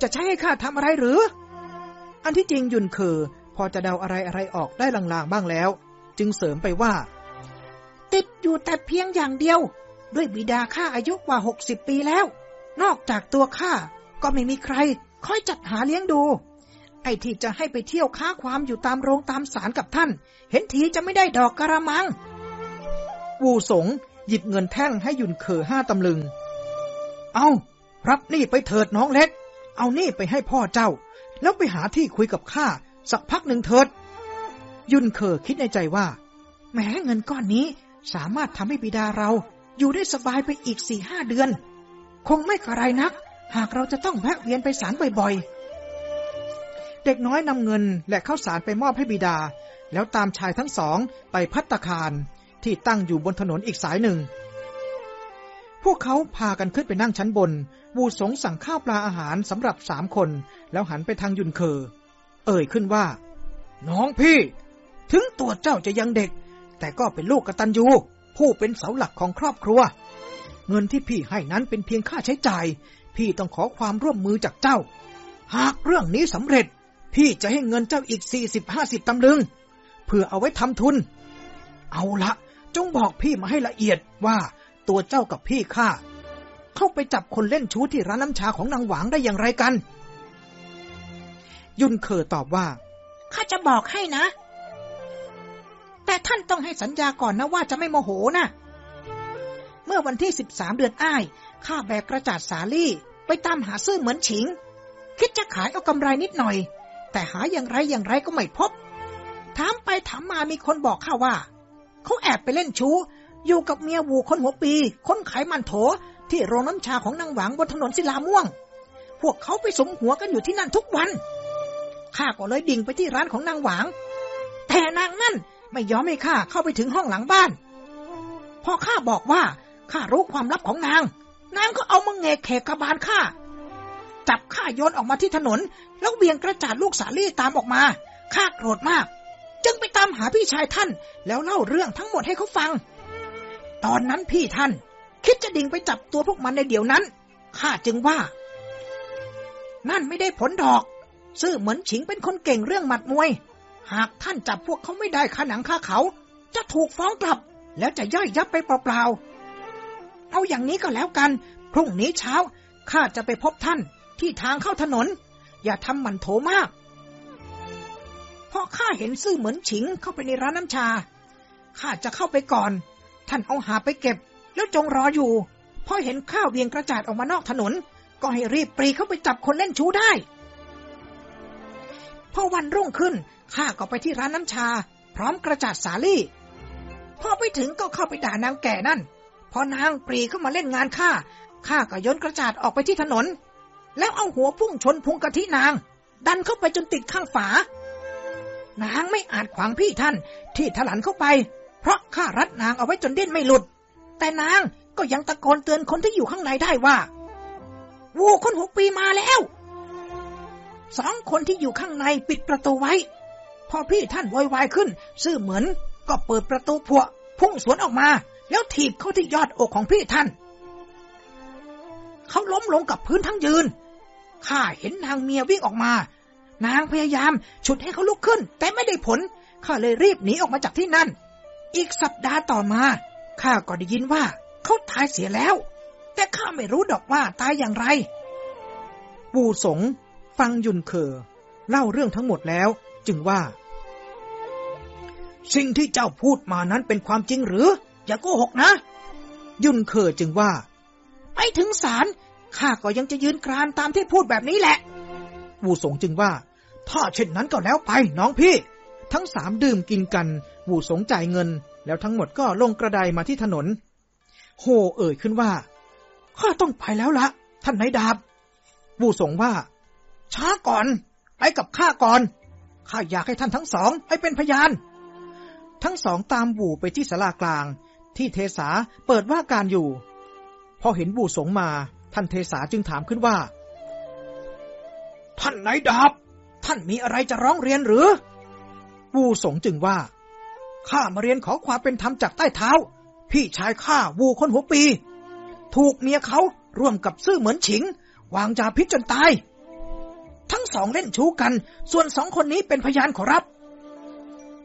จะใช้ให้ข้าทำอะไรหรือ อันที่จริงยุนเคอพอจะเดาอะไรอะไรออกได้ลางๆบ้างแล้ว จึงเสริมไปว่า ติดอยู่แต่เพียงอย่างเดียว ด้วยบิดาข้าอายุกว่าหกสิบปีแล้ว นอกจากตัวข้าก็ไม่มีใครคอยจัดหาเลี้ยงดู ไอ้ที่จะให้ไปเที่ยวค้าความอยู่ตามโรงตามสารกับท่าน เห็นทีจะไม่ได้ดอกกระมัง วูสง หยิบเงินแท่งให้ยุนเคอห้าตำลึง เอารับนี่ไปเถิดน้องเล็ก เอานี่ไปให้พ่อเจ้า แล้วไปหาที่คุยกับข้าสักพักหนึ่งเถิด ยุนเคอคิดในใจว่าแม้เงินก้อนนี้สามารถทำให้บิดาเรา อยู่ได้สบายไปอีกสี่ห้าเดือน คงไม่กระไรนัก หากเราจะต้องแวะเวียนไปศาลบ่อยๆ เด็กน้อยนำเงินและข้าวสารไปมอบให้บิดา แล้วตามชายทั้งสองไปพัตตาคาร ที่ตั้งอยู่บนถนนอีกสายหนึ่ง พวกเขาพากันขึ้นไปนั่งชั้นบน บูสงสั่งข้าวปลาอาหารสำหรับสามคน แล้วหันไปทางยุนเคอ เอ่ยขึ้นว่า น้องพี่ ถึงตัวเจ้าจะยังเด็ก แต่ก็เป็นลูกกตัญญู ผู้เป็นเสาหลักของครอบครัว เงินที่พี่ให้นั้นเป็นเพียงค่าใช้จ่าย พี่ต้องขอความร่วมมือจากเจ้า หากเรื่องนี้สำเร็จ พี่จะให้เงินเจ้าอีกสี่สิบห้าสิบตำลึงเพื่อเอาไว้ทำทุน เอาละ จงบอกพี่มาให้ละเอียดว่าตัวเจ้ากับพี่ข้าเข้าไปจับคนเล่นชู้ที่ร้านน้ำชาของนางหวางได้อย่างไรกัน ยุนเคอตอบว่าข้าจะบอกให้นะ แต่ท่านต้องให้สัญญาก่อนนะว่าจะไม่โมโหนะเมื่อวันที่สิบสามเดือนอ้ายข้าแบกกระจาดสาลี่ ไปตามหาซื้อเหมือนฉิง คิดจะขายเอากำไรนิดหน่อย แต่หาอย่างไรอย่างไรก็ไม่พบ ถามไปถามมามีคนบอกข้าว่า เขาแอบไปเล่นชู้ อยู่กับเมียวูคนหัวปี คนขายมันโถ ที่โรงน้ำชาของนางหวังบนถนนศิลาม่วง พวกเขาไปสมหัวกันอยู่ที่นั่นทุกวัน ข้าก็เลยดิ่งไปที่ร้านของนางหวางแต่นางนั่นไม่ยอมให้ข้าเข้าไปถึงห้องหลังบ้าน พอข้าบอกว่าข้ารู้ความลับของนาง นางก็เอามือเงกแขกกระบาลข้าจับข้าโยนออกมาที่ถนน แล้วเบี่ยงกระจาดลูกสาลี่ตามออกมาข้าโกรธมาก จึงไปตามหาพี่ชายท่าน แล้วเล่าเรื่องทั้งหมดให้เขาฟัง ตอนนั้นพี่ท่าน คิดจะดิ่งไปจับตัวพวกมันในเดี๋ยวนั้นข้าจึงว่า นั่นไม่ได้ผลดอก ซื่อเหมือนฉิงเป็นคนเก่งเรื่องหมัดมวย หากท่านจับพวกเขาไม่ได้ขาหนังขาเขา จะถูกฟ้องกลับ แล้วจะย่อยยับไปเปล่าๆเอาอย่างนี้ก็แล้วกัน พรุ่งนี้เช้าข้าจะไปพบท่านที่ทางเข้าถนน อย่าทำมันโถมาก พราะข้าเห็นซื่อเหมือนฉิงเข้าไปในร้านน้ำชา ข้าจะเข้าไปก่อน ท่านเอาหาไปเก็บ แล้วจงรออยู่ พอเห็นข้าวเวียงกระจาดออกมานอกถนน ก็ให้รีบปรีเข้าไปจับคนเล่นชู้ได้ พอวันรุ่งขึ้น ข้าก็ไปที่ร้านน้ำชา พร้อมกระจาดสาลี่ พอไปถึงก็เข้าไปด่านางแก่นั่น พอนางปรีเข้ามาเล่นงานข้า ข้าก็ย้นกระจาดออกไปที่ถนน แล้วเอาหัวพุ่งชนพุงกะทินาง ดันเข้าไปจนติดข้างฝา นางไม่อาจขวางพี่ท่าน ที่ถลันเข้าไป เพราะข้ารัดนางเอาไว้จนเด่นไม่หลุด แต่นางก็ยังตะโกนเตือนคนที่อยู่ข้างในได้ว่าวูคนหกปีมาแล้ว สองคนที่อยู่ข้างในปิดประตูไว้ พอพี่ท่านวอยวายขึ้น ซื่อเหมือนก็เปิดประตูพวก พุ่งสวนออกมา แล้วถีบเข้าที่ยอดอกของพี่ท่าน เขาล้มลงกับพื้นทั้งยืนข้าเห็นนางเมียวิ่งออกมา นางพยายาม ฉุดให้เขาลุกขึ้น แต่ไม่ได้ผล ข้าเลยรีบหนีออกมาจากที่นั่น อีกสัปดาห์ต่อมา ข้าก็ได้ยินว่า เขาตายเสียแล้ว แต่ข้าไม่รู้ดอกว่าตายอย่างไร ปู่สง ฟังยุนเคอเล่าเรื่องทั้งหมดแล้ว จึงว่า สิ่งที่เจ้าพูดมานั้นเป็นความจริงหรือ อย่าโกหกนะ ยุนเคอจึงว่า ไปถึงศาลข้าก็ยังจะยืนกรานตามที่พูดแบบนี้แหละ วูสงจึงว่า ถ้าเช่นนั้นก็แล้วไปน้องพี่ ทั้งสามดื่มกินกันวูสงจ่ายเงิน แล้วทั้งหมดก็ลงกระไดมาที่ถนน โฮเอ่ยขึ้นว่าข้าต้องไปแล้วละท่านนายดาบ วูสงว่า ช้าก่อนไปกับข้าก่อนข้าอยากให้ท่านทั้งสองให้เป็นพยาน ทั้งสองตามบูไปที่ศาลากลาง ที่เทสาเปิดว่าการอยู่ พอเห็นบูสงมา ท่านเทสาจึงถามขึ้นว่า ท่านนายดาบ ท่านมีอะไรจะร้องเรียนหรือ วูสงจึงว่า ข้ามาเรียนขอความเป็นธรรมจากใต้เท้า พี่ชายข้าวูคนหัวปี ถูกเมียเขาร่วมกับซื่อเหมือนฉิง วางยาพิษจนตาย ทั้งสองเล่นชู้กัน ส่วนสองคนนี้เป็นพยานขอรับ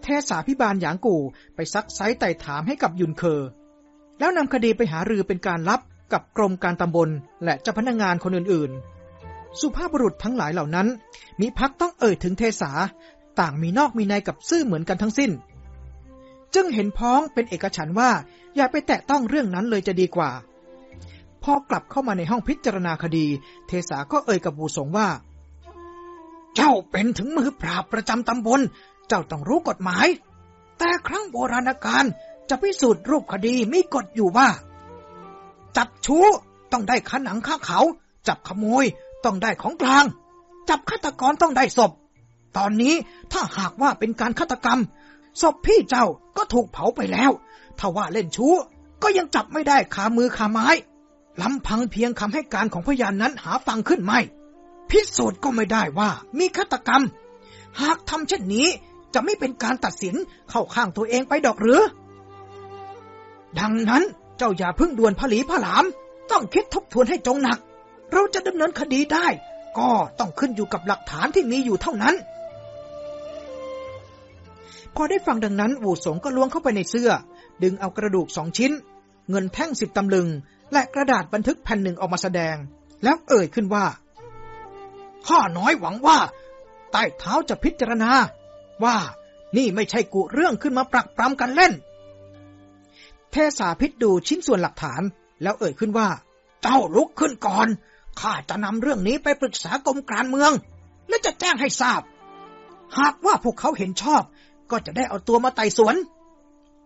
เทสาพิบาลหยางกูไปซักไซไต่ถามให้กับยุนเคอ แล้วนำคดีไปหารือเป็นการลับกับกรมการตำบลและเจ้าพนักงานคนอื่นๆ สุภาพบุรุษทั้งหลายเหล่านั้น มีพักต้องเอ่ยถึงเทสา ต่างมีนอกมีในกับซื่อเหมือนกันทั้งสิ้น จึงเห็นพ้องเป็นเอกฉันว่า อย่าไปแตะต้องเรื่องนั้นเลยจะดีกว่า พอกลับเข้ามาในห้องพิจารณาคดี เทสาก็เอ่ยกับบูสงว่า เจ้าเป็นถึงมือปราบประจำตำบล เจ้าต้องรู้กฎหมาย แต่ครั้งโบราณกาลจะพิสูจน์รูปคดีมีกฎอยู่ว่า จับชู้ต้องได้ขนังข้าเขา จับขโมย ต้องได้ของกลาง จับฆาตกรต้องได้ศพ ตอนนี้ถ้าหากว่าเป็นการฆาตกรรม ศพพี่เจ้าก็ถูกเผาไปแล้ว ถ้าว่าเล่นชู้ก็ยังจับไม่ได้ขามือขาไม้ลำพังเพียงคำให้การของพยานนั้นหาฟังขึ้นไม่ พิสูจน์ก็ไม่ได้ว่ามีฆาตกรรม หากทำเช่นนี้จะไม่เป็นการตัดสินเข้าข้างตัวเองไปดอกหรือ ดังนั้นเจ้าอย่าพิ่งด่วนผลีผลาม ต้องคิดทบทวนให้จงหนัก เราจะดำเนินคดีได้ ก็ต้องขึ้นอยู่กับหลักฐานที่มีอยู่เท่านั้น พอได้ฟังดังนั้น วูสงก็ล้วงเข้าไปในเสื้อ ดึงเอากระดูกสองชิ้น เงินแท่งสิบตำลึง และกระดาษบันทึกแผ่นหนึ่งออกมาแสดง แล้วเอ่ยขึ้นว่า ข้าน้อยหวังว่า ใต้เท้าจะพิจารณา ว่านี่ไม่ใช่กุเรื่องขึ้นมาปรักปรำกันเล่น เทสาพิษดูชิ้นส่วนหลักฐาน แล้วเอ่ยขึ้นว่า เจ้าลุกขึ้นก่อน ข้าจะนำเรื่องนี้ไปปรึกษากรมการเมือง และจะแจ้งให้ทราบ หากว่าพวกเขาเห็นชอบ ก็จะได้เอาตัวมาไต่สวน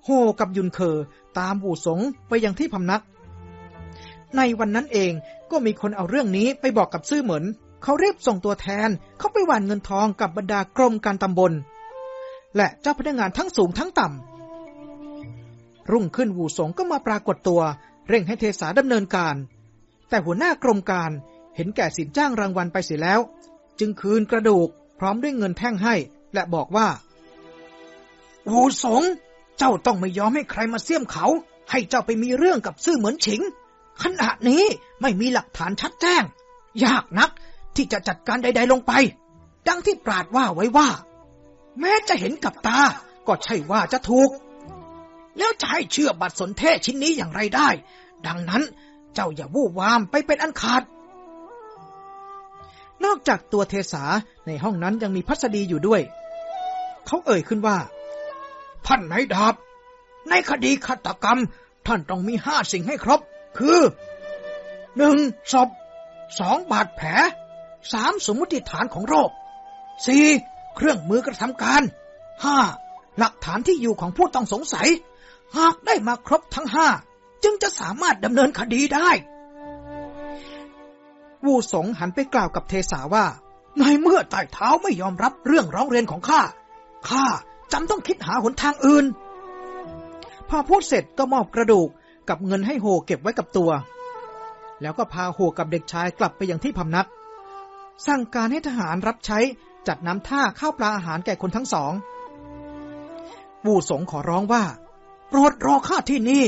โฮกับยุนเคอตามบูสงไปยังที่พำนัก ในวันนั้นเองก็มีคนเอาเรื่องนี้ไปบอกกับซื่อเหมือน เขาเรียบส่งตัวแทน เขาไปหว่านเงินทองกับบรรดากรมการตำบล และเจ้าพนักงานทั้งสูงทั้งต่ำรุ่งขึ้นวูสงก็มาปรากฏตัว เร่งให้เทสาดำเนินการ แต่หัวหน้ากรมการเห็นแก่สินจ้างรางวัลไปเสียแล้ว จึงคืนกระดูกพร้อมด้วยเงินแท่งให้ และบอกว่าวูสง เจ้าต้องไม่ยอมให้ใครมาเสี่ยมเขา ให้เจ้าไปมีเรื่องกับซื่อเหมือนฉิง ขณะนี้ไม่มีหลักฐานชัดแจ้ง ยากนักที่จะจัดการใด ๆ ลงไป ดังที่ปราดว่าไว้ว่า แม้จะเห็นกับตา ก็ใช่ว่าจะถูก แล้วจะให้เชื่อบัตรสนเทศชิ้นนี้อย่างไรได้ ดังนั้น เจ้าอย่าวู่วามไปเป็นอันขาด นอกจากตัวเทสาในห้องนั้นยังมีพัสดีอยู่ด้วย เขาเอ่ยขึ้นว่าท่านนายดาบ ในคดีฆาตกรรม ท่านต้องมีห้าสิ่งให้ครบ คือหนึ่งศพสองบาดแผลสามสมมติฐานของโรคสี่เครื่องมือกระทำการห้าหลักฐานที่อยู่ของผู้ต้องสงสัย หากได้มาครบทั้งห้า จึงจะสามารถดำเนินคดีได้ วูสงหันไปกล่าวกับเทสาว่า ในเมื่อใต้เท้าไม่ยอมรับเรื่องร้องเรียนของข้า ข้าจำต้องคิดหาหนทางอื่น พอพูดเสร็จก็มอบกระดูกกับเงินให้โฮเก็บไว้กับตัว แล้วก็พาโฮกับเด็กชายกลับไปยังที่พำนัก สั่งการให้ทหารรับใช้จัดน้ำท่าข้าวปลาอาหารแก่คนทั้งสองวูสงขอร้องว่า โปรดรอข้าที่นี่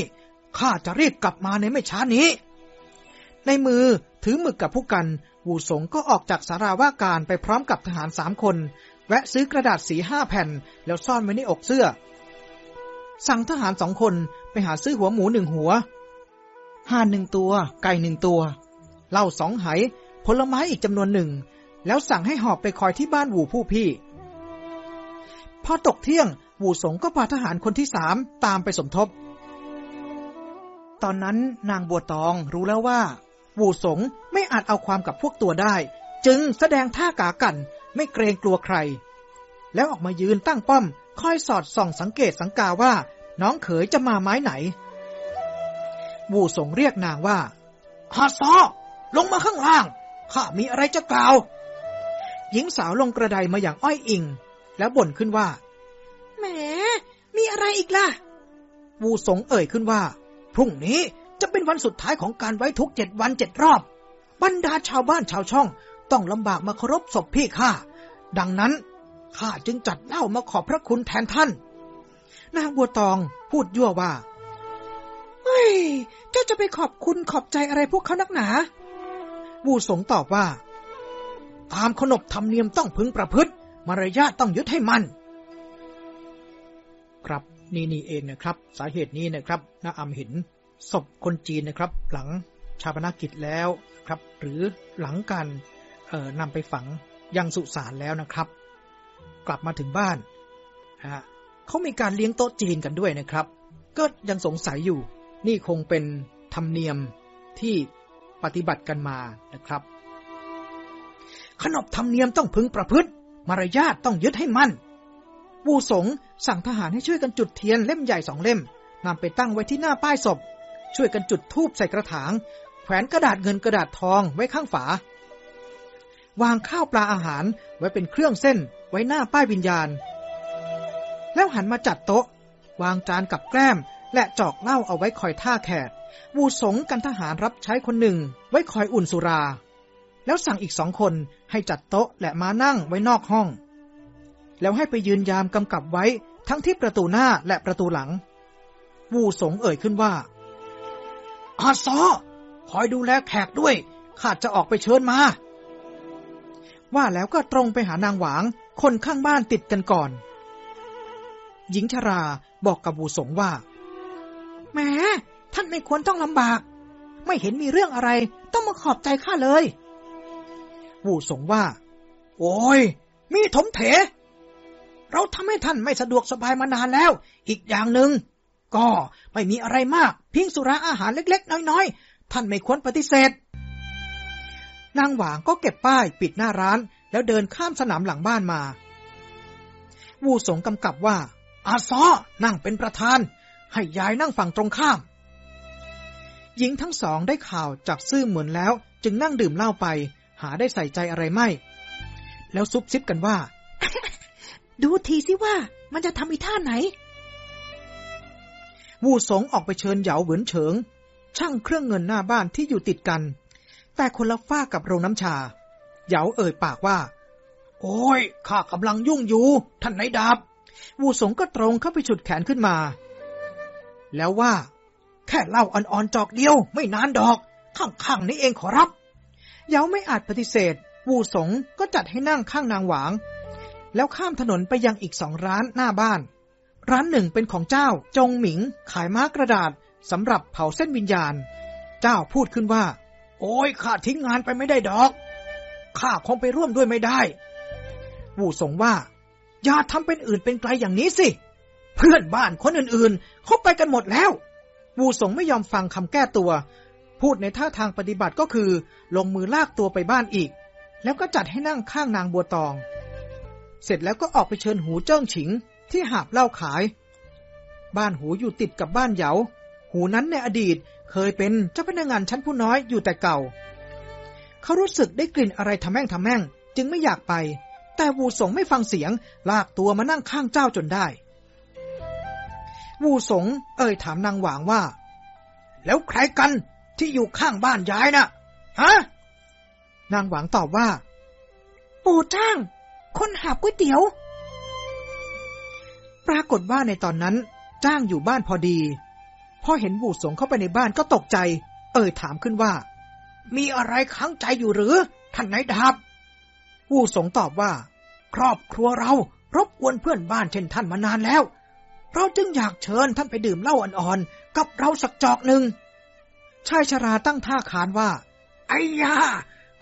ข้าจะรีบกลับมาในไม่ช้านี้ ในมือถือหมึกกับผู้กัน วูสงก็ออกจากสาราว่าการไปพร้อมกับทหารสามคน แวะซื้อกระดาษสีห้าแผ่น แล้วซ่อนไว้ในอกเสื้อ สั่งทหารสองคนไปหาซื้อหัวหมูหนึ่งหัวห่านหนึ่งตัว ไก่หนึ่งตัว เหล้าสองไหผลไม้อีกจำนวนหนึ่ง แล้วสั่งให้หอบไปคอยที่บ้านวูผู้พี่ พอตกเที่ยง วูสงก็พาทหารคนที่สามตามไปสมทบ ตอนนั้นนางบัวตองรู้แล้วว่า วูสงไม่อาจเอาความกับพวกตัวได้ จึงแสดงท่ากากัน ไม่เกรงกลัวใคร แล้วออกมายืนตั้งป้อม คอยสอดส่องสังเกตสังกาว่า น้องเขยจะมาไม้ไหน วูสงเรียกนางว่าฮาซอลงมาข้างล่างข้ามีอะไรจะกล่าว หญิงสาวลงกระไดมาอย่างอ้อยอิง แล้วบ่นขึ้นว่า แหม มีอะไรอีกล่ะ วูสงเอ่ยขึ้นว่า พรุ่งนี้จะเป็นวันสุดท้ายของการไว้ทุกเจ็ดวันเจ็ดรอบ บรรดาชาวบ้านชาวช่อง ต้องลำบากมาเคารพศพพี่ข้า ดังนั้นข้าจึงจัดเหล้ามาขอบพระคุณแทนท่าน นางบัวตองพูดยั่วว่า เฮ้ย เจ้าจะไปขอบคุณขอบใจอะไรพวกเขานักหนาวูสงตอบว่า ตามขนบธรรมเนียมต้องพึงประพฤติ มารยาทต้องยึดให้มันครับ นี่นี่เองนะครับ สาเหตุนี้นะครับน้าอำเห็นศพคนจีนนะครับ หลังชาปนกิจแล้วครับ หรือหลังการเอ่อนำไปฝังยังสุสานแล้วนะครับ กลับมาถึงบ้านฮะเขามีการเลี้ยงโต๊ะจีนกันด้วยนะครับ ก็ยังสงสัยอยู่ นี่คงเป็นธรรมเนียมที่ปฏิบัติกันมานะครับ ขนบธรรมเนียมต้องพึงประพฤติ มารยาทต้องยึดให้มั่น วูสงสั่งทหารให้ช่วยกันจุดเทียนเล่มใหญ่สองเล่มนำไปตั้งไว้ที่หน้าป้ายศพ ช่วยกันจุดธูปใส่กระถาง แขวนกระดาษเงินกระดาษทองไว้ข้างฝา วางข้าวปลาอาหารไว้เป็นเครื่องเส้นไว้หน้าป้ายวิญญาณ แล้วหันมาจัดโต๊ะ วางจานกับแกล้ม และจอกเหล้าเอาไว้คอยท่าแขกวูสงกันทหารรับใช้คนหนึ่ง ไว้คอยอุ่นสุรา แล้วสั่งอีกสองคนให้จัดโต๊ะและมานั่งไว้นอกห้อง แล้วให้ไปยืนยามกำกับไว้ทั้งที่ประตูหน้าและประตูหลัง วูสงเอ่ยขึ้นว่า อาซอ คอยดูแลแขกด้วย ข้าจะออกไปเชิญมา ว่าแล้วก็ตรงไปหานางหวาง คนข้างบ้านติดกันก่อน หญิงชราบอกกับวูสงว่าแหมท่านไม่ควรต้องลำบาก ไม่เห็นมีเรื่องอะไร ต้องมาขอบใจข้าเลย วูสงว่า โอ้ย มีถมเถ เราทำให้ท่านไม่สะดวกสบายมานานแล้ว อีกอย่างหนึ่งก็ไม่มีอะไรมาก เพียงสุราอาหารเล็กๆ น้อยๆ ท่านไม่ควรปฏิเสธ นางหวางก็เก็บป้ายปิดหน้าร้าน แล้วเดินข้ามสนามหลังบ้านมา วูสงกำกับว่า อาซอนั่งเป็นประธาน ให้ยายนั่งฝั่งตรงข้าม หญิงทั้งสองได้ข่าวจากซื่อเหมือนแล้ว จึงนั่งดื่มเหล้าไป หาได้ใส่ใจอะไรไม่ แล้วซุบซิบกันว่า ดูทีสิว่ามันจะทำอีท่าไหน วูสงออกไปเชิญเหยาเหวินเฉิง ช่างเครื่องเงินหน้าบ้านที่อยู่ติดกัน แต่คนละฝ้ากับโรงน้ำชา เหยาเอ่ยปากว่า โอ้ยข้ากำลังยุ่งอยู่ ท่านนายดาบ วูสงก็ตรงเข้าไปฉุดแขนขึ้นมา แล้วว่า แค่เล่าอ่อนๆจอกเดียว ไม่นานดอก ข้างๆนี้เองขอรับ เหยาไม่อาจปฏิเสธ วูสงก็จัดให้นั่งข้างนางหวาง แล้วข้ามถนนไปยังอีกสองร้านหน้าบ้าน ร้านหนึ่งเป็นของเจ้าจงหมิง ขายม้ากระดาษสำหรับเผาเส้นวิญญาณ เจ้าพูดขึ้นว่า โอ้ยข้าทิ้งงานไปไม่ได้ดอกข้าคงไปร่วมด้วยไม่ได้วูสงว่า อย่าทำเป็นอื่นเป็นไกลอย่างนี้สิ เพื่อนบ้านคนอื่นๆเขาไปกันหมดแล้ววูสงไม่ยอมฟังคำแก้ตัว พูดในท่าทางปฏิบัติก็คือ ลงมือลากตัวไปบ้านอีก แล้วก็จัดให้นั่งข้างนางบัวตอง เสร็จแล้วก็ออกไปเชิญหูเจิ้งฉิง ที่หาบเหล้าขาย บ้านหูอยู่ติดกับบ้านเหยา หูนั้นในอดีตเคยเป็นเจ้าพนักงานชั้นผู้น้อยอยู่แต่เก่า เขารู้สึกได้กลิ่นอะไรทำแม่งทำแม่ง จึงไม่อยากไป แต่วูสงไม่ฟังเสียง ลากตัวมานั่งข้างเจ้าจนได้ วูสงเอ่ยถามนางหวางว่า แล้วใครกันที่อยู่ข้างบ้านยายนะ่ะ ฮะ นางหวางตอบว่า ปู่จ้าง คนหาบก๋วยเตี๋ยว ปรากฏว่าในตอนนั้นจ้างอยู่บ้านพอดีพอเห็นบูสงเข้าไปในบ้านก็ตกใจ เอ่ยถามขึ้นว่า มีอะไรค้างใจอยู่หรือ ท่านนายดาบวูสงตอบว่า ครอบครัวเรารบกวนเพื่อนบ้านเช่นท่านมานานแล้ว เราจึงอยากเชิญท่านไปดื่มเหล้าอ่อนๆกับเราสักจอกหนึ่งชายชราตั้งท่าขานว่า ไอ้ยา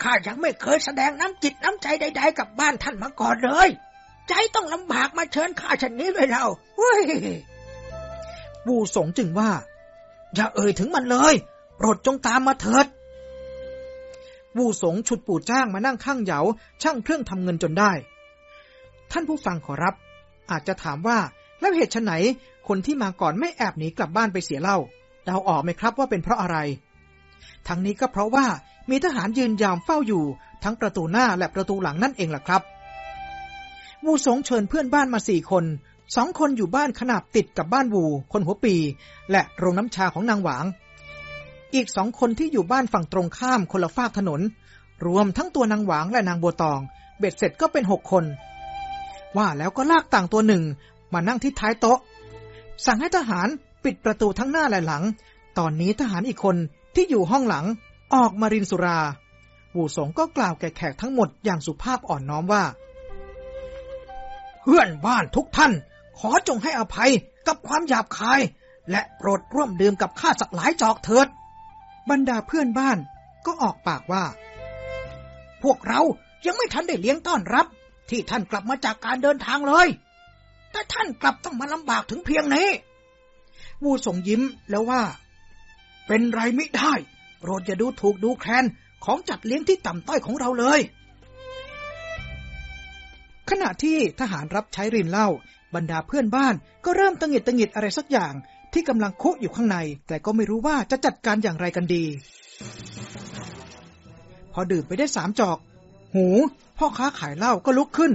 ข้ายังไม่เคยแสดงน้ำจิตน้ำใจใด ๆ กับบ้านท่านมาก่อนเลย ใจต้องลำบากมาเชิญข้าชนนี้เลยเราเฮ้ยวูสงจึงว่า อย่าเอ่ยถึงมันเลย โปรดจงตามมาเถิดวูสงฉุดปู่จ้างมานั่งข้างเหยาช่างเครื่องทำเงินจนได้ ท่านผู้ฟังขอรับ อาจจะถามว่าแล้วเหตุไฉนคนที่มาก่อนไม่แอบหนีกลับบ้านไปเสียเล้าเดาออกไหมครับว่าเป็นเพราะอะไร ทั้งนี้ก็เพราะว่า มีทหารยืนยามเฝ้าอยู่ ทั้งประตูหน้าและประตูหลังนั่นเองล่ะครับ วูสงเชิญเพื่อนบ้านมาสี่คนสองคนอยู่บ้านขนาบติดกับบ้านวูคนหัวปี และโรงน้ำชาของนางหวาง อีกสองคนที่อยู่บ้านฝั่งตรงข้ามคนละฝากถนน รวมทั้งตัวนางหวางและนางบัวตอง เบ็ดเสร็จก็เป็นหกคน ว่าแล้วก็ลากต่างตัวหนึ่ง มานั่งที่ท้ายโต๊ะ สั่งให้ทหารปิดประตูทั้งหน้าและหลัง ตอนนี้ทหารอีกคนที่อยู่ห้องหลัง ออกมารินสุราวูสงก็กล่าวแก่แขกทั้งหมดอย่างสุภาพอ่อนน้อมว่า เพื่อนบ้านทุกท่าน ขอจงให้อภัยกับความหยาบคาย และโปรดร่วมดื่มกับข้าสักหลายจอกเถิด บรรดาเพื่อนบ้านก็ออกปากว่า พวกเรายังไม่ทันได้เลี้ยงต้อนรับ ที่ท่านกลับมาจากการเดินทางเลย แต่ท่านกลับต้องมาลำบากถึงเพียงนี้ วูสงยิ้มแล้วว่า เป็นไรไม่ได้ โปรดอย่าดูถูกดูแคลนของจัดเลี้ยงที่ต่ำต้อยของเราเลย ขณะที่ทหารรับใช้รินเหล้าบรรดาเพื่อนบ้านก็เริ่มตังหิดตังหิดอะไรสักอย่างที่กำลังคุอยู่ข้างใน แต่ก็ไม่รู้ว่าจะจัดการอย่างไรกันดี พอดื่มไปได้สามจอก หู พ่อค้าขายเหล้าก็ลุกขึ้น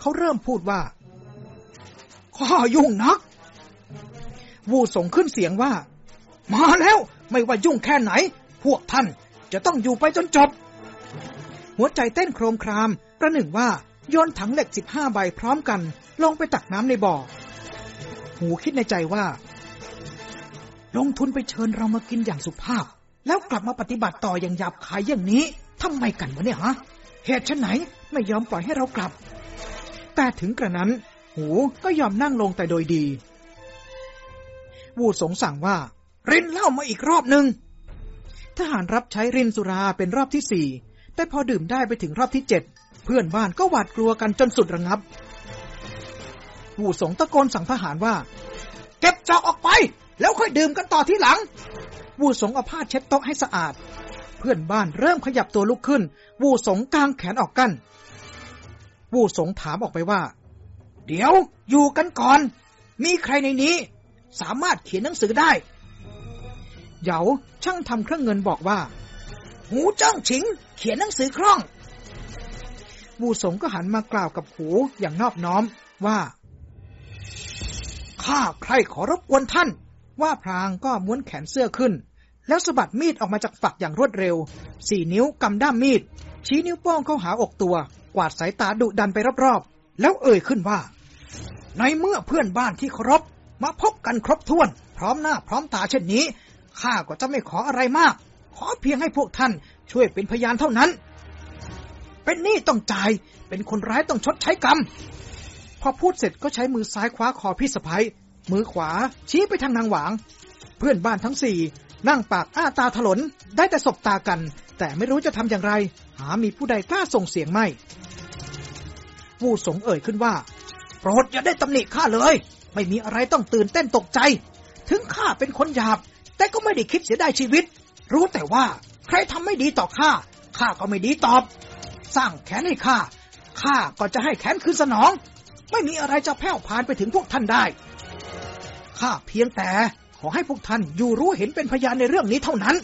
เขาเริ่มพูดว่าข้ายุ่งนัก วูส่งขึ้นเสียงว่า มาแล้ว ไม่ว่ายุ่งแค่ไหน พวกท่านจะต้องอยู่ไปจนจบ หัวใจเต้นโครมคราม ประหนึ่งว่าโยนถังเหล็กสิบห้าใบพร้อมกัน ลงไปตักน้ำในบ่อ หูคิดในใจว่า ลงทุนไปเชิญเรามากินอย่างสุภาพ แล้วกลับมาปฏิบัติต่ออย่างหยาบคายอย่างนี้ทำไมกันวะเนี่ยฮะเหตุชนไหนไม่ยอมปล่อยให้เรากลับ แต่ถึงกระนั้น หูก็ยอมนั่งลงแต่โดยดี วูสงสั่งว่า รินเล้ามาอีกรอบหนึ่ง ทหารรับใช้รินสุราเป็นรอบที่สี่แต่พอดื่มได้ไปถึงรอบที่เจ็ดเพื่อนบ้านก็หวาดกลัวกันจนสุดระงับวูสงตะโกนสั่งทหารว่า เก็บจอกออกไป แล้วค่อยดื่มกันต่อที่หลังวูสงเอาผ้าเช็ดโต๊ะให้สะอาด เพื่อนบ้านเริ่มขยับตัวลุกขึ้น วูสงกางแขนออกกันวูสงถามออกไปว่า เดี๋ยวอยู่กันก่อน มีใครในนี้ สามารถเขียนหนังสือได้ เหยาช่างทำเครื่องเงินบอกว่า หูจ้องฉิง เขียนหนังสือคล่องวูสงก็หันมากล่าวกับหูอย่างนอบน้อมว่า ข้าใครขอรบกวนท่าน ว่าพรางก็ม้วนแขนเสื้อขึ้น แล้วสะบัดมีดออกมาจากฝักอย่างรวดเร็ว สี่นิ้วกำด้ามมีด ชี้นิ้วโป้งเข้าหาอกตัว กวาดสายตาดุดันไปรอบๆ แล้วเอ่ยขึ้นว่า ในเมื่อเพื่อนบ้านที่เคารพมาพบกันครบถ้วน พร้อมหน้าพร้อมตาเช่นนี้ ข้าก็จะไม่ขออะไรมาก ขอเพียงให้พวกท่านช่วยเป็นพยานเท่านั้น เป็นหนี้ต้องจ่าย เป็นคนร้ายต้องชดใช้กรรม พอพูดเสร็จก็ใช้มือซ้ายคว้าคอพี่สะพ้ยมือขวา ชี้ไปทางนางหวาง เพื่อนบ้านทั้งสี่นั่งปากอ้าตาถลน ได้แต่สบตากัน แต่ไม่รู้จะทำอย่างไร หามีผู้ใดกล้าส่งเสียงไม่วูสงเอ่ยขึ้นว่า โปรดอย่าได้ตำหนิข้าเลย ไม่มีอะไรต้องตื่นเต้นตกใจ ถึงข้าเป็นคนหยาบ แต่ก็ไม่ได้คิดเสียดายชีวิต รู้แต่ว่าใครทำไม่ดีต่อข้าข้าก็ไม่ดีตอบ สร้างแขนให้ข้าข้าก็จะให้แขนคืนสนอง ไม่มีอะไรจะแผ่วพานไปถึงพวกท่านได้ข้าเพียงแต่ขอให้พวกท่านอยู่รู้เห็นเป็นพยานในเรื่องนี้เท่านั้น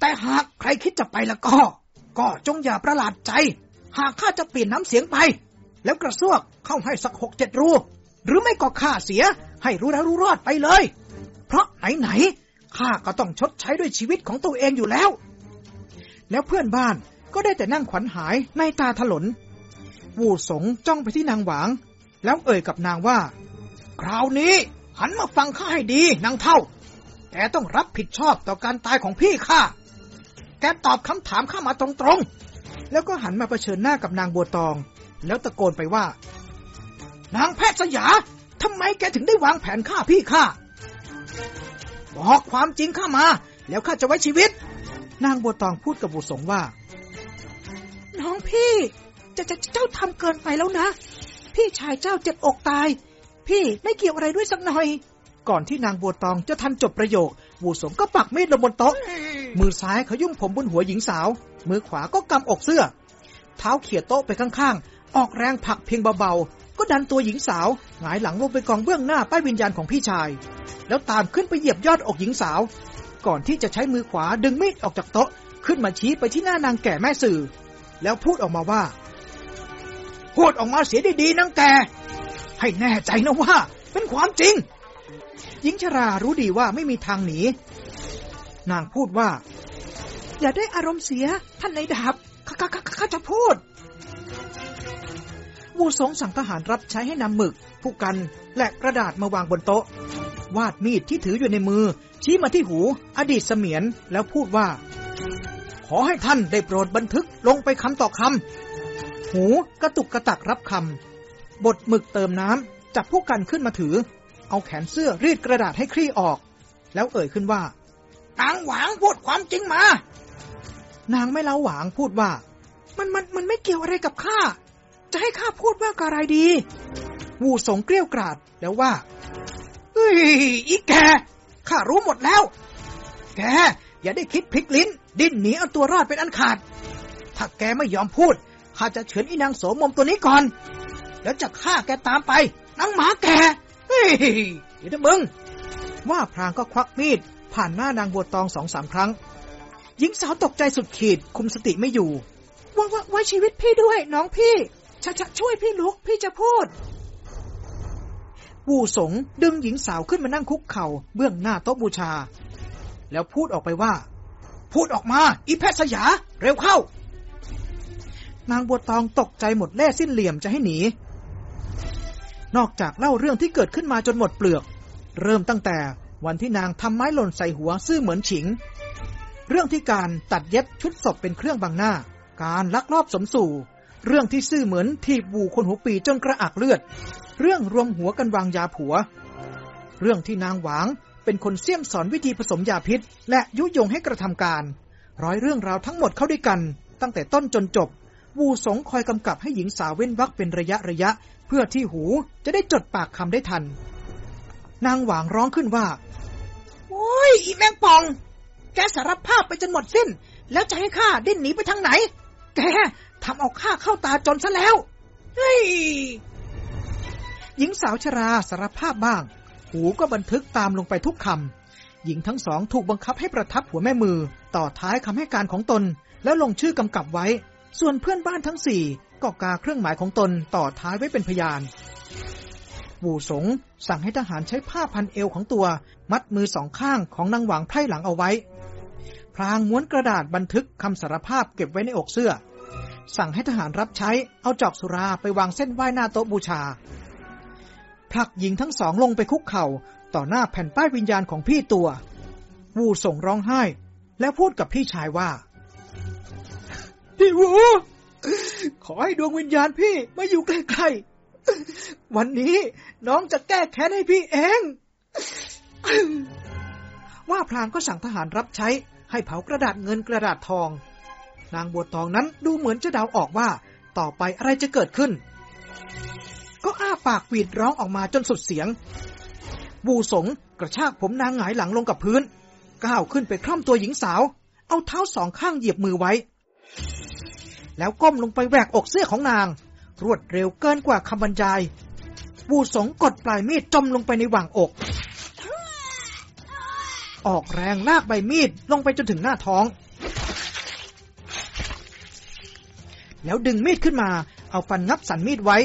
แต่หากใครคิดจะไปแล้วก็ ก็จงอย่าประหลาดใจ หากข้าจะเปลี่ยนน้ำเสียงไป แล้วกระซวกเข้าให้สักหกเจ็ดรูหรือไม่ก็ข้าเสีย ให้รู้แล้วรู้รอดไปเลย ราะไหนไหนข้าก็ต้องชดใช้ด้วยชีวิตของตัวเองอยู่แล้ว แล้วเพื่อนบ้านก็ได้แต่นั่งขวัญหายในตาถลน วูสงจ้องไปที่นางหวาง แล้วเอ่ยกับนางว่า คราวนี้หันมาฟังข้าให้ดีนางเท่า แกต้องรับผิดชอบต่อการตายของพี่ข้า แกตอบคำถามข้ามาตรงๆ แล้วก็หันมาเผชิญหน้ากับนางบัวตอง แล้วตะโกนไปว่า นางแพทย์สยาทำไมแกถึงได้วางแผนฆ่าพี่ข้า บอกความจริงข้ามา แล้วข้าจะไว้ชีวิต นางบัวตองพูดกับบุษงว่า น้องพี่จะจะเจ้าทำเกินไปแล้วนะ พี่ชายเจ้าเจ็บอกตาย พี่ไม่เกี่ยวอะไรด้วยสักหน่อย ก่อนที่นางบัวตองจะทันจบประโยคบูสงก็ปักมีดลงบนโต๊ะ มือซ้ายเขายุ่มผมบนหัวหญิงสาว มือขวาก็กำอกเสื้อ เท้าเขี่ยโต๊ะไปข้างๆ ออกแรงผลักเพียงเบา ก็ดันตัวหญิงสาวหงายหลังลงไปกองเบื้องหน้าป้ายวิญญาณของพี่ชาย แล้วตามขึ้นไปเหยียบยอดอกหญิงสาว ก่อนที่จะใช้มือขวาดึงมีดออกจากโต๊ะ ขึ้นมาชี้ไปที่หน้านางแก่แม่สื่อ แล้วพูดออกมาว่า พูดออกมาเสียดีๆนางแกให้แน่ใจนะว่า เป็นความจริง หญิงชรารู้ดีว่าไม่มีทางหนี นางพูดว่า อย่าได้อารมณ์เสียท่านนายดาบข้าข้าข้าจะพูด วูสงสั่งทหารรับใช้ให้นำหมึก ผู้กันและกระดาษมาวางบนโต๊ะ วาดมีดที่ถืออยู่ในมือ ชี้มาที่หู อดีตเสมียนแล้วพูดว่า ขอให้ท่านได้โปรดบันทึกลงไปคำต่อคำหูกระตุกกระตักรับคำบดหมึกเติมน้ำจับผู้กันขึ้นมาถือ เอาแขนเสื้อรีดกระดาษให้คลี่ออก แล้วเอ่ยขึ้นว่านางหวางพูดความจริงมา นางไม่เล่าหวางพูดว่า มันมันมันไม่เกี่ยวอะไรกับข้า จะให้ข้าพูดว่าอะไรดี วูสงเกลี้ยวกราดแล้วว่าเฮ้ยอีแก ข้ารู้หมดแล้ว แก อย่าได้คิดพลิกลิ้น ดิ้นหนีเอาตัวรอดเป็นอันขาด ถ้าแกไม่ยอมพูด ข้าจะเฉือนอีนางโสมมตัวนี้ก่อน แล้วจะฆ่าแกตามไปนางหมาแก เฮ้ยเดี๋ยวมึง ว่าพรางก็ควักมีด ผ่านหน้านางบัวตองสองสามครั้ง หญิงสาวตกใจสุดขีดคุมสติไม่อยู่ว่าว่าไว้ชีวิตพี่ด้วย น้องพี่ ชชช่วยพี่ลุกพี่จะพูด วูสงดึงหญิงสาวขึ้นมานั่งคุกเข่าเบื้องหน้าโต๊ะบูชา แล้วพูดออกไปว่า พูดออกมา อีแพทย์สยา เร็วเข้า นางบัวตองตกใจหมดแล่สิ้นเหลี่ยมจะให้หนี นอกจากเล่าเรื่องที่เกิดขึ้นมาจนหมดเปลือก เริ่มตั้งแต่วันที่นางทำไม้หล่นใส่หัวซื่อเหมือนฉิง เรื่องที่การตัดเย็บชุดศพเป็นเครื่องบังหน้า การลักลอบสมสู่ เรื่องที่ซื่อเหมือนทีบบูคนหัวปีจนกระอักเลือด เรื่องรวมหัวกันวางยาผัว เรื่องที่นางหวางเป็นคนเสี่ยมสอนวิธีผสมยาพิษ และยุยงให้กระทำการ ร้อยเรื่องราวทั้งหมดเข้าด้วยกัน ตั้งแต่ต้นจนจบ วูสงคอยกำกับให้หญิงสาวเว้นวักเป็นระยะระยะ เพื่อที่หูจะได้จดปากคำได้ทัน นางหวางร้องขึ้นว่า โอ้ยอีแมงป่อง แกสารภาพไปจนหมดสิ้น แล้วจะให้ข้าดิ้นหนีไปทางไหน แก ทำเอาข้าเข้าตาจนซะแล้ว เฮ้ย หญิงสาวชราสารภาพบ้าง หูก็บันทึกตามลงไปทุกคำ หญิงทั้งสองถูกบังคับให้ประทับหัวแม่มือ ต่อท้ายคำให้การของตน แล้วลงชื่อกำกับไว้ ส่วนเพื่อนบ้านทั้งสี่ก็กาเครื่องหมายของตนต่อท้ายไว้เป็นพยานบูสงสั่งให้ทหารใช้ผ้าพันเอวของตัว มัดมือสองข้างของนางหวังไพร่หลังเอาไว้ พรางม้วนกระดาษบันทึกคำสารภาพเก็บไว้ในอกเสื้อ สั่งให้ทหารรับใช้เอาจอกสุราไปวางเส้นไหว้หน้าโต๊ะบูชา ผลักหญิงทั้งสองลงไปคุกเข่า ต่อหน้าแผ่นป้ายวิญญาณของพี่ตัว วูส่งร้องไห้ แล้วพูดกับพี่ชายว่า พี่วูขอให้ดวงวิญญาณพี่มาอยู่ใกล้ๆ วันนี้น้องจะแก้แค้นให้พี่เอง ว่าพลางก็สั่งทหารรับใช้ให้เผากระดาษเงินกระดาษทอง นางบัวตองนั้นดูเหมือนจะเดาออกว่า ต่อไปอะไรจะเกิดขึ้น ก็อ้าปากหวีดร้องออกมาจนสุดเสียง บูสงกระชากผมนางหงายหลังลงกับพื้น ก้าวขึ้นไปคล่อมตัวหญิงสาว เอาเท้าสองข้างเหยียบมือไว้ แล้วก้มลงไปแหวกอกเสื้อของนาง รวดเร็วเกินกว่าคำบรรยายบูสงกดปลายมีดจมลงไปในหว่างอก ออกแรงลากใบมีดลงไปจนถึงหน้าท้อง แล้วดึงมีดขึ้นมา เอาฟันงับสันมีดไว้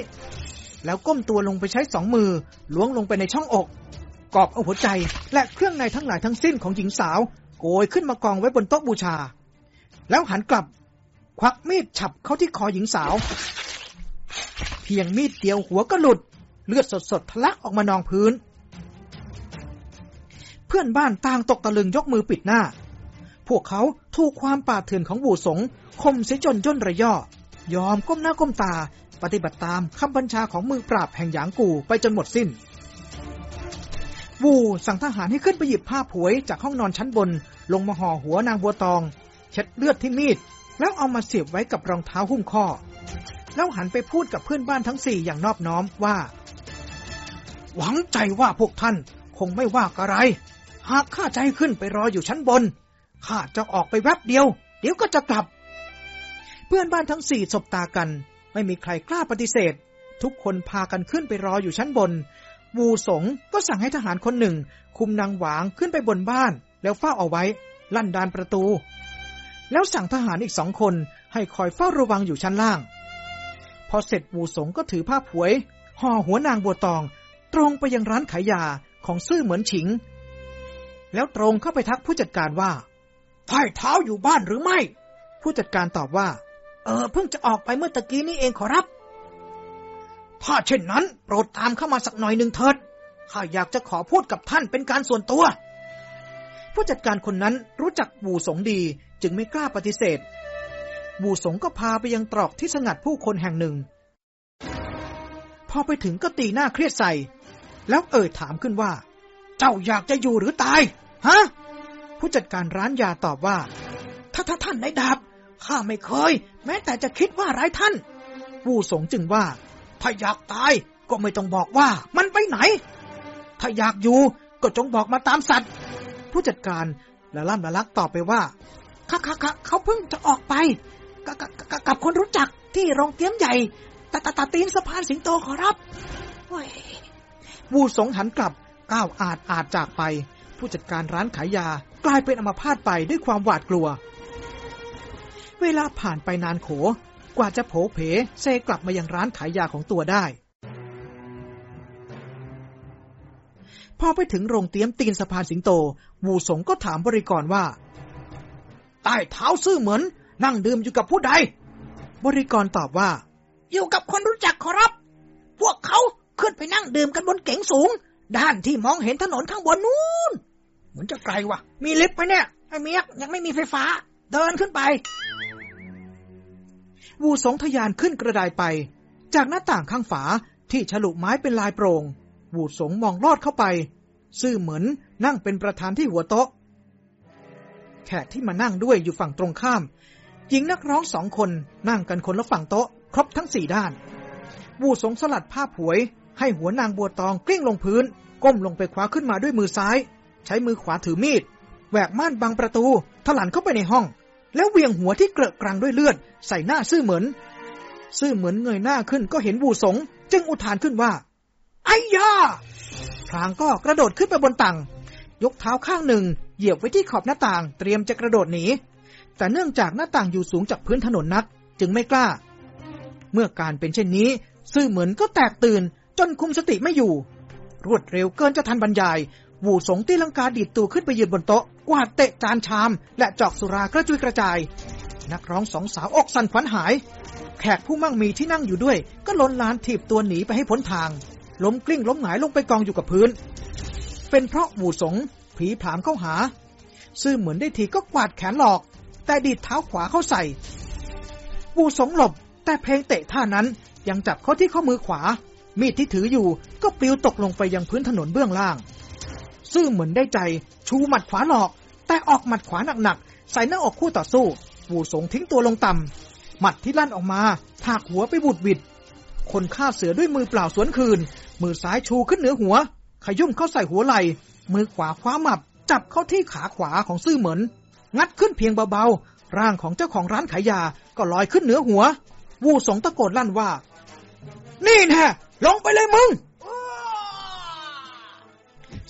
แล้วก้มตัวลงไปใช้สองมือล้วงลงไปในช่องอก กอบเอาหัวใจ และเครื่องในทั้งหลายทั้งสิ้นของหญิงสาว โกยขึ้นมากองไว้บนโต๊ะบูชา แล้วหันกลับ ควักมีดฉับเข้าที่คอหญิงสาว เพียงมีดเดียวหัวก็หลุด เลือดสดๆทะลักออกมานองพื้น เพื่อนบ้านต่างตกตะลึงยกมือปิดหน้าพวกเขาถูกความป่าเถื่อนของบูสงคมเสียจนย่นระย่อ ยอมก้มหน้าก้มตา ปฏิบัติตามคำบัญชาของมือปราบแห่งหยางกูไปจนหมดสิ้น วูสั่งทหารให้ขึ้นไปหยิบผ้าผวยจากห้องนอนชั้นบน ลงมาห่อหัวนางบัวตอง เช็ดเลือดที่มีด แล้วเอามาเสียบไว้กับรองเท้าหุ้มข้อ แล้วหันไปพูดกับเพื่อนบ้านทั้งสี่อย่างนอบน้อมว่า หวังใจว่าพวกท่านคงไม่ว่าอะไร หากข้าให้ขึ้นไปรออยู่ชั้นบนข้าจะออกไปแวบเดียว เดี๋ยวก็จะกลับ เพื่อนบ้านทั้งสี่สบตากัน ไม่มีใครกล้าปฏิเสธ ทุกคนพากันขึ้นไปรออยู่ชั้นบน วูสงก็สั่งให้ทหารคนหนึ่ง คุมนางหวางขึ้นไปบนบ้าน แล้วเฝ้าเอาไว้ ลั่นดานประตู แล้วสั่งทหารอีกสองคนให้คอยเฝ้าระวังอยู่ชั้นล่าง พอเสร็จวูสงก็ถือผ้าผวยห่อหัวนางบัวตอง ตรงไปยังร้านขายยาของซื่อเหมือนฉิง แล้วตรงเข้าไปทักผู้จัดการว่าไถ่เท้าอยู่บ้านหรือไม่ ผู้จัดการตอบว่า ออเพิ่งจะออกไปเมื่อตะกี้นี้เองขอรับ ถ้าเช่นนั้น โปรดตามเข้ามาสักหน่อยหนึ่งเถิด ข้าอยากจะขอพูดกับท่านเป็นการส่วนตัว ผู้จัดการคนนั้นรู้จักบูสงดีจึงไม่กล้าปฏิเสธ บูสงก็พาไปยังตรอกที่สงัดผู้คนแห่งหนึ่ง พอไปถึงก็ตีหน้าเครียดใส่ แล้วเอ่ยถามขึ้นว่า เจ้าอยากจะอยู่หรือตาย ฮะ ผู้จัดการร้านยาตอบว่า ถ้าท่านนายดาบ ข้าไม่เคย แม้แต่จะคิดว่าร้ายท่าน วูสงจึงว่า ถ้าอยากตายก็ไม่ต้องบอกว่ามันไปไหน ถ้าอยากอยู่ก็จงบอกมาตามสัตว์ผู้จัดการละล่ำละลักตอบไปว่าค่ะค่ะค่ะเขาเพิ่งจะออกไปกกกกับคนรู้จักที่โรงเตี้ยมใหญ่ตาตาตาตีนสะพานสิงโตขอรับเว้ยวูสงหันกลับก้าวอาจอาจจากไป ผู้จัดการร้านขายยากลายเป็นอมาพาตไปด้วยความหวาดกลัว เวลาผ่านไปนานโข กว่าจะโผเพเซกลับมายังร้านขายยาของตัวได้ พอไปถึงโรงเตี้ยมตีนสะพานสิงโต วูสงก็ถามบริกรว่า ใต้เท้าซื่อเหมือน นั่งดื่มอยู่กับผู้ใด บริกรตอบว่า อยู่กับคนรู้จักขอรับ พวกเขาขึ้นไปนั่งดื่มกันบนเก๋งสูง ด้านที่มองเห็นถนนข้างบนนู้นเหมือนจะไกลว่ะ มีลิฟต์ไหมเนี่ยไอ้เมียกยังไม่มีไฟฟ้า เดินขึ้นไป วูสงทยานขึ้นกระไดไป จากหน้าต่างข้างฝาที่ฉลุไม้เป็นลายโปร่งวูสงมองลอดเข้าไป ซื่อเหมือนนั่งเป็นประธานที่หัวโต๊ะ แขกที่มานั่งด้วยอยู่ฝั่งตรงข้าม หญิงนักร้องสองคนนั่งกันคนละฝั่งโต๊ะ ครบทั้งสี่ด้าน วูสงสลัดผ้าผวย ให้หัวนางบัวตองกลิ้งลงพื้น ก้มลงไปคว้าขึ้นมาด้วยมือซ้าย ใช้มือขวาถือมีดแหวกม่านบังประตู ถลันเข้าไปในห้อง แล้วเวียงหัวที่เกลอะกรังด้วยเลือด ใส่หน้าซื่อเหมือน ซื่อเหมือนเงยหน้าขึ้นก็เห็นวูสง จึงอุทานขึ้นว่า ไอ้ยาพรางก็กระโดดขึ้นไปบนตังยกเท้าข้างหนึ่ง เหยียบไว้ที่ขอบหน้าต่างเตรียมจะกระโดดหนีแต่เนื่องจากหน้าต่างอยู่สูงจากพื้นถนนนัก จึงไม่กล้า เมื่อการเป็นเช่นนี้ ซื่อเหมือนก็แตกตื่น จนคุมสติไม่อยู่ รวดเร็วเกินจะทันบรรยาย วูสงตีลังกาดีดตัวขึ้นไปยืนบนโต๊ะ กวาดเตะจานชาม และจอกสุรากระจุยกระจาย นักร้องสองสาวอกสั่นขวัญหาย แขกผู้มั่งมีที่นั่งอยู่ด้วย ก็ล้นลานถีบตัวหนีไปให้พ้นทาง ล้มกลิ้งล้มหงายลงไปกองอยู่กับพื้น เป็นเพราะวูสงผีผามเข้าหา ซื่อเหมือนได้ทีก็กวาดแขนหลอก แต่ดีดเท้าขวาเข้าใส่วูสงหลบ แต่เพลงเตะท่านั้นยังจับเขาที่ข้อมือขวา มีดที่ถืออยู่ก็ปลิวตกลงไปยังพื้นถนนเบื้องล่าง ซื่อเหมือนได้ใจ ชูหมัดขวาหลอก แต่ออกหมัดขวาหนักๆ ใส่หน้าอกคู่ต่อสู้ วูสงทิ้งตัวลงต่ำหมัดที่ลั่นออกมา ถากหัวไปบุดวิด คนฆ่าเสือด้วยมือเปล่าสวนคืน มือซ้ายชูขึ้นเหนือหัว ขยุ่มเข้าใส่หัวไหล่ มือขวาคว้าหมับ จับเข้าที่ขาขวาของซื่อเหมือน งัดขึ้นเพียงเบาๆ ร่างของเจ้าของร้านขายยา ก็ลอยขึ้นเหนือหัว วูสงตะโกนลั่นว่า นี่แน่ลงไปเลยมึง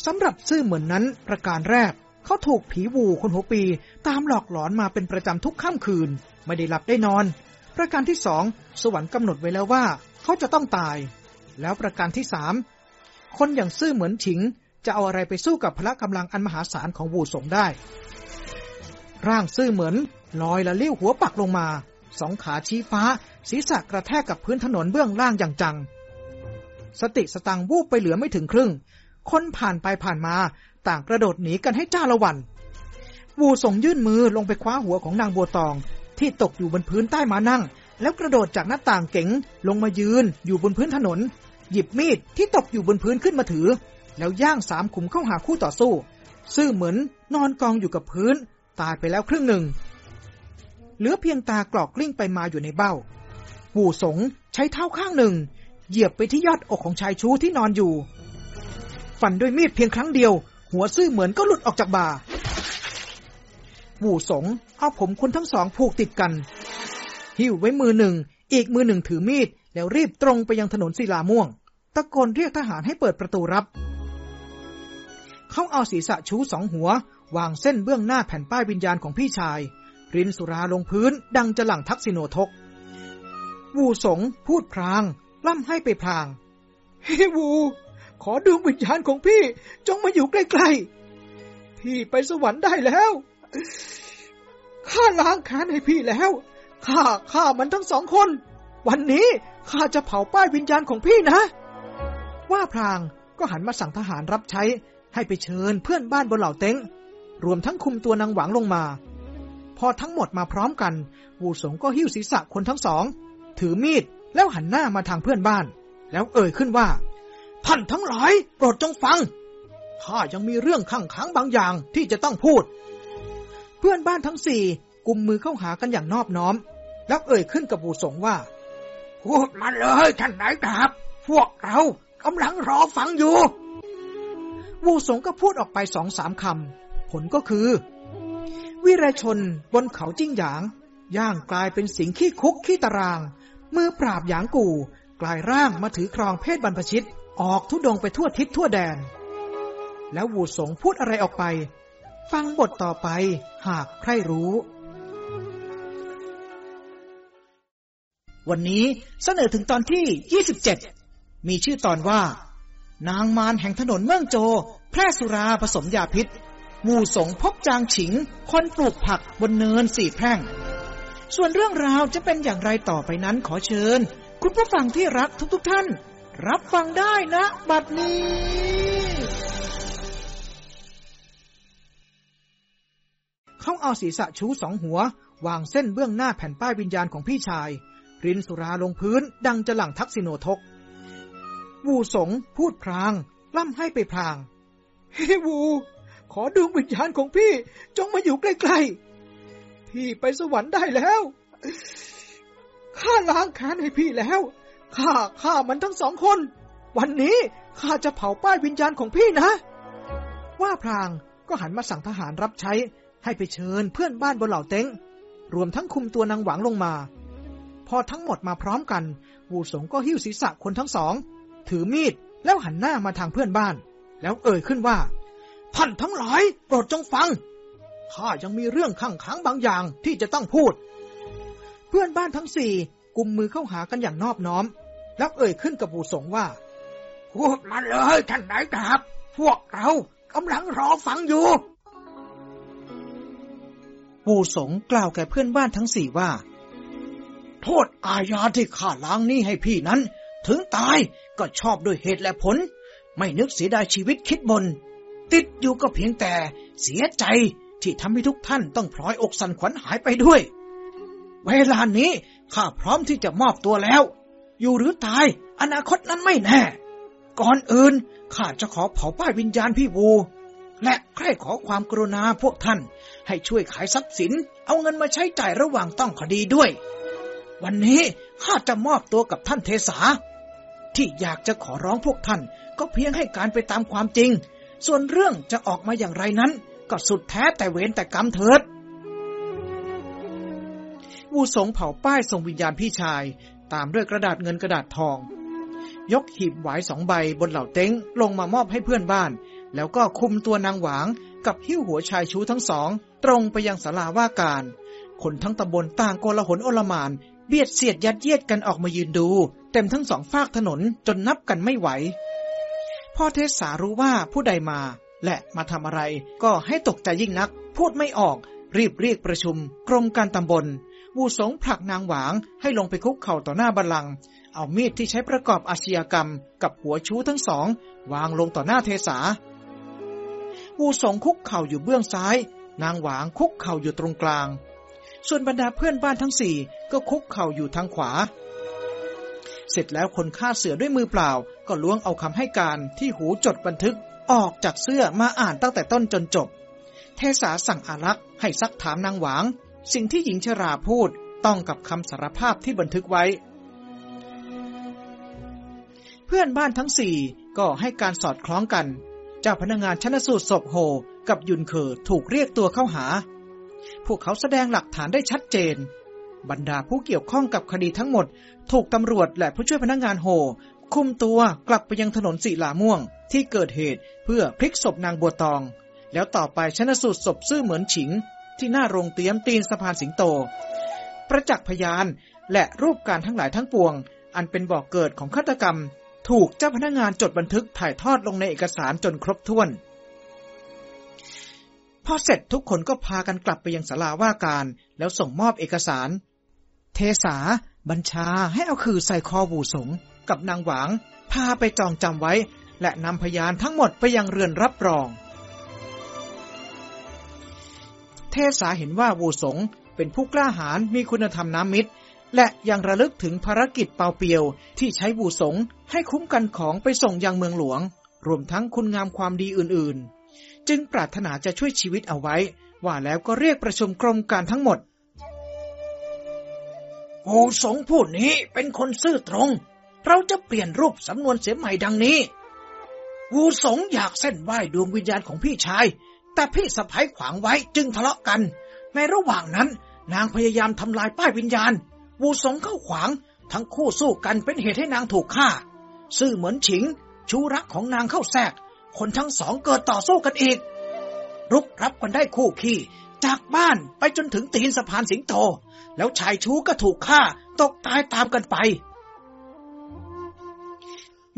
สำหรับซื่อเหมือนนั้นประการแรก เขาถูกผีวูคนหัวปี ตามหลอกหลอนมาเป็นประจำทุกค่ำคืน ไม่ได้หลับได้นอน ประการที่สองสวรรค์กำหนดไว้แล้วว่า เขาจะต้องตาย แล้วประการที่สามคนอย่างซื่อเหมือนฉิง จะเอาอะไรไปสู้กับพละกำลังอันมหาศาลของวูสงได้ ร่างซื่อเหมือนลอยละเลี้ยวหัวปักลงมา สองขาชี้ฟ้า ศีรษะกระแทกกับพื้นถนนเบื้องล่างอย่างจัง สติสตังวูบไปเหลือไม่ถึงครึ่ง คนผ่านไปผ่านมา ต่างกระโดดหนีกันให้จ้าละวัน วูส่งยื่นมือลงไปคว้าหัวของนางบัวตอง ที่ตกอยู่บนพื้นใต้มานั่ง แล้วกระโดดจากหน้าต่างเก๋งลงมายืนอยู่บนพื้นถนน หยิบมีดที่ตกอยู่บนพื้นขึ้นมาถือ แล้วย่างสามขุมเข้าหาคู่ต่อสู้ ซื่อเหมือนนอนกองอยู่กับพื้น ตายไปแล้วครึ่งหนึ่งเหลือเพียงตากรอกกลิ้งไปมาอยู่ในเบ้าวูสงใช้เท้าข้างหนึ่ง เหยียบไปที่ยอดอกของชายชู้ที่นอนอยู่ ฟันด้วยมีดเพียงครั้งเดียว หัวซื่อเหมือนก็หลุดออกจากบ่าวูสงเอาผมคนทั้งสองผูกติดกัน หิ้วไว้มือหนึ่ง อีกมือหนึ่งถือมีด แล้วรีบตรงไปยังถนนศิลาม่วง ตะโกนเรียกทหารให้เปิดประตูรับ เขาเอาศีรษะชูสองหัว วางเส้นเบื้องหน้าแผ่นป้ายวิญญาณของพี่ชาย รินสุราลงพื้น ดังจะหลังทักษิโนทก วูสงพูดพราง ล่ำให้ไปพราง เฮ้วู ขอดวงวิญญาณของพี่ จงมาอยู่ใกล้ๆ พี่ไปสวรรค์ได้แล้ว ข้าล้างแค้นให้พี่แล้ว ข้าข้ามันทั้งสองคน วันนี้ข้าจะเผาป้ายวิญญาณของพี่นะ ว่าพรางก็หันมาสั่งทหารรับใช้ ให้ไปเชิญเพื่อนบ้านบนเหล่าเต็งรวมทั้งคุมตัวนางหวังลงมา พอทั้งหมดมาพร้อมกัน วูสงก็หิ้วศีรษะคนทั้งสอง ถือมีดแล้วหันหน้ามาทางเพื่อนบ้าน แล้วเอ่ยขึ้นว่า ท่านทั้งหลาย โปรดจงฟัง ข้ายังมีเรื่องข้างขังบางอย่างที่จะต้องพูด เพื่อนบ้านทั้งสี่กุมมือเข้าหากันอย่างนอบน้อม แล้วเอ่ยขึ้นกับบูสงว่า พูดมาเลยท่านนายดาบพวกเรากำลังรอฟังอยู่วูสงก็พูดออกไปสองสามคำ ผลก็คือ วิรชนบนเขาจิ้งหยาง ย่างกลายเป็นสิงขี้คุกขี้ตาราง มือปราบหยางกู่กลายร่างมาถือครองเพศบรรพชิต ออกทุดงไปทั่วทิศทั่วแดน แล้ววูสงพูดอะไรออกไป ฟังบทต่อไปหากใครรู้ วันนี้เสนอถึงตอนที่ 27 มีชื่อตอนว่า นางมารแห่งถนนเมืองโจ แพร่สุราผสมยาพิษวูสงพบจางฉิง คนปลูกผักบนเนินสี่แพร่ง ส่วนเรื่องราวจะเป็นอย่างไรต่อไปนั้นขอเชิญ คุณผู้ฟังที่รักทุกๆทท่าน รับฟังได้นะบัดนี้เขาเอาศีรษะชูสองหัว วางเส้นเบื้องหน้าแผ่นป้ายวิญญาณของพี่ชาย รินสุราลงพื้น ดังจะหลั่งทักษิโนทก วูสงพูดพรางล่ำให้ไปพราง เฮ้วู ขอดวงวิญญาณของพี่ จงมาอยู่ใกล้ๆ พี่ไปสวรรค์ได้แล้ว ข้าล้างแค้นให้พี่แล้ว ข้าข้ามันทั้งสองคน วันนี้ข้าจะเผาป้ายวิญญาณของพี่นะ ว่าพรางก็หันมาสั่งทหารรับใช้ ให้ไปเชิญเพื่อนบ้านบนเหล่าเต็งรวมทั้งคุมตัวนางหวังลงมา พอทั้งหมดมาพร้อมกัน วูสงก็หิ้วศีรษะคนทั้งสอง ถือมีดแล้วหันหน้ามาทางเพื่อนบ้าน แล้วเอ่ยขึ้นว่า ท่านทั้งหลายโปรดจงฟังข้ายังมีเรื่องข้างขังบางอย่างที่จะต้องพูด เพื่อนบ้านทั้งสี่กุมมือเข้าหากันอย่างนอบน้อม แล้วเอ่ยขึ้นกับบูสงว่า พูดมาเลยท่านนายดาบ พวกเรากำลังรอฟังอยู่บูสงกล่าวแก่เพื่อนบ้านทั้งสี่ว่า โทษอาญาที่ข้าล้างนี้ให้พี่นั้น ถึงตายก็ชอบด้วยเหตุและผล ไม่นึกเสียดายชีวิตคิดบน ติดอยู่ก็เพียงแต่เสียใจที่ทำให้ทุกท่านต้องพลอยอกสันขวัญหายไปด้วย เวลานี้ข้าพร้อมที่จะมอบตัวแล้ว อยู่หรือตาย อนาคตนั้นไม่แน่ ก่อนอื่นข้าจะขอเผาป้ายวิญญาณพี่วูและใครขอความกรุณาพวกท่าน ให้ช่วยขายทรัพย์สิน เอาเงินมาใช้จ่ายระหว่างต้องคดีด้วย วันนี้ข้าจะมอบตัวกับท่านเทสา ที่อยากจะขอร้องพวกท่าน ก็เพียงให้การไปตามความจริง ส่วนเรื่องจะออกมาอย่างไรนั้น ก็สุดแท้แต่เวรแต่กรรมเถิดวูสงเผาป้ายส่งวิญญาณพี่ชาย ตามด้วยกระดาษเงินกระดาษทอง ยกหีบหวายสองใบบนเหล่าเต็งลงมามอบให้เพื่อนบ้าน แล้วก็คุมตัวนางหวางกับหิ้วหัวชายชูทั้งสอง ตรงไปยังศาลาว่าการ คนทั้งตำบลต่างโกลาหลโอลมาน เบียดเสียดยัดเยียดกันออกมายืนดู เต็มทั้งสองฝากถนนจนนับกันไม่ไหว พ่อเทศสารู้ว่าผู้ใดมา และมาทำอะไรก็ให้ตกใจยิ่งนัก พูดไม่ออกรีบเรียกประชุมกรมการตำบล ววูสงผลักนางหวางให้ลงไปคุกเข่าต่อหน้าบัลลังก์เอามีดที่ใช้ประกอบอาชญากรรม กับหัวชู้ทั้งสอง วางลงต่อหน้าเทสาวูสงคุกเข่าอยู่เบื้องซ้าย นางหวางคุกเข่าอยู่ตรงกลาง ส่วนบรรดาเพื่อนบ้านทั้งสี่ก็คุกเข่าอยู่ทางขวา เสร็จแล้วคนฆ่าเสือด้วยมือเปล่า ก็ล้วงเอาคำให้การที่หูจดบันทึกออกจากเสื้อมาอ่านตั้งแต่ต้นจนจบ เทสาสั่งอารักษ์ให้ซักถามนางหวาง สิ่งที่หญิงชราพูดต้องกับคำสารภาพที่บันทึกไว้ เพื่อนบ้านทั้งสี่ก็ให้การสอดคล้องกัน เจ้าพนักงานชนสูตรศพโฮกับยุนเคอถูกเรียกตัวเข้าหา พวกเขาแสดงหลักฐานได้ชัดเจน บรรดาผู้เกี่ยวข้องกับคดีทั้งหมด ถูกตำรวจและผู้ช่วยพนักงานโฮคุมตัวกลับไปยังถนนสีลาม่วงที่เกิดเหตุเพื่อพลิกศพนางบัวตอง แล้วต่อไปชนสูตรศพซื่อเหมือนฉิง ที่หน้าโรงเตียมตีนสะพานสิงโต ประจักษ์พยานและรูปการทั้งหลายทั้งปวง อันเป็นบ่อกเกิดของฆาตกรรม ถูกเจ้าพนักงานจดบันทึกถ่ายทอดลงในเอกสารจนครบถ้วน พอเสร็จทุกคนก็พากันกลับไปยังศาลาว่าการ แล้วส่งมอบเอกสาร เทสาบัญชาให้เอาคือใส่คอบูสงกับนางหวาง พาไปจองจำไว้ และนำพยานทั้งหมดไปยังเรือนรับรอง เทสาเห็นว่าวูสงเป็นผู้กล้าหาญมีคุณธรรมน้ำมิตร และยังระลึกถึงภารกิจเปาเปียวที่ใช้วูสงให้คุ้มกันของไปส่งยังเมืองหลวง รวมทั้งคุณงามความดีอื่นๆ จึงปรารถนาจะช่วยชีวิตเอาไว้ ว่าแล้วก็เรียกประชุมกรมการทั้งหมดวูสงผู้นี้เป็นคนซื่อตรง เราจะเปลี่ยนรูปสำนวนเสียใหม่ดังนี้วูสงอยากเส้นไหว้ดวงวิญญาณของพี่ชาย แต่พี่สะพ้ยขวางไว้จึงทะเลาะกัน ในระหว่างนั้น นางพยายามทำลายป้ายวิญญาณ วูสงเข้าขวาง ทั้งคู่สู้กันเป็นเหตุให้นางถูกฆ่า ซื่อเหมือนฉิง ชูรักของนางเข้าแทรก คนทั้งสองเกิดต่อสู้กันอีก รุกรับกันได้คู่ขี้ จากบ้านไปจนถึงตีนสะพานสิงโต แล้วชายชูก็ถูกฆ่า ตกตายตามกันไป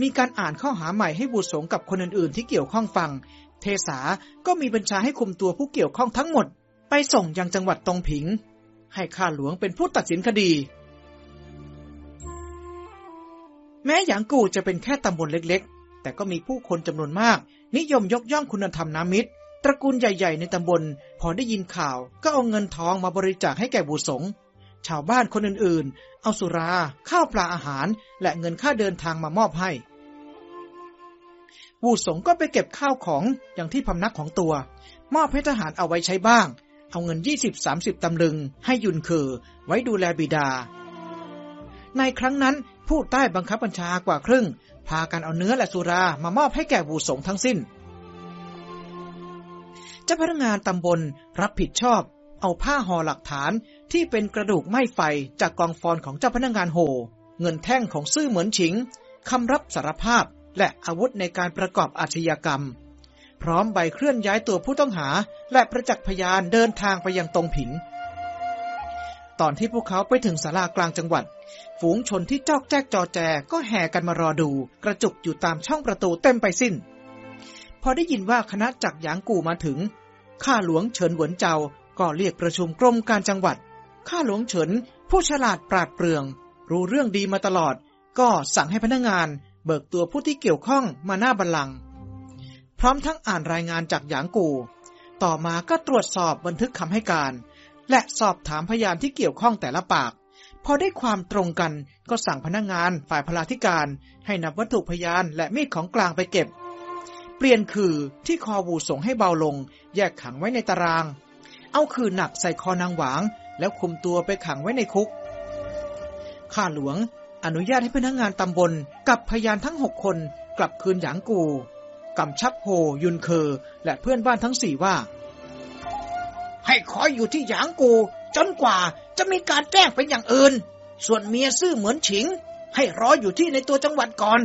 มีการอ่านข้อหาใหม่ให้บุตรสงกับคนอื่นๆ ที่เกี่ยวข้องฟัง เทสาก็มีบัญชาให้คุมตัวผู้เกี่ยวข้องทั้งหมด ไปส่งยังจังหวัดตงผิง ให้ข้าหลวงเป็นผู้ตัดสินคดี แม้หยางกูจะเป็นแค่ตำบลเล็กๆ แต่ก็มีผู้คนจำนวนมาก นิยมยกย่องคุณธรรมน้ำมิตร ตระกูลใหญ่ๆ ในตำบล พอได้ยินข่าวก็เอาเงินทองมาบริจาคให้แก่บุตรสงชาวบ้านคนอื่นๆ เอาสุรา ข้าวปลาอาหาร และเงินค่าเดินทางมามอบให้ วูสงก็ไปเก็บข้าวของอย่างที่พำนักของตัว มอบให้ทหารเอาไว้ใช้บ้าง เอาเงิน20-30ตำลึง ให้ยุนเคอไว้ดูแลบิดา ในครั้งนั้นผู้ใต้บังคับบัญชากว่าครึ่ง พากันเอาเนื้อและสุรามามอบให้แก่วูสงทั้งสิ้นเจ้าพนักงานตำบลรับผิดชอบ เอาผ้าห่อหลักฐานที่เป็นกระดูกไม้ไฟจากกองฟอนของเจ้าพนักงานโห เงินแท่งของซื่อเหมือนฉิงคำรับสารภาพ และอาวุธในการประกอบอาชญากรรม พร้อมใบเคลื่อนย้ายตัวผู้ต้องหา และประจักษ์พยานเดินทางไปยังตรงผิงตอนที่พวกเขาไปถึงศาลากลางจังหวัด ฝูงชนที่จอกแจ๊กจอแจก็แห่กันมารอดู กระจุกอยู่ตามช่องประตูเต็มไปสิ้น พอได้ยินว่าคณะจักรยางกูมาถึง ข้าหลวงเฉินหวนเจาก็เรียกประชุมกรมการจังหวัด ข้าหลวงเฉิน ผู้ฉลาดปราดเปรื่อง รู้เรื่องดีมาตลอด ก็สั่งให้พนักงาน เบิกตัวผู้ที่เกี่ยวข้องมาหน้าบัลลังก์พร้อมทั้งอ่านรายงานจากหยางกู ต่อมาก็ตรวจสอบบันทึกคำให้การ และสอบถามพยานที่เกี่ยวข้องแต่ละปาก พอได้ความตรงกันก็สั่งพนักงานฝ่ายพลาธิการ ให้นำวัตถุพยานและมีดของกลางไปเก็บ เปลี่ยนคือที่คอวูส่งให้เบาลง แยกขังไว้ในตาราง เอาคือหนักใส่คอนางหวาง แล้วคุมตัวไปขังไว้ในคุกข้าหลวง อนุญาตให้พนักงานตำบลกับพยานทั้งหกคนกลับคืนหยางกูกำชับโฮยุนเคอและเพื่อนบ้านทั้งสี่ว่า ให้คอยอยู่ที่หยางกู จนกว่าจะมีการแจ้งเป็นอย่างอื่น ส่วนเมียซื่อเหมือนฉิง ให้รออยู่ที่ในตัวจังหวัดก่อน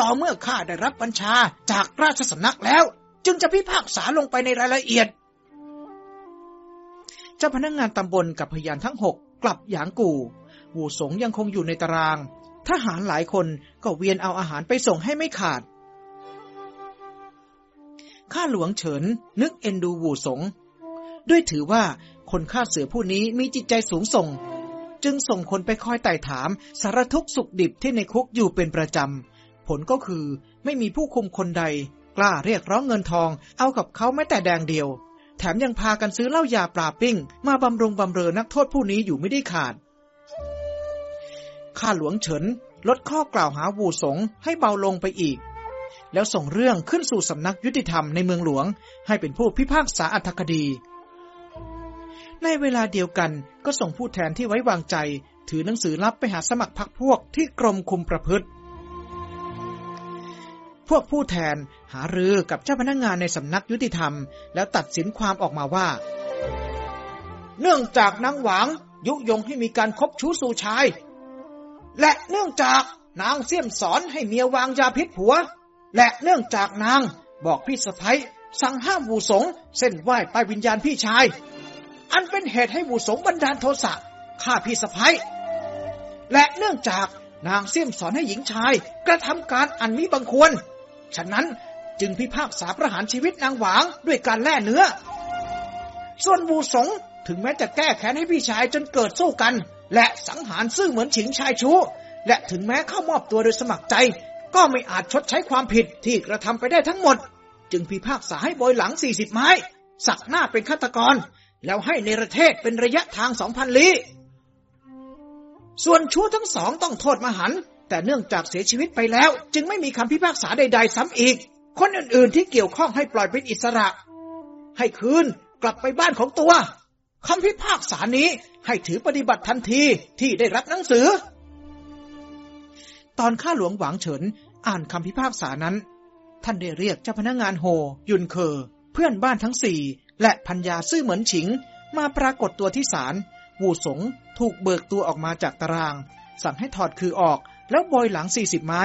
ต่อเมื่อข้าได้รับบัญชาจากราชสำนักแล้ว จึงจะพิพากษาลงไปในรายละเอียด เจ้าพนักงานตำบลกับพยานทั้งหกกลับหยางกู่ วูสงยังคงอยู่ในตาราง ทหารหลายคนก็เวียนเอาอาหารไปส่งให้ไม่ขาด ข้าหลวงเฉินนึกเอ็นดูวูสง ด้วยถือว่าคนฆ่าเสือผู้นี้มีจิตใจสูงส่ง จึงส่งคนไปคอยไต่ถามสารทุกสุขดิบที่ในคุกอยู่เป็นประจำ ผลก็คือไม่มีผู้คุมคนใด กล้าเรียกร้องเงินทอง เอากับเขาแม้แต่แดงเดียว แถมยังพากันซื้อเหล้ายาปลาปิ้ง มาบำรุงบำเรอนักโทษผู้นี้อยู่ไม่ได้ขาด ข้าหลวงเฉินลดข้อกล่าวหาวูสงให้เบาลงไปอีก แล้วส่งเรื่องขึ้นสู่สำนักยุติธรรมในเมืองหลวง ให้เป็นผู้พิพากษาอัธคดี ในเวลาเดียวกันก็ส่งผู้แทนที่ไว้วางใจ ถือหนังสือรับไปหาสมัครพรรคพวกที่กรมคุมประพฤติ พวกผู้แทนหารือกับเจ้าพนักงงานในสำนักยุติธรรม แล้วตัดสินความออกมาว่า เนื่องจากนางหวังยุยงให้มีการคบชู้สู่ชาย และเนื่องจากนางเสี่ยมสอนให้เมียวางยาพิษผัว และเนื่องจากนางบอกพี่สะพ้ยสั่งห้ามวูสงเส้นไหว้ไปวิญญาณพี่ชาย อันเป็นเหตุให้วูสงบันดาลโทสะฆ่าพี่สะพ้ยและเนื่องจากนางเสี่ยมสอนให้หญิงชาย กระทำการอันมิบังควร ฉะนั้นจึงพิพากษาประหารชีวิตนางหวางด้วยการแล่เนื้อ ส่วนวูสงถึงแม้จะแก้แค้นให้พี่ชายจนเกิดสู้กัน และสังหารซื่อเหมือนฉิงชายชู้ และถึงแม้เข้ามอบตัวโดยสมัครใจ ก็ไม่อาจชดใช้ความผิดที่กระทำไปได้ทั้งหมด จึงพิพากษาให้บอยหลัง40ไม้ สักหน้าเป็นฆาตกร แล้วให้ในประเทศเป็นระยะทาง2,000ลี้ส่วนชู้ทั้งสองต้องโทษมหัน แต่เนื่องจากเสียชีวิตไปแล้ว จึงไม่มีคำพิพากษาใด ๆ ซ้ำอีก คนอื่นๆที่เกี่ยวข้องให้ปล่อยเป็นอิสระ ให้คืนกลับไปบ้านของตัว คำพิพากษานี้ให้ถือปฏิบัติทันทีที่ได้รับหนังสือ ตอนข้าหลวงหวางเฉินอ่านคำพิพากษานั้น ท่านได้เรียกเจ้าพนักงานโฮ ยุนเคอเพื่อนบ้านทั้งสี่ และพัญญาซื่อเหมือนฉิง มาปรากฏตัวที่ศาลวูสงถูกเบิกตัวออกมาจากตาราง สั่งให้ถอดคือออกแล้วโบยหลัง40ไม้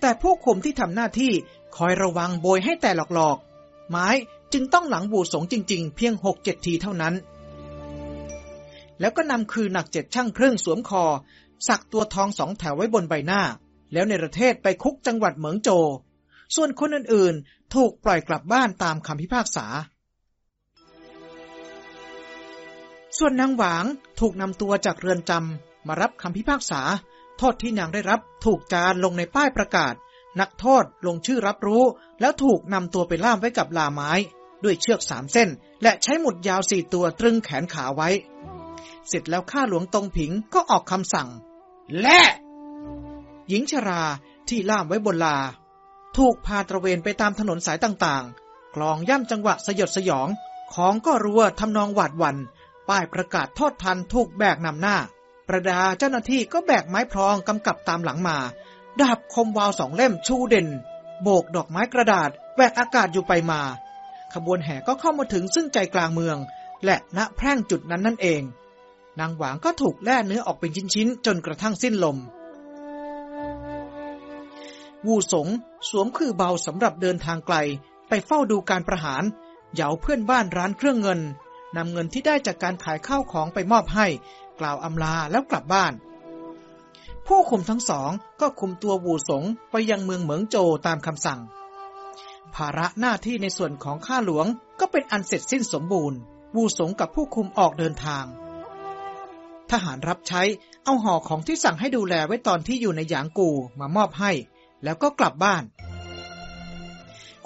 แต่ผู้คุมที่ทำหน้าที่คอยระวังโบยให้แต่หลอกๆ ไม้ จึงต้องหลังบูสงจริง ๆ เพียงหกเจ็ดทีเท่านั้น แล้วก็นำคือหนักเจ็ดช่างครึ่งสวมคอ สักตัวทองสองแถวไว้บนใบหน้า แล้วในประเทศไปคุกจังหวัดเหมิงโจ ส่วนคนอื่นๆ ถูกปล่อยกลับบ้านตามคำพิพากษา ส่วนนางหวางถูกนำตัวจากเรือนจำมารับคำพิพากษา โทษที่นางได้รับถูกจานลงในป้ายประกาศนักโทษลงชื่อรับรู้ แล้วถูกนำตัวไปล่ามไว้กับลาไม้ ด้วยเชือกสามเส้น และใช้หมุดยาวสี่ตัวตรึงแขนขาไว้ เสร็จแล้วข้าหลวงตรงผิงก็ออกคำสั่ง และ หญิงชราที่ล่ามไว้บนลา ถูกพาตระเวนไปตามถนนสายต่างๆ กลองย่ำจังหวะสยดสยอง ของก็รัวทำนองหวาดวัน ป้ายประกาศโทษทันถูกแบกนำหน้า ประดาเจ้าหน้าที่ก็แบกไม้พรองกำกับตามหลังมา ดาบคมวาวสองเล่มชูเด่น โบกดอกไม้กระดาษแหวกอากาศอยู่ไปมา ขบวนแห่ก็เข้ามาถึงซึ่งใจกลางเมือง และณแพร่งจุดนั้นนั่นเอง นางหวางก็ถูกแล่เนื้อออกเป็นชิ้นๆ จนกระทั่งสิ้นลม วูสงสวมคือเบาสำหรับเดินทางไกล ไปเฝ้าดูการประหารเหยาเพื่อนบ้านร้านเครื่องเงินนำเงินที่ได้จากการขายข้าวของไปมอบให้ กล่าวอำลาแล้วกลับบ้าน ผู้คุมทั้งสองก็คุมตัววูสงไปยังเมืองเหมิงโจตามคำสั่ง ภาระหน้าที่ในส่วนของข้าหลวงก็เป็นอันเสร็จสิ้นสมบูรณ์ วูสงกับผู้คุมออกเดินทาง ทหารรับใช้เอาห่อของที่สั่งให้ดูแลไว้ตอนที่อยู่ในหยางกูมามอบให้ แล้วก็กลับบ้าน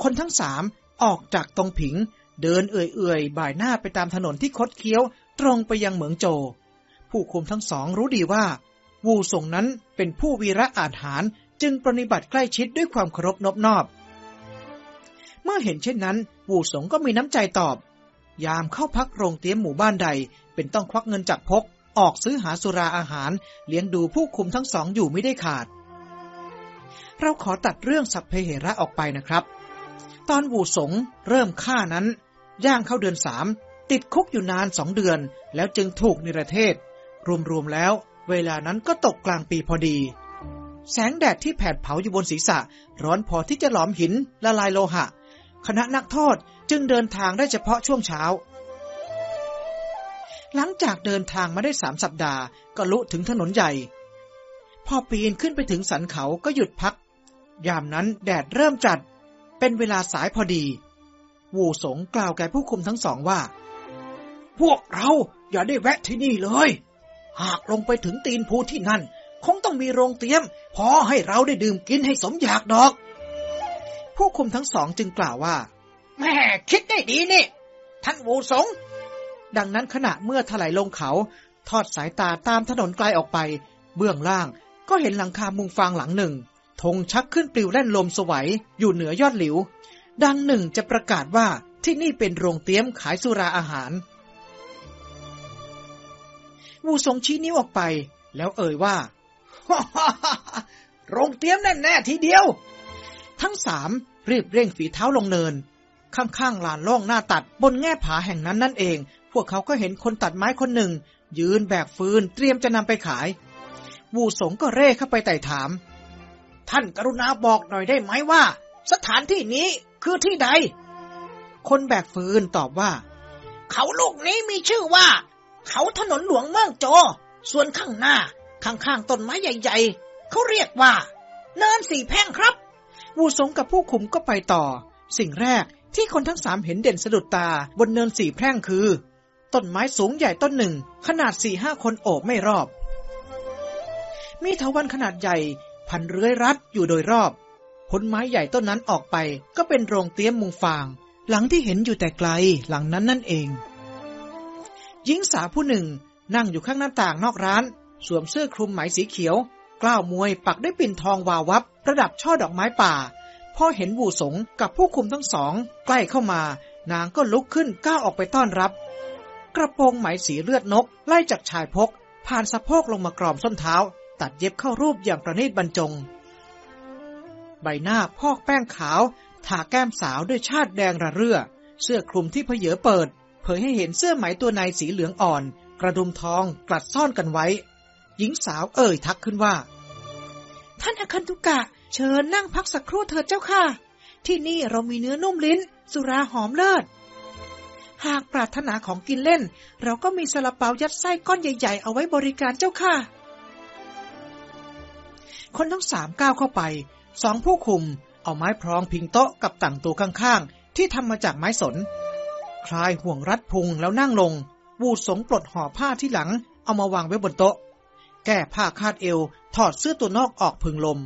คนทั้งสามออกจากตรงผิง เดินเอื่อยๆ บ่ายหน้าไปตามถนนที่คดเคี้ยว ตรงไปยังเหมืองโจ ผู้คุมทั้งสองรู้ดีว่า วูสงนั้นเป็นผู้วีระอาหารจึงปฏิบัติใกล้ชิดด้วยความเคารพนอบนอบ มื่อเห็นเช่นนั้น วูสงก็มีน้ำใจตอบ ยามเข้าพักโรงเตี้ยมหมู่บ้านใด เป็นต้องควักเงินจากพก ออกซื้อหาสุราอาหาร เลี้ยงดูผู้คุมทั้งสองอยู่ไม่ได้ขาด เราขอตัดเรื่องสัพเพเหระออกไปนะครับ ตอนวูสงเริ่มฆ่านั้น ย่างเข้าเดือนสามติดคุกอยู่นานสองเดือน แล้วจึงถูกนิรเทศ รวมๆแล้ว เวลานั้นก็ตกกลางปีพอดี แสงแดดที่แผดเผาอยู่บนศีรษะ ร้อนพอที่จะหลอมหินละลายโลหะ คณะนักโทษจึงเดินทางได้เฉพาะช่วงเช้า หลังจากเดินทางมาได้สามสัปดาห์ ก็ลุถึงถนนใหญ่ พอปีนขึ้นไปถึงสันเขาก็หยุดพัก ยามนั้นแดดเริ่มจัด เป็นเวลาสายพอดี วูสงกล่าวแก่ผู้คุมทั้งสองว่า พวกเราอย่าได้แวะที่นี่เลย หากลงไปถึงตีนภูที่นั่น คงต้องมีโรงเตรียม พอให้เราได้ดื่มกินให้สมอยากดอก ผู้คุมทั้งสองจึงกล่าวว่า แม่คิดได้ดีนี่ ท่านวูสง ดังนั้นขณะเมื่อถลายลงเขา ทอดสายตาตามถนนไกลออกไป เบื้องล่างก็เห็นหลังคามุงฟางหลังหนึ่งธงชักขึ้นปลิวแล่นลมสวัยอยู่เหนือยอดหลิว ดังหนึ่งจะประกาศว่าที่นี่เป็นโรงเตี้ยมขายสุราอาหาร วูสงชี้นิ้วออกไป แล้วเอ่ยว่า โรงเตรียมแน่ๆทีเดียว ทั้งสาม รีบเร่งฝีเท้าลงเนิน ข้างๆลานล่องหน้าตัดบนแง่ผาแห่งนั้นนั่นเอง พวกเขาก็เห็นคนตัดไม้คนหนึ่ง ยืนแบกฟืนเตรียมจะนำไปขาย วูสงก็เร่เข้าไปไต่ถาม ท่านกรุณาบอกหน่อยได้ไหมว่า สถานที่นี้คือที่ใด คนแบกฟืนตอบว่า เขาลูกนี้มีชื่อว่า เขาถนนหลวงเมืองโจ ส่วนข้างหน้า ข้างๆต้นไม้ใหญ่ ๆเขาเรียกว่า เนินสี่แพ่งครับ วูสงกับผู้คุมก็ไปต่อ สิ่งแรกที่คนทั้งสามเห็นเด่นสะดุดตาบนเนินสี่แพร่งคือ ต้นไม้สูงใหญ่ต้นหนึ่ง ขนาดสี่ห้าคนโอบไม่รอบ มีเถาวันขนาดใหญ่ พันเรื้อยรัดอยู่โดยรอบผลไม้ใหญ่ต้นนั้นออกไป ก็เป็นโรงเตี้ยมมุงฟาง หลังที่เห็นอยู่แต่ไกลหลังนั้นนั่นเองหญิงสาวผู้หนึ่งนั่งอยู่ข้างหน้าต่างนอกร้าน สวมเสื้อคลุมไหมสีเขียว กล้าวมวยปักด้วยปิ่นทองวาววับ ประดับช่อดอกไม้ป่าพอเห็นวูสงกับผู้คุมทั้งสอง ใกล้เข้ามา นางก็ลุกขึ้นก้าวออกไปต้อนรับ กระโปรงไหมสีเลือดนก ไล่จากชายพก ผ่านสะโพกลงมากรอมส้นเท้า ตัดเย็บเข้ารูปอย่างประณีตบรรจง ใบหน้าพอกแป้งขาวทาแก้มสาวด้วยชาติแดงระเรื่อ เสื้อคลุมที่เพเยอเปิด เผยให้เห็นเสื้อไหมตัวในสีเหลืองอ่อน กระดุมทองกลัดซ่อนกันไว้ หญิงสาวเอ่ยทักขึ้นว่า ท่านอคันตุกะ เชิญนั่งพักสักครู่เถิดเจ้าค่ะ ที่นี่เรามีเนื้อนุ่มลิ้น สุราหอมเลิศ หากปรารถนาของกินเล่น เราก็มีซาลาเปายัดไส้ก้อนใหญ่ ๆ เอาไว้บริการเจ้าค่ะ คนทั้งสามก้าวเข้าไป สองผู้คุม เอาไม้พรองพิงโต๊ะกับต่างตัวข้างๆ ที่ทำมาจากไม้สน คลายห่วงรัดพุงแล้วนั่งลงวูดสงปลดห่อผ้าที่หลัง เอามาวางไว้บนโต๊ะ แก้ผ้าคาดเอว ถอดเสื้อตัวนอกออกพึงลม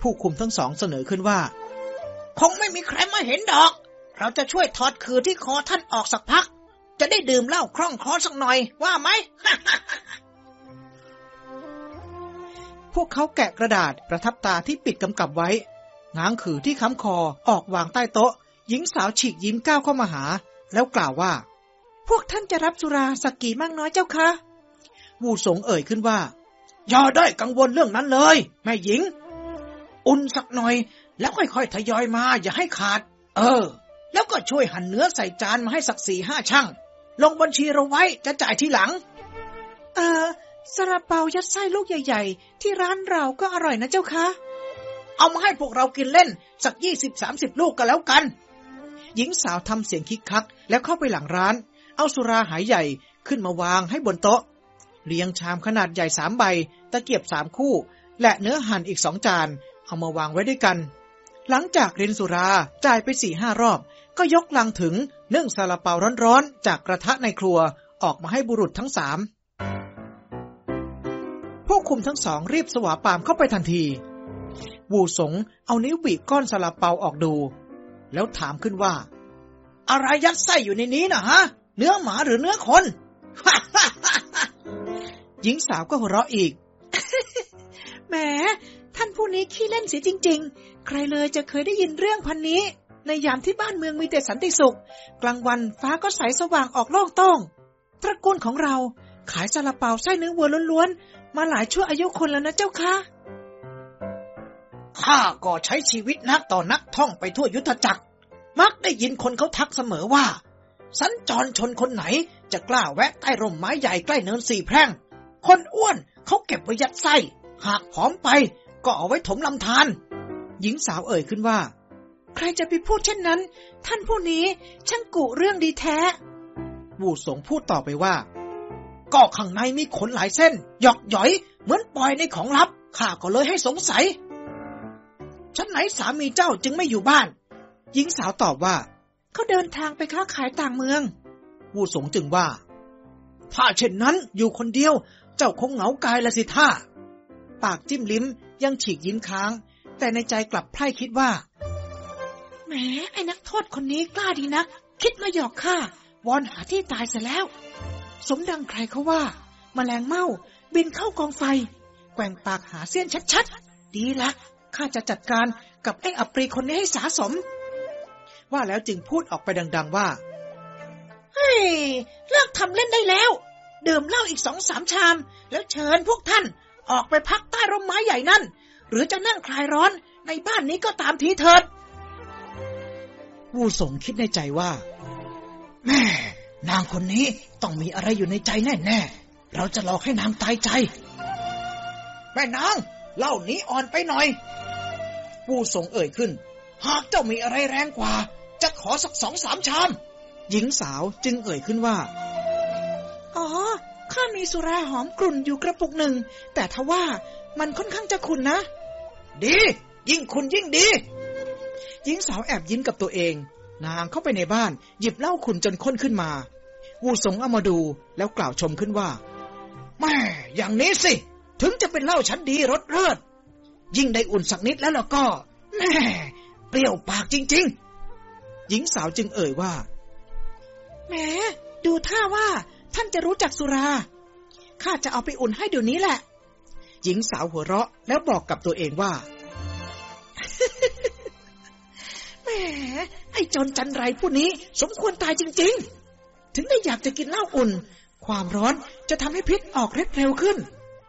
ผู้คุมทั้งสองเสนอขึ้นว่า คงไม่มีใครมาเห็นดอก เราจะช่วยถอดคือที่คอท่านออกสักพัก จะได้ดื่มเหล้าคล่องคอสักหน่อยว่าไหม พวกเขาแกะกระดาษประทับตาที่ปิดกำกับไว้ ง้างขือที่ค้ำคอออกวางใต้โต๊ะ หญิงสาวฉีกยิ้มก้าวเข้ามาหา แล้วกล่าวว่า พวกท่านจะรับสุราสักกี่มากน้อยเจ้าคะ วูสงเอ่ยขึ้นว่า อย่าได้กังวลเรื่องนั้นเลย แม่หญิง อุ่นสักหน่อย แล้วค่อยๆทยอยมา อย่าให้ขาด เออ แล้วก็ช่วยหั่นเนื้อใส่จานมาให้สักสี่ห้าช่างลงบัญชีเราไว้จะจ่ายทีหลัง เออซาลาเปายัดไส้ลูกใหญ่ ๆ ที่ร้านเราก็อร่อยนะเจ้าคะ เอามาให้พวกเรากินเล่น สักยี่สิบสามสิบลูกกันแล้วกัน หญิงสาวทำเสียงคิกคัก แล้วเข้าไปหลังร้าน เอาสุราหายใหญ่ขึ้นมาวางให้บนโต๊ะ เรียงชามขนาดใหญ่สามใบ ตะเกียบสามคู่ และเนื้อหั่นอีกสองจาน เอามาวางไว้ด้วยกัน หลังจากรินสุราจ่ายไปสี่ห้ารอบ ก็ยกลังถึงนึ่งซาลาเปาร้อนๆ จากกระทะในครัวออกมาให้บุรุษทั้งสามผู้คุมทั้งสองรีบสวาปามเข้าไปทันทีวูสงเอานิ้วบีบก้อนซาลาเปาออกดู แล้วถามขึ้นว่า อะไรยัดไส้อยู่ในนี้นะฮะ เนื้อหมาหรือเนื้อคน หญิงสาวก็หัวเราะอีก แหม ท่านผู้นี้ขี้เล่นเสียจริง ๆ ใครเลยจะเคยได้ยินเรื่องพันนี้ ในยามที่บ้านเมืองมีแต่สันติสุข กลางวันฟ้าก็ใสสว่างออกโล่งโต้ง ตระกูลของเราขายซาลาเปาไส้เนื้อวัวล้วนๆ มาหลายชั่วอายุคนแล้วนะเจ้าค่ะข้าก็ใช้ชีวิตนักต่อนักท่องไปทั่วยุทธจักร มักได้ยินคนเขาทักเสมอว่า สัญจรชนคนไหนจะกล้าแวะใต้ร่มไม้ใหญ่ใกล้เนินสี่แพร่ง คนอ้วนเขาเก็บไว้ยัดไส้ หากผอมไปก็เอาไว้ถมลำธารหญิงสาวเอ่ยขึ้นว่า ใครจะไปพูดเช่นนั้น ท่านผู้นี้ช่างกุเรื่องดีแท้วูสงพูดต่อไปว่า ก็ข้างในมีขนหลายเส้น หยอกหย่อยเหมือนปล่อยในของลับข้าก็เลยให้สงสัยฉันไหนสามีเจ้าจึงไม่อยู่บ้าน หญิงสาวตอบว่า เขาเดินทางไปค้าขายต่างเมือง วูสงจึงว่า ถ้าเช่นนั้นอยู่คนเดียว เจ้าคงเหงากายละสิท่า ปากจิ้มลิ้มยังฉีกยิ้มค้าง แต่ในใจกลับไพร่คิดว่า แหมไอ้นักโทษคนนี้กล้าดีนักคิดมาหยอกข้าวอนหาที่ตายเสียแล้ว สมดังใครเขาว่าแมลงเม่าบินเข้ากองไฟ แกว่งปากหาเส้นชัดๆ ดีละข้าจะจัดการกับไอ้อัปรีคนนี้ให้สาสม ว่าแล้วจึงพูดออกไปดัง ๆว่า เฮ้ย เลิกทำเล่นได้แล้ว ดื่มเหล้าอีกสองสามชาม แล้วเชิญพวกท่านออกไปพักใต้ร่มไม้ใหญ่นั่น หรือจะนั่งคลายร้อนในบ้านนี้ก็ตามทีเถิด วูสงคิดในใจว่า แม่นางคนนี้ต้องมีอะไรอยู่ในใจแน่ๆ เราจะหลอกให้นางตายใจ แม่นางเล่านี้อ่อนไปหน่อย วูสงเอ่ยขึ้น หากเจ้ามีอะไรแรงกว่า จะขอสักสองสามชาม หญิงสาวจึงเอ่ยขึ้นว่า อ๋อ ข้ามีสุราหอมกลุ่นอยู่กระปุกหนึ่ง แต่ทว่ามันค่อนข้างจะขุนนะ ดี ยิ่งคุณยิ่งดีหญิงสาวแอบยิ้มกับตัวเอง นางเข้าไปในบ้าน หยิบเหล้าขุนจนข้นขึ้นมา วูสงเอามาดูแล้วกล่าวชมขึ้นว่าแม่อย่างนี้สิ ถึงจะเป็นเหล้าชั้นดีรสเลิศยิ่งได้อุ่นสักนิดแล้วล่ะก็แม่เปรี้ยวปากจริง ๆ หญิงสาวจึงเอ่ยว่าแหมดูท่าว่า ท่านจะรู้จักสุรา ข้าจะเอาไปอุ่นให้เดี๋ยวนี้แหละ หญิงสาวหัวเราะแล้วบอกกับตัวเองว่า แหม ไอ้จนจันไรผู้นี้ สมควรตายจริง ๆ ถึงได้อยากจะกินเหล้าอุ่น ความร้อนจะทำให้พิษออกฤทธิ์เร็วขึ้น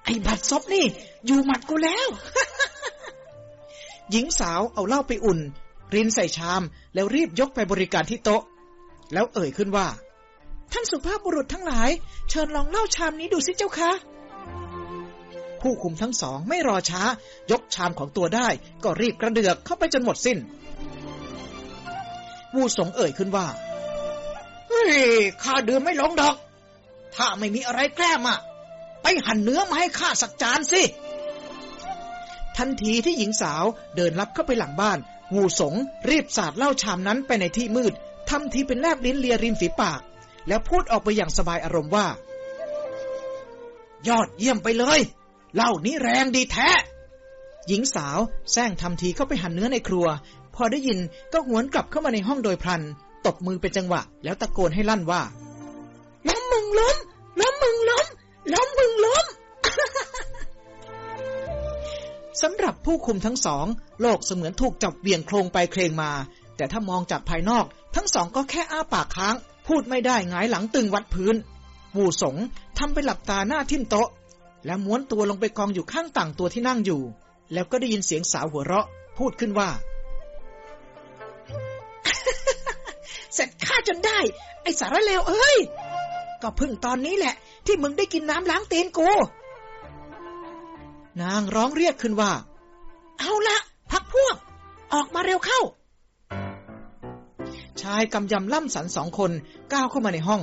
ไอ้บัดซบนี่ อยู่หมัดกูแล้ว หญิงสาวเอาเหล้าไปอุ่น รินใส่ชามแล้วรีบยกไปบริการที่โต๊ะ แล้วเอ่ยขึ้นว่า ท่านสุภาพบุรุษทั้งหลาย เชิญลองเล่าชามนี้ดูสิเจ้าคะผู้คุมทั้งสองไม่รอช้า ยกชามของตัวได้ ก็รีบกระเดือกเข้าไปจนหมดสิ้น วูสงเอ่ยขึ้นว่า เฮ้ยข้าดื่มไม่ลงดอก ถ้าไม่มีอะไรแกล้มอะ ไปหั่นเนื้อมาให้ข้าสักจานสิ ทันทีที่หญิงสาวเดินลับเข้าไปหลังบ้าน วูสงรีบสาดเหล้าชามนั้นไปในที่มืดทำทีเป็นแลบลิ้นเลียริมฝีปาก แล้วพูดออกไปอย่างสบายอารมณ์ว่า ยอดเยี่ยมไปเลยเหล้านี้แรงดีแท้ หญิงสาวแซงทำทีเข้าไปหั่นเนื้อในครัว พอได้ยินก็หวนกลับเข้ามาในห้องโดยพลัน ตบมือเป็นจังหวะ แล้วตะโกนให้ลั่นว่า ล้มมึงล้ม ล้มมึงล้ม ล้มมึงล้มสำหรับผู้คุมทั้งสอง โลกเสมือนถูกจับเบี่ยงโคลงไปเคลงมา แต่ถ้ามองจากภายนอก ทั้งสองก็แค่อ้าปากค้าง พูดไม่ได้หงายหลังตึงวัดพื้นวูสงทำไปหลับตาหน้าทิ่มโต๊ะ แล้วม้วนตัวลงไปกองอยู่ข้างต่างตัวที่นั่งอยู่ แล้วก็ได้ยินเสียงสาวหัวเราะ พูดขึ้นว่า เสร็จข้าจนได้ ไอ้สารเลวเอ้ย ก็เพึ่งตอนนี้แหละ ที่มึงได้กินน้ำล้างเตีนกู นางร้องเรียกขึ้นว่า เอาละพักพวก ออกมาเร็วเข้า ชายกำยำล่ำสันสองคนก้าวเข้ามาในห้อง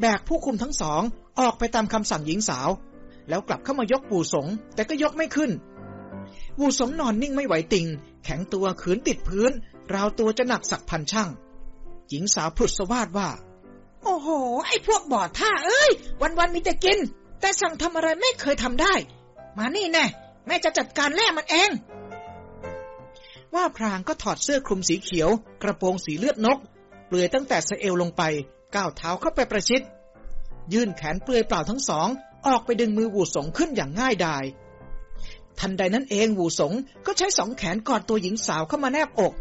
แบกผู้คุมทั้งสองออกไปตามคำสั่งหญิงสาว แล้วกลับเข้ามายกปูสง แต่ก็ยกไม่ขึ้นปูสงนอนนิ่งไม่ไหวติง แข็งตัวขืนติดพื้น ราวตัวจะหนักสักพันช่าง หญิงสาวพุดสวาดว่า โอ้โห ไอ้พวกบอดท่าเอ้ย วันๆมีแต่กิน แต่สั่งทำอะไรไม่เคยทำได้ มานี่แน่แม่จะจัดการแล่มันเองว่าพรางก็ถอดเสื้อคลุมสีเขียว กระโปรงสีเลือดนก เปลือยตั้งแต่สะเอวลงไป ก้าวเท้าเข้าไปประชิด ยื่นแขนเปลือยเปล่าทั้งสอง ออกไปดึงมือวูสงขึ้นอย่างง่ายดาย ทันใดนั้นเองวูสงก็ใช้สองแขนกอดตัวหญิงสาวเข้ามาแนบอก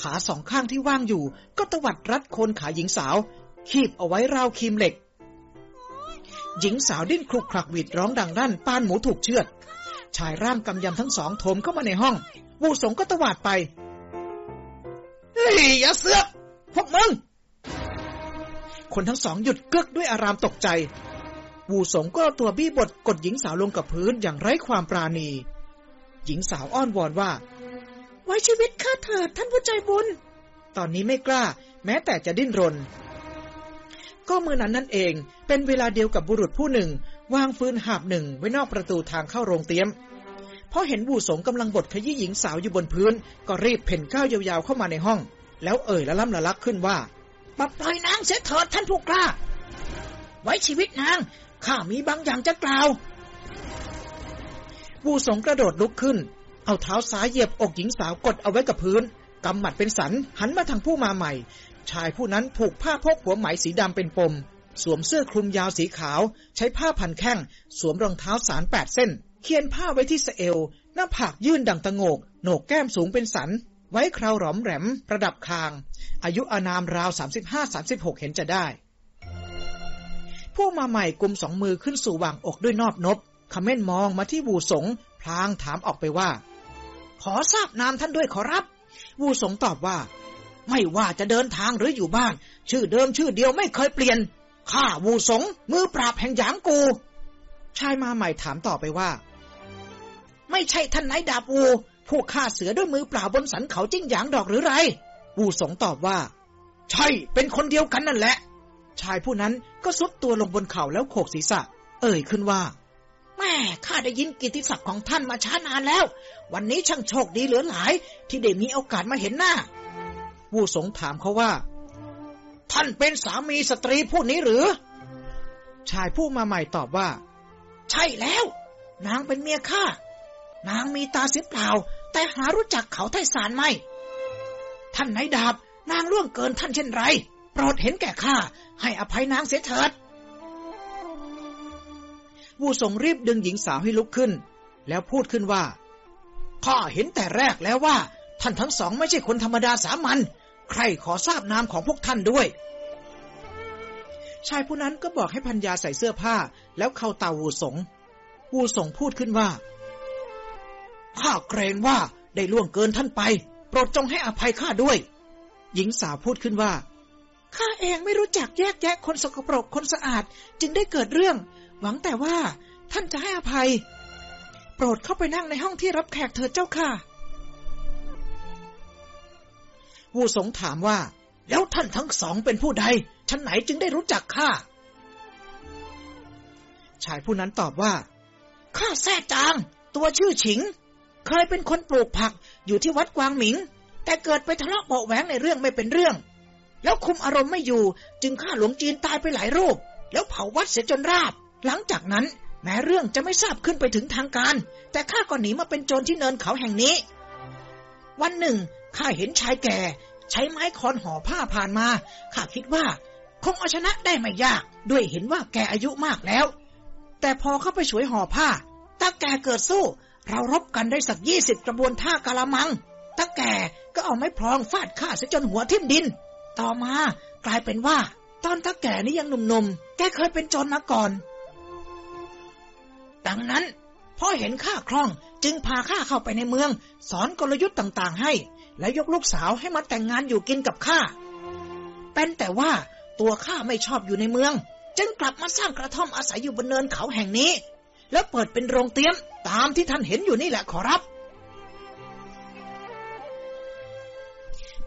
ขาสองข้างที่ว่างอยู่ ก็ตวัดรัดโคนขาหญิงสาว คีบเอาไว้ราวคีมเหล็ก หญิงสาวดิ้นคลุกคลักหวีดร้องดังลั่นปานหมูถูกเชือด ชายร่างกำยำทั้งสองโถมเข้ามาในห้อง วูสงก็ตวาดไปเฮ้ยอย่าเสือก พวกมึง คนทั้งสองหยุดเกึกด้วยอารามตกใจ วูสงก็เอาตัวบี้บทกดหญิงสาวลงกับพื้นอย่างไร้ความปราณี หญิงสาวอ้อนวอนว่า ไว้ชีวิตข้าเถิดท่านผู้ใจบุญ ตอนนี้ไม่กล้า แม้แต่จะดิ้นรน ก็เมื่อนั้นนั่นเอง เป็นเวลาเดียวกับบุรุษผู้หนึ่ง วางฟืนหาบหนึ่งไว้นอกประตูทางเข้าโรงเตี๊ยมพอเห็นวูสงกำลังบดขยี้หญิงสาวอยู่บนพื้น ก็รีบเพ่นก้าวยาวๆเข้ามาในห้อง แล้วเอ่ยละล่ำละลักขึ้นว่าปปล่อยนางเสียเถิดท่านผู้กล้า ไว้ชีวิตนางข้ามีบางอย่างจะกล่าววูสงกระโดดลุกขึ้น เอาเท้าซ้ายเหยียบอกหญิงสาวกดเอาไว้กับพื้นกำหมัดเป็นสันหันมาทางผู้มาใหม่ ชายผู้นั้นผูกผ้าพกหัวไหมสีดำเป็นปม สวมเสื้อคลุมยาวสีขาว ใช้ผ้าพันแข้ง สวมรองเท้าสารแปดเส้น เคียนผ้าไว้ที่สเอว หน้าผากยื่นดังตะโงกโหนกแก้มสูงเป็นสัน ไว้คราวหลอมแหลมประดับคาง อายุอานามราว35-36 เห็นจะได้ ผู้มาใหม่กุมสองมือขึ้นสู่วางอกด้วยนอบนบขม้นมองมาที่วูสง พลางถามออกไปว่า ขอทราบนามท่านด้วยขอรับ วูสงตอบว่า ไม่ว่าจะเดินทางหรืออยู่บ้าน ชื่อเดิมชื่อเดียวไม่เคยเปลี่ยนข้าวูสง มือปราบแห่งหยางกู ชายมาใหม่ถามต่อไปว่า ไม่ใช่ท่านนายดาบวู ผู้ฆ่าเสือด้วยมือเปล่าบนสันเขาจิ้งหยางดอกหรือไร วูสงตอบว่า ใช่ เป็นคนเดียวกันนั่นแหละ ชายผู้นั้นก็ซุดตัวลงบนเข่าแล้วโขกศีรษะ เอ่ยขึ้นว่า แม่ข้าได้ยินกิตติศัพท์ของท่านมาช้านานแล้ว วันนี้ช่างโชคดีเหลือหลาย ที่ได้มีโอกาสมาเห็นหน้า วูสงถามเขาว่า ท่านเป็นสามีสตรีผู้นี้หรือ ชายผู้มาใหม่ตอบว่า ใช่แล้ว นางเป็นเมียข้านางมีตาเสียเปล่า แต่หารู้จักเขาไทสารไม่ ท่านนายดาบนางล่วงเกินท่านเช่นไร โปรดเห็นแก่ข้า ให้อภัยนางเสียเถิดวูสงรีบดึงหญิงสาวให้ลุกขึ้น แล้วพูดขึ้นว่า ข้าเห็นแต่แรกแล้วว่า ท่านทั้งสองไม่ใช่คนธรรมดาสามัญ ใครขอทราบนามของพวกท่านด้วย ชายผู้นั้นก็บอกให้พัญญาใส่เสื้อผ้า แล้วเข้าเตาวูสง วูสงพูดขึ้นว่า ข้าเกรงว่าได้ล่วงเกินท่านไป โปรดจงให้อภัยข้าด้วย หญิงสาวพูดขึ้นว่า ข้าเองไม่รู้จักแยกแยะคนสกปรกคนสะอาดจึงได้เกิดเรื่อง หวังแต่ว่าท่านจะให้อภัย โปรดเข้าไปนั่งในห้องที่รับแขกเถิดเจ้าค่ะ วูสงถามว่า แล้วท่านทั้งสองเป็นผู้ใดชั้นไหนจึงได้รู้จักข้า ชายผู้นั้นตอบว่า ข้าแท้จาง ตัวชื่อฉิง เคยเป็นคนปลูกผักอยู่ที่วัดกวางหมิง แต่เกิดไปทะเลาะเบาแหวงในเรื่องไม่เป็นเรื่อง แล้วคุมอารมณ์ไม่อยู่ จึงฆ่าหลวงจีนตายไปหลายรูป แล้วเผาวัดเสียจนราบ หลังจากนั้น แม้เรื่องจะไม่ทราบขึ้นไปถึงทางการ แต่ข้าก็หนีมาเป็นโจรที่เนินเขาแห่งนี้ วันหนึ่งข้าเห็นชายแก่ ใช้ไม้คอนห่อผ้าผ่านมาข้าคิดว่า คงเอาชนะได้ไม่ยาก ด้วยเห็นว่าแกอายุมากแล้ว แต่พอเข้าไปช่วยห่อผ้าตาแกเกิดสู้ เรารบกันได้สักยี่สิบกระบวนท่ากะละมังตาแกก็เอาไม้พลองฟาดข้าซะจนหัวทิ่มดิน ต่อมากลายเป็นว่า ตอนตาแก่นี่ยังหนุ่มๆ แกเคยเป็นโจรมาก่อน ดังนั้นพอเห็นข้าคล่องจึงพาข้าเข้าไปในเมือง สอนกลยุทธ์ต่างๆให้ และยกลูกสาวให้มาแต่งงานอยู่กินกับข้า เป็นแต่ว่าตัวข้าไม่ชอบอยู่ในเมือง จึงกลับมาสร้างกระท่อมอาศัยอยู่บนเนินเขาแห่งนี้ แล้วเปิดเป็นโรงเตี้ยมตามที่ท่านเห็นอยู่นี่แหละขอรับ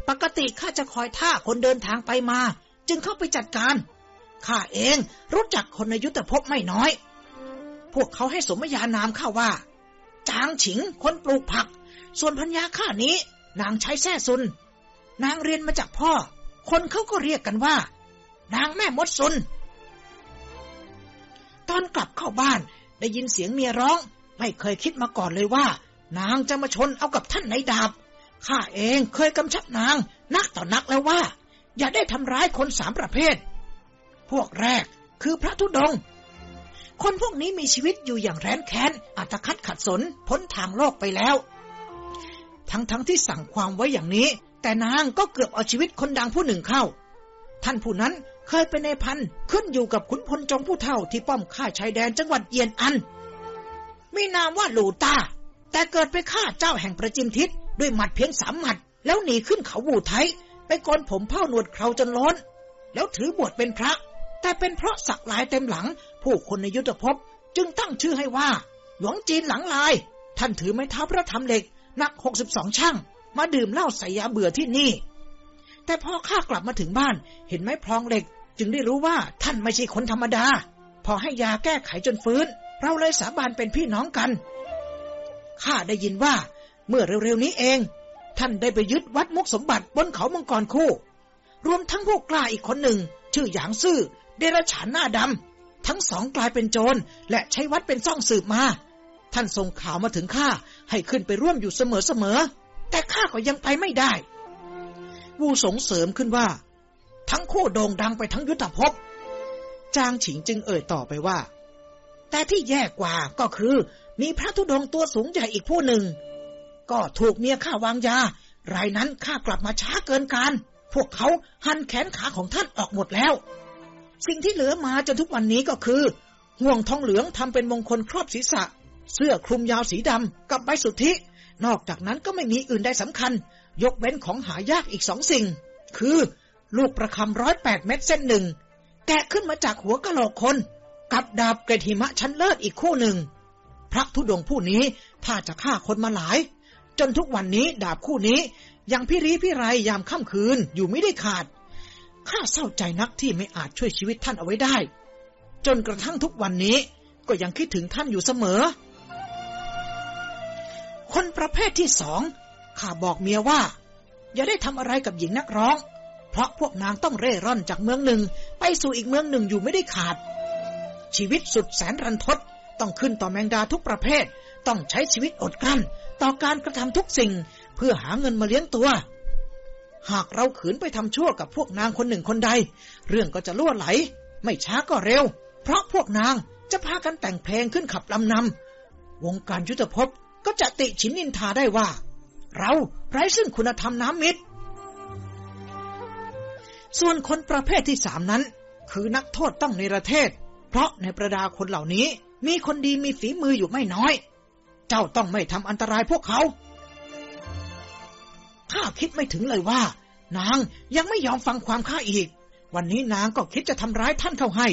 ปกติข้าจะคอยท่าคนเดินทางไปมา จึงเข้าไปจัดการข้าเองรู้จักคนในยุทธภพไม่น้อย พวกเขาให้สมญานามข้าว่า จางฉิงคนปลูกผัก ส่วนพัญญาข้านี้ นางใช้แส้ซุน นางเรียนมาจากพ่อ คนเขาก็เรียกกันว่า นางแม่มดซุน ตอนกลับเข้าบ้าน ได้ยินเสียงเมียร้อง ไม่เคยคิดมาก่อนเลยว่า นางจะมาชนเอากับท่านในดาบข้าเองเคยกำชับนาง นักต่อนักแล้วว่า อย่าได้ทำร้ายคนสามประเภท พวกแรกคือพระธุดงค์คนพวกนี้มีชีวิตอยู่อย่างแร้นแค้นอัตคัดขัดสนพ้นทางโลกไปแล้ว ทั้งๆทที่สั่งความไว้อย่างนี้ แต่นางก็เกือบเอาชีวิตคนดังผู้หนึ่งเข้า ท่านผู้นั้น เคยเป็นในพันขึ้นอยู่กับขุนพลจงผู้เฒ่าที่ป้อมค่าชายแดนจังหวัดเยียนอัน มีนามว่าหลูตา แต่เกิดไปฆ่าเจ้าแห่งประจิมทิศด้วยหมัดเพียงสามหมัด แล้วหนีขึ้นเขาบูไทย ไปโกนผมเผ้าหนวดเคราจนล้น แล้วถือบวชเป็นพระ แต่เป็นเพราะสักลายเต็มหลัง ผู้คนในยุทธภพจึงตั้งชื่อให้ว่า หลวงจีนหลังลาย ท่านถือไม้เท้าพระธรรมเหล็กหนักหกสิบสองช่างมาดื่มเหล้าใส่ยาเบื่อที่นี่ แต่พอข้ากลับมาถึงบ้าน เห็นไม้พลองเหล็ก จึงได้รู้ว่าท่านไม่ใช่คนธรรมดา พอให้ยาแก้ไขจนฟื้น เราเลยสาบานเป็นพี่น้องกัน ข้าได้ยินว่า เมื่อเร็วๆนี้เอง ท่านได้ไปยึดวัดมุกสมบัติบนเขามังกรคู่ รวมทั้งพวกกล้าอีกคนหนึ่ง ชื่อหยางซื่อเดรัฉานหน้าดำทั้งสองกลายเป็นโจรและใช้วัดเป็นซ่องสืบมา ท่านส่งข่าวมาถึงข้าให้ขึ้นไปร่วมอยู่เสมอๆแต่ข้าก็ยังไปไม่ได้ วูสงเสริมขึ้นว่า ทั้งคู่โด่งดังไปทั้งยุทธภพ จางฉิงจึงเอ่ยต่อไปว่า แต่ที่แย่กว่าก็คือ มีพระธุดงตัวสูงใหญ่อีกผู้หนึ่ง ก็ถูกเมียข้าวางยา รายนั้นข้ากลับมาช้าเกินการ พวกเขาหั่นแขนขาของท่านออกหมดแล้ว สิ่งที่เหลือมาจนทุกวันนี้ก็คือห่วงทองเหลืองทำเป็นมงคลครอบศีรษะ เสื้อคลุมยาวสีดำกับใบสุทธิ นอกจากนั้นก็ไม่มีอื่นใดสำคัญ ยกเว้นของหายากอีกสองสิ่ง คือ ลูกประคำร้อยแปดเม็ดเส้นหนึ่ง แกะขึ้นมาจากหัวกะโหลกคน กับดาบเกรดหิมะชั้นเลิศอีกคู่หนึ่ง พระธุดงค์ผู้นี้ถ้าจะฆ่าคนมาหลาย จนทุกวันนี้ดาบคู่นี้ยังพิรีพิไรยามค่ำคืนอยู่ไม่ได้ขาด ข้าเศร้าใจนักที่ไม่อาจช่วยชีวิตท่านเอาไว้ได้ จนกระทั่งทุกวันนี้ก็ยังคิดถึงท่านอยู่เสมอ คนประเภทที่สองข้าบอกเมียว่า อย่าได้ทำอะไรกับหญิงนักร้อง เพราะพวกนางต้องเร่ร่อนจากเมืองหนึ่ง ไปสู่อีกเมืองหนึ่งอยู่ไม่ได้ขาด ชีวิตสุดแสนรันทดต้องขึ้นต่อแมงดาทุกประเภท ต้องใช้ชีวิตอดกลั้น ต่อการกระทำทุกสิ่ง เพื่อหาเงินมาเลี้ยงตัว หากเราขืนไปทำชั่วกับพวกนางคนหนึ่งคนใด เรื่องก็จะล่วไหล ไม่ช้าก็เร็ว เพราะพวกนางจะพากันแต่งเพลงขึ้นขับลำนำวงการยุทธภพก็จะติฉินนินทาได้ว่า เราไร้ซึ่งคุณธรรมน้ำมิตร ส่วนคนประเภทที่สามนั้น คือนักโทษต้องในประเทศ เพราะในประดาคนเหล่านี้ มีคนดีมีฝีมืออยู่ไม่น้อย เจ้าต้องไม่ทำอันตรายพวกเขาข้าคิดไม่ถึงเลยว่า นางยังไม่ยอมฟังความข้าอีก วันนี้นางก็คิดจะทำร้ายท่านเข้าให้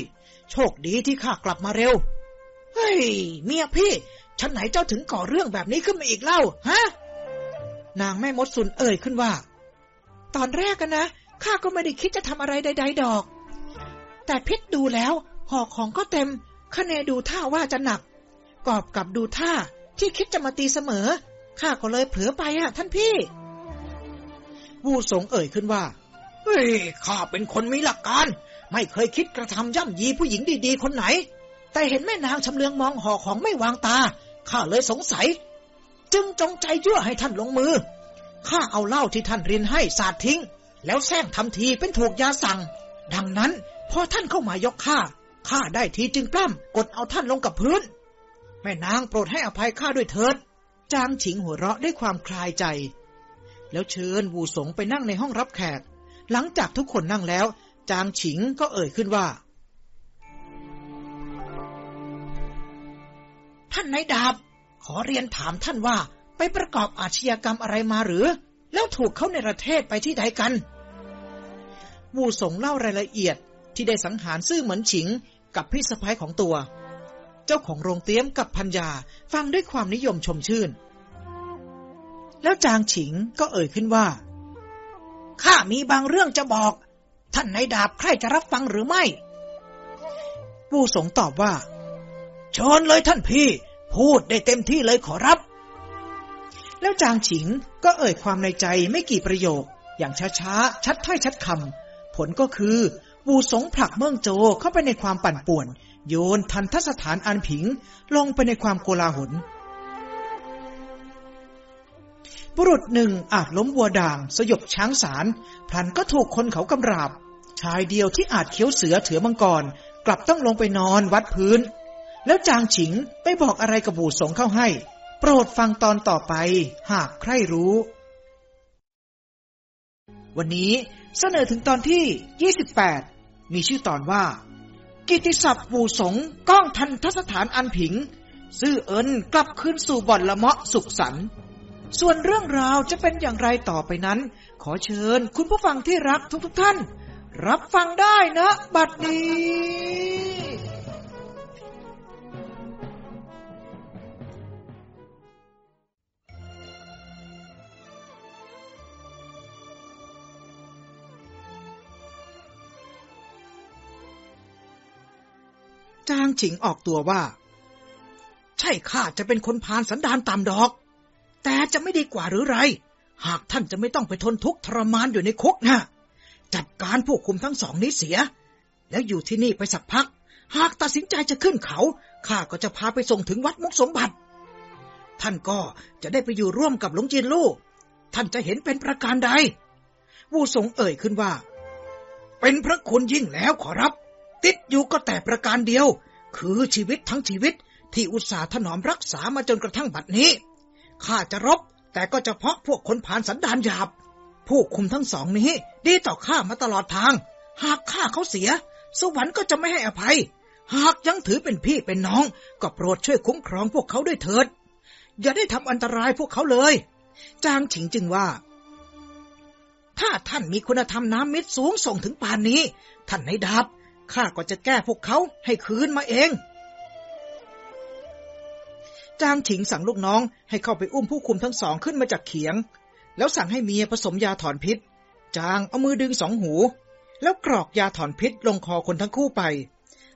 โชคดีที่ข้ากลับมาเร็ว เฮ้ย เมียพี่ฉันไหนเจ้าถึงก่อเรื่องแบบนี้ขึ้นมาอีกเล่า ฮะ นางแม่มดสุนเอ่ยขึ้นว่า ตอนแรกกันนะ ข้าก็ไม่ได้คิดจะทำอะไรใด ๆ ดอก แต่พิษดูแล้วห่อของก็เต็มคะแนดูท่าว่าจะหนัก กอบกับดูท่าที่คิดจะมาตีเสมอ ข้าก็เลยเผลอไปอะ ท่านพี่ วูสงเอ่ยขึ้นว่า เฮ้ย ข้าเป็นคนมีหลักการ ไม่เคยคิดกระทำย่ำยีผู้หญิงดีๆ คนไหน แต่เห็นแม่นางชำเลืองมองห่อของไม่วางตา ข้าเลยสงสัย จึงจงใจยั่วให้ท่านลงมือ ข้าเอาเหล้าที่ท่านเรียนให้สาดทิ้ง แล้วแซงทำทีเป็นถูกยาสั่ง ดังนั้นพอท่านเข้ามายกข้าข้าได้ทีจึงปล้ำกดเอาท่านลงกับพื้น แม่นางโปรดให้อภัยข้าด้วยเถิด จางฉิงหัวเราะด้วยความคลายใจ แล้วเชิญวูสงไปนั่งในห้องรับแขก หลังจากทุกคนนั่งแล้ว จางฉิงก็เอ่ยขึ้นว่า ท่านนายดาบ ขอเรียนถามท่านว่าไปประกอบอาชญากรรมอะไรมาหรือ แล้วถูกเขาในประเทศไปที่ใดกัน วูสงเล่ารายละเอียดที่ได้สังหารซื่อเหมือนฉิงกับพี่สะพ้ายของตัว เจ้าของโรงเตี้ยมกับพัญญาฟังด้วยความนิยมชมชื่น แล้วจางฉิงก็เอ่ยขึ้นว่า ข้ามีบางเรื่องจะบอก ท่านนายดาบใครจะรับฟังหรือไม่ วูสงตอบว่าเชิญเลยท่านพี่ พูดได้เต็มที่เลยขอรับ แล้วจางฉิงก็เอ่ยความในใจไม่กี่ประโยค อย่างช้าๆ ชัดถ้อยชัดคำ ผลก็คือวูสงผลักเมืองโจเข้าไปในความปั่นป่วน โยนทันทสถานอันผิง ลงไปในความโกลาหล บุรุษหนึ่งอาจล้มวัวด่าง สยบช้างสารพลันก็ถูกคนเขากำราบ ชายเดียวที่อาจเขี้ยวเสือเถือมังกร กลับต้องลงไปนอนวัดพื้น แล้วจางฉิงไปบอกอะไรกับบูสงเข้าให้ โปรดฟังตอนต่อไป หากใครรู้ วันนี้เสนอถึงตอนที่ 28 มีชื่อตอนว่า กิติศัพท์บูสงก้องทันทสถานอันผิง ซื่อเอินกลับคืนสู่บ่อนละเมาะสุขสันต์ส่วนเรื่องราวจะเป็นอย่างไรต่อไปนั้น ขอเชิญคุณผู้ฟังที่รักทุกๆทท่าน รับฟังได้นะ บัดนี้ จางฉิงออกตัวว่า ใช่ข้าจะเป็นคนพานสันดานตามดอก แต่จะไม่ดีกว่าหรือไร หากท่านจะไม่ต้องไปทนทุกข์ทรมานอยู่ในคุกนะจัดการผู้คุมทั้งสองนี้เสีย แล้วอยู่ที่นี่ไปสักพัก หากตัดสินใจจะขึ้นเขาข้าก็จะพาไปส่งถึงวัดมุกสมบัติ ท่านก็จะได้ไปอยู่ร่วมกับหลวงจีนลู่ท่านจะเห็นเป็นประการใด วูสงเอ่ยขึ้นว่า เป็นพระคุณยิ่งแล้วขอรับ ติดอยู่ก็แต่ประการเดียว คือชีวิตทั้งชีวิตที่อุตสาห์ถนอมรักษามาจนกระทั่งบัดนี้ข้าจะรบ แต่ก็เฉพาะพวกคนผ่านสันดานหยาบ ผู้คุมทั้งสองนี้ดีต่อข้ามาตลอดทาง หากข้าเขาเสีย สวรรค์ก็จะไม่ให้อภัย หากยังถือเป็นพี่เป็นน้อง ก็โปรดช่วยคุ้มครองพวกเขาด้วยเถิด อย่าได้ทำอันตรายพวกเขาเลย จางฉิงจึงว่า ถ้าท่านมีคุณธรรมน้ำมิตรสูงส่งถึงป่านนี้ ท่านในดาบ ข้าก็จะแก้พวกเขาให้คืนมาเอง จางฉิงสั่งลูกน้องให้เข้าไปอุ้มผู้คุมทั้งสองขึ้นมาจากเขียง แล้วสั่งให้เมียผสมยาถอนพิษ จางเอามือดึงสองหู แล้วกรอกยาถอนพิษลงคอคนทั้งคู่ไป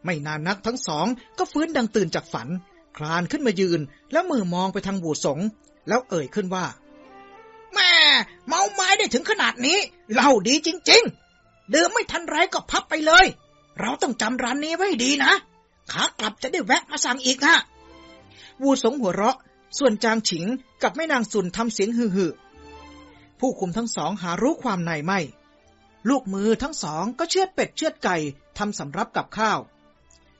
ไม่นานนักทั้งสองก็ฟื้นดังตื่นจากฝัน คลานขึ้นมายืน แล้วมือมองไปทางบูสง แล้วเอ่ยขึ้นว่าแม่เมาไม้ได้ถึงขนาดนี้เล่าดีจริง ๆ เดิมไม่ทันไรก็พับไปเลย เราต้องจำร้านนี้ไว้ดีนะ ขากลับจะได้แวะมาสั่งอีกนะวูสงหัวเราะ ส่วนจางฉิงกับแม่นางสุนทำเสียงฮือฮือผู้คุมทั้งสองหารู้ความในไม่ ลูกมือทั้งสองก็เชือดเป็ดเชือดไก่ทำสำรับกับข้าว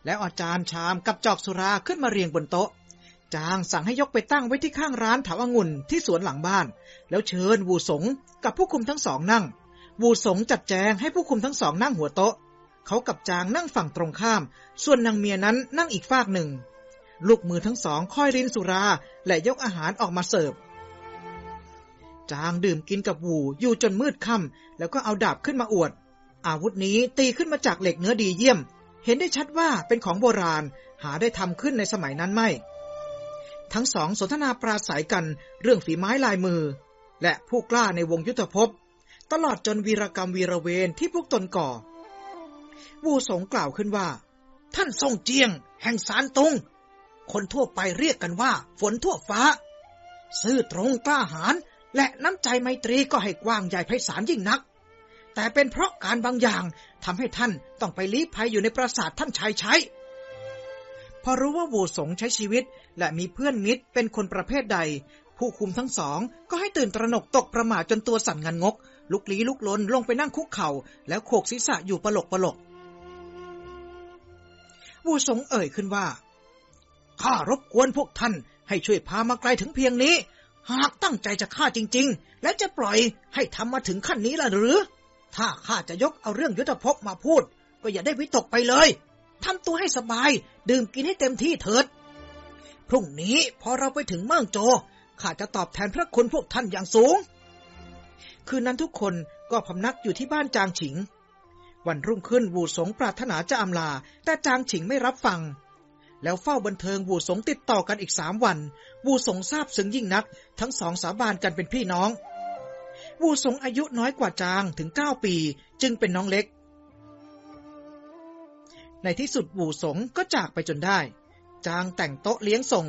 แล้วอาจารย์ชามกับจอกสุราขึ้นมาเรียงบนโต๊ะ จางสั่งให้ยกไปตั้งไว้ที่ข้างร้านถาวงุ่นที่สวนหลังบ้าน แล้วเชิญวูสงกับผู้คุมทั้งสองนั่ง วูสงจัดแจงให้ผู้คุมทั้งสองนั่งหัวโต๊ะ เขากับจางนั่งฝั่งตรงข้าม ส่วนนางเมียนั้นนั่งอีกฝากหนึ่ง ลูกมือทั้งสองค่อยรินสุรา และยกอาหารออกมาเสิร์ฟ จางดื่มกินกับวูอยู่จนมืดค่ำแล้วก็เอาดาบขึ้นมาอวด อาวุธนี้ตีขึ้นมาจากเหล็กเนื้อดีเยี่ยม เห็นได้ชัดว่าเป็นของโบราณ หาได้ทำขึ้นในสมัยนั้นไม่ ทั้งสองสนทนาปราศัยกันเรื่องฝีไม้ลายมือ และผู้กล้าในวงยุทธภพตลอดจนวีรกรรมวีรเวรที่พวกตนก่อ วูสงกล่าวขึ้นว่า ท่านทรงเจียง แห่งสารตุงคนทั่วไปเรียกกันว่า ฝนทั่วฟ้า ซื่อตรงกล้าหาญและน้ำใจไมตรีก็ให้กว้างใหญ่ไพศาลยิ่งนัก แต่เป็นเพราะการบางอย่างทำให้ท่านต้องไปลี้ภัยอยู่ในปราสาทท่านชายใช้ พอรู้ว่าวูสงใช้ชีวิตและมีเพื่อนมิตรเป็นคนประเภทใด ผู้คุมทั้งสองก็ให้ตื่นตระหนกตกประมาทจนตัวสั่นงันงก ลุกลี้ลุกลนลงไปนั่งคุกเขา่าแล้วโขกศีรษะอยู่ปลกปลก วูสงเอ่ยขึ้นว่า ข้ารบกวนพวกท่านให้ช่วยพามาไกลถึงเพียงนี้ หากตั้งใจจะฆ่าจริง ๆ และจะปล่อยให้ทำมาถึงขั้นนี้ล่ะหรือ ถ้าข้าจะยกเอาเรื่องยุทธภพมาพูด ก็อย่าได้วิตกไปเลยทำตัวให้สบาย ดื่มกินให้เต็มที่เถิด พรุ่งนี้พอเราไปถึงเมืองโจข้าจะตอบแทนพระคุณพวกท่านอย่างสูง คืนนั้นทุกคนก็พำนักอยู่ที่บ้านจางฉิง วันรุ่งขึ้นวูสงปรารถนาจะอำลา แต่จางฉิงไม่รับฟัง แล้วเฝ้าบันเทิงวูสงติดต่อกันอีกสามวัน วูสงทราบซึ้งยิ่งนัก ทั้งสองสาบานกันเป็นพี่น้อง วูสงอายุน้อยกว่าจางถึงเก้าปี จึงเป็นน้องเล็ก ในที่สุดวูสงก็จากไปจนได้ จางแต่งโต๊ะเลี้ยงส่ง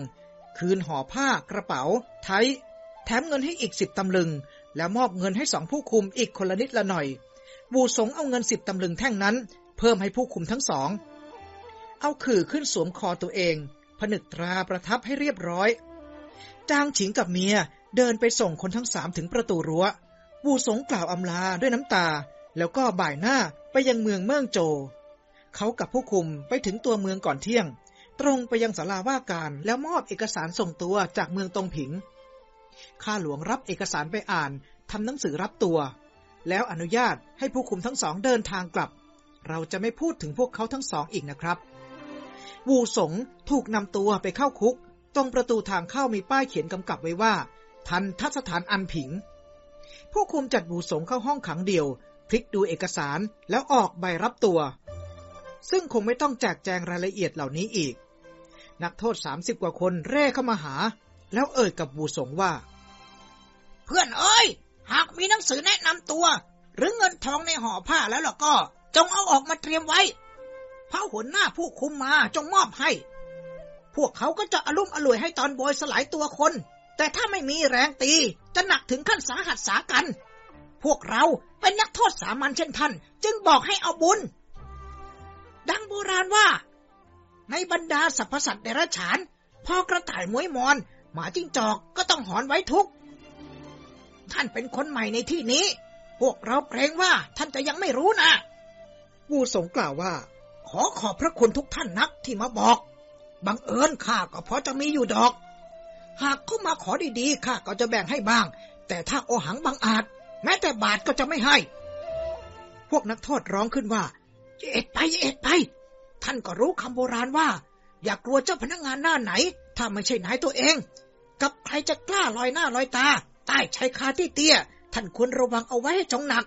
คืนห่อผ้ากระเป๋า ไทยแถมเงินให้อีกสิบตำลึง แล้วมอบเงินให้สองผู้คุมอีกคนละนิดละหน่อย วูสงเอาเงินสิบตำลึงแท่งนั้น เพิ่มให้ผู้คุมทั้งสอง เอาขื่อขึ้นสวมคอตัวเอง ผนึกตราประทับให้เรียบร้อย จางฉิงกับเมียเดินไปส่งคนทั้งสามถึงประตูรัว้ววูสงกล่าวอำลาด้วยน้ำตา แล้วก็บ่ายหน้าไปยังเมืองเมืองโจ เขากับผู้คุมไปถึงตัวเมืองก่อนเที่ยง ตรงไปยังศาลาว่าการแล้วมอบเอกสารส่งตัวจากเมืองตรงผิง ข้าหลวงรับเอกสารไปอ่านทำหนังสือรับตัว แล้วอนุญาตให้ผู้คุมทั้งสองเดินทางกลับ เราจะไม่พูดถึงพวกเขาทั้งสองอีกนะครับ วูสงถูกนำตัวไปเข้าคุก ตรงประตูทางเข้ามีป้ายเขียนกำกับไว้ว่า ทันทัศฐานอันผิง ผู้คุมจัดวูสงเข้าห้องขังเดียว พลิกดูเอกสารแล้วออกใบรับตัว ซึ่งคงไม่ต้องแจกแจงรายละเอียดเหล่านี้อีก นักโทษสามสิบกว่าคนเร่เข้ามาหา แล้วเอ่ยกับวูสงว่า เพื่อนเอ้ย หากมีหนังสือแนะนำตัว หรือเงินทองในห่อผ้าแล้วล่ะก็ จงเอาออกมาเตรียมไว้พระหัวหน้าผู้คุมมาจงมอบให้ พวกเขาก็จะอารมณ์อร่วยให้ตอนโบยสลายตัวคน แต่ถ้าไม่มีแรงตีจะหนักถึงขั้นสาหัสสากัน พวกเราเป็นนักโทษสามัญเช่นท่าน จึงบอกให้เอาบุญ ดังโบราณว่า ในบรรดาสรรพสัตว์เดรัจฉาน พอกระต่ายมวยมอน หมาจิ้งจอกก็ต้องหอนไว้ทุก ท่านเป็นคนใหม่ในที่นี้ พวกเราเกรงว่าท่านจะยังไม่รู้นะวูสงกล่าวว่า ขอขอบพระคุณทุกท่านนักที่มาบอก บังเอิญข้าก็พอจะมีอยู่ดอก หากเขามาขอดีๆข้าก็จะแบ่งให้บ้าง แต่ถ้าโอหังบังอาจ แม้แต่บาทก็จะไม่ให้ พวกนักโทษร้องขึ้นว่าเอ็ดไปเอ็ดไป ท่านก็รู้คำโบราณว่า อย่ากกลัวเจ้าพนักงานหน้าไหน ถ้าไม่ใช่นายตัวเอง กับใครจะกล้าลอยหน้าลอยตา ใต้ชายคาที่เตี้ย ท่านควรระวังเอาไว้ให้จงหนัก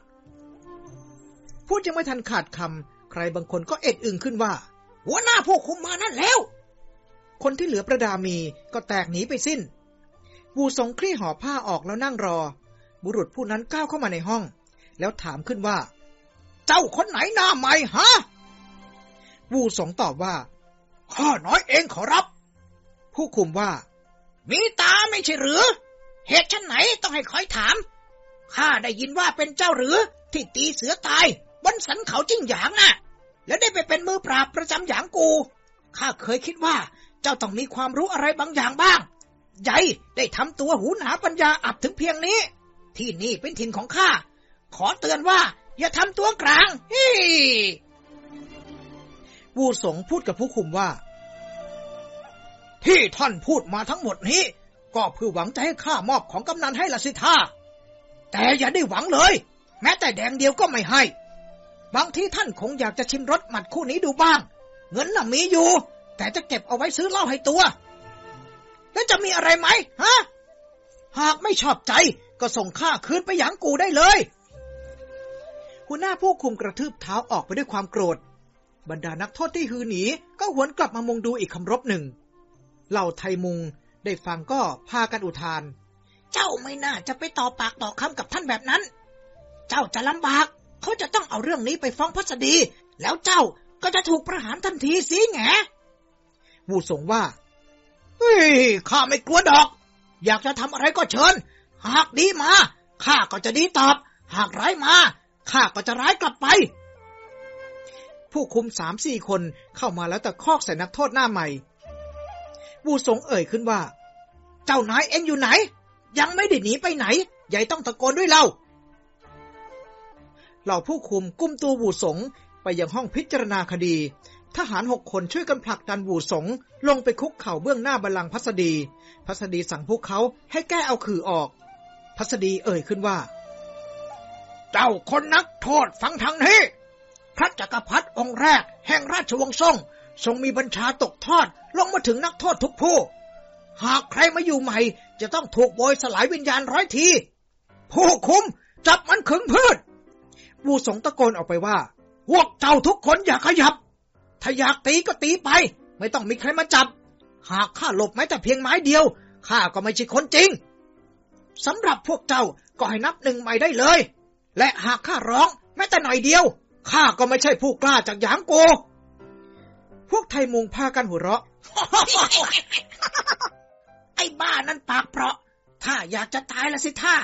พูดยังไม่ทันขาดคำใครบางคนก็เอ็ดอึงขึ้นว่า หัวหน้าผู้คุมมานั่นแล้ว คนที่เหลือประดามีก็แตกหนีไปสิ้นวูสงคลี่ห่อผ้าออกแล้วนั่งรอ บุรุษผู้นั้นก้าวเข้ามาในห้อง แล้วถามขึ้นว่า เจ้าคนไหนหน้าใหม่ฮะวูสงตอบว่าข้าน้อยเองขอรับ ผู้คุมว่า มีตาไม่ใช่หรือ เหตุฉันไหนต้องให้คอยถาม ข้าได้ยินว่าเป็นเจ้าหรือ ที่ตีเสือตายบนสันเขาจิ้งหยางน่ะ แล้วได้ไปเป็นมือปราบประจำหยางกู ข้าเคยคิดว่าเจ้าต้องมีความรู้อะไรบางอย่างบ้าง ใหญ่ได้ทำตัวหูหนาปัญญาอับถึงเพียงนี้ ที่นี่เป็นถิ่นของข้า ขอเตือนว่า อย่าทำตัวกลางฮิวูสงพูดกับผู้คุมว่า ที่ท่านพูดมาทั้งหมดนี้ ก็เพื่อหวังจะให้ข้ามอบของกำนันให้ละสิท่าแต่อย่าได้หวังเลย แม้แต่แดงเดียวก็ไม่ให้ บางทีท่านคงอยากจะชิมรสหมัดคู่นี้ดูบ้าง เงินน่ะมีอยู่ แต่จะเก็บเอาไว้ซื้อเหล้าให้ตัว แล้วจะมีอะไรไหมฮะ หากไม่ชอบใจก็ส่งข้าคืนไปหยางกูได้เลยหัวหน้าผู้คุมกระทืบเท้าออกไปด้วยความโกรธ บรรดานักโทษที่ฮือหนีก็หวนกลับมามุงดูอีกคำรบหนึ่ง เหล่าไทยมุง ได้ฟังก็พากันอุทาน เจ้าไม่น่าจะไปต่อปากต่อคำกับท่านแบบนั้น เจ้าจะลำบาก เขาจะต้องเอาเรื่องนี้ไปฟ้องพัสดี แล้วเจ้าก็จะถูกประหารทันทีสิแงวูสงว่า เฮ้ย ข้าไม่กลัวดอก อยากจะทำอะไรก็เชิญ หากดีมา ข้าก็จะดีตอบ หากร้ายมา ข้าก็จะร้ายกลับไป ผู้คุมสามสี่คนเข้ามาแล้วตะคอกใส่นักโทษหน้าใหม่ วูสงเอ่ยขึ้นว่า เจ้านายเอ็งอยู่ไหน ยังไม่ได้หนีไปไหน ใหญ่ต้องตะโกนด้วยเล่าเหล่าผู้คุมกุมตัววูสงไปยังห้องพิจารณาคดี ทหารหกคนช่วยกันผลักดันวูสงลงไปคุกเข่าเบื้องหน้าบัลลังก์พัสดี พัสดีสั่งพวกเขาให้แก้เอาขื่อออก พัสดีเอ่ยขึ้นว่า เจ้าคนนักโทษฟังทางนี้พระจักรพรรดิองค์แรก แห่งราชวงศ์ซ่ง ทรงมีบัญชาตกทอดลงมาถึงนักโทษทุกผู้ หากใครมาอยู่ใหม่ จะต้องถูกโบยสลายวิญญาณร้อยที ผู้คุมจับมันขึงพืชวูสงตะโกนออกไปว่า พวกเจ้าทุกคนอย่าขยับ ถ้าอยากตีก็ตีไป ไม่ต้องมีใครมาจับ หากข้าหลบแม้แต่เพียงไม้เดียวข้าก็ไม่ใช่คนจริงสำหรับพวกเจ้าก็ให้นับหนึ่งใหม่ได้เลย และหากข้าร้องแม้แต่หน่อยเดียวข้าก็ไม่ใช่ผู้กล้าจากหยางโก วกไทยมุงพากันหัวเราะ ไอ้บ้านั้นปากเพราะ ถ้าอยากจะตายละสิท่า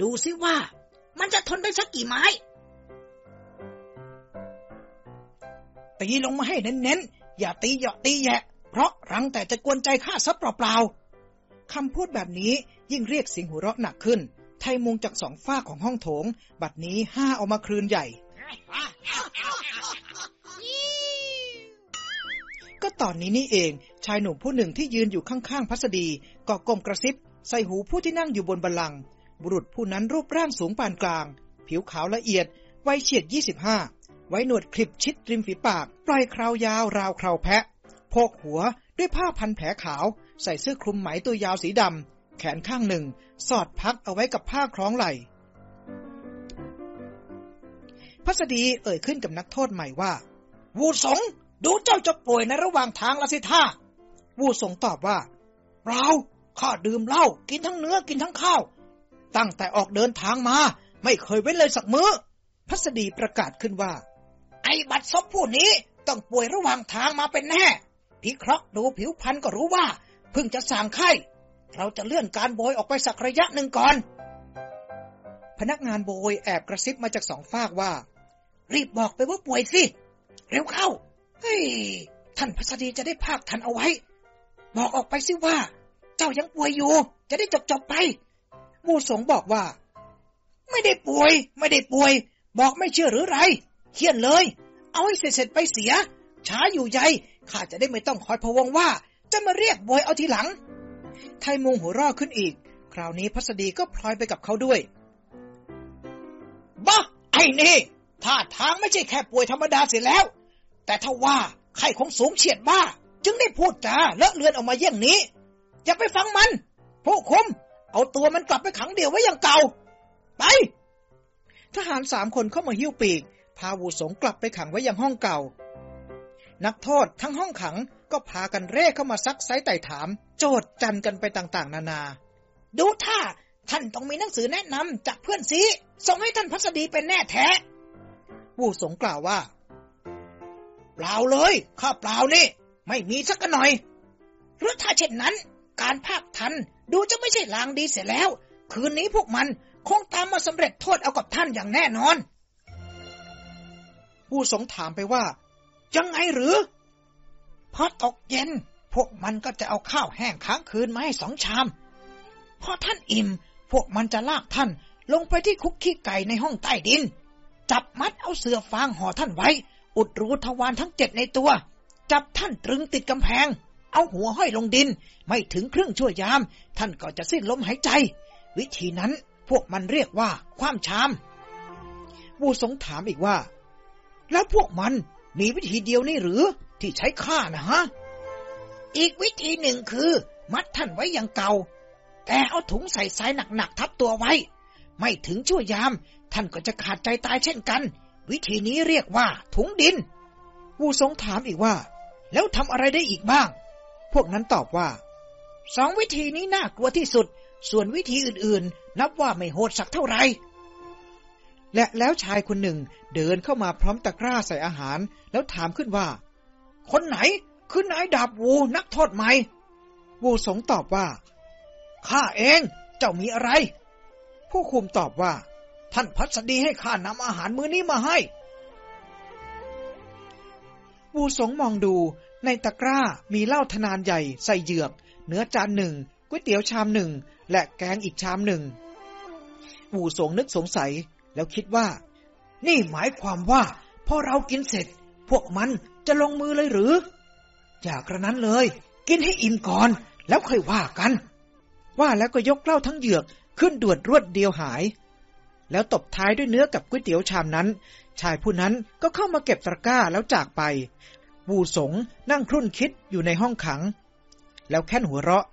ดูสิว่า มันจะทนได้สักกี่ไม้ตีลงมาให้เน้นๆ อย่าตีเหยาะตีแยะ เพราะรังแต่จะกวนใจข้าซะเปล่าๆคำพูดแบบนี้ยิ่งเรียกเสียงหัวเราะหนักขึ้น ไทยมุงจากสองฝ้าของห้องโถง บัดนี้ห้าเอามาคลืนใหญ่ ก็ตอนนี้นี่เอง ชายหนุ่มผู้หนึ่งที่ยืนอยู่ข้างๆพัสดีก็ก้มกระซิบ ใส่หูผู้ที่นั่งอยู่บนบัลลังก์บุรุษผู้นั้นรูปร่างสูงปานกลาง ผิวขาวละเอียดวัยเฉียด 25 ไว้หนวดคลิปชิดริมฝีปาก ปลายคราวยาวราวคราวแพะ โพกหัวด้วยผ้าพันแผลขาว ใส่เสื้อคลุมไหมตัวยาวสีดำ แขนข้างหนึ่ง สอดพักเอาไว้กับผ้าคล้องไหล่ พัสดีเอ่ยขึ้นกับนักโทษใหม่ว่า วูสง ดูเจ้าจะป่วยในระหว่างทางละสิท่าวูสงตอบว่าเปล่าข้าดื่มเหล้ากินทั้งเนื้อกินทั้งข้าว ตั้งแต่ออกเดินทางมา ไม่เคยเว้นเลยสักมือ้อ พัสดีประกาศขึ้นว่า ไอ้บัตรซบผู้นี้ต้องป่วยระหว่างทางมาเป็นแน่พิเคราะห์ดูผิวพรรณก็รู้ว่าเพิ่งจะสั่งไข้ เราจะเลื่อนการโบยออกไปสักระยะหนึ่งก่อน พนักงานโบยแอบกระซิบมาจากสองฝากว่า รีบบอกไปว่าป่วยสิ เร็วเข้า เฮ้ย ท่านพัสดีจะได้ภาคทันเอาไว้ บอกออกไปสิว่า เจ้ายังป่วยอยู่ จะได้จบจบไปวูสงบอกว่า ไม่ได้ป่วย ไม่ได้ป่วย บอกไม่เชื่อหรือไรเขียนเลย เอาให้เสร็จไปเสีย ช้าอยู่ใหญ่ข้าจะได้ไม่ต้องคอยพะวงว่า จะมาเรียกบวยเอาทีหลัง ไทยมุงหัวรอขึ้นอีก คราวนี้พัสดีก็พลอยไปกับเขาด้วยบ้าไอ้นี่ท่าทางไม่ใช่แค่ป่วยธรรมดาเสียแล้ว แต่ถ้าว่าไข้ของสูงเฉียดบ้า จึงได้พูดจาเลอะเลือนออกมาเยี่ยงนี้ อย่าไปฟังมัน ผู้คุม เอาตัวมันกลับไปขังเดียวไว้อย่างเก่า ไป ทหารสามคนเข้ามาหิ้วปีก พาวูสงกลับไปขังไว้ยังห้องเก่า นักโทษทั้งห้องขังก็พากันเร่เข้ามาซักไซไต่ถาม โจดจันกันไปต่างๆ นานา ดูท่าท่านต้องมีหนังสือแนะนำจากเพื่อนซีส่งให้ท่านพัสดีเป็นแน่แท้ วูสงกล่าวว่า เปล่าเลย ข้าเปล่านี่ ไม่มีสักหน่อย หรือถ้าเช่นนั้น การภาคทันดูจะไม่ใช่ลางดีเสียแล้ว คืนนี้พวกมันคงตามมาสำเร็จโทษเอากับท่านอย่างแน่นอนวูสงถามไปว่า ยังไงหรือพอตกเย็น พวกมันก็จะเอาข้าวแห้งค้างคืนมาให้สองชาม พอท่านอิ่ม พวกมันจะลากท่านลงไปที่คุกขี้ไก่ในห้องใต้ดิน จับมัดเอาเสือฟางห่อท่านไว้ อุดรูทวารทั้งเจ็ดในตัว จับท่านตรึงติดกำแพง เอาหัวห้อยลงดิน ไม่ถึงครึ่งชั่วยาม ท่านก็จะสิ้นลมหายใจ วิธีนั้นพวกมันเรียกว่าความชามวูสงถามอีกว่า แล้วพวกมันมีวิธีเดียวนี่หรือ ที่ใช้ฆ่านะฮะ อีกวิธีหนึ่งคือ มัดท่านไว้อย่างเก่า แต่เอาถุงใส่สายหนักๆทับตัวไว้ ไม่ถึงชั่วยาม ท่านก็จะขาดใจตายเช่นกัน วิธีนี้เรียกว่าถุงดิน วูสงถามอีกว่า แล้วทำอะไรได้อีกบ้าง พวกนั้นตอบว่า สองวิธีนี้น่ากลัวที่สุด ส่วนวิธีอื่นๆ นับว่าไม่โหดสักเท่าไหร่และแล้วชายคนหนึ่งเดินเข้ามาพร้อมตะกร้าใส่อาหาร แล้วถามขึ้นว่า คนไหน คือนายดาบวูนักโทษใหม่วูสงตอบว่า ข้าเอง เจ้ามีอะไร ผู้คุมตอบว่า ท่านพัสดีให้ข้านำอาหารมื้อนี้มาให้วูสงมองดูในตะกร้ามีเหล้าทนานใหญ่ใส่เหยือก เนื้อจานหนึ่งก๋วยเตี๋ยวชามหนึ่ง และแกงอีกชามหนึ่งวูสงนึกสงสัยแล้วคิดว่า นี่หมายความว่าพอเรากินเสร็จ พวกมันจะลงมือเลยหรืออย่ากระนั้นเลย กินให้อิ่มก่อนแล้วค่อยว่ากัน ว่าแล้วก็ยกเหล้าทั้งเหยือกขึ้นด่วนรวดเดียวหาย แล้วตบท้ายด้วยเนื้อกับก๋วยเตี๋ยวชามนั้น ชายผู้นั้นก็เข้ามาเก็บตะกร้าแล้วจากไปวูสงนั่งครุ่นคิดอยู่ในห้องขัง แล้วแค่นหัวเราะ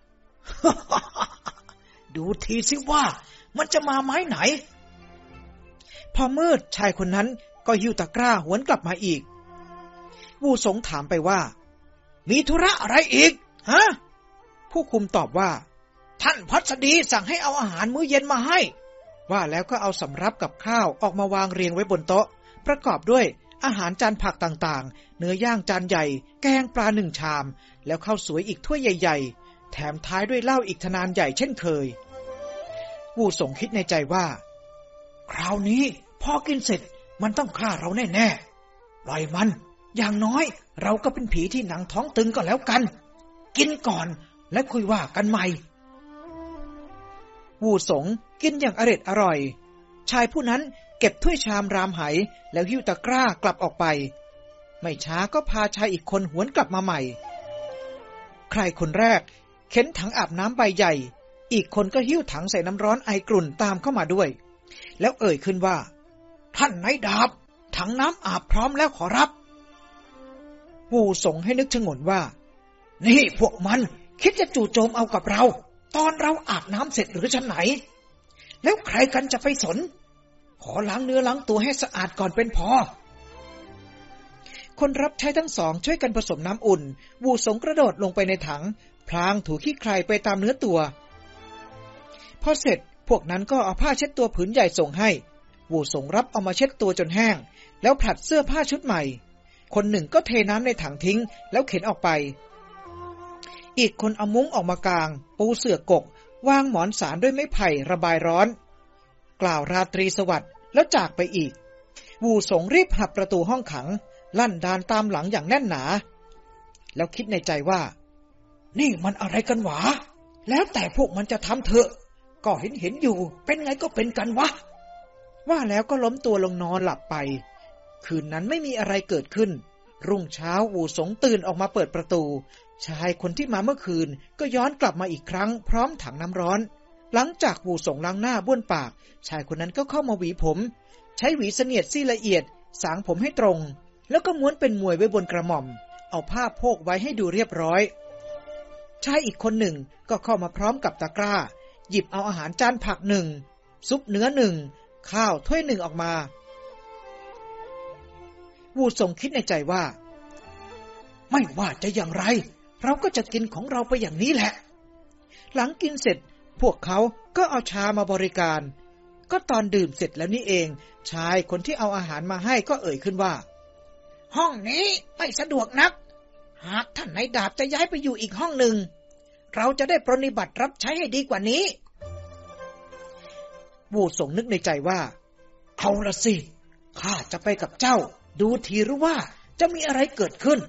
ดูทีสิว่า มันจะมาไม้ไหน พอมืดชายคนนั้นก็หิ้วตะกร้าหวนกลับมาอีกวูสงถามไปว่า มีธุระอะไรอีก ฮะ ผู้คุมตอบว่า ท่านพัสดีสั่งให้เอาอาหารมื้อเย็นมาให้ ว่าแล้วก็เอาสำรับกับข้าวออกมาวางเรียงไว้บนโต๊ะ ประกอบด้วยอาหารจานผักต่างๆ เนื้อย่างจานใหญ่ แกงปลาหนึ่งชาม แล้วข้าวสวยอีกถ้วยใหญ่ ๆ แถมท้ายด้วยเหล้าอีกทนานใหญ่เช่นเคย วูสงคิดในใจว่า คราวนี้พอกินเสร็จมันต้องฆ่าเราแน่ๆปล่อยมัน อย่างน้อยเราก็เป็นผีที่หนังท้องตึงก็แล้วกัน กินก่อนและคุยว่ากันใหม่ วูสงกินอย่างอร็ดอร่อย ชายผู้นั้นเก็บถ้วยชามรามไหแล้วหิ้วตะกร้ากลับออกไป ไม่ช้าก็พาชายอีกคนหวนกลับมาใหม่ ใครคนแรก เข็นถังอาบน้ำใบใหญ่ อีกคนก็หิ้วถังใส่น้ำร้อนไอกลุ่นตามเข้ามาด้วย แล้วเอ่ยขึ้นว่า ท่านนายดาบ ถังน้ำอาบพร้อมแล้วขอรับวูสงให้นึกชงนว่า นี่พวกมันคิดจะจู่โจมเอากับเรา ตอนเราอาบน้ำเสร็จหรือชั้นไหน แล้วใครกันจะไปสน ขอล้างเนื้อล้างตัวให้สะอาดก่อนเป็นพอ คนรับใช้ทั้งสองช่วยกันผสมน้ำอุ่นวูสงกระโดดลงไปในถัง พลางถูขี้ใครไปตามเนื้อตัว พอเสร็จพวกนั้นก็เอาผ้าเช็ดตัวผืนใหญ่ส่งให้วูสงรับเอามาเช็ดตัวจนแห้ง แล้วผลัดเสื้อผ้าชุดใหม่ คนหนึ่งก็เทน้ำในถังทิ้ง แล้วเข็นออกไป อีกคนเอามุ้งออกมากลาง ปูเสื่อกก วางหมอนสารด้วยไม้ไผ่ระบายร้อน กล่าวราตรีสวัสดิ์แล้วจากไปอีก วูสงรีบหับประตูห้องขัง ลั่นดานตามหลังอย่างแน่นหนา แล้วคิดในใจว่า นี่มันอะไรกันหวะ แล้วแต่พวกมันจะทำเถอะ ก็เห็นเห็นอยู่ เป็นไงก็เป็นกันวะ ว่าแล้วก็ล้มตัวลงนอนหลับไป คืนนั้นไม่มีอะไรเกิดขึ้นรุ่งเช้าอูสงตื่นออกมาเปิดประตู ชายคนที่มาเมื่อคืนก็ย้อนกลับมาอีกครั้ง พร้อมถังน้ำร้อน หลังจากวูส่งล้างหน้าบ้วนปาก ชายคนนั้นก็เข้ามาหวีผม ใช้หวีเสนียดซี่ละเอียด สางผมให้ตรง แล้วก็ม้วนเป็นมวยไว้บนกระหม่อม เอาผ้าโพกไว้ให้ดูเรียบร้อย ชายอีกคนหนึ่งก็เข้ามาพร้อมกับตะกร้า หยิบเอาอาหารจานผักหนึ่งซุปเนื้อหนึ่งข้าวถ้วยหนึ่งออกมาวูส่งคิดในใจว่า ไม่ว่าจะอย่างไร เราก็จะกินของเราไปอย่างนี้แหละ หลังกินเสร็จพวกเขาก็เอาชามาบริการ ก็ตอนดื่มเสร็จแล้วนี่เอง ชายคนที่เอาอาหารมาให้ก็เอ่ยขึ้นว่า ห้องนี้ไม่สะดวกนัก หากท่านนายดาบจะย้ายไปอยู่อีกห้องหนึ่ง เราจะได้ปรนิบัติรับใช้ให้ดีกว่านี้วูสงนึกในใจว่า เอาละสิ ข้าจะไปกับเจ้า ดูทีหรือว่าจะมีอะไรเกิดขึ้น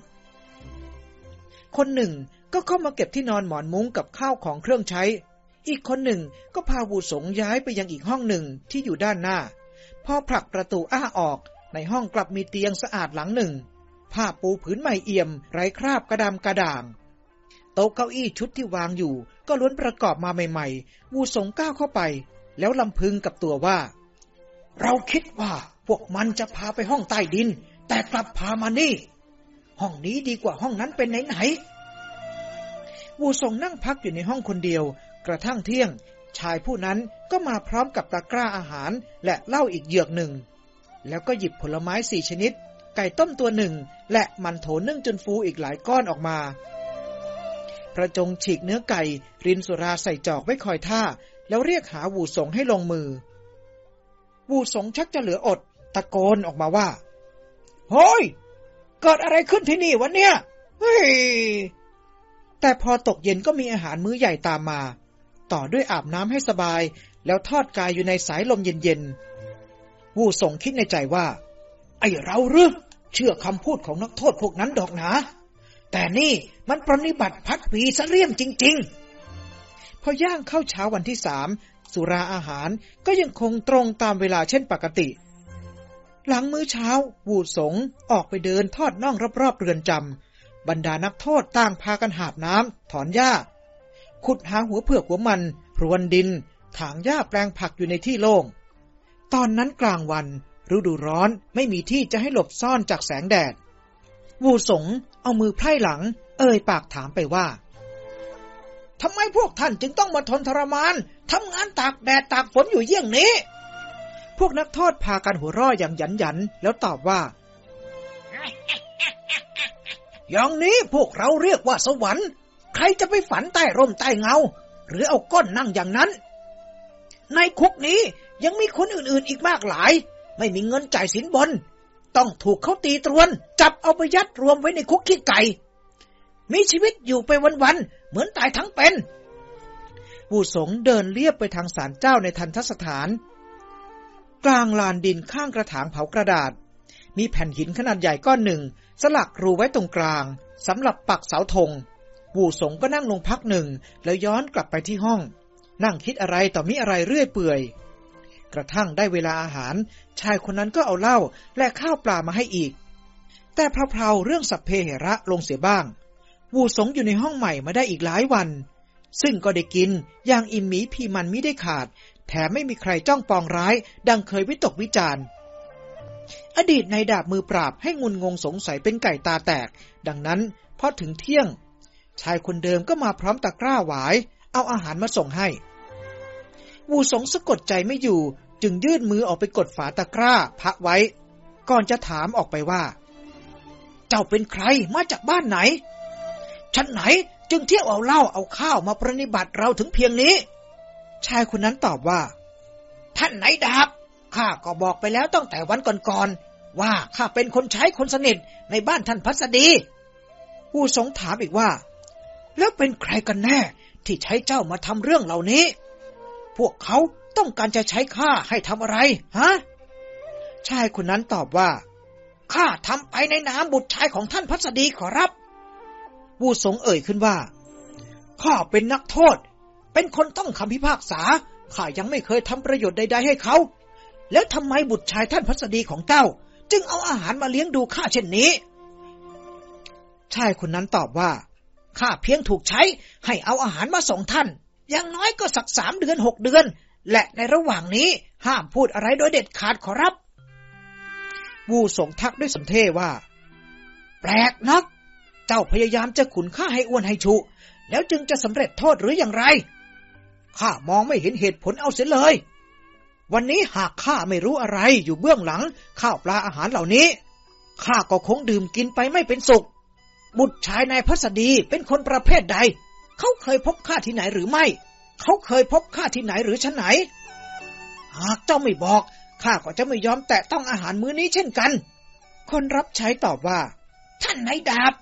คนหนึ่งก็เข้ามาเก็บที่นอนหมอนมุ้งกับข้าวของเครื่องใช้ อีกคนหนึ่งก็พาวูสงย้ายไปยังอีกห้องหนึ่งที่อยู่ด้านหน้า พอผลักประตูอ้าออกในห้องกลับมีเตียงสะอาดหลังหนึ่ง ผ้าปูผืนใหม่เอี่ยม ไร้คราบกระดำกระด่าง โต๊ะเก้าอี้ชุดที่วางอยู่ ก็ล้วนประกอบมาใหม่ๆ วูสงก้าวเข้าไป แล้วลำพึงกับตัวว่า เราคิดว่าพวกมันจะพาไปห้องใต้ดิน แต่กลับพามานี่ ห้องนี้ดีกว่าห้องนั้นเป็นไหนๆวูสงนั่งพักอยู่ในห้องคนเดียว กระทั่งเที่ยง ชายผู้นั้นก็มาพร้อมกับตะกร้าอาหารและเหล้าอีกเหยือกหนึ่ง แล้วก็หยิบผลไม้สี่ชนิด ไก่ต้มตัวหนึ่ง และมันโถนึ่งจนฟูอีกหลายก้อนออกมา พระจงฉีกเนื้อไก่ รินสุราใส่จอกไว้คอยท่า แล้วเรียกหาวูสงให้ลงมือ วูสงชักจะเหลืออด ตะโกนออกมาว่า เฮ้ย เกิดอะไรขึ้นที่นี่วันเนี้ยเฮ้ย แต่พอตกเย็นก็มีอาหารมื้อใหญ่ตามมา ต่อด้วยอาบน้ำให้สบาย แล้วทอดกายอยู่ในสายลมเย็นๆ วูส่งคิดในใจว่า ไอเราหรือเชื่อคำพูดของนักโทษพวกนั้นดอกหนาแต่นี่มันปรนิบัติพัดผีสะเลี่ยมจริง ๆ พอย่างเข้าเช้าวันที่สามสุราอาหารก็ยังคงตรงตามเวลาเช่นปกติ หลังมื้อเช้า วูดสงออกไปเดินทอดน่องรอบๆเรือนจำบรรดานักโทษต่างพากันหาบน้ำถอนหญ้า ขุดหาหัวเผือกหัวมันพรวนดิน ถางหญ้าแปลงผักอยู่ในที่โล่ง ตอนนั้นกลางวัน ฤดูร้อนไม่มีที่จะให้หลบซ่อนจากแสงแดด วูสงเอามือไพร่หลัง เอ่ยปากถามไปว่าทำไมพวกท่านจึงต้องมาทนทรมานทำงานตากแดดตากฝนอยู่เยี่ยงนี้ พวกนักโทษพากันหัวเราะอย่างหยันหยันแล้วตอบว่า อย่างนี้พวกเราเรียกว่าสวรรค์ ใครจะไปฝันใต้ร่มใต้เงา หรือเอาก้นนั่งอย่างนั้น ในคุกนี้ยังมีคนอื่นๆอีกมากหลาย ไม่มีเงินจ่ายสินบน ต้องถูกเขาตีตรวน จับเอาไปยัดรวมไว้ในคุกขี้ไก่ มีชีวิตอยู่ไปวันๆเหมือนตายทั้งเป็นวูสงเดินเลียบไปทางศาลเจ้าในทันทสถาน กลางลานดินข้างกระถางเผากระดาษ มีแผ่นหินขนาดใหญ่ก้อนหนึ่ง สลักรูไว้ตรงกลางสำหรับปักเสาธงวูสงก็นั่งลงพักหนึ่ง แล้วย้อนกลับไปที่ห้อง นั่งคิดอะไรต่อมีอะไรเรื่อยเปื่อย กระทั่งได้เวลาอาหาร ชายคนนั้นก็เอาเหล้าและข้าวปลามาให้อีก แต่เพลาๆเรื่องสัพเพเหระลงเสียบ้าง วูสงอยู่ในห้องใหม่มาได้อีกหลายวัน ซึ่งก็ได้กินอย่างอิ่มหมีพีมันมิได้ขาด แถมไม่มีใครจ้องปองร้าย ดังเคยวิตกวิจารณ์ อดีตในดาบมือปราบให้งุนงงสงสัยเป็นไก่ตาแตก ดังนั้นพอถึงเที่ยง ชายคนเดิมก็มาพร้อมตะกร้าหวาย เอาอาหารมาส่งให้ วูสงสะกดใจไม่อยู่ จึงยื่นมือออกไปกดฝาตะกร้าพักไว้ ก่อนจะถามออกไปว่า เจ้าเป็นใครมาจากบ้านไหนชั้นไหนจึงเที่ยวเอาเหล้าเอาข้าวมาปรนิบัติเราถึงเพียงนี้ ชายคนนั้นตอบว่า ท่านไหนดาบข้าก็บอกไปแล้วตั้งแต่วันก่อนๆว่าข้าเป็นคนใช้คนสนิทในบ้านท่านพัสดี ผู้สงถามอีกว่า แล้วเป็นใครกันแน่ ที่ใช้เจ้ามาทำเรื่องเหล่านี้ พวกเขาต้องการจะใช้ข้าให้ทำอะไร ฮะ ชายคนนั้นตอบว่าข้าทำไปในนามบุตรชายของท่านพัสดีขอรับวูสงเอ่ยขึ้นว่าข้าเป็นนักโทษ เป็นคนต้องคำพิพากษา ข้ายังไม่เคยทำประโยชน์ใดๆให้เขา แล้วทำไมบุตรชายท่านพัสดีของเจ้า จึงเอาอาหารมาเลี้ยงดูข้าเช่นนี้ ชายคนนั้นตอบว่า ข้าเพียงถูกใช้ให้เอาอาหารมาส่งท่าน อย่างน้อยก็สักสามเดือนหกเดือน และในระหว่างนี้ห้ามพูดอะไรโดยเด็ดขาดขอรับ วูส่งทักด้วยสนเทว่า แปลกนัก เจ้าพยายามจะขุนข้าให้อ้วนให้ชุ แล้วจึงจะสำเร็จโทษหรืออย่างไร ข้ามองไม่เห็นเหตุผลเอาเสียเลย วันนี้หากข้าไม่รู้อะไรอยู่เบื้องหลัง ข้าวปลาอาหารเหล่านี้ข้าก็คงดื่มกินไปไม่เป็นสุข บุตรชายนายพัสดีเป็นคนประเภทใด เขาเคยพบข้าที่ไหนหรือไม่ เขาเคยพบข้าที่ไหนหรือชั้นไหน หากเจ้าไม่บอกข้าก็จะไม่ยอมแตะต้องอาหารมื้อนี้เช่นกัน คนรับใช้ตอบว่า ท่านนายดาบ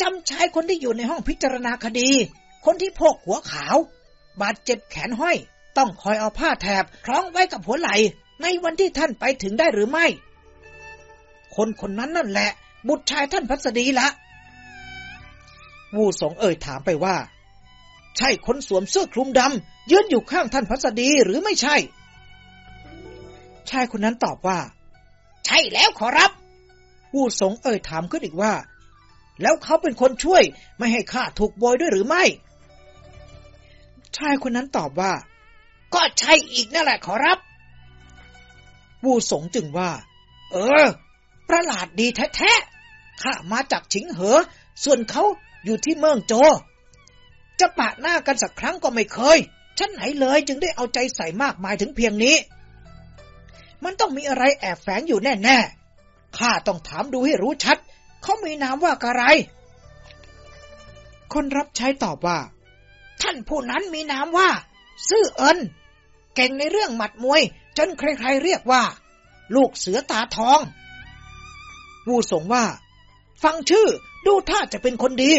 จำชายคนที่อยู่ในห้องพิจารณาคดี คนที่พกหัวขาว บาดเจ็บแขนห้อย ต้องคอยเอาผ้าแถบคล้องไว้กับหัวไหล่ในวันที่ท่านไปถึงได้หรือไม่ คนคนนั้นนั่นแหละ บุตรชายท่านพัสดีละวูสงเอ่ยถามไปว่า ใช่คนสวมเสื้อคลุมดำยืนอยู่ข้างท่านพัสดีหรือไม่ใช่ ชายคนนั้นตอบว่า ใช่แล้วขอรับวูสงเอ่ยถามขึ้นอีกว่า แล้วเขาเป็นคนช่วยไม่ให้ข้าถูกโบยด้วยหรือไม่ ชายคนนั้นตอบว่า ก็ใช่อีกนั่นแหละขอรับ วูสงจึงว่า เออ ประหลาดดีแท้ๆข้ามาจากฉิงเหอ ส่วนเขาอยู่ที่เมืองโจ จะปะหน้ากันสักครั้งก็ไม่เคยฉันไหนเลยจึงได้เอาใจใส่มากมายถึงเพียงนี้ มันต้องมีอะไรแอบแฝงอยู่แน่ๆข้าต้องถามดูให้รู้ชัด เขามีนามว่าอะไร คนรับใช้ตอบว่า ท่านผู้นั้นมีนามว่า ซื่อเอินเก่งในเรื่องหมัดมวย จนใครๆเรียกว่า ลูกเสือตาทอง วูสงว่า ฟังชื่อดูท่าจะเป็นคนดี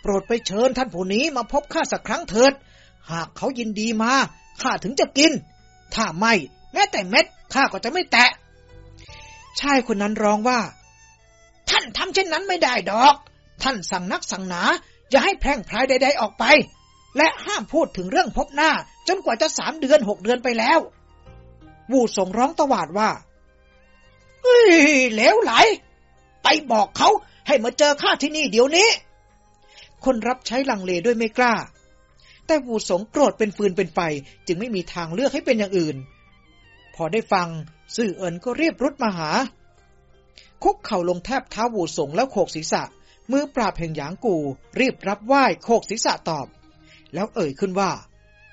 โปรดไปเชิญท่านผู้นี้มาพบข้าสักครั้งเถิด หากเขายินดีมาข้าถึงจะกิน ถ้าไม่ แม้แต่เม็ดข้าก็จะไม่แตะ ชายคนนั้นร้องว่า ท่านทำเช่นนั้นไม่ได้ดอก ท่านสั่งนักสั่งหนาอย่าให้แพร่งพรายใด ๆออกไป และห้ามพูดถึงเรื่องพบหน้า จนกว่าจะสามเดือนหกเดือนไปแล้ว วูส่งร้องตวาดว่า เฮ้ยเลวไหล ไปบอกเขาให้มาเจอข้าที่นี่เดี๋ยวนี้ คนรับใช้ลังเลด้วยไม่กล้า แต่วูสงโกรธเป็นฟืนเป็นไฟ จึงไม่มีทางเลือกให้เป็นอย่างอื่น พอได้ฟัง ซื่อเอินก็เรียบรุดมาหา คุกเข่าลงแทบเท้าวูสงแล้วโขกศีรษะ มือปราบแห่งหยางกู รีบรับไหว้โขกศีรษะตอบ แล้วเอ่ยขึ้นว่า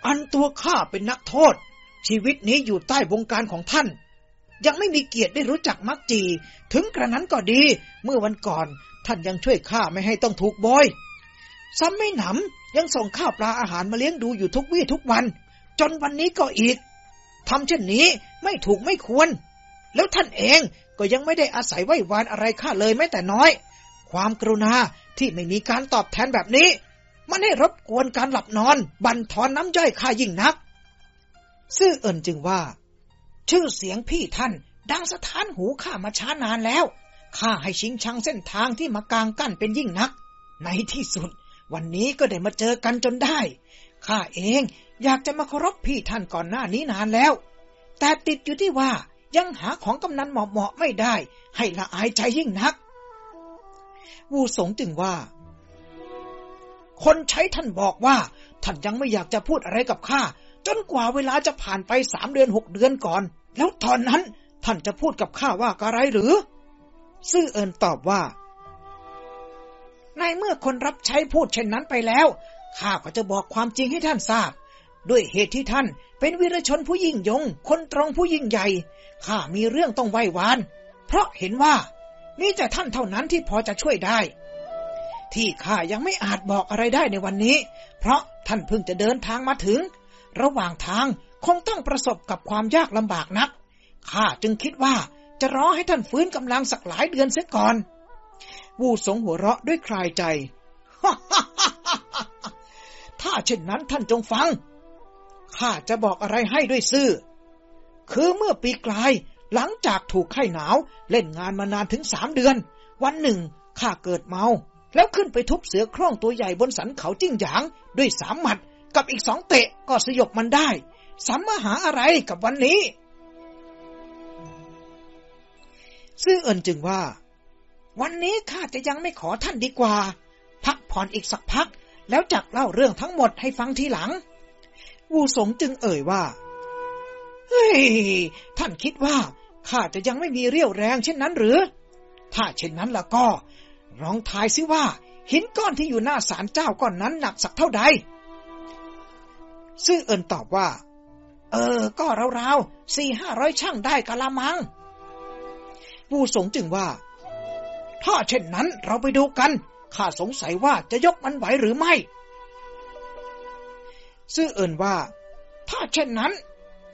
อันตัวข้าเป็นนักโทษ ชีวิตนี้อยู่ใต้บงการของท่าน ยังไม่มีเกียรติได้รู้จักมักจี ถึงกระนั้นก็ดี เมื่อวันก่อน ท่านยังช่วยข้าไม่ให้ต้องถูกบอยซ้ำไม่หนำยังส่งข้าวปลาอาหารมาเลี้ยงดูอยู่ทุกวี่ทุกวัน จนวันนี้ก็อีกทำเช่นนี้ไม่ถูกไม่ควร แล้วท่านเองก็ยังไม่ได้อาศัยไหว้วานอะไรข้าเลยแม้แต่น้อย ความกรุณาที่ไม่มีการตอบแทนแบบนี้ มันให้รบกวนการหลับนอน บั่นทอนน้ำย่อยข้ายิ่งนัก ซื่อเอินจึงว่า ชื่อเสียงพี่ท่าน ดังสถานหูข้ามาช้านานแล้วข้าให้ชิงชังเส้นทางที่มากางกั้นเป็นยิ่งนัก ในที่สุด วันนี้ก็ได้มาเจอกันจนได้ข้าเองอยากจะมาเคารพพี่ท่านก่อนหน้านี้นานแล้ว แต่ติดอยู่ที่ว่ายังหาของกำนันเหมาะๆไม่ได้ ให้ละอายใจยิ่งนัก วูสงจึงว่า คนใช้ท่านบอกว่า ท่านยังไม่อยากจะพูดอะไรกับข้า จนกว่าเวลาจะผ่านไปสามเดือนหกเดือนก่อน แล้วตอนนั้นท่านจะพูดกับข้าว่าอะไรหรือ ซื่อเอินตอบว่า ในเมื่อคนรับใช้พูดเช่นนั้นไปแล้ว ข้าก็จะบอกความจริงให้ท่านทราบ ด้วยเหตุที่ท่านเป็นวีรชนผู้ยิ่งยง คนตรงผู้ยิ่งใหญ่ ข้ามีเรื่องต้องไหว้วาน เพราะเห็นว่า มีแต่ท่านเท่านั้นที่พอจะช่วยได้ ที่ข้ายังไม่อาจบอกอะไรได้ในวันนี้ เพราะท่านเพิ่งจะเดินทางมาถึง ระหว่างทางคงต้องประสบกับความยากลำบากนัก ข้าจึงคิดว่าจะรอให้ท่านฟื้นกำลังสักหลายเดือนเสียก่อน วูสงหัวเราะด้วยคลายใจ ถ้าเช่นนั้นท่านจงฟัง ข้าจะบอกอะไรให้ด้วยซื่อ คือเมื่อปีกลายหลังจากถูกไข้หนาว เล่นงานมานานถึงสามเดือน วันหนึ่งข้าเกิดเมา แล้วขึ้นไปทุบเสือโคร่งตัวใหญ่บนสันเขาจิ้งหยาง ด้วยสามหมัดกับอีกสองเตะก็สยบมันได้สัมมาหาอะไรกับวันนี้ ซื่อเอินจึงว่า วันนี้ข้าจะยังไม่ขอท่านดีกว่า พักผ่อนอีกสักพัก แล้วจักเล่าเรื่องทั้งหมดให้ฟังทีหลัง วูสงจึงเอ่ยว่า เฮ้ย ท่านคิดว่าข้าจะยังไม่มีเรี่ยวแรงเช่นนั้นหรือ ถ้าเช่นนั้นแล้วก็ ลองทายซิว่า หินก้อนที่อยู่หน้าศาลเจ้าก้อนนั้นหนักสักเท่าใด ซื่อเอินตอบว่า เออ ก็ราวๆสี่ห้าร้อยช่างได้กะละมังปูสงจึงว่า ถ้าเช่นนั้นเราไปดูกัน ข้าสงสัยว่าจะยกมันไหวหรือไม่ ซื่อเอินว่า ถ้าเช่นนั้น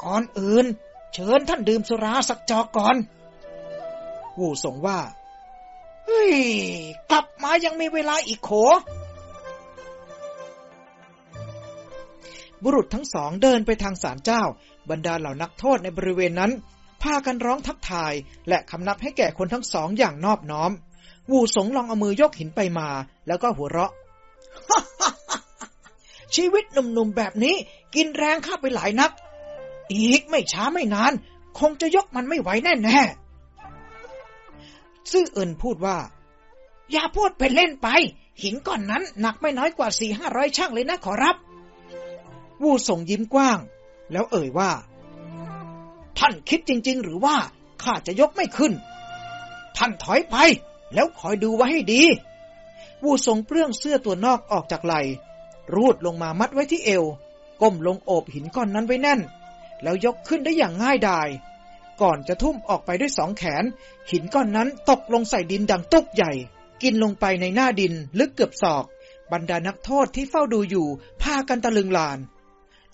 ก่อนอื่น เชิญท่านดื่มสุราสักจอก่อน วูสงว่า เฮ้ย กลับมายังมีเวลาอีกโข บุรุษทั้งสองเดินไปทางศาลเจ้า บรรดาเหล่านักโทษในบริเวณนั้น พากันร้องทักทาย และคำนับให้แก่คนทั้งสองอย่างนอบน้อม วูสงลองเอามือยกหินไปมา แล้วก็หัวเราะ ชีวิตหนุ่มๆแบบนี้ กินแรงข้าไปหลายนัก อีกไม่ช้าไม่นาน คงจะยกมันไม่ไหวแน่ๆ ซื่อเอินพูดว่า อย่าพูดเป็นเล่นไป หินก้อนนั้นหนักไม่น้อยกว่าสี่ห้าร้อยช่างเลยนะขอรับ วูส่งยิ้มกว้าง แล้วเอ่ยว่า ท่านคิดจริง ๆ หรือว่าข้าจะยกไม่ขึ้น ท่านถอยไป แล้วคอยดูไว้ให้ดี วูส่งเปลื้องเสื้อตัวนอกออกจากไหลรูดลงมามัดไว้ที่เอว ก้มลงโอบหินก้อนนั้นไว้แน่น แล้วยกขึ้นได้อย่างง่ายดาย ก่อนจะทุ่มออกไปด้วยสองแขน หินก้อนนั้นตกลงใส่ดินดังตุกใหญ่ กินลงไปในหน้าดินลึกเกือบศอก บรรดานักโทษที่เฝ้าดูอยู่ พากันตะลึงลาน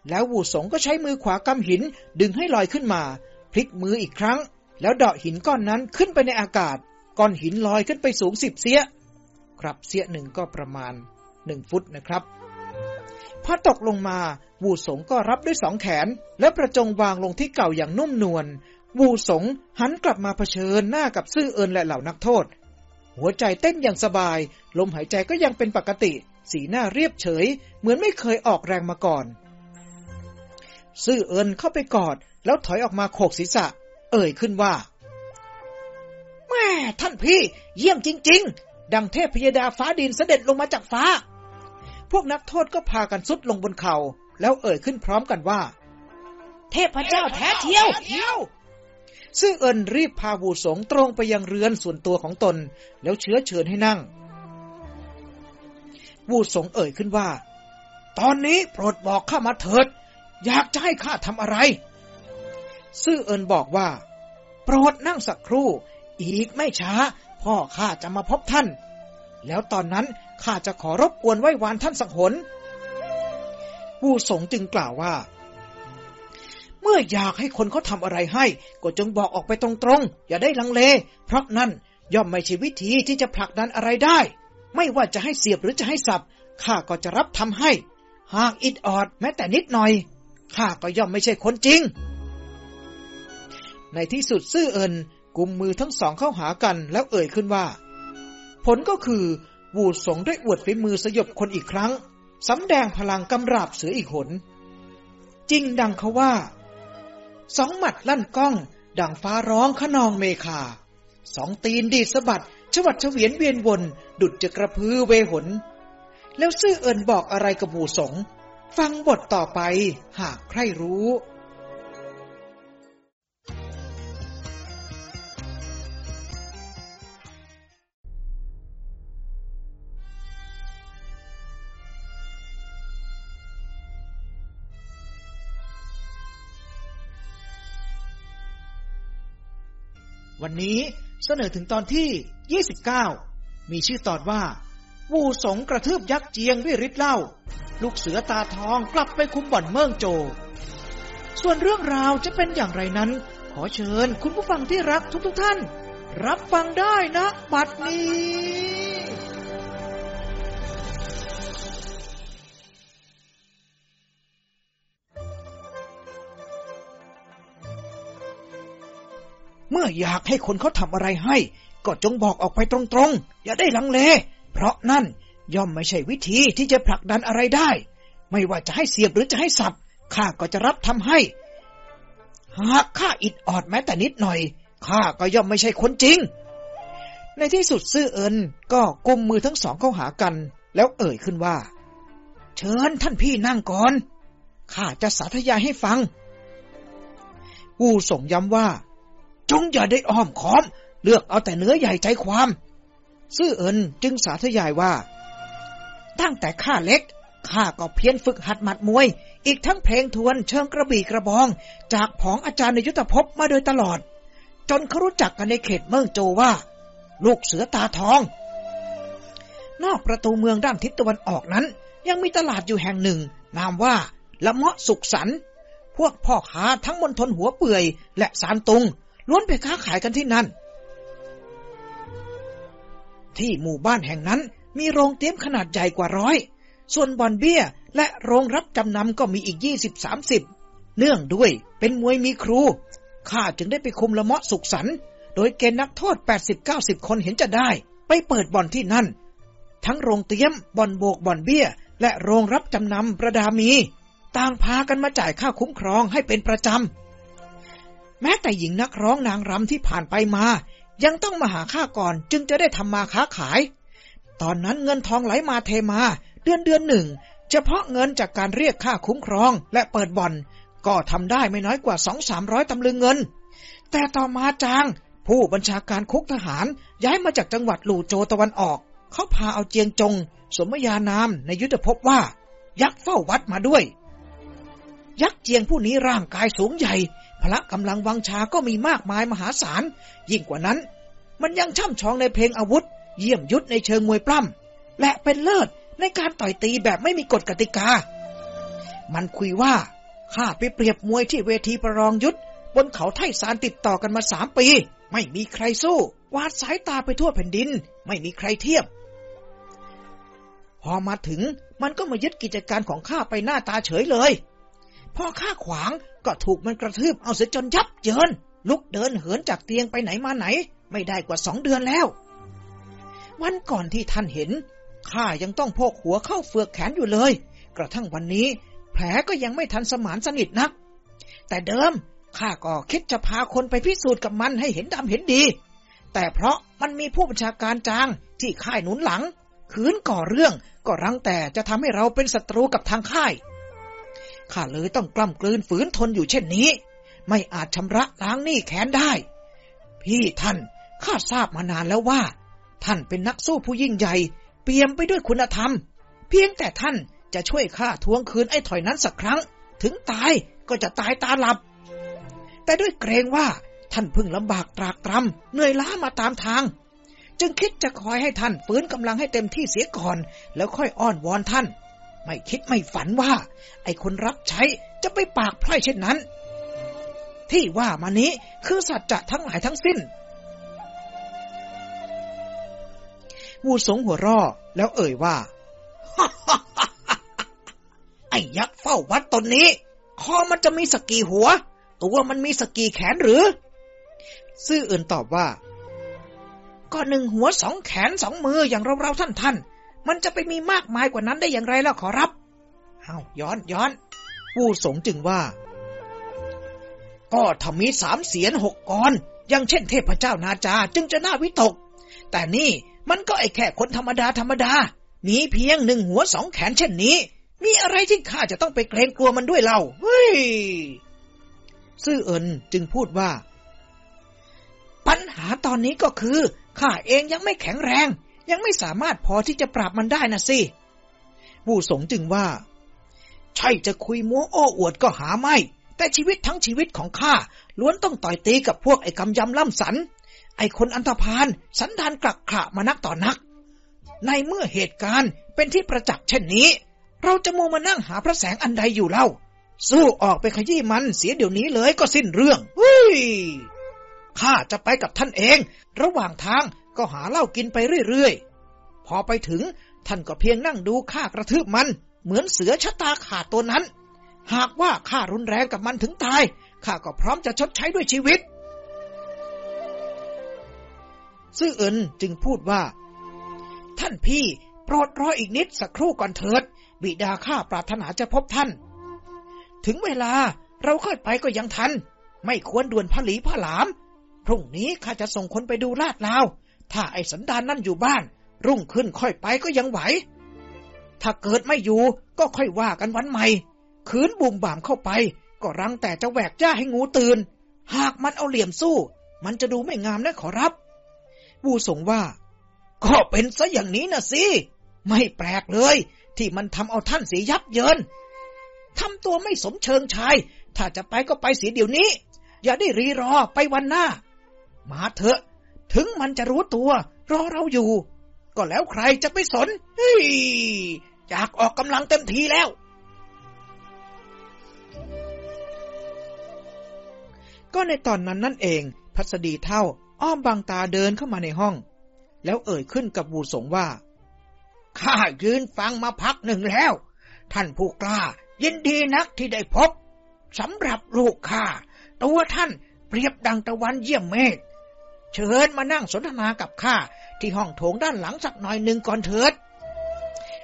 แล้ววูสงก็ใช้มือขวากำหินดึงให้ลอยขึ้นมา พลิกมืออีกครั้ง แล้วเดาะหินก้อนนั้นขึ้นไปในอากาศ ก้อนหินลอยขึ้นไปสูงสิบเสีย ครับเสียหนึ่งก็ประมาณหนึ่งฟุตนะครับพอตกลงมา วูสงก็รับด้วยสองแขน และประจงวางลงที่เก่าอย่างนุ่มนวล วูสงหันกลับมาเผชิญหน้ากับซื่อเอินและเหล่านักโทษ หัวใจเต้นอย่างสบาย ลมหายใจก็ยังเป็นปกติ สีหน้าเรียบเฉย เหมือนไม่เคยออกแรงมาก่อน ซื่อเอินเข้าไปกอด แล้วถอยออกมาโขกศีรษะ เอ่ยขึ้นว่าแม่ท่านพี่ เยี่ยมจริง ๆ ดังเทพพยดาฟ้าดินเสด็จลงมาจากฟ้า พวกนักโทษก็พากันซุดลงบนเขา่าแล้วเอ่ยขึ้นพร้อมกันว่า เทพเจ้าแท้เที่ยวเที่ยว ซึ่งเอินรีบพาบูสงตรงไปยังเรือนส่วนตัวของตน แล้วเชื้อเชิญให้นั่งวูสงเอ่ยขึ้นว่า ตอนนี้โปรดบอกข้ามาเถิด อยากจะให้ข้าทำอะไร ซื่อเอินบอกว่า โปรดนั่งสักครู่ อีกไม่ช้า พ่อข้าจะมาพบท่าน แล้วตอนนั้นข้าจะขอรบกวนไหว้วานท่านสักหนวูสงจึงกล่าวว่า เมื่ออยากให้คนเขาทำอะไรให้ ก็จงบอกออกไปตรงๆ อย่าได้ลังเล เพราะนั่นย่อมไม่ใช่วิธีที่จะผลักดันอะไรได้ ไม่ว่าจะให้เสียบหรือจะให้สับข้าก็จะรับทำให้ หากอิดออดแม้แต่นิดหน่อยข้าก็ย่อมไม่ใช่คนจริง ในที่สุดซื่อเอินกุมมือทั้งสองเข้าหากันแล้วเอ่ยขึ้นว่า ผลก็คือวูดสงได้อวดฝีมือสยบคนอีกครั้งสำแดงพลังกำราบเสืออีกหน จริงดังเขาว่า สองหมัดลั่นก้อง ดังฟ้าร้องขนองเมฆาสองตีนดีดสะบัดชวัดเฉวียนเวียนวน ดุดจะกระพือเวหน แล้วซื่อเอินบอกอะไรกับหมู่สง ฟังบทต่อไปหากใครรู้ วันนี้เสนอถึงตอนที่ 29 มีชื่อตอนว่า วูสงกระทืบยักษ์เจียงด้วยฤทธิ์เล่า ลูกเสือตาทองกลับไปคุมบ่อนเมืองโจ ส่วนเรื่องราวจะเป็นอย่างไรนั้น ขอเชิญคุณผู้ฟังที่รักทุกๆทท่าน รับฟังได้นะ บัดนี้ เมื่ออยากให้คนเขาทำอะไรให้ ก็จงบอกออกไปตรงๆ อย่าได้ลังเล เพราะนั่นย่อมไม่ใช่วิธีที่จะผลักดันอะไรได้ ไม่ว่าจะให้เสียบหรือจะให้สับข้าก็จะรับทำให้ หากข้าอิดออดแม้แต่นิดหน่อยข้าก็ย่อมไม่ใช่คนจริง ในที่สุดซื่อเอินก็กุมมือทั้งสองเข้าหากัน แล้วเอ่ยขึ้นว่า เชิญท่านพี่นั่งก่อนข้าจะสาธยายให้ฟังวูส่งย้ำว่า จงอย่าได้อ้อมค้อม เลือกเอาแต่เนื้อใหญ่ใจความ ซื่อเอินจึงสาธยายว่า ตั้งแต่ข้าเล็กข้าก็เพียรฝึกหัดหมัดมวย อีกทั้งเพลงทวนเชิงกระบี่กระบอง จากผองอาจารย์ในยุทธภพมาโดยตลอด จนเขารู้จักกันในเขตเมืองโจว่า ลูกเสือตาทอง นอกประตูเมืองด้านทิศตะวันออกนั้น ยังมีตลาดอยู่แห่งหนึ่ง นามว่าละเมาะสุขสันพวกพ่อค้าทั้งมณฑลหัวเปื่อย และสารตุง ล้วนไปค้าขายกันที่นั่น ที่หมู่บ้านแห่งนั้นมีโรงเตี้ยมขนาดใหญ่กว่าร้อย ส่วนบอนเบี้ยและโรงรับจำนำก็มีอีกยี่สิบสามสิบ เนื่องด้วยเป็นมวยมีครู ข้าจึงได้ไปคุมละเมาะสุขสันโดยเกณฑ์นักโทษแปดสิบเก้าสิบคนเห็นจะได้ ไปเปิดบ่อนที่นั่น ทั้งโรงเตี้ยมบ่อนโบกบ่อนเบี้ย และโรงรับจำนำประดามี ต่างพากันมาจ่ายค่าคุ้มครองให้เป็นประจำ แม้แต่หญิงนักร้องนางรำที่ผ่านไปมา ยังต้องมาหาค่าก่อน จึงจะได้ทำมาค้าขาย ตอนนั้นเงินทองไหลมาเทมา เดือนเดือนหนึ่ง เฉพาะเงินจากการเรียกค่าคุ้มครองและเปิดบ่อน ก็ทำได้ไม่น้อยกว่าสองสามร้อยตำลึงเงิน แต่ต่อมาจาง ผู้บัญชาการคุกทหาร ย้ายมาจากจังหวัดลู่โจตะวันออก เขาพาเอาเจียงจง สมญานามในยุทธภพว่า ยักษ์เฝ้าวัดมาด้วย ยักษ์เจียงผู้นี้ร่างกายสูงใหญ่ พละกำลังวังชาก็มีมากมายมหาศาล ยิ่งกว่านั้น มันยังช่ำชองในเพลงอาวุธ เยี่ยมยุทธในเชิงมวยปล้ำและเป็นเลิศในการต่อยตีแบบไม่มีกฎกติกา มันคุยว่าข้าไปเปรียบมวยที่เวทีประรองยุทธบนเขาไท่สารติดต่อกันมาสามปี ไม่มีใครสู้ วาดสายตาไปทั่วแผ่นดิน ไม่มีใครเทียบ พอมาถึงมันก็มายึดกิจการของข้าไปหน้าตาเฉยเลย พอข้าขวางก็ถูกมันกระทืบเอาเสียจนยับเยิน ลุกเดินเหินจากเตียงไปไหนมาไหน ไม่ได้กว่าสองเดือนแล้ว วันก่อนที่ท่านเห็นข้ายังต้องพกหัวเข้าเฟือกแขนอยู่เลย กระทั่งวันนี้ แผลก็ยังไม่ทันสมานสนิทนัก แต่เดิมข้าก็คิดจะพาคนไปพิสูจน์กับมันให้เห็นดำเห็นดี แต่เพราะมันมีผู้บัญชาการจางที่ค่ายหนุนหลัง คืนก่อเรื่องก็รังแต่จะทำให้เราเป็นศัตรูกับทางค่าย ข้าเลยต้องกล้ำกลืนฝืนทนอยู่เช่นนี้ ไม่อาจชำระล้างหนี้แค้นได้ พี่ท่านข้าทราบมานานแล้วว่า ท่านเป็นนักสู้ผู้ยิ่งใหญ่ เปี่ยมไปด้วยคุณธรรม เพียงแต่ท่านจะช่วยข้าทวงคืนไอ้ถอยนั้นสักครั้ง ถึงตายก็จะตายตาหลับ แต่ด้วยเกรงว่าท่านพึ่งลำบากตรากตรำเหนื่อยล้ามาตามทาง จึงคิดจะคอยให้ท่านฟื้นกำลังให้เต็มที่เสียก่อน แล้วค่อยอ้อนวอนท่าน ไม่คิดไม่ฝันว่า ไอ้คนรับใช้จะไปปากพร่อยเช่นนั้น ที่ว่ามานี้คือสัจจะทั้งหลายทั้งสิ้น วูสงหัวร่อแล้วเอ่ยว่าไอ้ยักษ์เฝ้าวัดตนนี้ คอมันจะมีสกีหัว ตัวมันมีสกีแขนหรือ ซื่ออื่นตอบว่า ก็หนึ่งหัวสองแขนสองมืออย่างเราๆท่านท่าน มันจะไปมีมากมายกว่านั้นได้อย่างไรล่ะขอรับ เอาย้อนย้อนผู้สงจึงว่า ก็ถ้ามีสามเสียนหกกรอย่างเช่นเทพเจ้านาจาจึงจะน่าวิตก แต่นี่มันก็ไอแค่คนธรรมดาธรรมดา มีเพียงหนึ่งหัวสองแขนเช่นนี้ มีอะไรที่ข้าจะต้องไปเกรงกลัวมันด้วยเล่าเฮ้ยซื่อเอินจึงพูดว่า ปัญหาตอนนี้ก็คือข้าเองยังไม่แข็งแรง ยังไม่สามารถพอที่จะปราบมันได้นะสิผู้สงจึงว่า ใช่จะคุยมัวโอ้อวดก็หาไม่ แต่ชีวิตทั้งชีวิตของข้าล้วนต้องต่อยตีกับพวกไอ้กำยำล่ำสัน ไอ้คนอันธพาลสันดานกลักขะมานักต่อนัก ในเมื่อเหตุการณ์เป็นที่ประจักษ์เช่นนี้ เราจะมัวมานั่งหาพระแสงอันใดอยู่เล่า สู้ออกไปขยี้มันเสียเดี๋ยวนี้เลยก็สิ้นเรื่องเฮ้ยข้าจะไปกับท่านเอง ระหว่างทาง ก็หาเหล้ากินไปเรื่อยๆ พอไปถึงท่านก็เพียงนั่งดูข้ากระทืบมัน เหมือนเสือชะตาขาดตัวนั้น หากว่าข้ารุนแรงกับมันถึงตาย ข้าก็พร้อมจะชดใช้ด้วยชีวิต ซื่อเอินจึงพูดว่า ท่านพี่โปรดรออีกนิดสักครู่ก่อนเถิด บิดาข้าปรารถนาจะพบท่าน ถึงเวลาเราค่อยไปก็ยังทัน ไม่ควรด่วนผลีผลาม พรุ่งนี้ข้าจะส่งคนไปดูลาดลาว ถ้าไอ้สันดานนั่นอยู่บ้าน รุ่งขึ้นค่อยไปก็ยังไหว ถ้าเกิดไม่อยู่ก็ค่อยว่ากันวันใหม่ขืนบุ่มบ่ามเข้าไป ก็รังแต่จะแหวกจ้าให้งูตื่น หากมันเอาเหลี่ยมสู้ มันจะดูไม่งามนะขอรับวูสงว่า ก็เป็นซะอย่างนี้นะสิ ไม่แปลกเลย ที่มันทำเอาท่านเสียยับเยินทำตัวไม่สมเชิงชาย ถ้าจะไปก็ไปเสียเดี๋ยวนี้ อย่าได้รีรอไปวันหน้า มาเถอะ ถึงมันจะรู้ตัว รอเราอยู่ ก็แล้วใครจะไปสนเฮ้ยอยากออกกำลังเต็มทีแล้ว ก็ในตอนนั้นนั่นเอง พัสดีเท่า อ้อมบางตาเดินเข้ามาในห้อง แล้วเอ่ยขึ้นกับวูสงว่า ข้ายืนฟังมาพักหนึ่งแล้ว ท่านผู้กล้า ยินดีนักที่ได้พบสำหรับลูกข้า ตัวท่านเปรียบดังตะวันเยี่ยมเมฆ เชิญมานั่งสนทนากับข้าที่ห้องโถงด้านหลังสักหน่อยหนึ่งก่อนเถิด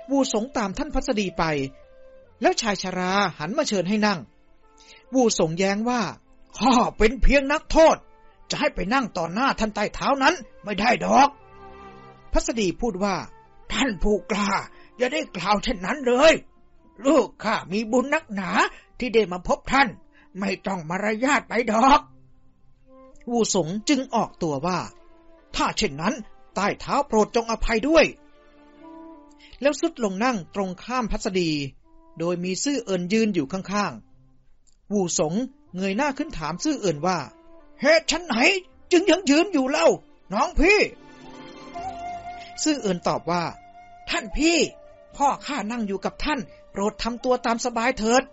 วูสงตามท่านพัสดีไป แล้วชายชาราหันมาเชิญให้นั่ง วูสงแย้งว่าข้าเป็นเพียงนักโทษ จะให้ไปนั่งต่อหน้าท่านใต้เท้านั้นไม่ได้ดอก พัสดีพูดว่า ท่านผู้กล้า อย่าได้กล่าวเช่นนั้นเลย ลูกข้ามีบุญนักหนาที่ได้มาพบท่าน ไม่ต้องมารยาทไปดอก วูสงจึงออกตัวว่า ถ้าเช่นนั้น ใต้เท้าโปรดจงอภัยด้วย แล้วสุดลงนั่งตรงข้ามพัสดี โดยมีซื่อเอินยืนอยู่ข้างๆ วูสงเงยหน้าขึ้นถามซื่อเอินว่า เหตุฉันไหน จึงยังยืนอยู่เล่า น้องพี่ ซื่อเอินตอบว่า ท่านพี่ พ่อข้านั่งอยู่กับท่าน โปรดทำตัวตามสบายเถิด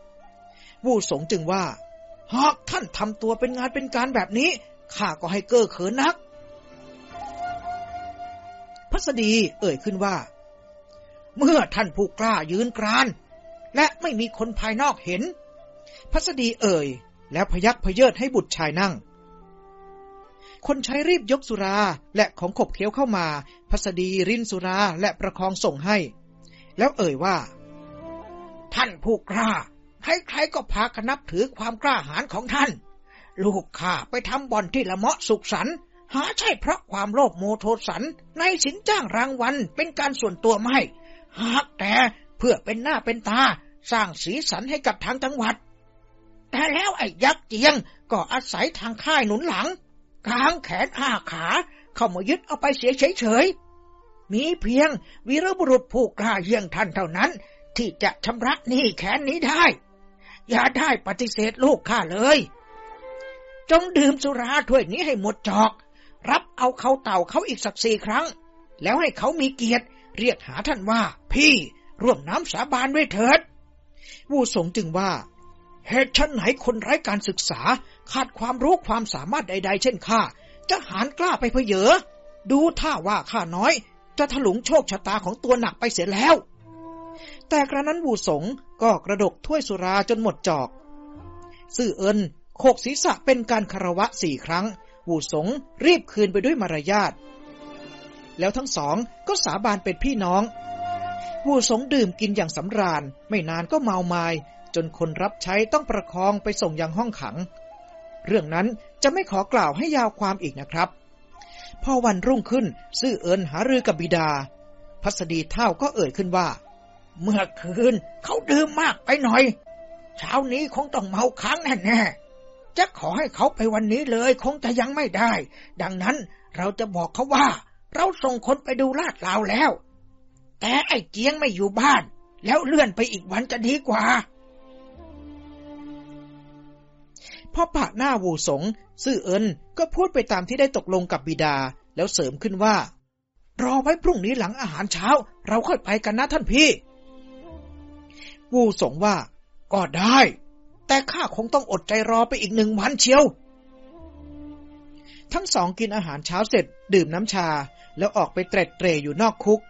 วูสงจึงว่าหากท่านทำตัวเป็นงานเป็นการแบบนี้ ข้าก็ให้เก้อเขินนัก พัสดีเอ่ยขึ้นว่า เมื่อท่านผู้กล้ายืนกราน และไม่มีคนภายนอกเห็น พัสดีเอ่ย แล้วพยักพเยิดให้บุตรชายนั่ง คนใช้รีบยกสุราและของขบเคี้ยวเข้ามา พัสดีรินสุราและประคองส่งให้ แล้วเอ่ยว่า ท่านผู้กล้าใครๆก็พากันนับถือความกล้าหาญของท่าน ลูกข้าไปทำบ่อนที่ละเมาะสุขสันหาใช่เพราะความโลภโมโทสันในสินจ้างรางวัลเป็นการส่วนตัวไม่หากแต่เพื่อเป็นหน้าเป็นตา สร้างสีสันให้กับทางจังหวัด แต่แล้วไอ้ยักษ์เจียงก็อาศัยทางค่ายหนุนหลังกางแขนอ้าขา เข้ามายึดเอาไปเสียเฉยๆ มีเพียงวีรบุรุษผู้กล้าเยี่ยงท่านเท่านั้น ที่จะชำระหนี้แขนนี้ได้ อย่าได้ปฏิเสธลูกข้าเลย จงดื่มสุราถ้วยนี้ให้หมดจอก รับเอาเขาเต่าเขาอีกสักสี่ครั้ง แล้วให้เขามีเกียรติ เรียกหาท่านว่า พี่ร่วมน้ำสาบานด้วยเถิด วูสงจึงว่า เหตุชั้นไหนคนไร้การศึกษา ขาดความรู้ความสามารถใด ๆ เช่นข้าจะหานกล้าไปเพเยอดูท่าว่าข้าน้อย จะถลุงโชคชะตาของตัวหนักไปเสียแล้ว แต่กระนั้นวูสงก็กระดกถ้วยสุราจนหมดจอก ซื่อเอิน โคกศีรษะเป็นการคารวะสี่ครั้ง วูสงรีบคืนไปด้วยมารยาท แล้วทั้งสองก็สาบานเป็นพี่น้อง วูสงดื่มกินอย่างสำราญ ไม่นานก็เมาไมา้จนคนรับใช้ต้องประคองไปส่งยังห้องขัง เรื่องนั้นจะไม่ขอกล่าวให้ยาวความอีกนะครับ พอวันรุ่งขึ้น ซื่อเอินหารือกับบิดา พัสดีเท่าก็เอ่ยขึ้นว่า เมื่อคืนเขาดื่มมากไปหน่อยเช้านี้คงต้องเมาค้างแน่ๆ จะขอให้เขาไปวันนี้เลยคงจะยังไม่ได้ ดังนั้นเราจะบอกเขาว่า เราส่งคนไปดูลาดลาวแล้ว แต่ไอ้เจียงไม่อยู่บ้าน แล้วเลื่อนไปอีกวันจะดีกว่าพ่อปะหน้าวูสง ซื่อเอินก็พูดไปตามที่ได้ตกลงกับบิดา แล้วเสริมขึ้นว่า รอไว้พรุ่งนี้หลังอาหารเช้า เราค่อยไปกันนะท่านพี่ วูสงว่า ก็ได้ แต่ข้าคงต้องอดใจรอไปอีกหนึ่งวันเชียว ทั้งสองกินอาหารเช้าเสร็จดื่มน้ำชา แล้วออกไปเตร็ดเตรอยู่นอกคุก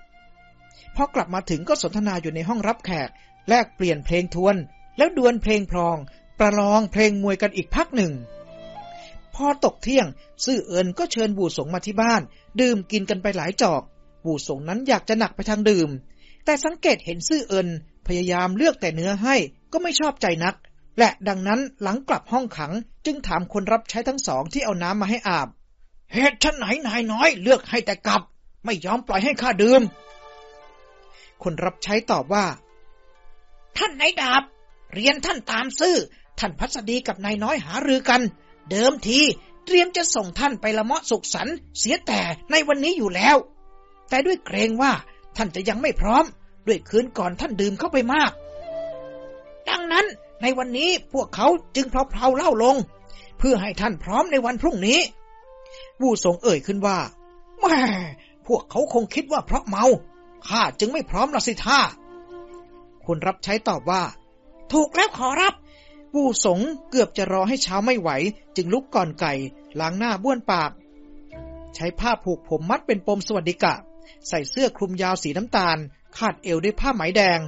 พอกลับมาถึงก็สนทนาอยู่ในห้องรับแขก แลกเปลี่ยนเพลงทวน แล้วดวลเพลงพรอง ประลองเพลงมวยกันอีกพักหนึ่ง พอตกเที่ยง ซื่อเอินก็เชิญบูสงมาที่บ้าน ดื่มกินกันไปหลายจอกบูสงนั้นอยากจะหนักไปทางดื่ม แต่สังเกตเห็นซื่อเอินพยายามเลือกแต่เนื้อให้ก็ไม่ชอบใจนัก และดังนั้นหลังกลับห้องขังจึงถามคนรับใช้ทั้งสองที่เอาน้ำมาให้อาบ เหตุฉันไหนนายน้อยเลือกให้แต่กลับ ไม่ยอมปล่อยให้ข้าดื่ม คนรับใช้ตอบว่า ท่านนายดาบ เรียนท่านตามซื่อ ท่านพัสดีกับนายน้อยหารือกัน เดิมทีเตรียมจะส่งท่านไปละเมาะสุขสันต์เสียแต่ในวันนี้อยู่แล้ว แต่ด้วยเกรงว่าท่านจะยังไม่พร้อม ด้วยคืนก่อนท่านดื่มเข้าไปมาก ดังนั้น ในวันนี้พวกเขาจึงเพลาๆเล่าลง เพื่อให้ท่านพร้อมในวันพรุ่งนี้ วูสงเอ่ยขึ้นว่าแม่พวกเขาคงคิดว่าเพราะเมาข้าจึงไม่พร้อมละสิท่าคนรับใช้ตอบว่า ถูกแล้วขอรับวูสงเกือบจะรอให้เช้าไม่ไหว จึงลุกก่อนไก่ล้างหน้าบ้วนปาก ใช้ผ้าผูกผมมัดเป็นปมสวัสดิกะ ใส่เสื้อคลุมยาวสีน้ำตาล คาดเอวด้วยผ้าไหมแดง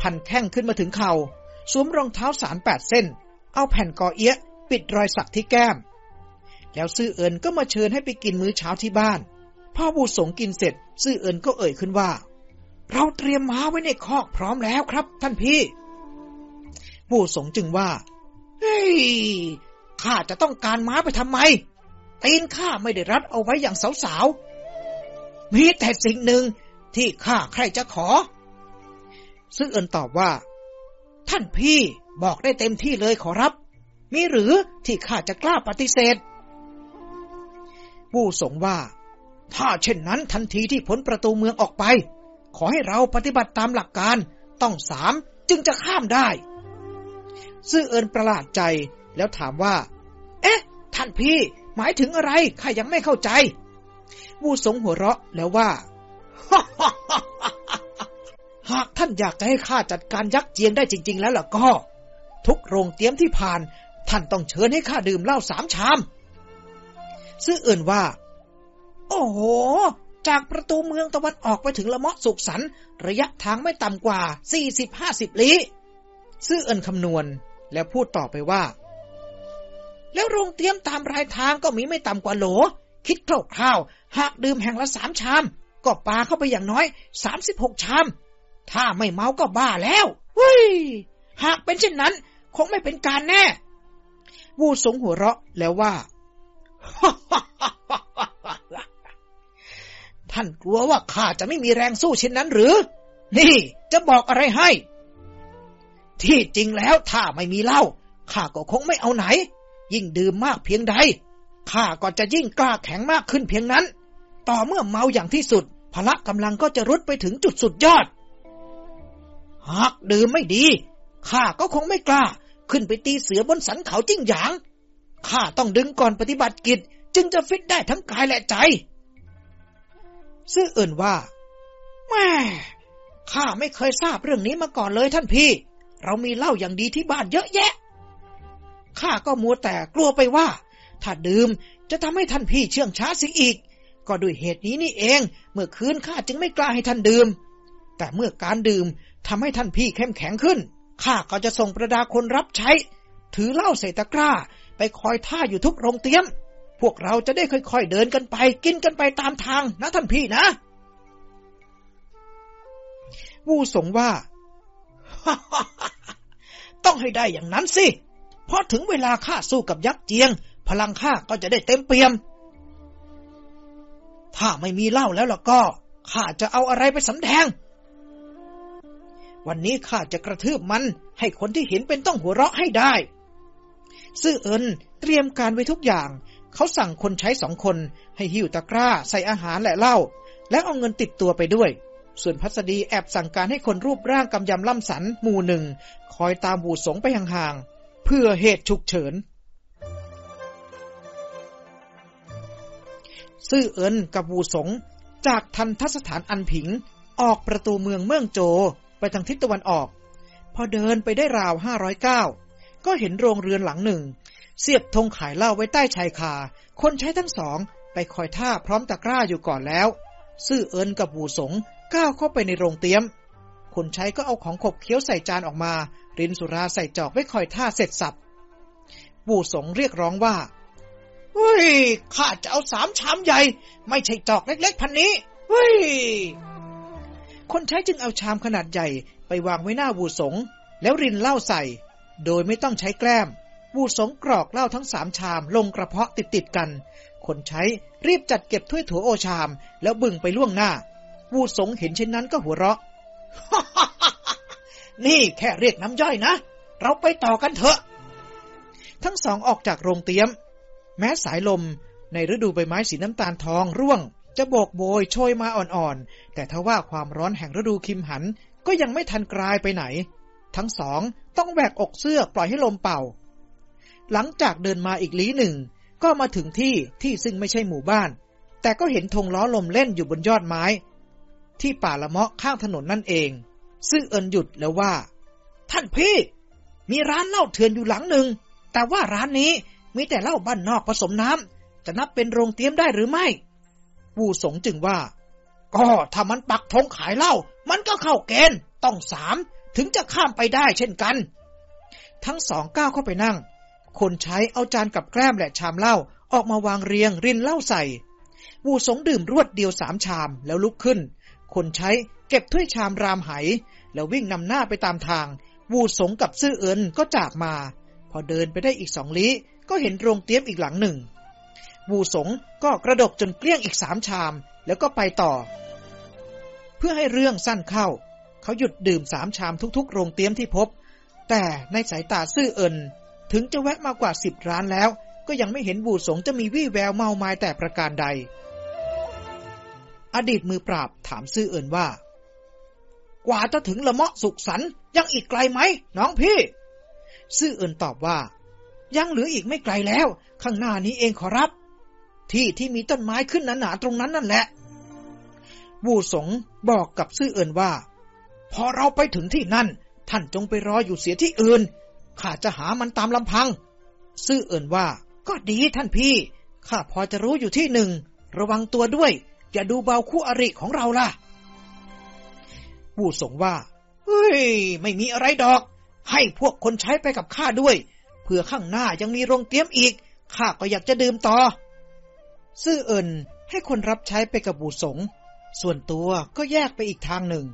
พันแข้งขึ้นมาถึงเขา่า สวมรองเท้าสารแปดเส้น เอาแผ่นกอเอี้ย ปิดรอยสักที่แก้ม แล้วซื่อเอินก็มาเชิญให้ไปกินมื้อเช้าที่บ้าน พ่อบูสงกินเสร็จ ซื่อเอินก็เอ่ยขึ้นว่า เราเตรียมม้าไว้ในคอกพร้อมแล้วครับ ท่านพี่ บูสงจึงว่า เฮ้ยข้าจะต้องการม้าไปทำไมตีนข้าไม่ได้รัดเอาไว้อย่างสาวๆ มีแต่สิ่งหนึ่งที่ข้าใครจะขอ ซึ่งเอินตอบว่า ท่านพี่บอกได้เต็มที่เลยขอรับมีหรือที่ข้าจะกล้าปฏิเสธ ผู้สงว่า ถ้าเช่นนั้นทันทีที่พ้นประตูเมืองออกไป ขอให้เราปฏิบัติตามหลักการต้องสามจึงจะข้ามได้ซึ่งเอินประหลาดใจแล้วถามว่า เอ๊ะ ท่านพี่ หมายถึงอะไรข้ายังไม่เข้าใจวูสงหัวเราะแล้วว่า หากท่านอยากจะให้ข้าจัดการยักษ์เจียงได้จริง ๆ แล้วล่ะก็ ทุกโรงเตรียมที่ผ่าน ท่านต้องเชิญให้ข้าดื่มเหล้าสามชามซึ่งเอื่นว่า โอ้โห จากประตูเมืองตะวันออกไปถึงละเมาะสุขสันระยะทางไม่ต่ำกว่าสี่สิบห้าสิบลี้ซื่อเอินคำนวณแล้วพูดต่อไปว่า แล้วโรงเตรียมตามรายทางก็มีไม่ต่ำกว่าโหล คิดคร่าวๆหากดื่มแห่งละสามชาม ก็ปาเข้าไปอย่างน้อยสามสิบหกชาม ถ้าไม่เมาก็บ้าแล้วเฮ้ยหากเป็นเช่นนั้น คงไม่เป็นการแน่ วูสงหัวเราะแล้วว่า ท่านกลัวว่าข้าจะไม่มีแรงสู้เช่นนั้นหรือ นี่จะบอกอะไรให้ ที่จริงแล้วถ้าไม่มีเหล้าข้าก็คงไม่เอาไหน ยิ่งดื่มมากเพียงใดข้าก็จะยิ่งกล้าแข็งมากขึ้นเพียงนั้น ต่อเมื่อเมาอย่างที่สุดพละกำลังก็จะรุดไปถึงจุดสุดยอด หากดื่มไม่ดี ข้าก็คงไม่กล้า ขึ้นไปตีเสือบนสันเขาจิ้งหยาง ข้าต้องดึงก่อนปฏิบัติกิจ จึงจะฟิตได้ทั้งกายและใจ ซื่อเอื่นว่าแม่ข้าไม่เคยทราบเรื่องนี้มาก่อนเลยท่านพี่ เรามีเหล้าอย่างดีที่บ้านเยอะแยะ ข้าก็มัวแต่กลัวไปว่า ถ้าดื่มจะทำให้ท่านพี่เชื่องช้าสิอีก ก็ด้วยเหตุนี้นี่เอง เมื่อคืนข้าจึงไม่กล้าให้ท่านดื่ม แต่เมื่อการดื่ม ทำให้ท่านพี่เข้มแข็งขึ้น ข้าก็จะส่งประดาคนรับใช้ ถือเหล้าใส่ตะกร้า ไปคอยท่าอยู่ทุกโรงเตี๊ยม พวกเราจะได้ค่อยๆเดินกันไป กินกันไปตามทางนะท่านพี่นะ วูสงว่า ต้องให้ได้อย่างนั้นสิเพราะถึงเวลาข้าสู้กับยักษ์เจียง พลังข้าก็จะได้เต็มเปี่ยม ถ้าไม่มีเหล้าแล้วล่ะก็ข้าจะเอาอะไรไปสำแดง วันนี้ข้าจะกระทืบมัน ให้คนที่เห็นเป็นต้องหัวเราะให้ได้ ซื่อเอินเตรียมการไว้ทุกอย่าง เขาสั่งคนใช้สองคน ให้หิ้วตะกร้าใส่อาหารและเหล้าและเอาเงินติดตัวไปด้วย ส่วนพัสดีแอบสั่งการให้คนรูปร่างกำยำล่ำสันหมู่หนึ่ง คอยตามบูสงไปห่างๆเพื่อเหตุฉุกเฉินซื่อเอินกับบูสงจากทันทสถานอันผิง ออกประตูเมืองเมืองโจ ไปทางทิศตะวันออก พอเดินไปได้ราวห้าร้อยเก้าก็เห็นโรงเรือนหลังหนึ่ง เสียบธงขายเหล้าไว้ใต้ชายคา คนใช้ทั้งสอง ไปคอยท่าพร้อมตะกร้าอยู่ก่อนแล้ว ซื่อเอินกับบูสงก้าวเข้าไปในโรงเตี๊ยม คนใช้ก็เอาของขบเคี้ยวใส่จานออกมา รินสุราใส่จอกไว้คอยท่าเสร็จสับบูสงเรียกร้องว่าเฮ้ย ข้าจะเอาสามชามใหญ่ ไม่ใช่จอกเล็กๆพันนี้ เฮ้ย คนใช้จึงเอาชามขนาดใหญ่ไปวางไว้หน้าวูสง แล้วรินเหล้าใส่ โดยไม่ต้องใช้แกล้มวูสงกรอกเหล้าทั้งสามชามลงกระเพาะติดติดกัน คนใช้รีบจัดเก็บถ้วยถั่วโอชาม แล้วบึงไปล่วงหน้า วูสงเห็นเช่นนั้นก็หัวเราะ นี่แค่เรียกน้ำย่อยนะ เราไปต่อกันเถอะ ทั้งสองออกจากโรงเตี๊ยม แม้สายลมในฤดูใบไม้สีน้ำตาลทองร่วง จะโบกโบยโชยมาอ่อนๆ แต่ทว่าความร้อนแห่งฤดูคิมหันก็ยังไม่ทันกลายไปไหน ทั้งสองต้องแบกอกเสื้อปล่อยให้ลมเป่า หลังจากเดินมาอีกลี้หนึ่ง ก็มาถึงที่ที่ซึ่งไม่ใช่หมู่บ้าน แต่ก็เห็นธงล้อลมเล่นอยู่บนยอดไม้ ที่ป่าละเมาะข้างถนนนั่นเอง ซึ่งเอินหยุดแล้วว่า ท่านพี่ มีร้านเหล้าเถื่อนอยู่หลังหนึ่ง แต่ว่าร้านนี้มีแต่เหล้าบ้านนอกผสมน้ำจะนับเป็นโรงเตี๊ยมได้หรือไม่ วูสงจึงว่า ก็ถ้ามันปักธงขายเหล้ามันก็เข้าเกณฑ์ต้องสามถึงจะข้ามไปได้เช่นกัน ทั้งสองก้าวเข้าไปนั่ง คนใช้เอาจานกับแกล้มและชามเหล้าออกมาวางเรียงรินเหล้าใส่วูสงดื่มรวดเดียวสามชามแล้วลุกขึ้น คนใช้เก็บถ้วยชามรามไห แล้ววิ่งนำหน้าไปตามทาง วูสงกับซื่อเอินก็จากมา พอเดินไปได้อีกสองลี้ก็เห็นโรงเตี้ยมอีกหลังหนึ่ง วูสงก็กระดกจนเกลี้ยงอีกสามชาม แล้วก็ไปต่อ เพื่อให้เรื่องสั้นเข้า เขาหยุดดื่มสามชามทุกๆ โรงเตี้ยมที่พบ แต่ในสายตาซื่อเอินถึงจะแวะมากกว่าสิบร้านแล้ว ก็ยังไม่เห็นวูสงจะมีวี่แววเมาไม้แต่ประการใด อดีตมือปราบถามซื่อเอินว่า กว่าจะถึงละเมาะสุขสันยังอีกไกลไหมน้องพี่ ซื่อเอินตอบว่ายังเหลืออีกไม่ไกลแล้ว ข้างหน้านี้เองขอรับ ที่ที่มีต้นไม้ขึ้นหนาๆตรงนั้นนั่นแหละ วูสงบอกกับซื่อเอินว่า พอเราไปถึงที่นั่น ท่านจงไปรออยู่เสียที่อื่น ข้าจะหามันตามลำพัง ซื่อเอินว่า ก็ดีท่านพี่ ข้าพอจะรู้อยู่ที่หนึ่ง ระวังตัวด้วย อย่าดูเบาคู่อริของเราล่ะ วูสงว่า เฮ้ย ไม่มีอะไรดอก ให้พวกคนใช้ไปกับข้าด้วยเพื่อข้างหน้ายังมีโรงเตี้ยมอีก ข้าก็อยากจะดื่มต่อ ซื่อเอินให้คนรับใช้ไปกับบูสง ส่วนตัวก็แยกไปอีกทางหนึ่ง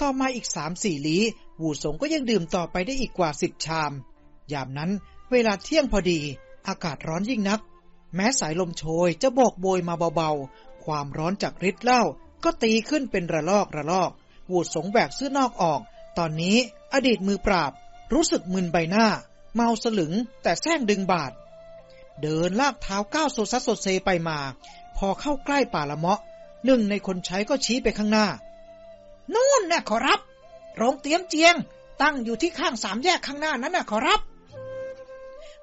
ต่อมาอีกสามสี่ลี้บูสงก็ยังดื่มต่อไปได้อีกกว่าสิบชาม ยามนั้นเวลาเที่ยงพอดี อากาศร้อนยิ่งนัก แม้สายลมโชยจะโบกโบยมาเบาๆ ความร้อนจากฤทธิ์เหล้าก็ตีขึ้นเป็นระลอกระลอกวูสงแบกเสื้อนอกออก ตอนนี้อดีตมือปราบ รู้สึกมึนใบหน้า เมาสลึงแต่แซงดึงบาด เดินลากเท้าก้าวโซซัสโซเซไปมา พอเข้าใกล้ป่าละเมาะหนึ่งในคนใช้ก็ชี้ไปข้างหน้า นู่นน่ะขอรับ โรงเตี๊ยมเจียง ตั้งอยู่ที่ข้างสามแยกข้างหน้านั้นน่ะขอรับ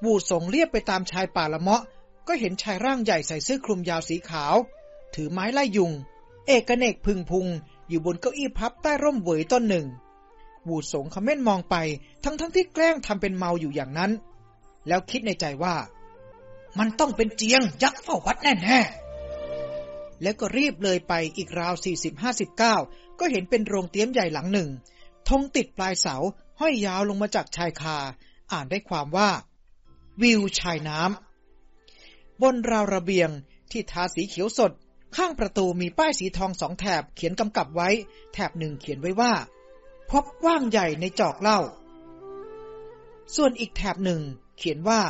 วูดสงเรียบไปตามชายป่าละเมาะ ก็เห็นชายร่างใหญ่ใส่เสื้อคลุมยาวสีขาว ถือไม้ไล่ยุง เอกเนกพึงพุง อยู่บนเก้าอี้พับใต้ร่มเวยต้นหนึ่งวูดสงคำเม่นมองไป ทั้งทั้งที่แกล้งทำเป็นเมาอยู่อย่างนั้น แล้วคิดในใจว่า มันต้องเป็นเจียงยักษ์เฝ้าวัดแน่ๆแล้วก็รีบเลยไปอีกราวสี่สิบห้าสิบเก้าก็เห็นเป็นโรงเตี้ยมใหญ่หลังหนึ่งธงติดปลายเสาห้อยยาวลงมาจากชายคา อ่านได้ความว่า วิวชายน้ำบนราวระเบียงที่ทาสีเขียวสด ข้างประตูมีป้ายสีทองสองแถบเขียนกำกับไว้ แถบหนึ่งเขียนไว้ว่า พบว้างใหญ่ในจอกเล้าส่วนอีกแถบหนึ่งเขียนว่า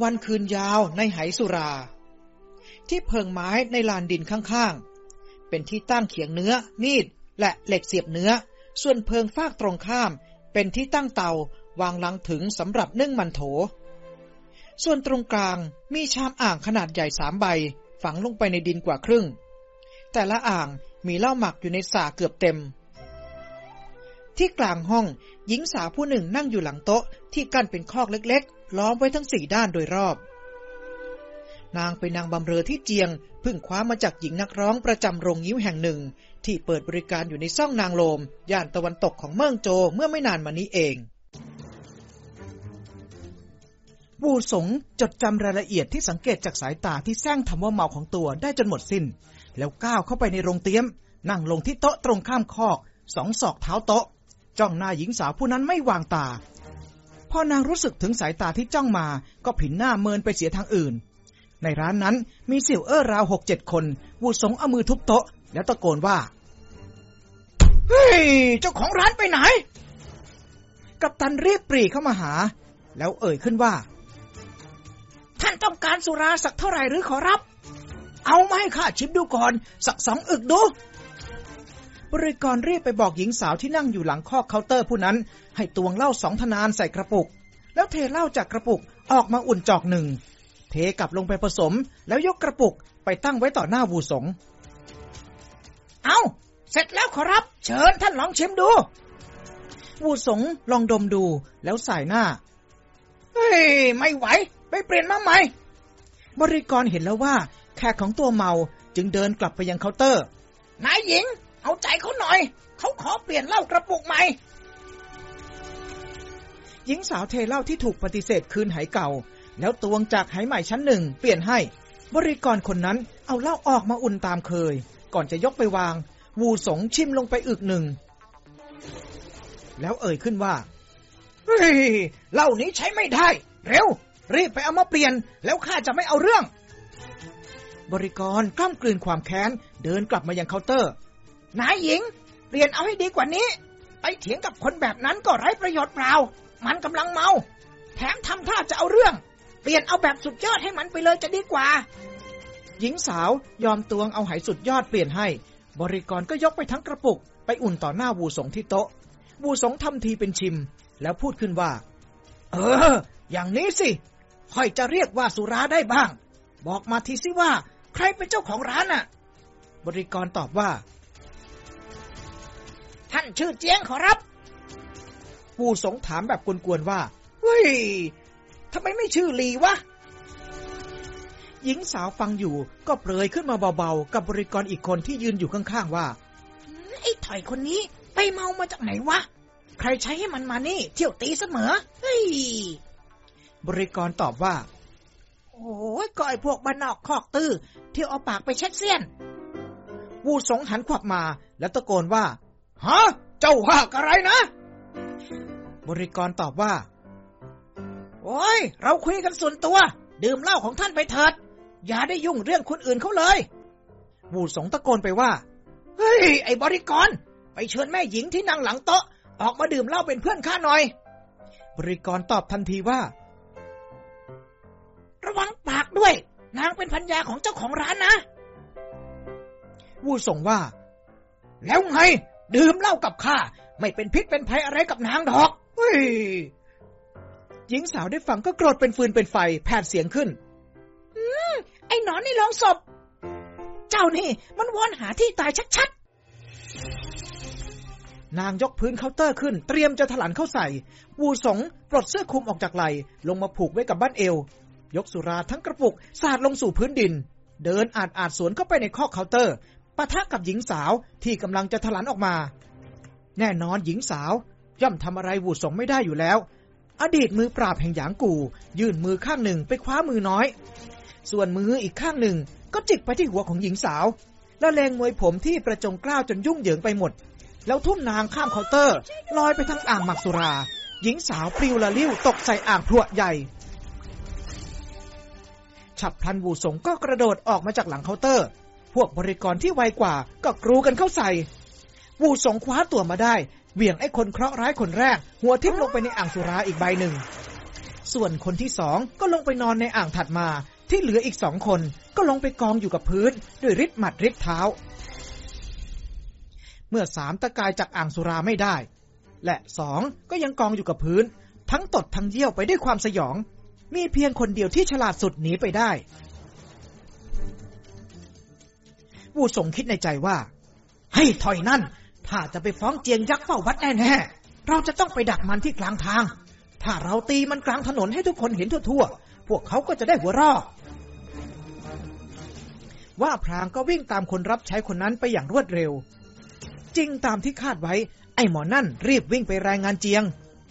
วันคืนยาวในไหสุรา ที่เพิงไม้ในลานดินข้างๆ เป็นที่ตั้งเขียงเนื้อ มีด และเหล็กเสียบเนื้อ ส่วนเพิงฟากตรงข้าม เป็นที่ตั้งเตาวางลังถึงสำหรับนึ่งมันโถ ส่วนตรงกลางมีชามอ่างขนาดใหญ่สามใบ ฝังลงไปในดินกว่าครึ่ง แต่ละอ่างมีเหล้าหมักอยู่ในสาเกือบเต็ม ที่กลางห้องหญิงสาวผู้หนึ่งนั่งอยู่หลังโต๊ะที่กั้นเป็นคอกเล็กๆ ล้อมไว้ทั้งสี่ด้านโดยรอบ นางเป็นนางบำเรอที่เจียงเพิ่งคว้ามาจากหญิงนักร้องประจำโรงยิ้วแห่งหนึ่ง ที่เปิดบริการอยู่ในซ่องนางโลม ย่านตะวันตกของเมืองโจเมื่อไม่นานมานี้เองวูสงจดจำรายละเอียดที่สังเกตจากสายตาที่แซงทำว่าเมาของตัวได้จนหมดสิน้น แล้วก้าวเข้าไปในโรงเตี้ยม นั่งลงที่โต๊ะตรงข้ามคอก สองศอกเท้าโต๊ะ จ้องหน้าหญิงสาวผู้นั้นไม่วางตา พอนางรู้สึกถึงสายตาที่จ้องมา ก็ผินหน้าเมินไปเสียทางอื่น ในร้านนั้นมีเสี่ยวเอ้อราวหกเจ็ดคนวูสงเอามือทุบโต๊ะ แล้วตะโกนว่า เฮ้ย เจ้าของร้านไปไหน กัปตันรีบปรีเข้ามาหา แล้วเอ่ยขึ้นว่า ท่านต้องการสุราสักเท่าไหร่หรือขอรับ เอามาให้ข้าชิมดูก่อน สักสองอึกดูบริกรรีบไปบอกหญิงสาวที่นั่งอยู่หลังข้อเคาน์เตอร์ผู้นั้น ให้ตวงเหล้าสองธนานใส่กระปุก แล้วเทเหล้าจากกระปุกออกมาอุ่นจอกหนึ่ง เทกลับลงไปผสม แล้วยกกระปุกไปตั้งไว้ต่อหน้าวูสง เอาเสร็จแล้วขอรับ เชิญท่านลองชิมดู วูสงลองดมดูแล้วสายหน้า เฮ้ย ไม่ไหว ไปเปลี่ยนมาใหม่ บริกรเห็นแล้วว่า แขกของตัวเมาจึงเดินกลับไปยังเคาน์เตอร์ นายหญิง เอาใจเขาหน่อย เขาขอเปลี่ยนเหล้ากระปุกใหม่ หญิงสาวเทเหล้าที่ถูกปฏิเสธคืนไหเก่า แล้วตวงจากไหใหม่ชั้นหนึ่งเปลี่ยนให้ บริกรคนนั้นเอาเหล้าออกมาอุ่นตามเคย ก่อนจะยกไปวาง วูสงชิมลงไปอึกหนึ่ง แล้วเอ่ยขึ้นว่าเฮ้ยเหล้านี้ใช้ไม่ได้ เร็ว รีบไปเอามาเปลี่ยน แล้วข้าจะไม่เอาเรื่อง บริกรกล้ำกลืนความแค้น เดินกลับมายังเคาน์เตอร์นายหญิง เปลี่ยนเอาให้ดีกว่านี้ ไปเถียงกับคนแบบนั้นก็ไร้ประโยชน์เปล่า มันกำลังเมา แถมทำท่าจะเอาเรื่อง เปลี่ยนเอาแบบสุดยอดให้มันไปเลยจะดีกว่า หญิงสาวยอมตวงเอาไหสุดยอดเปลี่ยนให้ บริกรก็ยกไปทั้งกระปุก ไปอุ่นต่อหน้าวูสงที่โต๊ะ วูสงทำทีเป็นชิม แล้วพูดขึ้นว่า เออ อย่างนี้สิค่อยจะเรียกว่าสุราได้บ้าง บอกมาทีสิว่า ใครเป็นเจ้าของร้านน่ะ บริกรตอบว่า ท่านชื่อเจียงขอรับ วูสงถามแบบกวนๆว่า เฮ้ยทำไมไม่ชื่อลีวะ หญิงสาวฟังอยู่ก็เปรยขึ้นมาเบาๆ กับบริกรอีกคนที่ยืนอยู่ข้างๆว่า ไอ้ถอยคนนี้ไปเมามาจากไหนวะ ใครใช้ให้มันมานี่ เที่ยวตีเสมอ เฮ้ย บริกรตอบว่า โอ้ยก็ไอพวกบ้านนอกคอกตื้อเที่ยวเอาปากไปเช็ดเสี้ยน วูสงหันขวับมาแล้วตะโกนว่าฮะเจ้าว่าอะไรนะ บริกรตอบว่า โอ้ย เราคุยกันส่วนตัว ดื่มเหล้าของท่านไปเถิด อย่าได้ยุ่งเรื่องคนอื่นเขาเลยวูสงตะโกนไปว่า เฮ้ย ไอ้บริกร ไปเชิญแม่หญิงที่นั่งหลังโต๊ะ ออกมาดื่มเหล้าเป็นเพื่อนข้าหน่อย บริกรตอบทันทีว่า ระวังปากด้วย นางเป็นพัญญาของเจ้าของร้านนะวูสงว่า แล้วไง ดื่มเหล้ากับข้า ไม่เป็นพิษเป็นภัยอะไรกับนางดอกเฮ้ยหญิงสาวได้ฟังก็โกรธเป็นฟืนเป็นไฟ แผดเสียงขึ้น อืม ไอ้หนอนในโลงศพ เจ้านี่ มันวอนหาที่ตายชัดนางยกพื้นเคาน์เตอร์ขึ้น เตรียมจะถลันเข้าใส่ วูสงปลดเสื้อคลุมออกจากไหล่ ลงมาผูกไว้กับบั้นเอว ยกสุราทั้งกระปุก สาดลงสู่พื้นดิน เดินอาดอาดสวนเข้าไปในคอกเคาน์เตอร์ปะทะกับหญิงสาวที่กำลังจะถลันออกมา แน่นอนหญิงสาว ย่อมทำอะไรวูสงไม่ได้อยู่แล้ว อดีตมือปราบแห่งหยางกู ยื่นมือข้างหนึ่งไปคว้ามือน้อย ส่วนมืออีกข้างหนึ่งก็จิกไปที่หัวของหญิงสาว แล้วเลงมวยผมที่ประจงเกล้าจนยุ่งเหยิงไปหมด แล้วทุ่มนางข้ามเคาน์เตอร์ ลอยไปทั้งอ่างหมักสุรา หญิงสาวปลิวละลิ่วตกใส่อ่างพรวดใหญ่ฉับพลันวูสงก็กระโดดออกมาจากหลังเคาน์เตอร์ พวกบริกรที่ไวกว่าก็กรูกันเข้าใส่ วูสงคว้าตัวมาได้เหวี่ยงไอ้คนเคราะห์ร้ายคนแรก หัวทิ่มลงไปในอ่างสุราอีกใบหนึ่ง ส่วนคนที่สองก็ลงไปนอนในอ่างถัดมา ที่เหลืออีกสองคนก็ลงไปกองอยู่กับพื้น ด้วยริดหมัดริดเท้า เมื่อสามตะกายจากอ่างสุราไม่ได้ และสองก็ยังกองอยู่กับพื้น ทั้งตดทั้งเยี่ยวไปด้วยความสยอง มีเพียงคนเดียวที่ฉลาดสุดหนีไปได้วูสงคิดในใจว่า ให้ถอยนั่น ถ้าจะไปฟ้องเจียงยักษ์เฝ้าวัดแน่ๆเราจะต้องไปดักมันที่กลางทาง ถ้าเราตีมันกลางถนนให้ทุกคนเห็นทั่วๆ พวกเขาก็จะได้หัวรอว่าพรางก็วิ่งตามคนรับใช้คนนั้นไปอย่างรวดเร็ว จริงตามที่คาดไว้ ไอ้หมอนั่นรีบวิ่งไปรายงานเจียง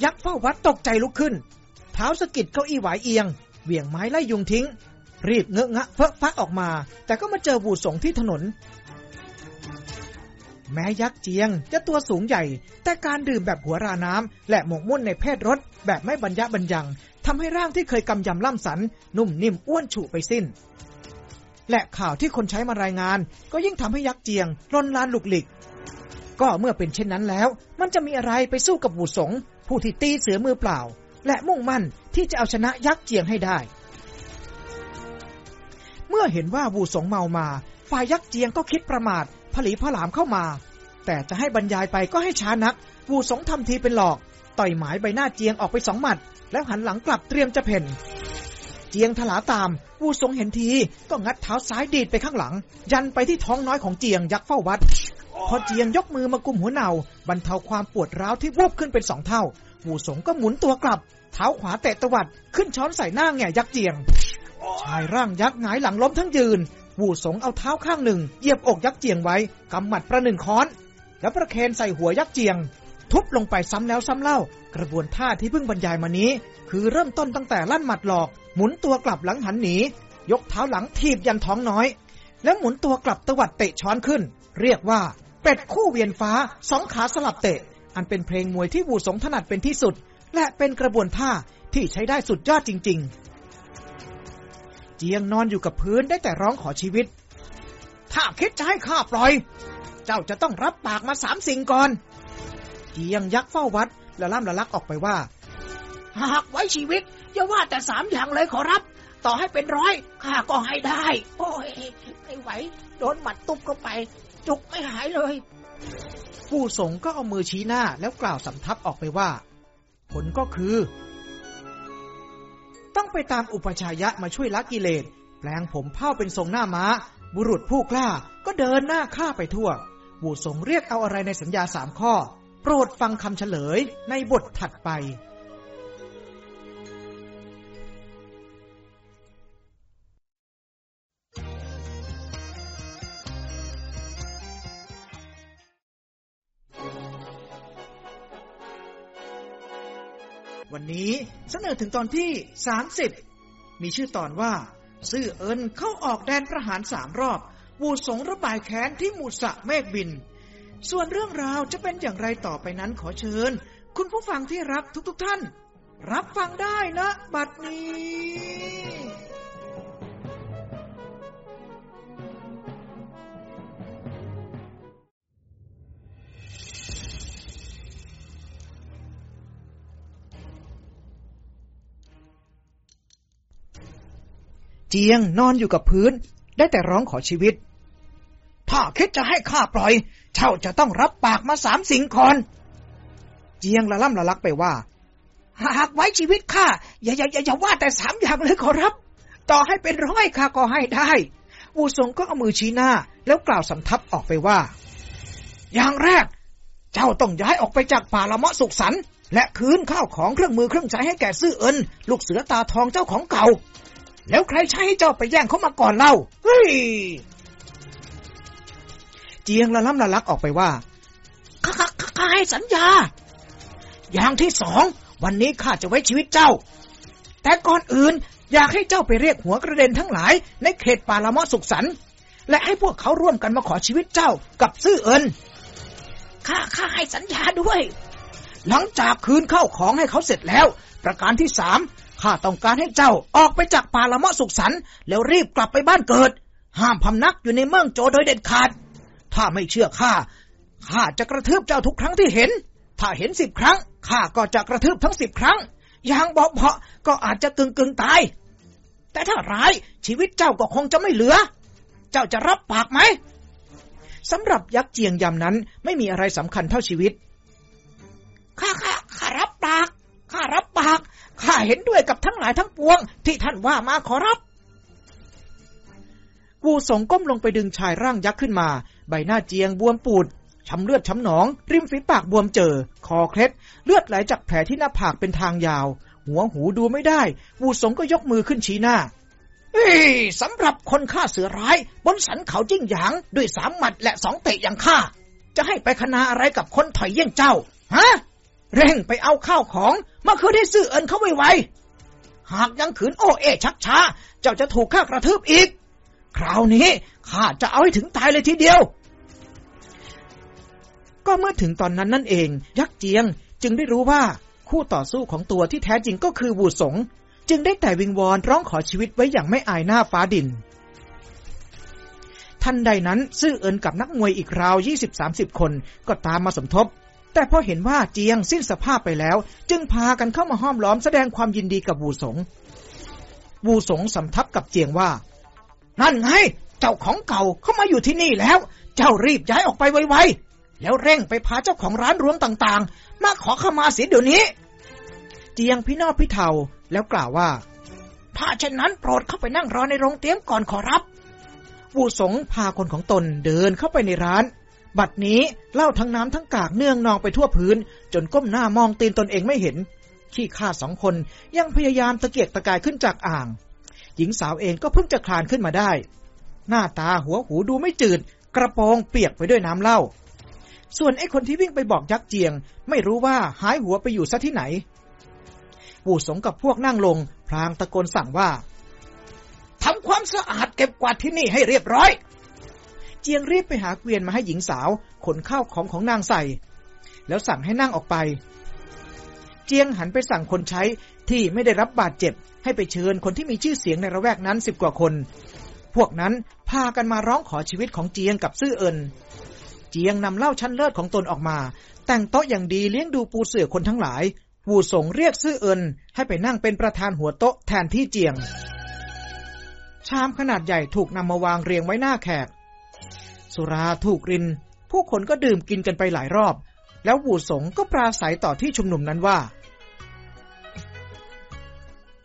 ยักษ์เฝ้าวัดตกใจลุกขึ้น เท้าสะกิดเก้าอี้ไหวเอียง เหวี่ยงไม้ไล่ยุงทิ้ง รีบเงอะงะเฟ้อฟักออกมา แต่ก็มาเจอบูสงที่ถนน แม้ยักษ์เจียงจะตัวสูงใหญ่ แต่การดื่มแบบหัวราน้ำและหมกมุ่นในเพศรสแบบไม่บรรยะบรรยังทำให้ร่างที่เคยกำยำล่ำสัน นุ่มนิ่มอ้วนฉุไปสิ้น และข่าวที่คนใช้มารายงาน ก็ยิ่งทำให้ยักษ์เจียงรนลานหลุกหลิก ก็เมื่อเป็นเช่นนั้นแล้ว มันจะมีอะไรไปสู้กับบูสง ผู้ที่ตีเสือมือเปล่า และมุ่งมั่นที่จะเอาชนะยักษ์เจียงให้ได้ เมื่อเห็นว่าบูสงเมามาฝ่ายยักษ์เจียงก็คิดประมาท ผลีผลามเข้ามา แต่จะให้บรรยายไปก็ให้ช้านักบูสงทำทีเป็นหลอก ต่อยหมายใบหน้าเจียงออกไปสองหมัด แล้วหันหลังกลับเตรียมจะเพ่น เจียงถลาตามวูสงเห็นทีก็งัดเท้าซ้ายดีดไปข้างหลัง ยันไปที่ท้องน้อยของเจียงยักษ์เฝ้าวัด พอเจียงยกมือมากุมหัวเนาบรรเทาความปวดร้าวที่วูบขึ้นเป็นสองเท่าวูสงก็หมุนตัวกลับ เท้าขวาเตะตวัดขึ้นช้อนใส่หน้าแง่ยักษ์เจียงชายร่างยักษ์หงายหลังล้มทั้งยืน วูสงเอาเท้าข้างหนึ่งเหยียบอกยักษ์เจียงไว้กำหมัดประหนึ่งค้อน แล้วประเคนใส่หัวยักษ์เจียง ทุบลงไปซ้ำแล้วซ้ำเล่า กระบวนท่าที่เพิ่งบรรยายมานี้ คือเริ่มต้นตั้งแต่ลั่นหมัดหลอก หมุนตัวกลับหลังหันหนี ยกเท้าหลังทีบยันท้องน้อย แล้วหมุนตัวกลับตวัดเตะช้อนขึ้น เรียกว่า เป็ดคู่เวียนฟ้าสองขาสลับเตะ อันเป็นเพลงมวยที่วูสงถนัดเป็นที่สุด และเป็นกระบวนท่าที่ใช้ได้สุดยอดจริง ๆ เจียงนอนอยู่กับพื้นได้แต่ร้องขอชีวิต ถ้าคิดจะให้ข้าปล่อย เจ้าจะต้องรับปากมาสามสิ่งก่อน เจียงยักษ์เฝ้าวัดและล่ำละลักออกไปว่า หากไว้ชีวิตอย่าว่าแต่สามอย่างเลยขอรับ ต่อให้เป็นร้อยข้าก็ให้ได้ โอ้ยไม่ไหวโดนหมัดตุบเข้าไป จุกไม่หายเลย ผู้สงก็เอามือชี้หน้าแล้วกล่าวสำทับออกไปว่า ผลก็คือ ต้องไปตามอุปชายะมาช่วยละกิเลส แปลงผมเผ้าเป็นทรงหน้าม้า บุรุษผู้กล้าก็เดินหน้าฆ่าไปทั่วบูสงเรียกเอาอะไรในสัญญาสามข้อ โปรดฟังคำเฉลยในบทถัดไป วันนี้เสนอถึงตอนที่ 30 มีชื่อตอนว่า ซื่อเอินเข้าออกแดนประหารสามรอบ วูสงระบายแค้นที่หมูสะเมฆบิน ส่วนเรื่องราวจะเป็นอย่างไรต่อไปนั้นขอเชิญ คุณผู้ฟังที่รักทุกๆทท่าน รับฟังได้นะ บัดนี้ เจียงนอนอยู่กับพื้น ได้แต่ร้องขอชีวิต ถ้าคิดจะให้ข้าปล่อย เจ้าจะต้องรับปากมาสามสิ่งก่อนเจียงละล่ำละลักไปว่า หากไว้ชีวิตข้าอย่าอย่าอย่าอย่าว่าแต่สามอย่างเลยขอรับ ต่อให้เป็นร้อยข้าก็ให้ได้วูสงก็เอามือชี้หน้า แล้วกล่าวสำทับออกไปว่า อย่างแรก เจ้าต้องย้ายออกไปจากป่าละเมาะสุขสันและคืนข้าวของเครื่องมือเครื่องใช้ให้แก่ซื่อเอินลูกเสือตาทองเจ้าของเก่า แล้วใครใช้ให้เจ้าไปแย่งเขามาก่อนเล่า เฮ้ย เจียงละล่ำละลักออกไปว่าข้าข้าข้าให้สัญญา อย่างที่สอง วันนี้ข้าจะไว้ชีวิตเจ้า แต่ก่อนอื่นอยากให้เจ้าไปเรียกหัวกระเด็นทั้งหลาย ในเขตป่าละเมาะสุขสันต์และให้พวกเขาร่วมกันมาขอชีวิตเจ้ากับซื่อเอินข้าข้าให้สัญญาด้วย หลังจากคืนเข้าของให้เขาเสร็จแล้ว ประการที่สาม ข้าต้องการให้เจ้าออกไปจากป่าละเมะสุขสันแล้วรีบกลับไปบ้านเกิด ห้ามพำนักอยู่ในเมืองโจโดยเด็ดขาด ถ้าไม่เชื่อข้าข้าจะกระทืบเจ้าทุกครั้งที่เห็น ถ้าเห็นสิบครั้งข้าก็จะกระทืบทั้งสิบครั้งอย่างเบาๆก็อาจจะกึ่งกึ่งๆตาย แต่ถ้าร้ายชีวิตเจ้าก็คงจะไม่เหลือ เจ้าจะรับปากไหมสำหรับยักษ์เจียงยำนั้นไม่มีอะไรสำคัญเท่าชีวิตข้าข้าข้ารับปากข้ารับปาก ข้าเห็นด้วยกับทั้งหลายทั้งปวง ที่ท่านว่ามาขอรับวูสงก้มลงไปดึงชายร่างยักษ์ขึ้นมา ใบหน้าเจียงบวมปูดช้ำเลือดช้ำหนอง ริมฝีปากบวมเจอ คอเคล็ด เลือดไหลจากแผลที่หน้าผากเป็นทางยาว หัวหูดูไม่ได้วูสงก็ยกมือขึ้นชี้หน้าเอ้สำหรับคนฆ่าเสือร้าย บนสันเขาจิ้งหยาง ด้วยสามหมัดและสองเตะอย่างข้าจะให้ไปคณาอะไรกับคนถอยเยี่ยงเจ้า ฮะ เร่งไปเอาข้าวของมาคือได้ซื้อเอินเขาไวๆหากยังขืนโอเอชักช้า เจ้าจะถูกข้ากระทืบอีก คราวนี้ข้าจะเอาให้ถึงตายเลยทีเดียว ก็เมื่อถึงตอนนั้นนั่นเอง ยักษ์เจียงจึงได้รู้ว่าคู่ต่อสู้ของตัวที่แท้จริงก็คือวูสง จึงได้แต่วิงวอนร้องขอชีวิตไว้อย่างไม่อายหน้าฟ้าดินทันใดนั้น ซื่อเอินกับนักมวยอีกราว20-30คนก็ตามมาสมทบ แต่พอเห็นว่าเจียงสิ้นสภาพไปแล้ว จึงพากันเข้ามาห้อมล้อมแสดงความยินดีกับบูสง บูสงสำทับกับเจียงว่า นั่นไง เจ้าของเก่าเข้ามาอยู่ที่นี่แล้ว เจ้ารีบย้ายออกไปไวๆ แล้วเร่งไปพาเจ้าของร้านรวงต่างๆ มาขอขมาเสียเดี๋ยวนี้ เจียงพี่นอพี่เทาแล้วกล่าวว่า ถ้าเช่นนั้นโปรดเข้าไปนั่งรอในโรงเตี้ยมก่อนขอรับวูสงพาคนของตนเดินเข้าไปในร้าน บัดนี้เหล้าทั้งน้ำทั้งกากเนื่องนองไปทั่วพื้น จนก้มหน้ามองตีนตนเองไม่เห็น ขี้ข้าสองคนยังพยายามตะเกียกตะกายขึ้นจากอ่าง หญิงสาวเองก็เพิ่งจะคลานขึ้นมาได้ หน้าตาหัวหูดูไม่จืด กระโปรงเปียกไปด้วยน้ำเหล้าส่วนไอ้คนที่วิ่งไปบอกยักษ์เจียง ไม่รู้ว่าหายหัวไปอยู่ซะที่ไหนปู่สงกับพวกนั่งลง พลางตะโกนสั่งว่าทำความสะอาดเก็บกวาดที่นี่ให้เรียบร้อย เจียงรีบไปหาเกวียนมาให้หญิงสาว ขนข้าวของของนางใส่ แล้วสั่งให้นั่งออกไป เจียงหันไปสั่งคนใช้ที่ไม่ได้รับบาดเจ็บ ให้ไปเชิญคนที่มีชื่อเสียงในระแวกนั้นสิบกว่าคน พวกนั้นพากันมาร้องขอชีวิตของเจียงกับซื่อเอินเจียงนำเหล้าชั้นเลิศของตนออกมา แต่งโต๊ะอย่างดีเลี้ยงดูปูเสือคนทั้งหลายวูสงเรียกซื่อเอินให้ไปนั่งเป็นประธานหัวโต๊ะแทนที่เจียง ชามขนาดใหญ่ถูกนำมาวางเรียงไว้หน้าแขก สุราถูกริน ผู้คนก็ดื่มกินกันไปหลายรอบ แล้ววูสงก็ปราศัยต่อที่ชุมนุมนั้นว่า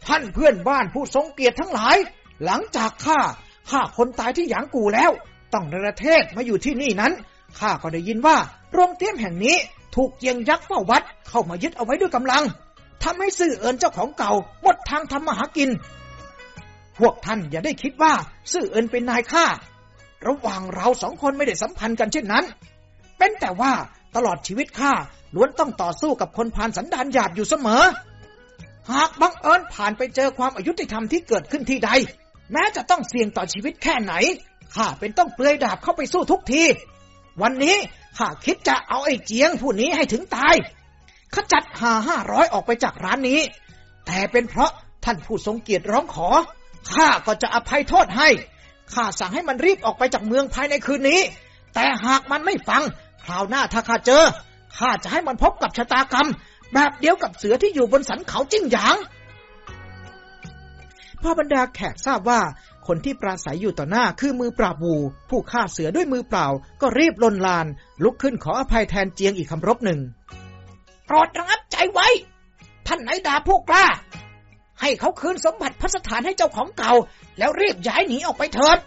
ท่านเพื่อนบ้านผู้ทรงเกียรติทั้งหลาย หลังจากข้าข้าคนตายที่หยางกูแล้ว ต้องนรเทศมาอยู่ที่นี่นั้นข้าก็ได้ยินว่าโรงเตี้ยมแห่งนี้ถูกเยียงยักษ์เฝ้าวัดเข้ามายึดเอาไว้ด้วยกำลังทำให้ซื่อเอินเจ้าของเก่าหมดทางทำมาหากิน พวกท่านอย่าได้คิดว่าซื่อเอินเป็นนายข้า ระหว่างเราสองคนไม่ได้สัมพันธ์กันเช่นนั้น เป็นแต่ว่าตลอดชีวิตข้าล้วนต้องต่อสู้กับคนผ่านสันดานหยาบอยู่เสมอ หากบังเอิญผ่านไปเจอความอายุติธรรมที่เกิดขึ้นที่ใด แม้จะต้องเสี่ยงต่อชีวิตแค่ไหนข้าเป็นต้องเปลือยดาบเข้าไปสู้ทุกที วันนี้ข้าคิดจะเอาไอ้เจียงผู้นี้ให้ถึงตายขจัดหาห้าร้อยออกไปจากร้านนี้ แต่เป็นเพราะท่านผู้ทรงเกียรติร้องขอข้าก็จะอภัยโทษให้ ข้าสั่งให้มันรีบออกไปจากเมืองภายในคืนนี้ แต่หากมันไม่ฟัง คราวหน้าถ้าข้าเจอ ข้าจะให้มันพบกับชะตากรรม แบบเดียวกับเสือที่อยู่บนสันเขาจิ้งหยางพ่อบรรดาแขกทราบว่า คนที่ปราศัยอยู่ต่อหน้าคือมือปราบวูผู้ฆ่าเสือด้วยมือเปล่า ก็รีบลนลาน ลุกขึ้นขออภัยแทนเจียงอีกคำรบหนึ่งโปรดระงับใจไว้ ท่านไหนดาผู้กล้า ให้เขาคืนสมบัติพระสถานให้เจ้าของเก่า แล้วรีบย้ายหนีออกไปเถิด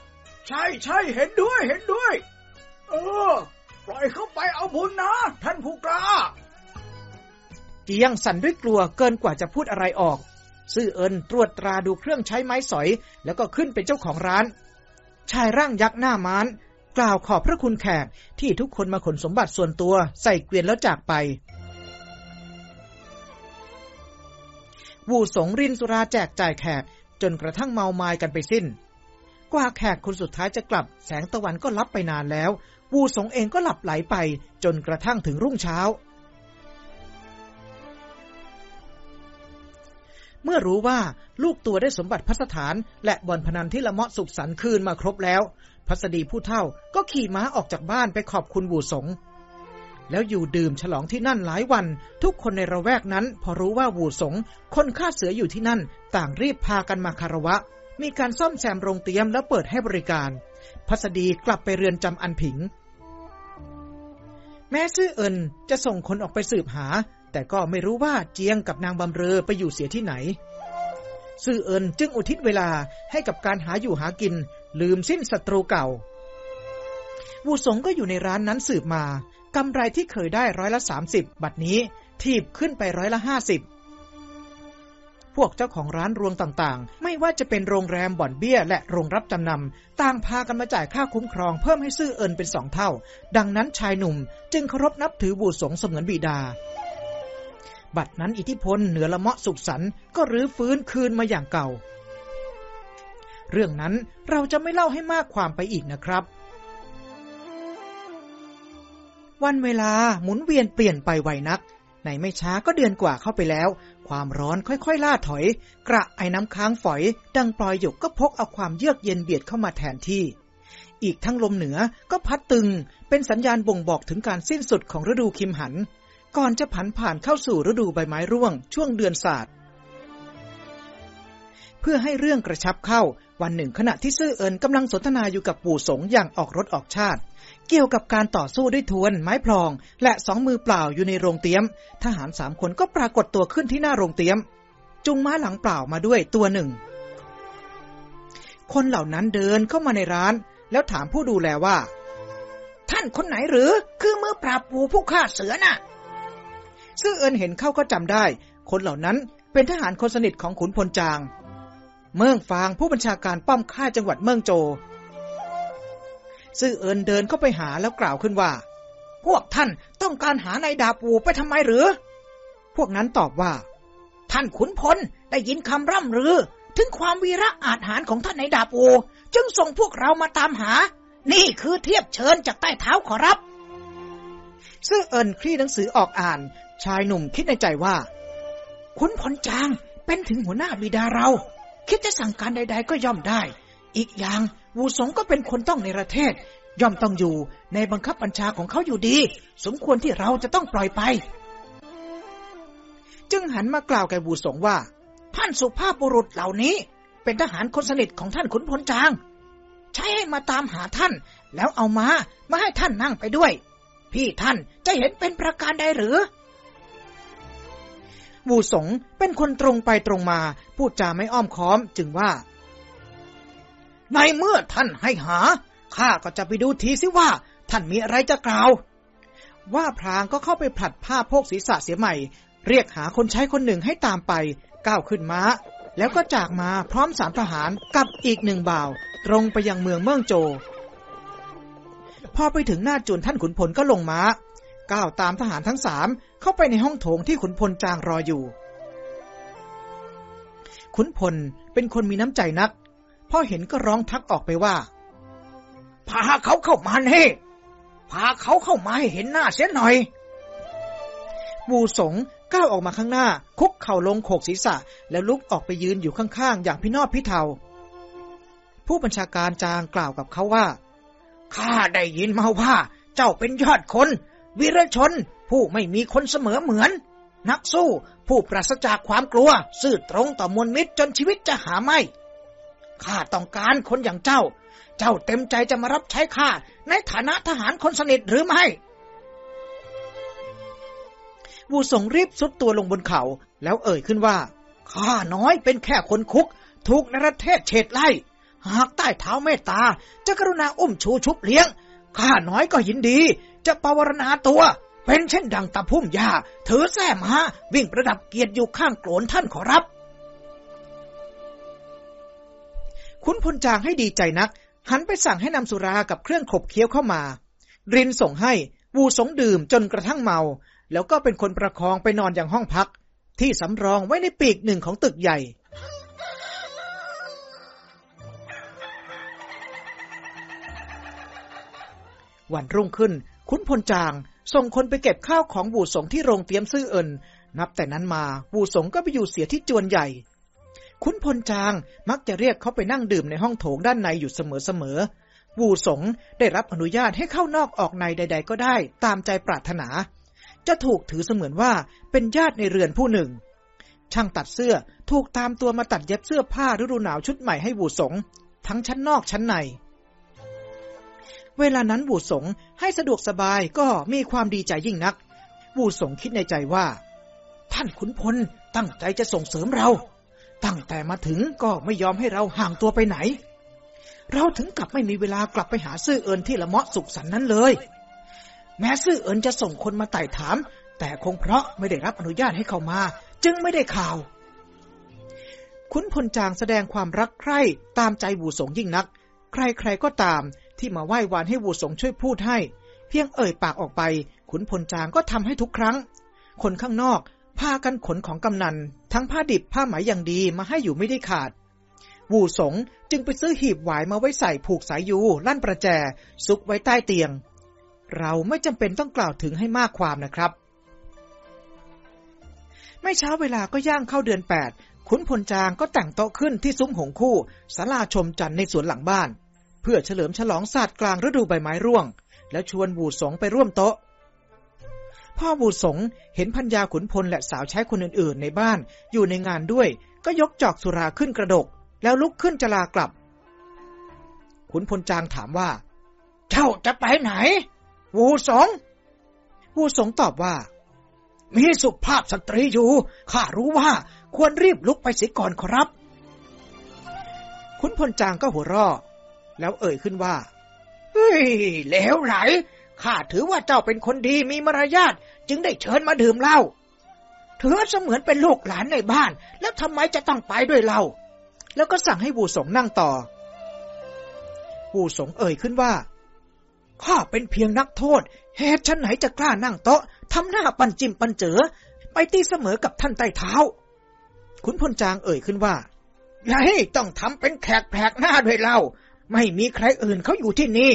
ใช่ใช่เห็นด้วยเห็นด้วย เออ ปล่อยเขาไปเอาบุญนะ ท่านผู้กล้าเจียงสั่นด้วยกลัวเกินกว่าจะพูดอะไรออก ซื่อเอินตรวจตราดูเครื่องใช้ไม้สอย แล้วก็ขึ้นเป็นเจ้าของร้าน ชายร่างยักษ์หน้ามาน กล่าวขอบพระคุณแขกที่ทุกคนมาขนสมบัติส่วนตัวใส่เกวียนแล้วจากไป วูสงรินสุราแจกจ่ายแขก จนกระทั่งเมาไมา้กันไปสิ้น กว่าแขกคนสุดท้ายจะกลับ แสงตะวันก็ลับไปนานแล้ว วูสงเองก็หลับไหลไป จนกระทั่งถึงรุ่งเช้า เมื่อรู้ว่าลูกตัวได้สมบัติพัสถาน และบ่อนพนันที่ละเมาะสุขสันคืนมาครบแล้ว พัสดีผู้เท่าก็ขี่ม้าออกจากบ้านไปขอบคุณบูสง แล้วอยู่ดื่มฉลองที่นั่นหลายวัน ทุกคนในระแวกนั้น พอรู้ว่าวูสง คนฆ่าเสืออยู่ที่นั่น ต่างรีบพากันมาคารวะ มีการซ่อมแซมโรงเตียมแล้วเปิดให้บริการ พัสดีกลับไปเรือนจำอันผิง แม้ซื่อเอินจะส่งคนออกไปสืบหา แต่ก็ไม่รู้ว่าเจียงกับนางบำเรอไปอยู่เสียที่ไหน ซื่อเอินจึงอุทิศเวลาให้กับการหาอยู่หากิน ลืมสิ้นศัตรูเก่า วูสงก็อยู่ในร้านนั้นสืบมา กำไรที่เคยได้ร้อยละสามสิบบัดนี้ทีบขึ้นไปร้อยละห้าสิบพวกเจ้าของร้านรวงต่างๆ ไม่ว่าจะเป็นโรงแรมบ่อนเบี้ย และโรงรับจำนำ ต่างพากันมาจ่ายค่าคุ้มครองเพิ่มให้ซื่อเอินเป็นสองเท่า ดังนั้นชายหนุ่มจึงเคารพนับถือบูสงเสมือนบิดา บัดนั้นอิทธิพลเหนือละเมาะสุขสันก็รื้อฟื้นคืนมาอย่างเก่า เรื่องนั้นเราจะไม่เล่าให้มากความไปอีกนะครับ วันเวลาหมุนเวียนเปลี่ยนไปไวนัก ในไม่ช้าก็เดือนกว่าเข้าไปแล้ว ความร้อนค่อยๆล่าถอย กระไอ้น้ำค้างฝอย ดังปลอยหยกก็พกเอาความเยือกเย็นเบียดเข้ามาแทนที่ อีกทั้งลมเหนือก็พัดตึง เป็นสัญญาณบ่งบอกถึงการสิ้นสุดของฤดูคิมหัน ก่อนจะผันผ่านเข้าสู่ฤดูใบไม้ร่วง ช่วงเดือนศาสตร์เพื่อให้เรื่องกระชับเข้า วันหนึ่งขณะที่ซื่อเอินกำลังสนทนาอยู่กับปู่สงอย่างออกรถออกชาติ เกี่ยวกับการต่อสู้ด้วยทวน ไม้พลอง และสองมือเปล่าอยู่ในโรงเตี๊ยม ทหารสามคนก็ปรากฏตัวขึ้นที่หน้าโรงเตี๊ยม จุงม้าหลังเปล่ามาด้วยตัวหนึ่ง คนเหล่านั้นเดินเข้ามาในร้าน แล้วถามผู้ดูแลว่า ท่านคนไหนหรือ คือมือปราบปูผู้ฆ่าเสือน่ะซื่อเอินเห็นเข้าก็จำได้ คนเหล่านั้นเป็นทหารคนสนิทของขุนพลจาง เมืองฟางผู้บัญชาการป้อมค่ายจังหวัดเมืองโจ ซื่อเอินเดินเข้าไปหาแล้วกล่าวขึ้นว่า พวกท่านต้องการหานายดาปูไปทำไมหรือ พวกนั้นตอบว่า ท่านขุนพลได้ยินคำร่ำรือ ถึงความวีระอาจหารของท่านนายดาปู จึงส่งพวกเรามาตามหา นี่คือเทียบเชิญจากใต้เท้าขอรับ ซื่อเอินคลี่หนังสือออกอ่าน ชายหนุ่มคิดในใจว่า ขุนพลจางเป็นถึงหัวหน้าบิดาเรา คิดจะสั่งการใด ๆ ก็ย่อมได้ อีกอย่าง วูสงก็เป็นคนต้องในประเทศ ย่อมต้องอยู่ในบังคับบัญชาของเขาอยู่ดี สมควรที่เราจะต้องปล่อยไป จึงหันมากล่าวแก่บูสงว่า ท่านสุภาพบุรุษเหล่านี้ เป็นทหารคนสนิทของท่านขุนพลจาง ใช้ให้มาตามหาท่าน แล้วเอามามาให้ท่านนั่งไปด้วย พี่ท่านจะเห็นเป็นประการใดหรือบูสงเป็นคนตรงไปตรงมา พูดจาไม่อ้อมค้อม จึงว่า ในเมื่อท่านให้หา ข้าก็จะไปดูทีสิว่า ท่านมีอะไรจะกล่าว ว่าพรางก็เข้าไปผลัดผ้าโพกศีรษะเสียใหม่ เรียกหาคนใช้คนหนึ่งให้ตามไป ก้าวขึ้นม้า แล้วก็จากมาพร้อมสามทหารกับอีกหนึ่งบ่าว ตรงไปยังเมืองเมืองโจ พอไปถึงหน้าจุนท่านขุนพลก็ลงม้า ก้าวตามทหารทั้งสามเข้าไปในห้องโถงที่ขุนพลจางรออยู่ขุนพลเป็นคนมีน้ำใจนัก พอเห็นก็ร้องทักออกไปว่า พาเขาเข้ามาเน่พาเขาเข้ามาให้เห็นหน้าเสียหน่อย บูสงก้าวออกมาข้างหน้า คุกเข่าลงโขกศีรษะ แล้วลุกออกไปยืนอยู่ข้างๆ อย่างพี่นอดพี่เทา ผู้บัญชาการจางกล่าวกับเขาว่า ข้าได้ยินมาว่า เจ้าเป็นยอดคน วีรชน ผู้ไม่มีคนเสมอเหมือน นักสู้ ผู้ปราศจากความกลัว ซื่อตรงต่อมวลมิตรจนชีวิตจะหาไม่ ข้าต้องการคนอย่างเจ้า เจ้าเต็มใจจะมารับใช้ข้าในฐานะทหารคนสนิทหรือไม่บูสงรีบสุดตัวลงบนเขา แล้วเอ่ยขึ้นว่า ข้าน้อยเป็นแค่คนคุก ถูกนรเทศเฉดไล่ หากใต้เท้าเมตตา จะกรุณาอุ้มชูชุบเลี้ยง ข้าน้อยก็ยินดี จะปวารณาตัว เป็นเช่นดังตะพุ่มยาถือแส้มาวิ่งประดับเกียรติอยู่ข้างโกรนท่านขอรับ คุณพลจางให้ดีใจนัก หันไปสั่งให้นำสุรากับเครื่องขบเคี้ยวเข้ามา รินส่งให้วูสงดื่มจนกระทั่งเมา แล้วก็เป็นคนประคองไปนอนอย่างห้องพัก ที่สำรองไว้ในปีกหนึ่งของตึกใหญ่วันรุ่งขึ้นขุนพลจางส่งคนไปเก็บข้าวของบูสงที่โรงเตรียมซื่อเอินนับแต่นั้นมาบูสงก็ไปอยู่เสียที่จวนใหญ่ ขุนพลจางมักจะเรียกเขาไปนั่งดื่มในห้องโถงด้านในอยู่เสมอๆบูสงได้รับอนุญาตให้เข้านอกออกในใด ๆ ก็ได้ตามใจปรารถนา จะถูกถือเสมือนว่าเป็นญาติในเรือนผู้หนึ่ง ช่างตัดเสื้อถูกตามตัวมาตัดเย็บเสื้อผ้าฤดูหนาวชุดใหม่ให้บูสง ทั้งชั้นนอกชั้นใน เวลานั้นบูสงให้สะดวกสบายก็มีความดีใจยิ่งนักบูสงคิดในใจว่า ท่านขุนพลตั้งใจจะส่งเสริมเรา ตั้งแต่มาถึงก็ไม่ยอมให้เราห่างตัวไปไหน เราถึงกลับไม่มีเวลากลับไปหาซื่อเอินที่ละเมาะสุขสันนั้นเลย แม้ซื่อเอินจะส่งคนมาไต่ถาม แต่คงเพราะไม่ได้รับอนุญาตให้เข้ามา จึงไม่ได้ข่าวขุนพลจางแสดงความรักใคร่ตามใจบูสงยิ่งนัก ใครๆก็ตามที่มาไหว้วานให้บูสงช่วยพูดให้ เพียงเอ่ยปากออกไป ขุนพลจางก็ทำให้ทุกครั้ง คนข้างนอก พากันขนของกำนัน ทั้งผ้าดิบผ้าไหมอย่างดีมาให้อยู่ไม่ได้ขาด วูสงจึงไปซื้อหีบหวายมาไว้ใส่ผูกสายยูลั่นประแจ ซุกไว้ใต้เตียง เราไม่จำเป็นต้องกล่าวถึงให้มากความนะครับ ไม่เช้าเวลาก็ย่างเข้าเดือนแปดขุนพลจางก็แต่งโต๊ะขึ้นที่ซุ้มหงคู่ศาลาชมจันทร์ในสวนหลังบ้าน เพื่อเฉลิมฉลองศาสตร์กลางฤดูใบไม้ร่วง แล้วชวนบูสงไปร่วมโต๊ะ พ่อบูสงเห็นพัญญาขุนพลและสาวใช้คนอื่นๆในบ้านอยู่ในงานด้วย ก็ยกจอกสุราขึ้นกระดก แล้วลุกขึ้นจะลากลับ ขุนพลจางถามว่า เจ้าจะไปไหน วูสงวูสงตอบว่า มีสุภาพสตรีอยู่ ข้ารู้ว่าควรรีบลุกไปเสียก่อนครับ ขุนพลจางก็หัวเราะแล้วเอ่ยขึ้นว่า เฮ้ยเลวไหล ข้าถือว่าเจ้าเป็นคนดีมีมารยาทจึงได้เชิญมาดื่มเหล้าถือเสมือนเป็นลูกหลานในบ้าน แล้วทำไมจะต้องไปด้วยเรา แล้วก็สั่งให้บูสงนั่งต่อ บูสงเอ่ยขึ้นว่า ข้าเป็นเพียงนักโทษเหตุฉันไหนจะกล้านั่งโต๊ะทำหน้าปันจิมปันเจอ ไปตีเสมอกับท่านใต้เท้า ขุนพลจางเอ่ยขึ้นว่าไงต้องทำเป็นแขกแผกหน้าด้วยเรา ไม่มีใครอื่นเขาอยู่ที่นี่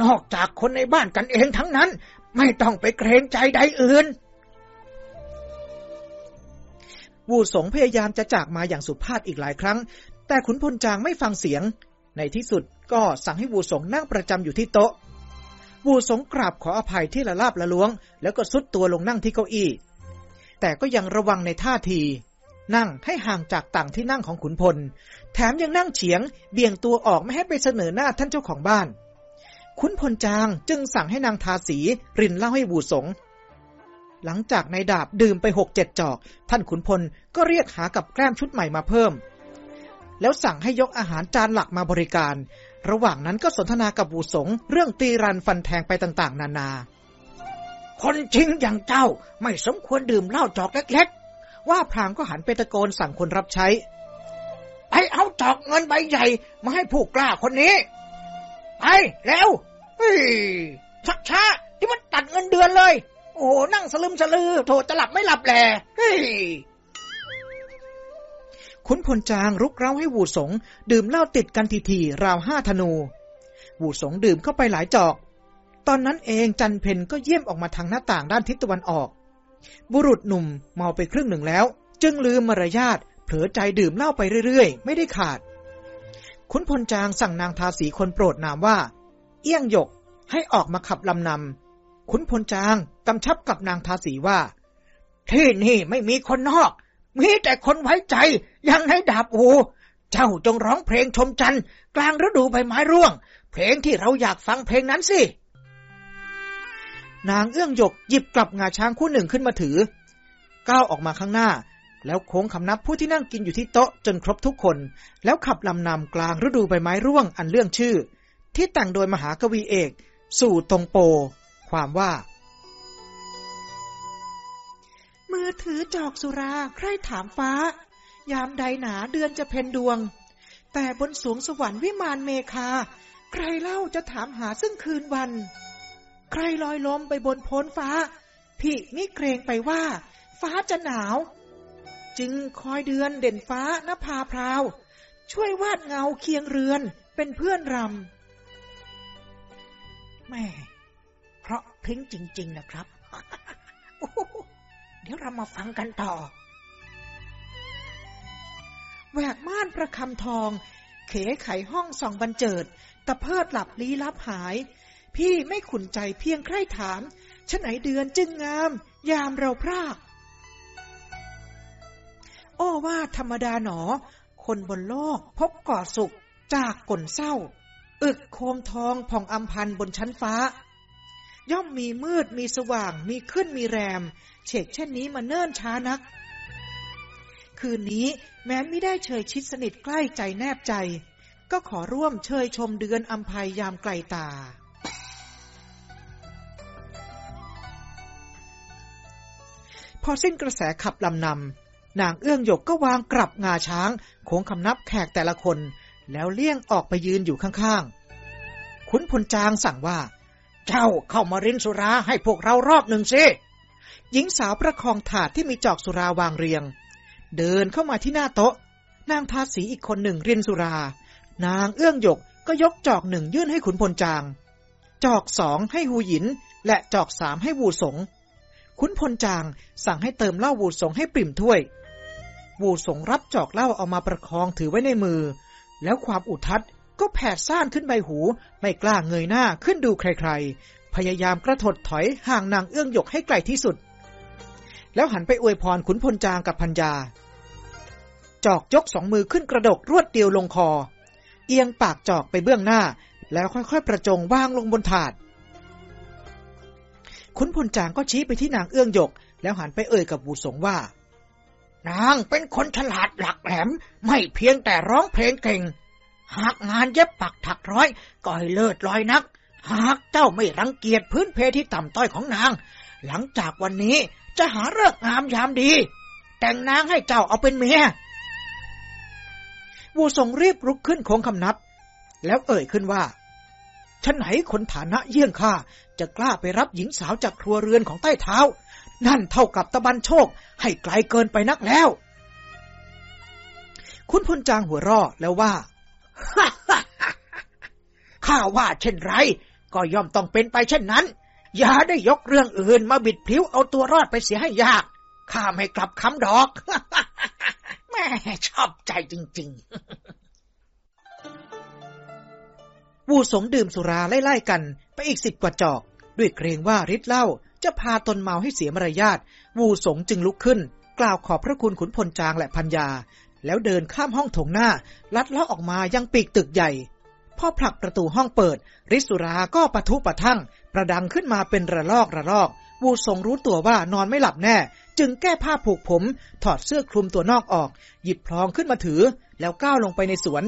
นอกจากคนในบ้านกันเองทั้งนั้น ไม่ต้องไปเกรงใจใดอื่น วูสงพยายามจะจากมาอย่างสุภาพอีกหลายครั้ง แต่ขุนพลจางไม่ฟังเสียง ในที่สุดก็สั่งให้วูสงนั่งประจำอยู่ที่โต๊ะ วูสงกราบขออภัยที่ละลาบละล้วง แล้วก็ซุดตัวลงนั่งที่เก้าอี้ แต่ก็ยังระวังในท่าทีนั่งให้ห่างจากต่างที่นั่งของขุนพล แถมยังนั่งเฉียง เบี่ยงตัวออกไม่ให้ไปเสนอหน้าท่านเจ้าของบ้าน ขุนพลจางจึงสั่งให้นางทาสีรินเล่าให้วูสง หลังจากในดาบดื่มไปหกเจ็ดจอก ท่านขุนพลก็เรียกหากับแกล้มชุดใหม่มาเพิ่ม แล้วสั่งให้ยกอาหารจานหลักมาบริการ ระหว่างนั้นก็สนทนากับบูสง เรื่องตีรันฟันแทงไปต่างๆ นานา คนจริงอย่างเจ้าไม่สมควรดื่มเหล้าจอกเล็กๆ ว่าพรางก็หันไปตะโกนสั่งคนรับใช้ไปเอาจอกเงินใบใหญ่มาให้ผู้กล้าคนนี้ ไปแล้วเฮ้ยชักช้าที่มันตัดเงินเดือนเลย โอ้นั่งสลึมสลือ โถจะหลับไม่หลับแหลเฮ้ยขุนพลจางรุกเร้าให้วูสง ดื่มเหล้าติดกันทีๆราวห้าธนู วูสงดื่มเข้าไปหลายจอก ตอนนั้นเองจันเพนก็เยี่ยมออกมาทางหน้าต่างด้านทิศตะวันออก บุรุษหนุ่มเมาไปครึ่งหนึ่งแล้ว จึงลืมมารยาทเผลอใจดื่มเหล้าไปเรื่อยๆ ไม่ได้ขาด ขุนพลจางสั่งนางทาสีคนโปรดนามว่า เอี้ยงหยกให้ออกมาขับลำนำขุนพลจางกำชับกับนางทาสีว่า ที่นี่ไม่มีคนนอก มีแต่คนไว้ใจ ยังให้ดาบอูเจ้าจงร้องเพลงชมจันทร์กลางฤดูใบไม้ร่วง เพลงที่เราอยากฟังเพลงนั้นสิ นางเอื้องหยกหยิบกลับงาช้างคู่หนึ่งขึ้นมาถือ ก้าวออกมาข้างหน้า แล้วโค้งคำนับผู้ที่นั่งกินอยู่ที่โต๊ะจนครบทุกคน แล้วขับลำนำกลางฤดูใบไม้ร่วงอันเรื่องชื่อ ที่แต่งโดยมหากวีเอก สู่ตรงโป ความว่า มือถือจอกสุราใครถามฟ้า ยามใดหนาเดือนจะเพนดวง แต่บนสวงสวรรค์วิมานเมคา ใครเล่าจะถามหาซึ่งคืนวัน ใครลอยลมไปบนโพ้นฟ้าพี่นี่เกรงไปว่า ฟ้าจะหนาว จึงคอยเดือนเด่นฟ้านภาพราว ช่วยวาดเงาเคียงเรือนเป็นเพื่อนรำแม่เพราะพริ้งจริง ๆ นะครับ เดี๋ยวเรามาฟังกันต่อ แหวกม่านประคำทอง เขไขห้องส่องบันเจิด ตะเพิดหลับลี้ลับหาย พี่ไม่ขุนใจเพียงใคร่ถามชะไหนเดือนจึงงาม ยามเราพราก โอ้ว่าธรรมดาหนอ คนบนโลกพบก่อสุข จากกลเศร้า อึกโคมทองผ่องอำพันบนชั้นฟ้า ย่อมมีมืดมีสว่าง มีขึ้นมีแรม เฉกเช่นนี้มาเนิ่นช้านัก คืนนี้แม้ไม่ได้เชยชิดสนิทใกล้ใจแนบใจ ก็ขอร่วมเชยชมเดือนอัมภัยยามไกลตาพอสิ้นกระแสขับลำนำ นางเอื้องหยกก็วางกลับงาช้าง โค้งคำนับแขกแต่ละคน แล้วเลี่ยงออกไปยืนอยู่ข้างๆ ขุนพลจางสั่งว่า เจ้าเข้ามารินสุราให้พวกเรารอบหนึ่งสิหญิงสาวประคองถาดที่มีจอกสุราวางเรียง เดินเข้ามาที่หน้าโต๊ะ นางทาสีอีกคนหนึ่งรินสุรา นางเอื้องหยกก็ยกจอกหนึ่งยื่นให้ขุนพลจาง จอกสองให้หูหยิน และจอกสามให้วูสงขุนพลจางสั่งให้เติมเหล้าวูสงให้ปริ่มถ้วย วูสงรับจอกเหล้าเอามาประคองถือไว้ในมือ แล้วความอุทัดก็แผดซ่านขึ้นใบหู ไม่กล้าเงยหน้าขึ้นดูใครๆ พยายามกระถดถอยห่างนางเอื้องหยกให้ไกลที่สุด แล้วหันไปอวยพรขุนพลจางกับพัญญา จอกยกสองมือขึ้นกระดกรวดเดียวลงคอ เอียงปากจอกไปเบื้องหน้า แล้วค่อยๆประจงวางลงบนถาด ขุนพลจางก็ชี้ไปที่นางเอื้องหยก แล้วหันไปเอ่ยกับบูสงว่า นางเป็นคนฉลาดหลักแหลม ไม่เพียงแต่ร้องเพลงเก่ง หากงานเย็บปักถักร้อยก็ให้เลิศลอยนัก หากเจ้าไม่รังเกียจพื้นเพที่ต่ำต้อยของนาง หลังจากวันนี้จะหาเลิกงามยามดี แต่งนางให้เจ้าเอาเป็นเมียบูสงรีบลุกขึ้นโค้งคำนับ แล้วเอ่ยขึ้นว่าฉันไหนคนฐานะเยี่ยงข้าจะกล้าไปรับหญิงสาวจากครัวเรือนของใต้เท้า นั่นเท่ากับตะบันโชค ให้ไกลเกินไปนักแล้ว คุณพลจางหัวร่อแล้วว่าข้าว่าเช่นไร ก็ย่อมต้องเป็นไปเช่นนั้น อย่าได้ยกเรื่องอื่นมาบิดพลิ้วเอาตัวรอดไปเสียให้ยาก ข้าไม่กลับคำดอก แม่ชอบใจจริง ๆ วูสงดื่มสุราไล่ๆกันไปอีกสิบกว่าจอก ด้วยเกรงว่าฤทธิ์เหล้า จะพาตนเมาให้เสียมารยาทวูสงจึงลุกขึ้น กล่าวขอบพระคุณขุนพลจางและพัญญา แล้วเดินข้ามห้องโถงหน้า ลัดเลาะออกมายังปีกตึกใหญ่พอผลักประตูห้องเปิด ริสุราก็ปะทุปะทั่ง ประดังขึ้นมาเป็นระลอกระลอก วูสงรู้ตัวว่านอนไม่หลับแน่ จึงแก้ผ้าผูกผม ถอดเสื้อคลุมตัวนอกออก หยิบพลองขึ้นมาถือ แล้วก้าวลงไปในสวน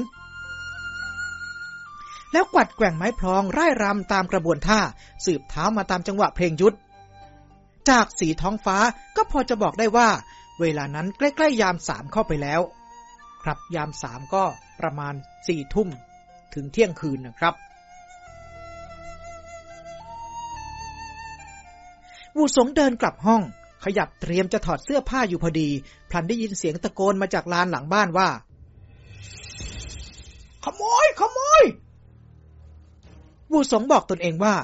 แล้วกวัดแกว่งไม้พลองไร่รำตามกระบวนท่า สืบเท้ามาตามจังหวะเพลงยุทธ จากสีท้องฟ้าก็พอจะบอกได้ว่า เวลานั้นใกล้ ๆ ยามสามเข้าไปแล้ว ครับยามสามก็ประมาณสี่ทุ่มถึงเที่ยงคืนนะครับวูสงเดินกลับห้อง ขยับเตรียมจะถอดเสื้อผ้าอยู่พอดี พลันได้ยินเสียงตะโกนมาจากลานหลังบ้านว่า ขโมย ขโมยวูสงบอกตนเองว่า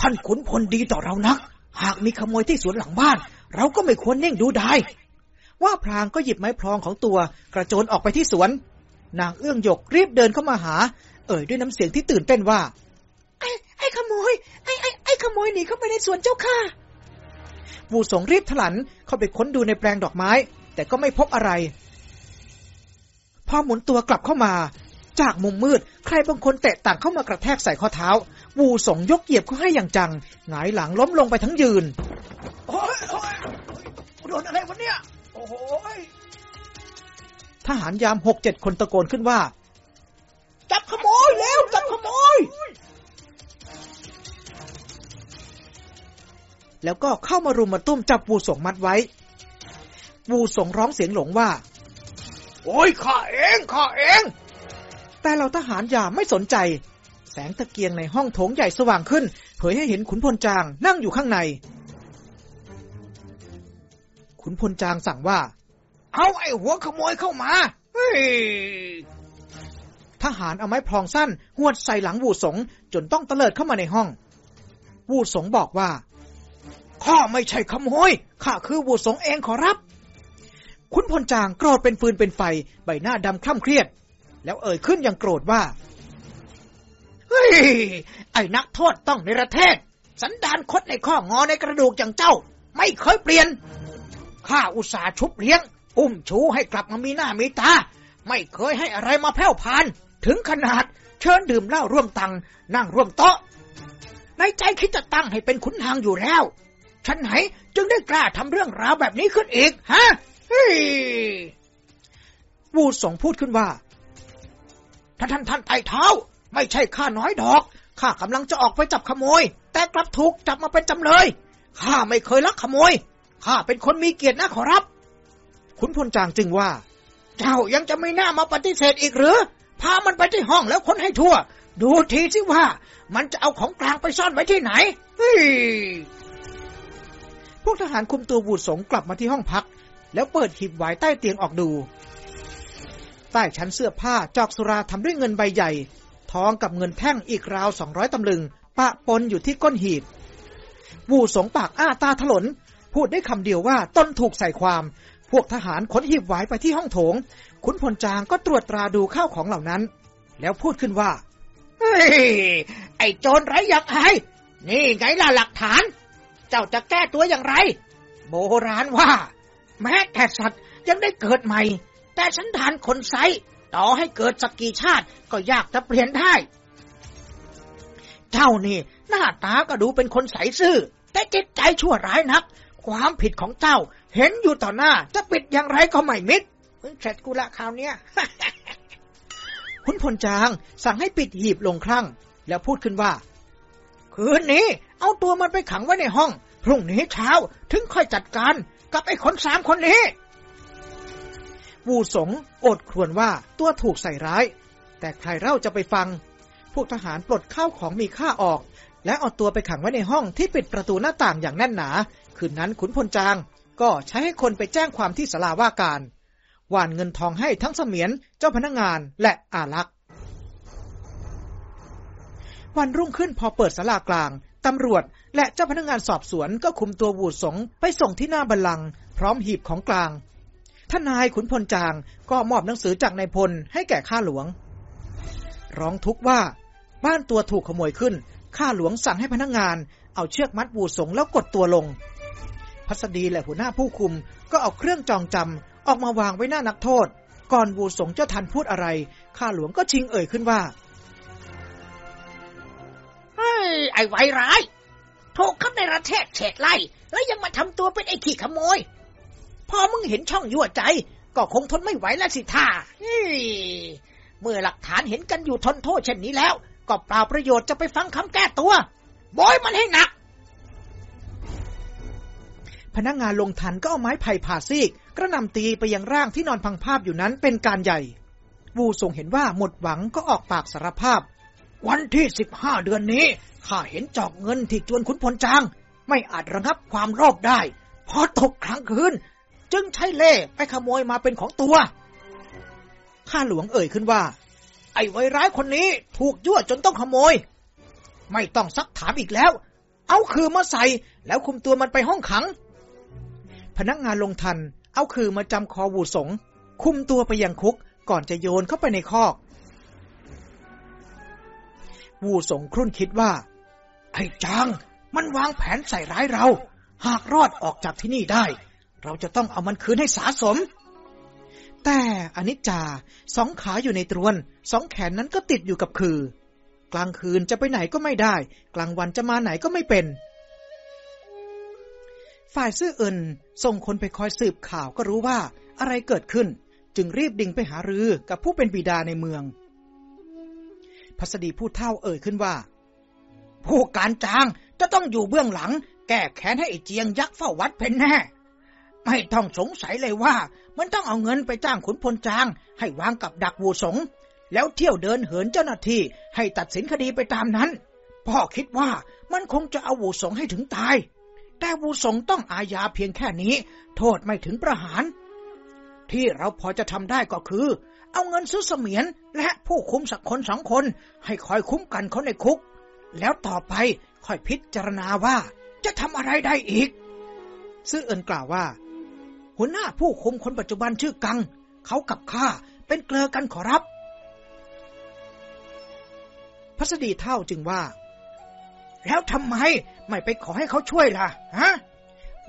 ท่านขุนพลดีต่อเรานัก หากมีขโมยที่สวนหลังบ้าน เราก็ไม่ควรเน่งดูได้ว่าพลางก็หยิบไม้พลองของตัวกระโจนออกไปที่สวน นางเอื้องหยกรีบเดินเข้ามาหา เอ่ยด้วยน้ำเสียงที่ตื่นเต้นว่า ไอ้ไอ้ขโมย ไอ้ไอ้ไอ้ขโมยหนีเข้าไปในสวนเจ้าค่ะวูสงรีบถลันเข้าไปค้นดูในแปลงดอกไม้ แต่ก็ไม่พบอะไร พอหมุนตัวกลับเข้ามา จากมุมมืด ใครบางคนเตะต่างเข้ามากระแทกใส่ข้อเท้า วูสงยกเหยียบเขาให้อย่างจัง หงายหลังล้มลงไปทั้งยืน โอ้ยโอ้ยโดนอะไรวะเนี่ย โอ้โหยทหารยามหกเจ็ดคนตะโกนขึ้นว่า จับขโมยแล้ว จับขโมย แล้วก็เข้ามารุมมาตุ้มจับวูสงมัดไว้ วูสงร้องเสียงหลงว่า โอ้ยข้าเองข้าเอง แต่เราทหารยามไม่สนใจ แสงตะเกียงในห้องโถงใหญ่สว่างขึ้น เผยให้เห็นขุนพลจางนั่งอยู่ข้างใน ขุนพลจางสั่งว่า เอาไอ้หัวขโมยเข้ามาเฮ้ยทหารเอาไม้พลองสั้นหวดใส่หลังวูสงจนต้องเตลิดเข้ามาในห้อง วูสงบอกว่า ข้าไม่ใช่ขโมยข้าคือวูสงเองขอรับขุนพลจางโกรธเป็นฟืนเป็นไฟ ใบหน้าดำคล่ำเครียด แล้วเอ่ยขึ้นอย่างโกรธว่า เฮ้ย ไอ้นักโทษต้องในประเทศ สันดานคดในข้องอในกระดูกอย่างเจ้า ไม่เคยเปลี่ยน ข้าอุตส่าห์ชุบเลี้ยง อุ้มชูให้กลับมามีหน้ามีตา ไม่เคยให้อะไรมาแผ่วพาน ถึงขนาดเชิญดื่มเหล้าร่วมตัง นั่งร่วมโต๊ะ ในใจคิดจะตั้งให้เป็นขุนนางอยู่แล้วฉันไหนจึงได้กล้าทำเรื่องราวแบบนี้ขึ้นอีก ฮะ เฮ้ย วูดสงพูดขึ้นว่า ท่านท่านท่านไต่เท้า ไม่ใช่ข้าน้อยดอก ข้ากำลังจะออกไปจับขโมย แต่กลับถูกจับมาเป็นจำเลย ข้าไม่เคยลักขโมย ข้าเป็นคนมีเกียรตินะขอรับ ขุนพลจางจึงว่า เจ้ายังจะไม่น่ามาปฏิเสธอีกหรือ พามันไปที่ห้องแล้วค้นให้ทั่ว ดูทีสิว่า มันจะเอาของกลางไปซ่อนไว้ที่ไหนเฮ้ยพวกทหารคุมตัววูดสงกลับมาที่ห้องพัก แล้วเปิดหีบไว้ใต้เตียงออกดู ต้ชั้นเสื้อผ้าจอกสุราทำด้วยเงินใบใหญ่ทองกับเงินแท่งอีกราวสองร้อยตำลึง ปะปนอยู่ที่ก้นหีบ วูสงปากอ้าตาถลน พูดได้คำเดียวว่าต้นถูกใส่ความ พวกทหารขนหีบไว้ไปที่ห้องโถง ขุนพลจางก็ตรวจตราดูข้าวของเหล่านั้น แล้วพูดขึ้นว่า เฮ้ย ไอ้โจรไรอยากอายนี่ไงล่ะหลักฐาน เจ้าจะแก้ตัวอย่างไร โบราณว่า แม้แต่สัตว์ยังได้เกิดใหม่ แต่ฉันทานคนไซต่อให้เกิดสักกี่ชาติก็ยากจะเปลี่ยนได้ เจ้านี่หน้าตาก็ดูเป็นคนใสซื่อ แต่จิตใจชั่วร้ายนัก ความผิดของเจ้า เห็นอยู่ต่อหน้า จะปิดอย่างไรก็ไม่มิดเสร็จกูละคราวเนี้ยคุณพลจางสั่งให้ปิดหีบลงครั่งแล้วพูดขึ้นว่า คืนนี้ เอาตัวมันไปขังไว้ในห้อง พรุ่งนี้เช้าถึงค่อยจัดการกับไอ้คนสามคนนี้ วูสงโอดครวญว่าตัวถูกใส่ร้าย แต่ใครเล่าจะไปฟัง พวกทหารปลดข้าวของมีค่าออก และเอาตัวไปขังไว้ในห้องที่ปิดประตูหน้าต่างอย่างแน่นหนา คืนนั้นขุนพลจาง ก็ใช้ให้คนไปแจ้งความที่สลาว่าการหวานเงินทองให้ทั้งเสมียนเจ้าพนักงงานและอารักษ์วันรุ่งขึ้นพอเปิดสลากลาง ตำรวจและเจ้าพนักงานสอบสวนก็คุมตัววูดสงไปส่งที่หน้าบัลลังก์พร้อมหีบของกลาง ท่านนายขุนพลจางก็มอบหนังสือจากนายพลให้แก่ข้าหลวง ร้องทุกข์ว่า บ้านตัวถูกขโมยขึ้น ข้าหลวงสั่งให้พนักงาน เอาเชือกมัดวูสงแล้วกดตัวลง พัสดีและหัวหน้าผู้คุมก็เอาเครื่องจองจำออกมาวางไว้หน้านักโทษ ก่อนวูสงเจ้าทันพูดอะไร ข้าหลวงก็ชิงเอ่ยขึ้นว่าเฮ้ยไอ้ไวร้ายถูกขับในระแทกเฉดไล่ แล้วยังมาทำตัวเป็นไอ้ขี้ขโมย พอมึงเห็นช่องยั่วใจ ก็คงทนไม่ไหวแล้วสิท่าเมื่อหลักฐานเห็นกันอยู่ทนโทษเช่นนี้แล้ว ก็เปล่าประโยชน์จะไปฟังคำแก้ตัวบอยมันให้หนัก พนักงานลงทันก็เอาไม้ไผ่ผ่าซีก กระนำตีไปยังร่างที่นอนพังภาพอยู่นั้นเป็นการใหญ่ วูส่งเห็นว่าหมดหวังก็ออกปากสารภาพ วันที่สิบห้าเดือนนี้ข้าเห็นจอกเงินที่จวนขุนพลจาง ไม่อาจระงับความรอบได้พอตกครั้งคืน จึงใช้เล่ไปขโมยมาเป็นของตัว ข้าหลวงเอ่ยขึ้นว่า ไอ้ไวร้ายคนนี้ถูกยั่วจนต้องขโมย ไม่ต้องซักถามอีกแล้ว เอาคือมาใส่แล้วคุมตัวมันไปห้องขัง พนักงานลงทัน เอาคือมาจำคอวูสง คุมตัวไปยังคุกก่อนจะโยนเข้าไปในคอก วูสงครุ่นคิดว่า ไอ้จาง มันวางแผนใส่ร้ายเรา หากรอดออกจากที่นี่ได้ เราจะต้องเอามันคืนให้สาสม แต่อนิจจาสองขาอยู่ในตรวน สองแขนนั้นก็ติดอยู่กับคือ กลางคืนจะไปไหนก็ไม่ได้ กลางวันจะมาไหนก็ไม่เป็น ฝ่ายซื่อเอินส่งคนไปคอยสืบข่าวก็รู้ว่าอะไรเกิดขึ้น จึงรีบดิ่งไปหารือกับผู้เป็นบิดาในเมืองพัสดีผู้เท่าเอ่ยขึ้นว่า ผู้การจางจะต้องอยู่เบื้องหลัง แก้แค้นให้ไอเจียงยักษ์เฝ้าวัดเป็นแน่ ไม่ต้องสงสัยเลยว่า มันต้องเอาเงินไปจ้างขุนพลจาง ให้วางกับดักวูสง แล้วเที่ยวเดินเหินเจ้าหน้าที่ให้ตัดสินคดีไปตามนั้น พ่อคิดว่ามันคงจะเอาวูสงให้ถึงตาย แต่วูสงต้องอาญาเพียงแค่นี้ โทษไม่ถึงประหาร ที่เราพอจะทำได้ก็คือ เอาเงินซื้อเสมียนและผู้คุมสักคนสองคน ให้คอยคุ้มกันเขาในคุก แล้วต่อไปค่อยพิจารณาว่าจะทำอะไรได้อีก ซื่อเอินกล่าวว่า หัวหน้าผู้คุมคนปัจจุบันชื่อกัง เขากับข้าเป็นเกลอกันขอรับ พัสดีเท่าจึงว่า แล้วทำไมไม่ไปขอให้เขาช่วยล่ะ ฮะ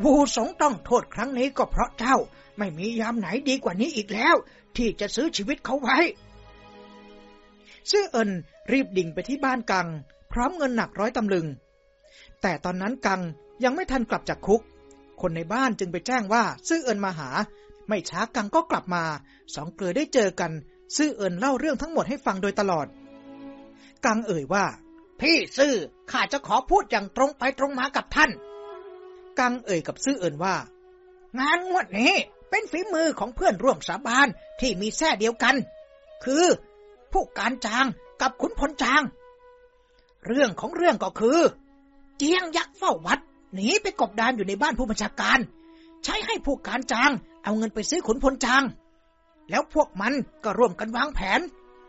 วูสงต้องโทษครั้งนี้ก็เพราะเจ้า ไม่มียามไหนดีกว่านี้อีกแล้ว ที่จะซื้อชีวิตเขาไว้ ซื่อเอินรีบดิ่งไปที่บ้านกัง พร้อมเงินหนักร้อยตำลึง แต่ตอนนั้นกังยังไม่ทันกลับจากคุก คนในบ้านจึงไปแจ้งว่า ซื่อเอินมาหา ไม่ช้ากังก็กลับมา สองเกลือได้เจอกัน ซื่อเอินเล่าเรื่องทั้งหมดให้ฟังโดยตลอด กังเอ่ยว่า พี่ซื่อข้าจะขอพูดอย่างตรงไปตรงมากับท่าน กังเอ่ยกับซื่อเอินว่า งานงวดนี้เป็นฝีมือของเพื่อนร่วมสาบานที่มีแท้เดียวกัน คือผู้การจางกับขุนพลจาง เรื่องของเรื่องก็คือ เจียงยักษ์เฝ้าวัด หนีไปกบดานอยู่ในบ้านผู้บัญชาการ ใช้ให้ผู้การจาง เอาเงินไปซื้อขุนพลจาง แล้วพวกมันก็ร่วมกันวางแผน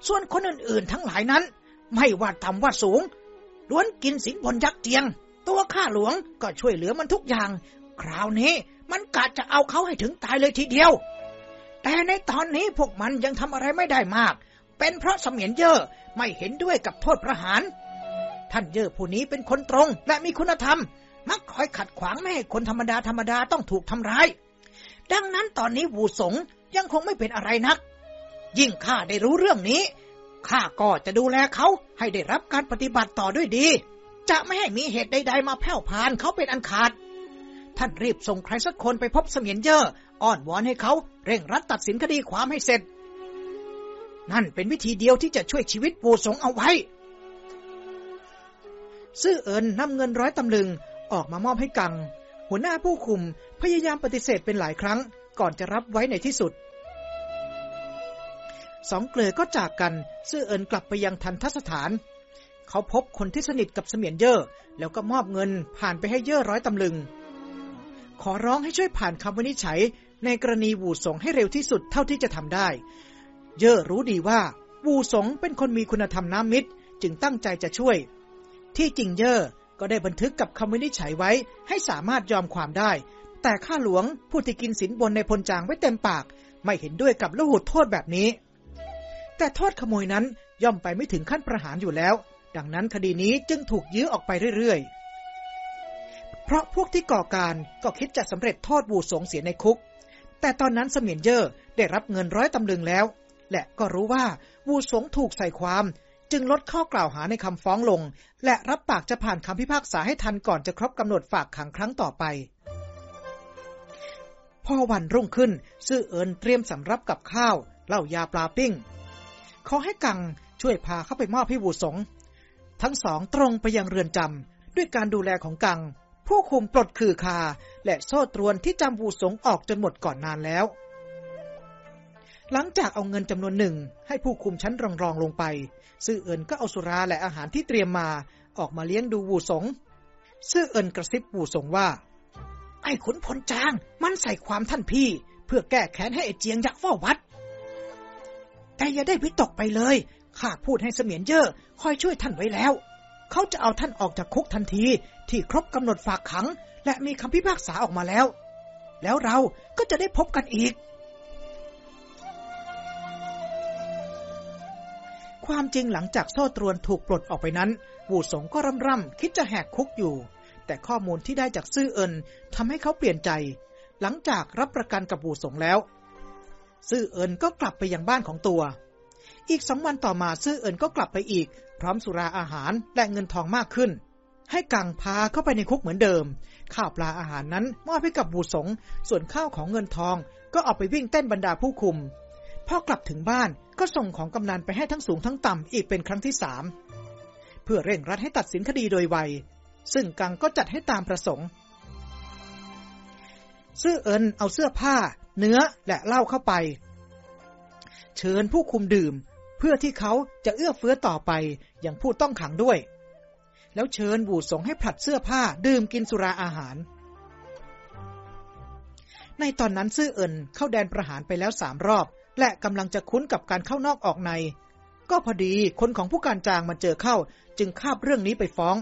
ส่วนคนอื่นๆ ทั้งหลายนั้น ไม่ว่าต่ำว่าสูงล้วนกินสินบนยักษ์เจียง ตัวข้าหลวงก็ช่วยเหลือมันทุกอย่าง คราวนี้มันกะจะเอาเขาให้ถึงตายเลยทีเดียว แต่ในตอนนี้พวกมันยังทำอะไรไม่ได้มาก เป็นเพราะเสมียนเย่อไม่เห็นด้วยกับโทษประหาร ท่านเย่อผู้นี้เป็นคนตรงและมีคุณธรรม มักคอยขัดขวางไม่ให้คนธรรมดาธรรมดาต้องถูกทำร้าย ดังนั้นตอนนี้วูสงยังคงไม่เป็นอะไรนัก ยิ่งข้าได้รู้เรื่องนี้ข้าก็จะดูแลเขาให้ได้รับการปฏิบัติต่อด้วยดี จะไม่ให้มีเหตุใด ๆ มาแผ่วพานเขาเป็นอันขาด ท่านรีบส่งใครสักคนไปพบเสมียนเย่ออ้อนวอนให้เขาเร่งรัดตัดสินคดีความให้เสร็จ นั่นเป็นวิธีเดียวที่จะช่วยชีวิตปูสงเอาไว้ ซื่อเอินนำเงินร้อยตำลึง ออกมามอบให้กัง หัวหน้าผู้คุมพยายามปฏิเสธเป็นหลายครั้ง ก่อนจะรับไว้ในที่สุด สองเกลือก็จากกันซื่อเอินกลับไปยังทันทสถาน เขาพบคนที่สนิทกับเสมียนเย่อแล้วก็มอบเงินผ่านไปให้เย่อร้อยตำลึง ขอร้องให้ช่วยผ่านคำวินิจฉัย ในกรณีวูสงให้เร็วที่สุดเท่าที่จะทำได้ เย่อรู้ดีว่าวูสงเป็นคนมีคุณธรรมน้ำมิตร จึงตั้งใจจะช่วย ที่จริงเย่อ ก็ได้บันทึกกับคำวินิจฉัยไว้ให้สามารถยอมความได้ แต่ข้าหลวงผู้ที่กินสินบนในพลจางไว้เต็มปาก ไม่เห็นด้วยกับละหุดโทษแบบนี้ แต่โทษขโมยนั้นย่อมไปไม่ถึงขั้นประหารอยู่แล้ว ดังนั้นคดีนี้จึงถูกยื้อออกไปเรื่อยๆ เพราะพวกที่ก่อการก็คิดจะสำเร็จโทษบูสงเสียในคุก แต่ตอนนั้นเสมียนเย่อได้รับเงินร้อยตำลึงแล้ว และก็รู้ว่าวูสงถูกใส่ความ จึงลดข้อกล่าวหาในคำฟ้องลง และรับปากจะผ่านคำพิพากษาให้ทันก่อนจะครบกำหนดฝากขังครั้งต่อไป พอวันรุ่งขึ้น ซื่อเอินเตรียมสำรับกับข้าวเหล้ายาปลาปิ้งขอให้กังช่วยพาเข้าไปมอบให้วูสง ทั้งสองตรงไปยังเรือนจำด้วยการดูแลของกัง ผู้คุมปลดคือคา และโซ่ตรวนที่จำวูสงออกจนหมดก่อนนานแล้วหลังจากเอาเงินจำนวนหนึ่งให้ผู้คุมชั้นรองรองลงไป ซื่อเอินก็เอาสุราและอาหารที่เตรียมมาออกมาเลี้ยงดูวูสง ซื่อเอินกระซิบวูสงว่า ไอ้ขุนพลจาง มันใส่ความท่านพี่ เพื่อแก้แค้นให้ไอ้เจียงยักษ์เฝ้าวัด แต่อย่าได้วิตกไปเลย ข้าพูดให้เสมียนเย่อคอยช่วยท่านไว้แล้ว เขาจะเอาท่านออกจากคุกทันทีที่ครบกำหนดฝากขัง และมีคำพิพากษาออกมาแล้ว แล้วเราก็จะได้พบกันอีก ความจริงหลังจากโซ่ตรวนถูกปลดออกไปนั้นวูสงก็ร่ำร่ำคิดจะแหกคุกอยู่ แต่ข้อมูลที่ได้จากซื่อเอินทำให้เขาเปลี่ยนใจ หลังจากรับประกันกับวูสงแล้ว ซื่อเอินก็กลับไปยังบ้านของตัว อีกสองวันต่อมาซื่อเอินก็กลับไปอีก พร้อมสุราอาหารและเงินทองมากขึ้น ให้กังพาเข้าไปในคุกเหมือนเดิม ข้าวปลาอาหารนั้นมอบให้กับบูสงส่วนข้าวของเงินทองก็เอาไปวิ่งเต้นบรรดาผู้คุมพอกลับถึงบ้าน ก็ส่งของกำนันไปให้ทั้งสูงทั้งต่ำอีกเป็นครั้งที่สามเพื่อเร่งรัดให้ตัดสินคดีโดยไว ซึ่งกังก็จัดให้ตามประสงค์ ซื่อเอินเอาเสื้อผ้า เนื้อและเหล้าเข้าไป เชิญผู้คุมดื่ม เพื่อที่เขาจะเอื้อเฟื้อต่อไปอย่างผู้ต้องขังด้วย แล้วเชิญบูสงให้ผลัดเสื้อผ้าดื่มกินสุราอาหาร ในตอนนั้นซื่อเอินเข้าแดนประหารไปแล้วสามรอบ และกำลังจะคุ้นกับการเข้านอกออกใน ก็พอดีคนของผู้การจางมาเจอเข้า จึงคาบเรื่องนี้ไปฟ้อง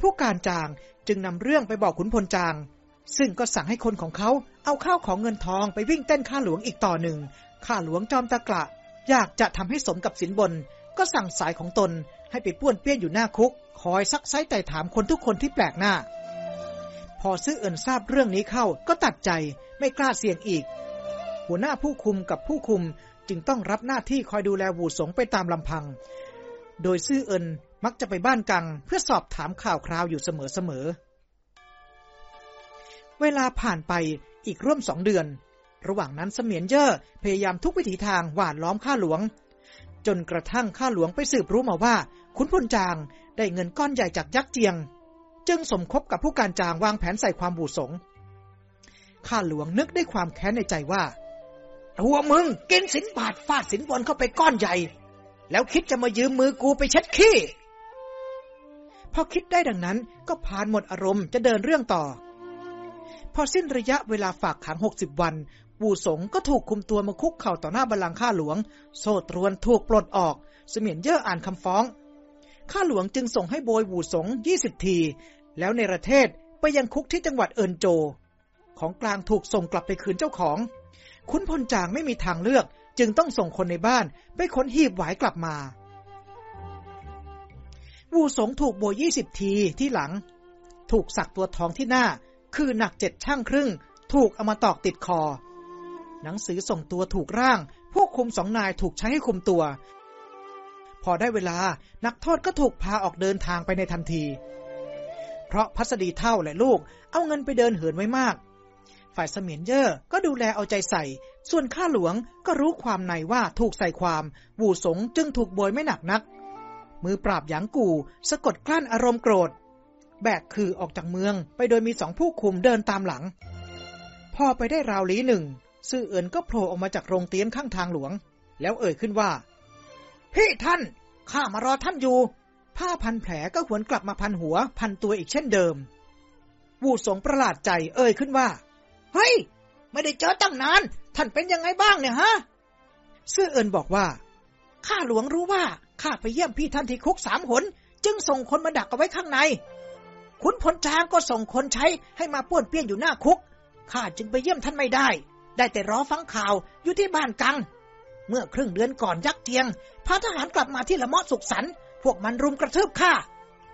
ผู้การจางจึงนำเรื่องไปบอกขุนพลจาง ซึ่งก็สั่งให้คนของเขาเอาข้าวของเงินทองไปวิ่งเต้นข้าหลวงอีกต่อหนึ่งข้าหลวงจอมตะกละอยากจะทำให้สมกับสินบน ก็สั่งสายของตนให้ไปป้วนเปี้ยนอยู่หน้าคุก คอยซักไซ้ไต่ถามคนทุกคนที่แปลกหน้า พอซื้อเอินทราบเรื่องนี้เข้าก็ตัดใจไม่กล้าเสี่ยงอีก หัวหน้าผู้คุมกับผู้คุมจึงต้องรับหน้าที่คอยดูแลวูสงไปตามลำพัง โดยซื่อเอินมักจะไปบ้านกัง เพื่อสอบถามข่าวคราวอยู่เสมอๆ เวลาผ่านไปอีกร่วมสองเดือน ระหว่างนั้นเสมียนเย่อพยายามทุกวิถีทางหวานล้อมข้าหลวง จนกระทั่งข้าหลวงไปสืบรู้มาว่าขุนพลจางได้เงินก้อนใหญ่จากยักษ์เจียง จึงสมคบกับผู้การจางวางแผนใส่ความบูสงข้าหลวงนึกได้ความแค้นในใจว่า ตัวมึงกินสินบาทฟาดสินบนเข้าไปก้อนใหญ่ แล้วคิดจะมายืมมือกูไปเช็ดขี้พอคิดได้ดังนั้นก็ผ่านหมดอารมณ์จะเดินเรื่องต่อ พอสิ้นระยะเวลาฝากขังหกสิบวัน ปูสงก็ถูกคุมตัวมาคุกเข่าต่อหน้าบัลลังก์ข้าหลวง โซ่ตรวนถูกปลดออก เสมียนเย่ออ่านคำฟ้อง ข้าหลวงจึงส่งให้โบยบูสงยี่สิบที แล้วในประเทศไปยังคุกที่จังหวัดเอินโจ ของกลางถูกส่งกลับไปคืนเจ้าของ คุณพลจางไม่มีทางเลือก จึงต้องส่งคนในบ้าน ไปค้นหีบหวายกลับมา วูสงถูกโบยยี่สิบทีที่หลัง ถูกสักตัวทองที่หน้า คือหนักเจ็ดช่างครึ่ง ถูกเอามาตอกติดคอ หนังสือส่งตัวถูกร่าง พวกคุมสองนายถูกใช้ให้คุมตัว พอได้เวลานักโทษก็ถูกพาออกเดินทางไปในทันที เพราะพัสดีเท่าและลูกเอาเงินไปเดินเหินไว้มาก ฝ่ายเสมียนเย่อก็ดูแลเอาใจใส่ ส่วนข้าหลวงก็รู้ความในว่าถูกใส่ความวูสงจึงถูกโบยไม่หนักนัก มือปราบหยางกูสะกดกลั้นอารมณ์โกรธ แบกคือออกจากเมืองไปโดยมีสองผู้คุมเดินตามหลัง พอไปได้ราวลี้หนึ่ง ซื่อเอินก็โผล่ออกมาจากโรงเตี๊ยมข้างทางหลวง แล้วเอ่ยขึ้นว่า พี่ท่าน ข้ามารอท่านอยู่ ผ้าพันแผลก็หวนกลับมาพันหัว พันตัวอีกเช่นเดิม วูสงประหลาดใจเอ่ยขึ้นว่า เฮ้ย ไม่ได้เจอตั้งนาน ท่านเป็นยังไงบ้างเนี่ยฮะซื่อเอินบอกว่า ข้าหลวงรู้ว่าข้าไปเยี่ยมพี่ท่านที่คุกสามหน จึงส่งคนมาดักเอาไว้ข้างใน ขุนพลจางก็ส่งคนใช้ให้มาป้วนเปี้ยนอยู่หน้าคุก ข้าจึงไปเยี่ยมท่านไม่ได้ ได้แต่รอฟังข่าวอยู่ที่บ้านกัง เมื่อครึ่งเดือนก่อนยักษ์เจียง พาทหารกลับมาที่ละเมาะสุขสันพวกมันรุมกระทืบข้า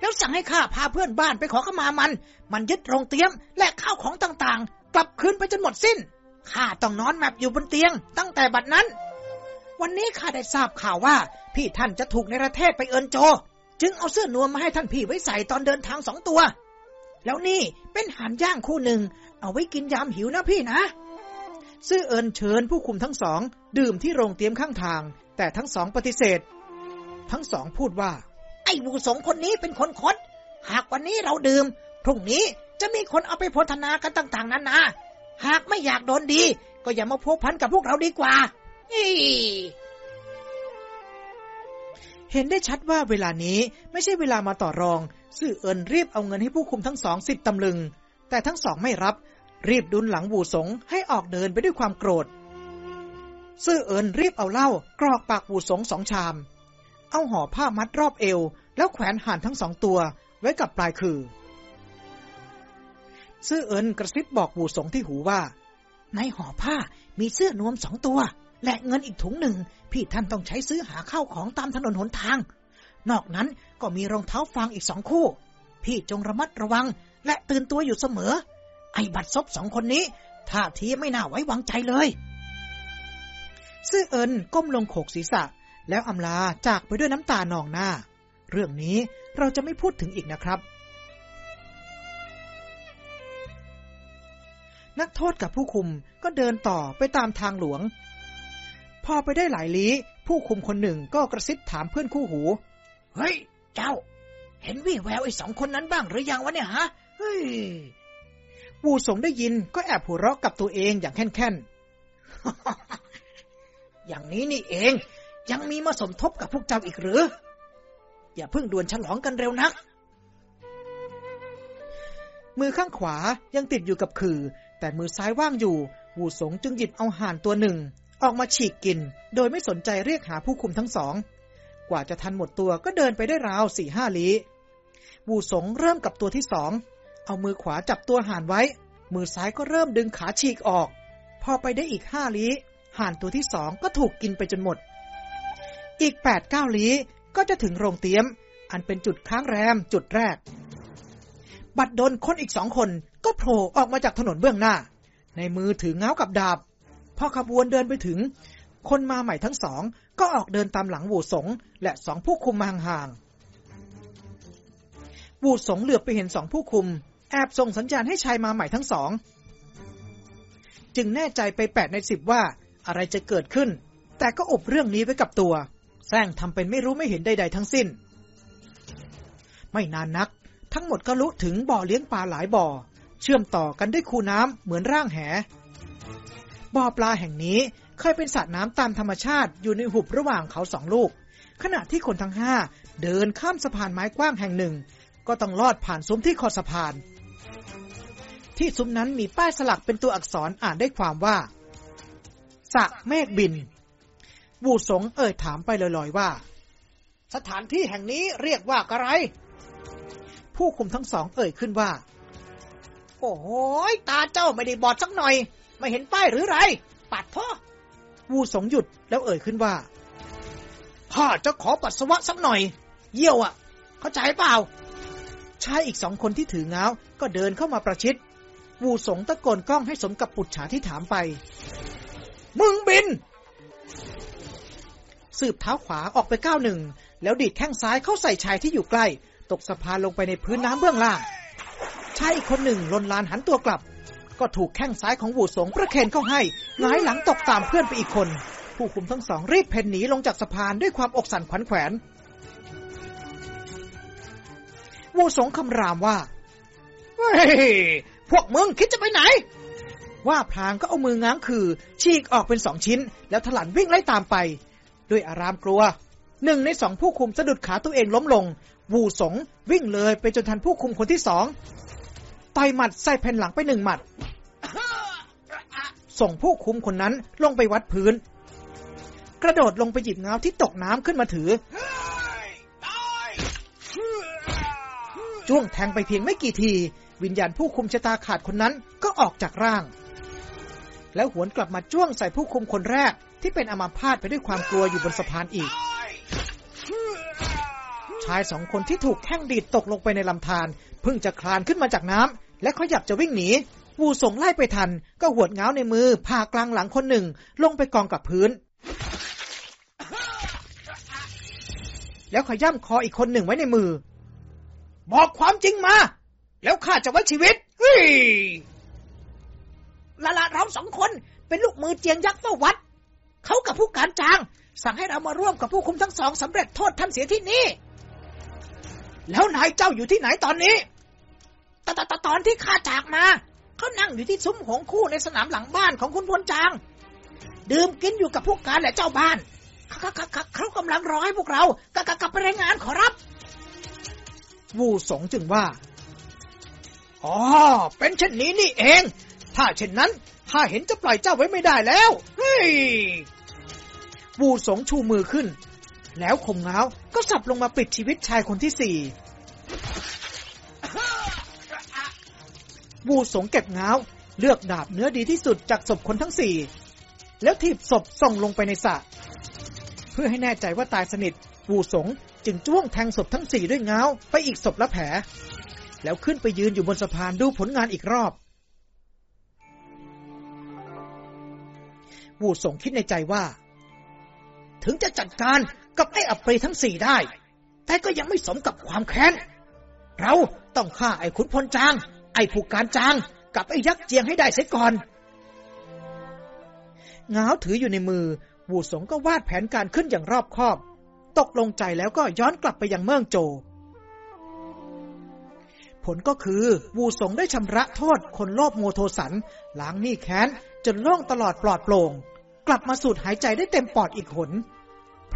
แล้วสั่งให้ข้าพาเพื่อนบ้านไปขอขมามัน มันยึดโรงเตี๊ยมและข้าวของต่างๆ ลับคืนไปจนหมดสิ้น ข้าต้องนอนแมปอยู่บนเตียง ตั้งแต่บัดนั้น วันนี้ข้าได้ทราบข่าวว่า พี่ท่านจะถูกในประเทศไปเอินโจ จึงเอาเสื้อนวมมาให้ท่านพี่ไว้ใส่ตอนเดินทางสองตัว แล้วนี่เป็นหานย่างคู่หนึ่ง เอาไว้กินยามหิวนะพี่นะซื่อเอินเชิญผู้คุมทั้งสอง ดื่มที่โรงเตรียมข้างทาง แต่ทั้งสองปฏิเสธ ทั้งสองพูดว่า ไอ้บูสงคนนี้เป็นคนคด หากวันนี้เราดื่มพรุ่งนี้ จะมีคนเอาไปพนธนากันต่างๆนานาหากไม่อยากโดนดี ก็อย่ามาพบพันกับพวกเราดีกว่าอีเห็นได้ชัดว่าเวลานี้ไม่ใช่เวลามาต่อรอง ซื่อเอินรีบเอาเงินให้ผู้คุมทั้งสองสิบตำลึง แต่ทั้งสองไม่รับ รีบดุลหลังบูสงให้ออกเดินไปด้วยความโกรธ ซื่อเอินรีบเอาเหล้ากรอกปากบูสงสองชาม เอาห่อผ้ามัดรอบเอว แล้วแขวนห่านทั้งสองตัวไว้กับปลายคือ ซื่อเอินกระซิบบอกบูสงที่หูว่า ในห่อผ้ามีเสื้อนวมสองตัว และเงินอีกถุงหนึ่ง พี่ท่านต้องใช้ซื้อหาข้าวของตามถนนหนทาง นอกนั้นก็มีรองเท้าฟางอีกสองคู่ พี่จงระมัดระวังและตื่นตัวอยู่เสมอ ไอ้บัดซบสองคนนี้ท่าทีไม่น่าไว้วางใจเลย ซื่อเอินก้มลงโขกศีรษะ แล้วอำลาจากไปด้วยน้ำตานองหน้า เรื่องนี้เราจะไม่พูดถึงอีกนะครับ นักโทษกับผู้คุมก็เดินต่อไปตามทางหลวง พอไปได้หลายลี้ ผู้คุมคนหนึ่งก็กระซิบถามเพื่อนคู่หู เฮ้ย เจ้า เห็นวี่แววไอ้สองคนนั้นบ้างหรือยังวะเนี่ยฮะ เฮ้ยวูสงได้ยินก็แอบหัวเราะกับตัวเองอย่างแค่นๆ อย่างนี้นี่เอง ยังมีมาสมทบกับพวกเจ้าอีกหรือ อย่าเพิ่งด่วนฉลองกันเร็วนัก มือข้างขวายังติดอยู่กับคือ แต่มือซ้ายว่างอยู่ วูสงจึงหยิบเอาห่านตัวหนึ่ง ออกมาฉีกกิน โดยไม่สนใจเรียกหาผู้คุมทั้งสอง กว่าจะทันหมดตัวก็เดินไปได้ราวสี่ห้าลี้วูสงเริ่มกับตัวที่สอง เอามือขวาจับตัวห่านไว้ มือซ้ายก็เริ่มดึงขาฉีกออก พอไปได้อีกห้าลี้ห่านตัวที่สองก็ถูกกินไปจนหมด อีกแปดเก้าลี้ก็จะถึงโรงเตี๊ยม อันเป็นจุดค้างแรมจุดแรก บัดดลคนอีกสองคน ก็โผล่ออกมาจากถนนเบื้องหน้า ในมือถือเงากับดาบ พอขบวนเดินไปถึง คนมาใหม่ทั้งสอง ก็ออกเดินตามหลังวูสง และสองผู้คุมมาห่างๆวูสงเหลือบไปเห็นสองผู้คุม แอบส่งสัญญาณให้ชายมาใหม่ทั้งสอง จึงแน่ใจไปแปดในสิบว่าอะไรจะเกิดขึ้น แต่ก็อบเรื่องนี้ไว้กับตัวแซงทำเป็นไม่รู้ไม่เห็นใดๆทั้งสิ้น ไม่นานนัก ทั้งหมดก็ลุถึงบ่อเลี้ยงปลาหลายบ่อ เชื่อมต่อกันด้วยคูน้ำเหมือนร่างแห บ่อปลาแห่งนี้เคยเป็นสระน้ำตามธรรมชาติอยู่ในหุบระหว่างเขาสองลูก ขณะที่คนทั้งห้าเดินข้ามสะพานไม้กว้างแห่งหนึ่ง ก็ต้องลอดผ่านซุ้มที่คอสะพาน ที่ซุ้มนั้นมีป้ายสลักเป็นตัวอักษรอ่านได้ความว่าสะเมฆบินวูสงเอ่ยถามไปลอยๆว่า สถานที่แห่งนี้เรียกว่าอะไร ผู้คุมทั้งสองเอ่ยขึ้นว่า โอ้โหตาเจ้าไม่ได้บอดสักหน่อย ไม่เห็นป้ายหรือไร ปัดพ่อ วูสงหยุดแล้วเอ่ยขึ้นว่าข้าจะขอปัสสาวะสักหน่อย เยี่ยวอะ เข้าใจเปล่า ชายอีกสองคนที่ถือเงาก็เดินเข้ามาประชิด วูสงตะโกนกล้องให้สมกับปุจฉาที่ถามไป มึงบิน สืบเท้าขวาออกไปก้าวหนึ่ง แล้วดีดแข้งซ้ายเข้าใส่ชายที่อยู่ใกล้ ตกสะพานลงไปในพื้นน้ำเบื้องล่าง ชายอีกคนหนึ่งลนลานหันตัวกลับ ก็ถูกแข้งซ้ายของวูสงประเคนเข้าให้หงายหลังตกตามเพื่อนไปอีกคน ผู้คุมทั้งสองรีบเพ่นหนีลงจากสะพานด้วยความอกสั่นขวัญแขวนวูสงคำรามว่าเฮ้ยพวกมึงคิดจะไปไหน ว่าพลางก็เอามือง้างคือ ฉีกออกเป็นสองชิ้น แล้วถลันวิ่งไล่ตามไป ด้วยอารามกลัวหนึ่งในสองผู้คุมสะดุดขาตัวเองล้มลง วูสงวิ่งเลยไปจนทันผู้คุมคนที่สองต่อยหมัดใส่แผ่นหลังไปหนึ่งหมัด ส่งผู้คุมคนนั้นลงไปวัดพื้น กระโดดลงไปหยิบเงาที่ตกน้ำขึ้นมาถือ จ้วงแทงไปเพียงไม่กี่ที วิญญาณผู้คุมชะตาขาดคนนั้นก็ออกจากร่าง แล้วหวนกลับมาจ้วงใส่ผู้คุมคนแรกที่เป็นอมาพาตไปด้วยความกลัวอยู่บนสะพานอีกายสองคนที่ถูกแข้งดีดตกลงไปในลำธารเพิ่งจะคลานขึ้นมาจากน้ำและขยับจะวิ่งหนีวูส่งไล่ไปทัน ก็หวดเงาในมือพากลางหลังคนหนึ่ง ลงไปกองกับพื้น แล้วขย่ำคออีกคนหนึ่งไว้ในมือ บอกความจริงมา แล้วข้าจะไว้ชีวิตเฮ้ยละละเราสองคนเป็นลูกมือเจียงยักษ์เฝ้าวัด เขากับผู้การจาง สั่งให้เรามาร่วมกับผู้คุมทั้งสองสำเร็จโทษท่านเสียที่นี่ แล้วนายเจ้าอยู่ที่ไหนตอนนี้ตตตตอนที่ข้าจากมา เขานั่งอยู่ที่ซุ้มหงคู่ในสนามหลังบ้านของคุณพลจาง ดื่มกินอยู่กับพวกการและเจ้าบ้านเขาเขาเขากำลังรอให้พวกเรากลับกลับไปรายงานขอรับ วูสงจึงว่า อ๋อ เป็นเช่นนี้นี่เอง ถ้าเช่นนั้นข้าเห็นจะปล่อยเจ้าไว้ไม่ได้แล้ว เฮ้ย วูสงชูมือขึ้น แล้วคมเงาก็สับลงมาปิดชีวิตชายคนที่สี่วูสงเก็บเงาเลือกดาบเนื้อดีที่สุดจากศพคนทั้งสี่ แล้วถีบศพส่งลงไปในสระเพื่อให้แน่ใจว่าตายสนิทวูสงจึงจ้วงแทงศพทั้งสี่ด้วยเงาไปอีกศพละแผล แล้วขึ้นไปยืนอยู่บนสะพานดูผลงานอีกรอบวูสงคิดในใจว่า ถึงจะจัดการ กับไอ้อัปรีทั้งสี่ได้ แต่ก็ยังไม่สมกับความแค้น เราต้องฆ่าไอ้ขุนพลจาง ไอ้ผู้การจาง กับไอ้ยักษ์เจียงให้ได้เสียก่อนเงาถืออยู่ในมือ วูสงก็วาดแผนการขึ้นอย่างรอบคอบ ตกลงใจแล้วก็ย้อนกลับไปยังเมืองโจ ผลก็คือ วูสงได้ชำระโทษคนโลภโมโทสัน ล้างหนี้แค้น จนโล่งตลอดปลอดโปร่ง กลับมาสูดหายใจได้เต็มปอดอีกหน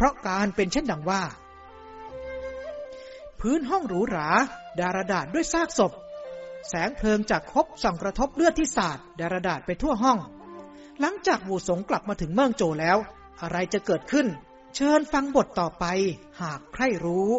ราะการเป็นเช่นดังว่า พื้นห้องหรูหรา ดารดาษด้วยซากศพ แสงเพลิงจากคบส่องกระทบเลือดที่สาดดารดาษไปทั่วห้อง หลังจากวูสงกลับมาถึงเมืองโจแล้ว อะไรจะเกิดขึ้น เชิญฟังบทต่อไป หากใครรู้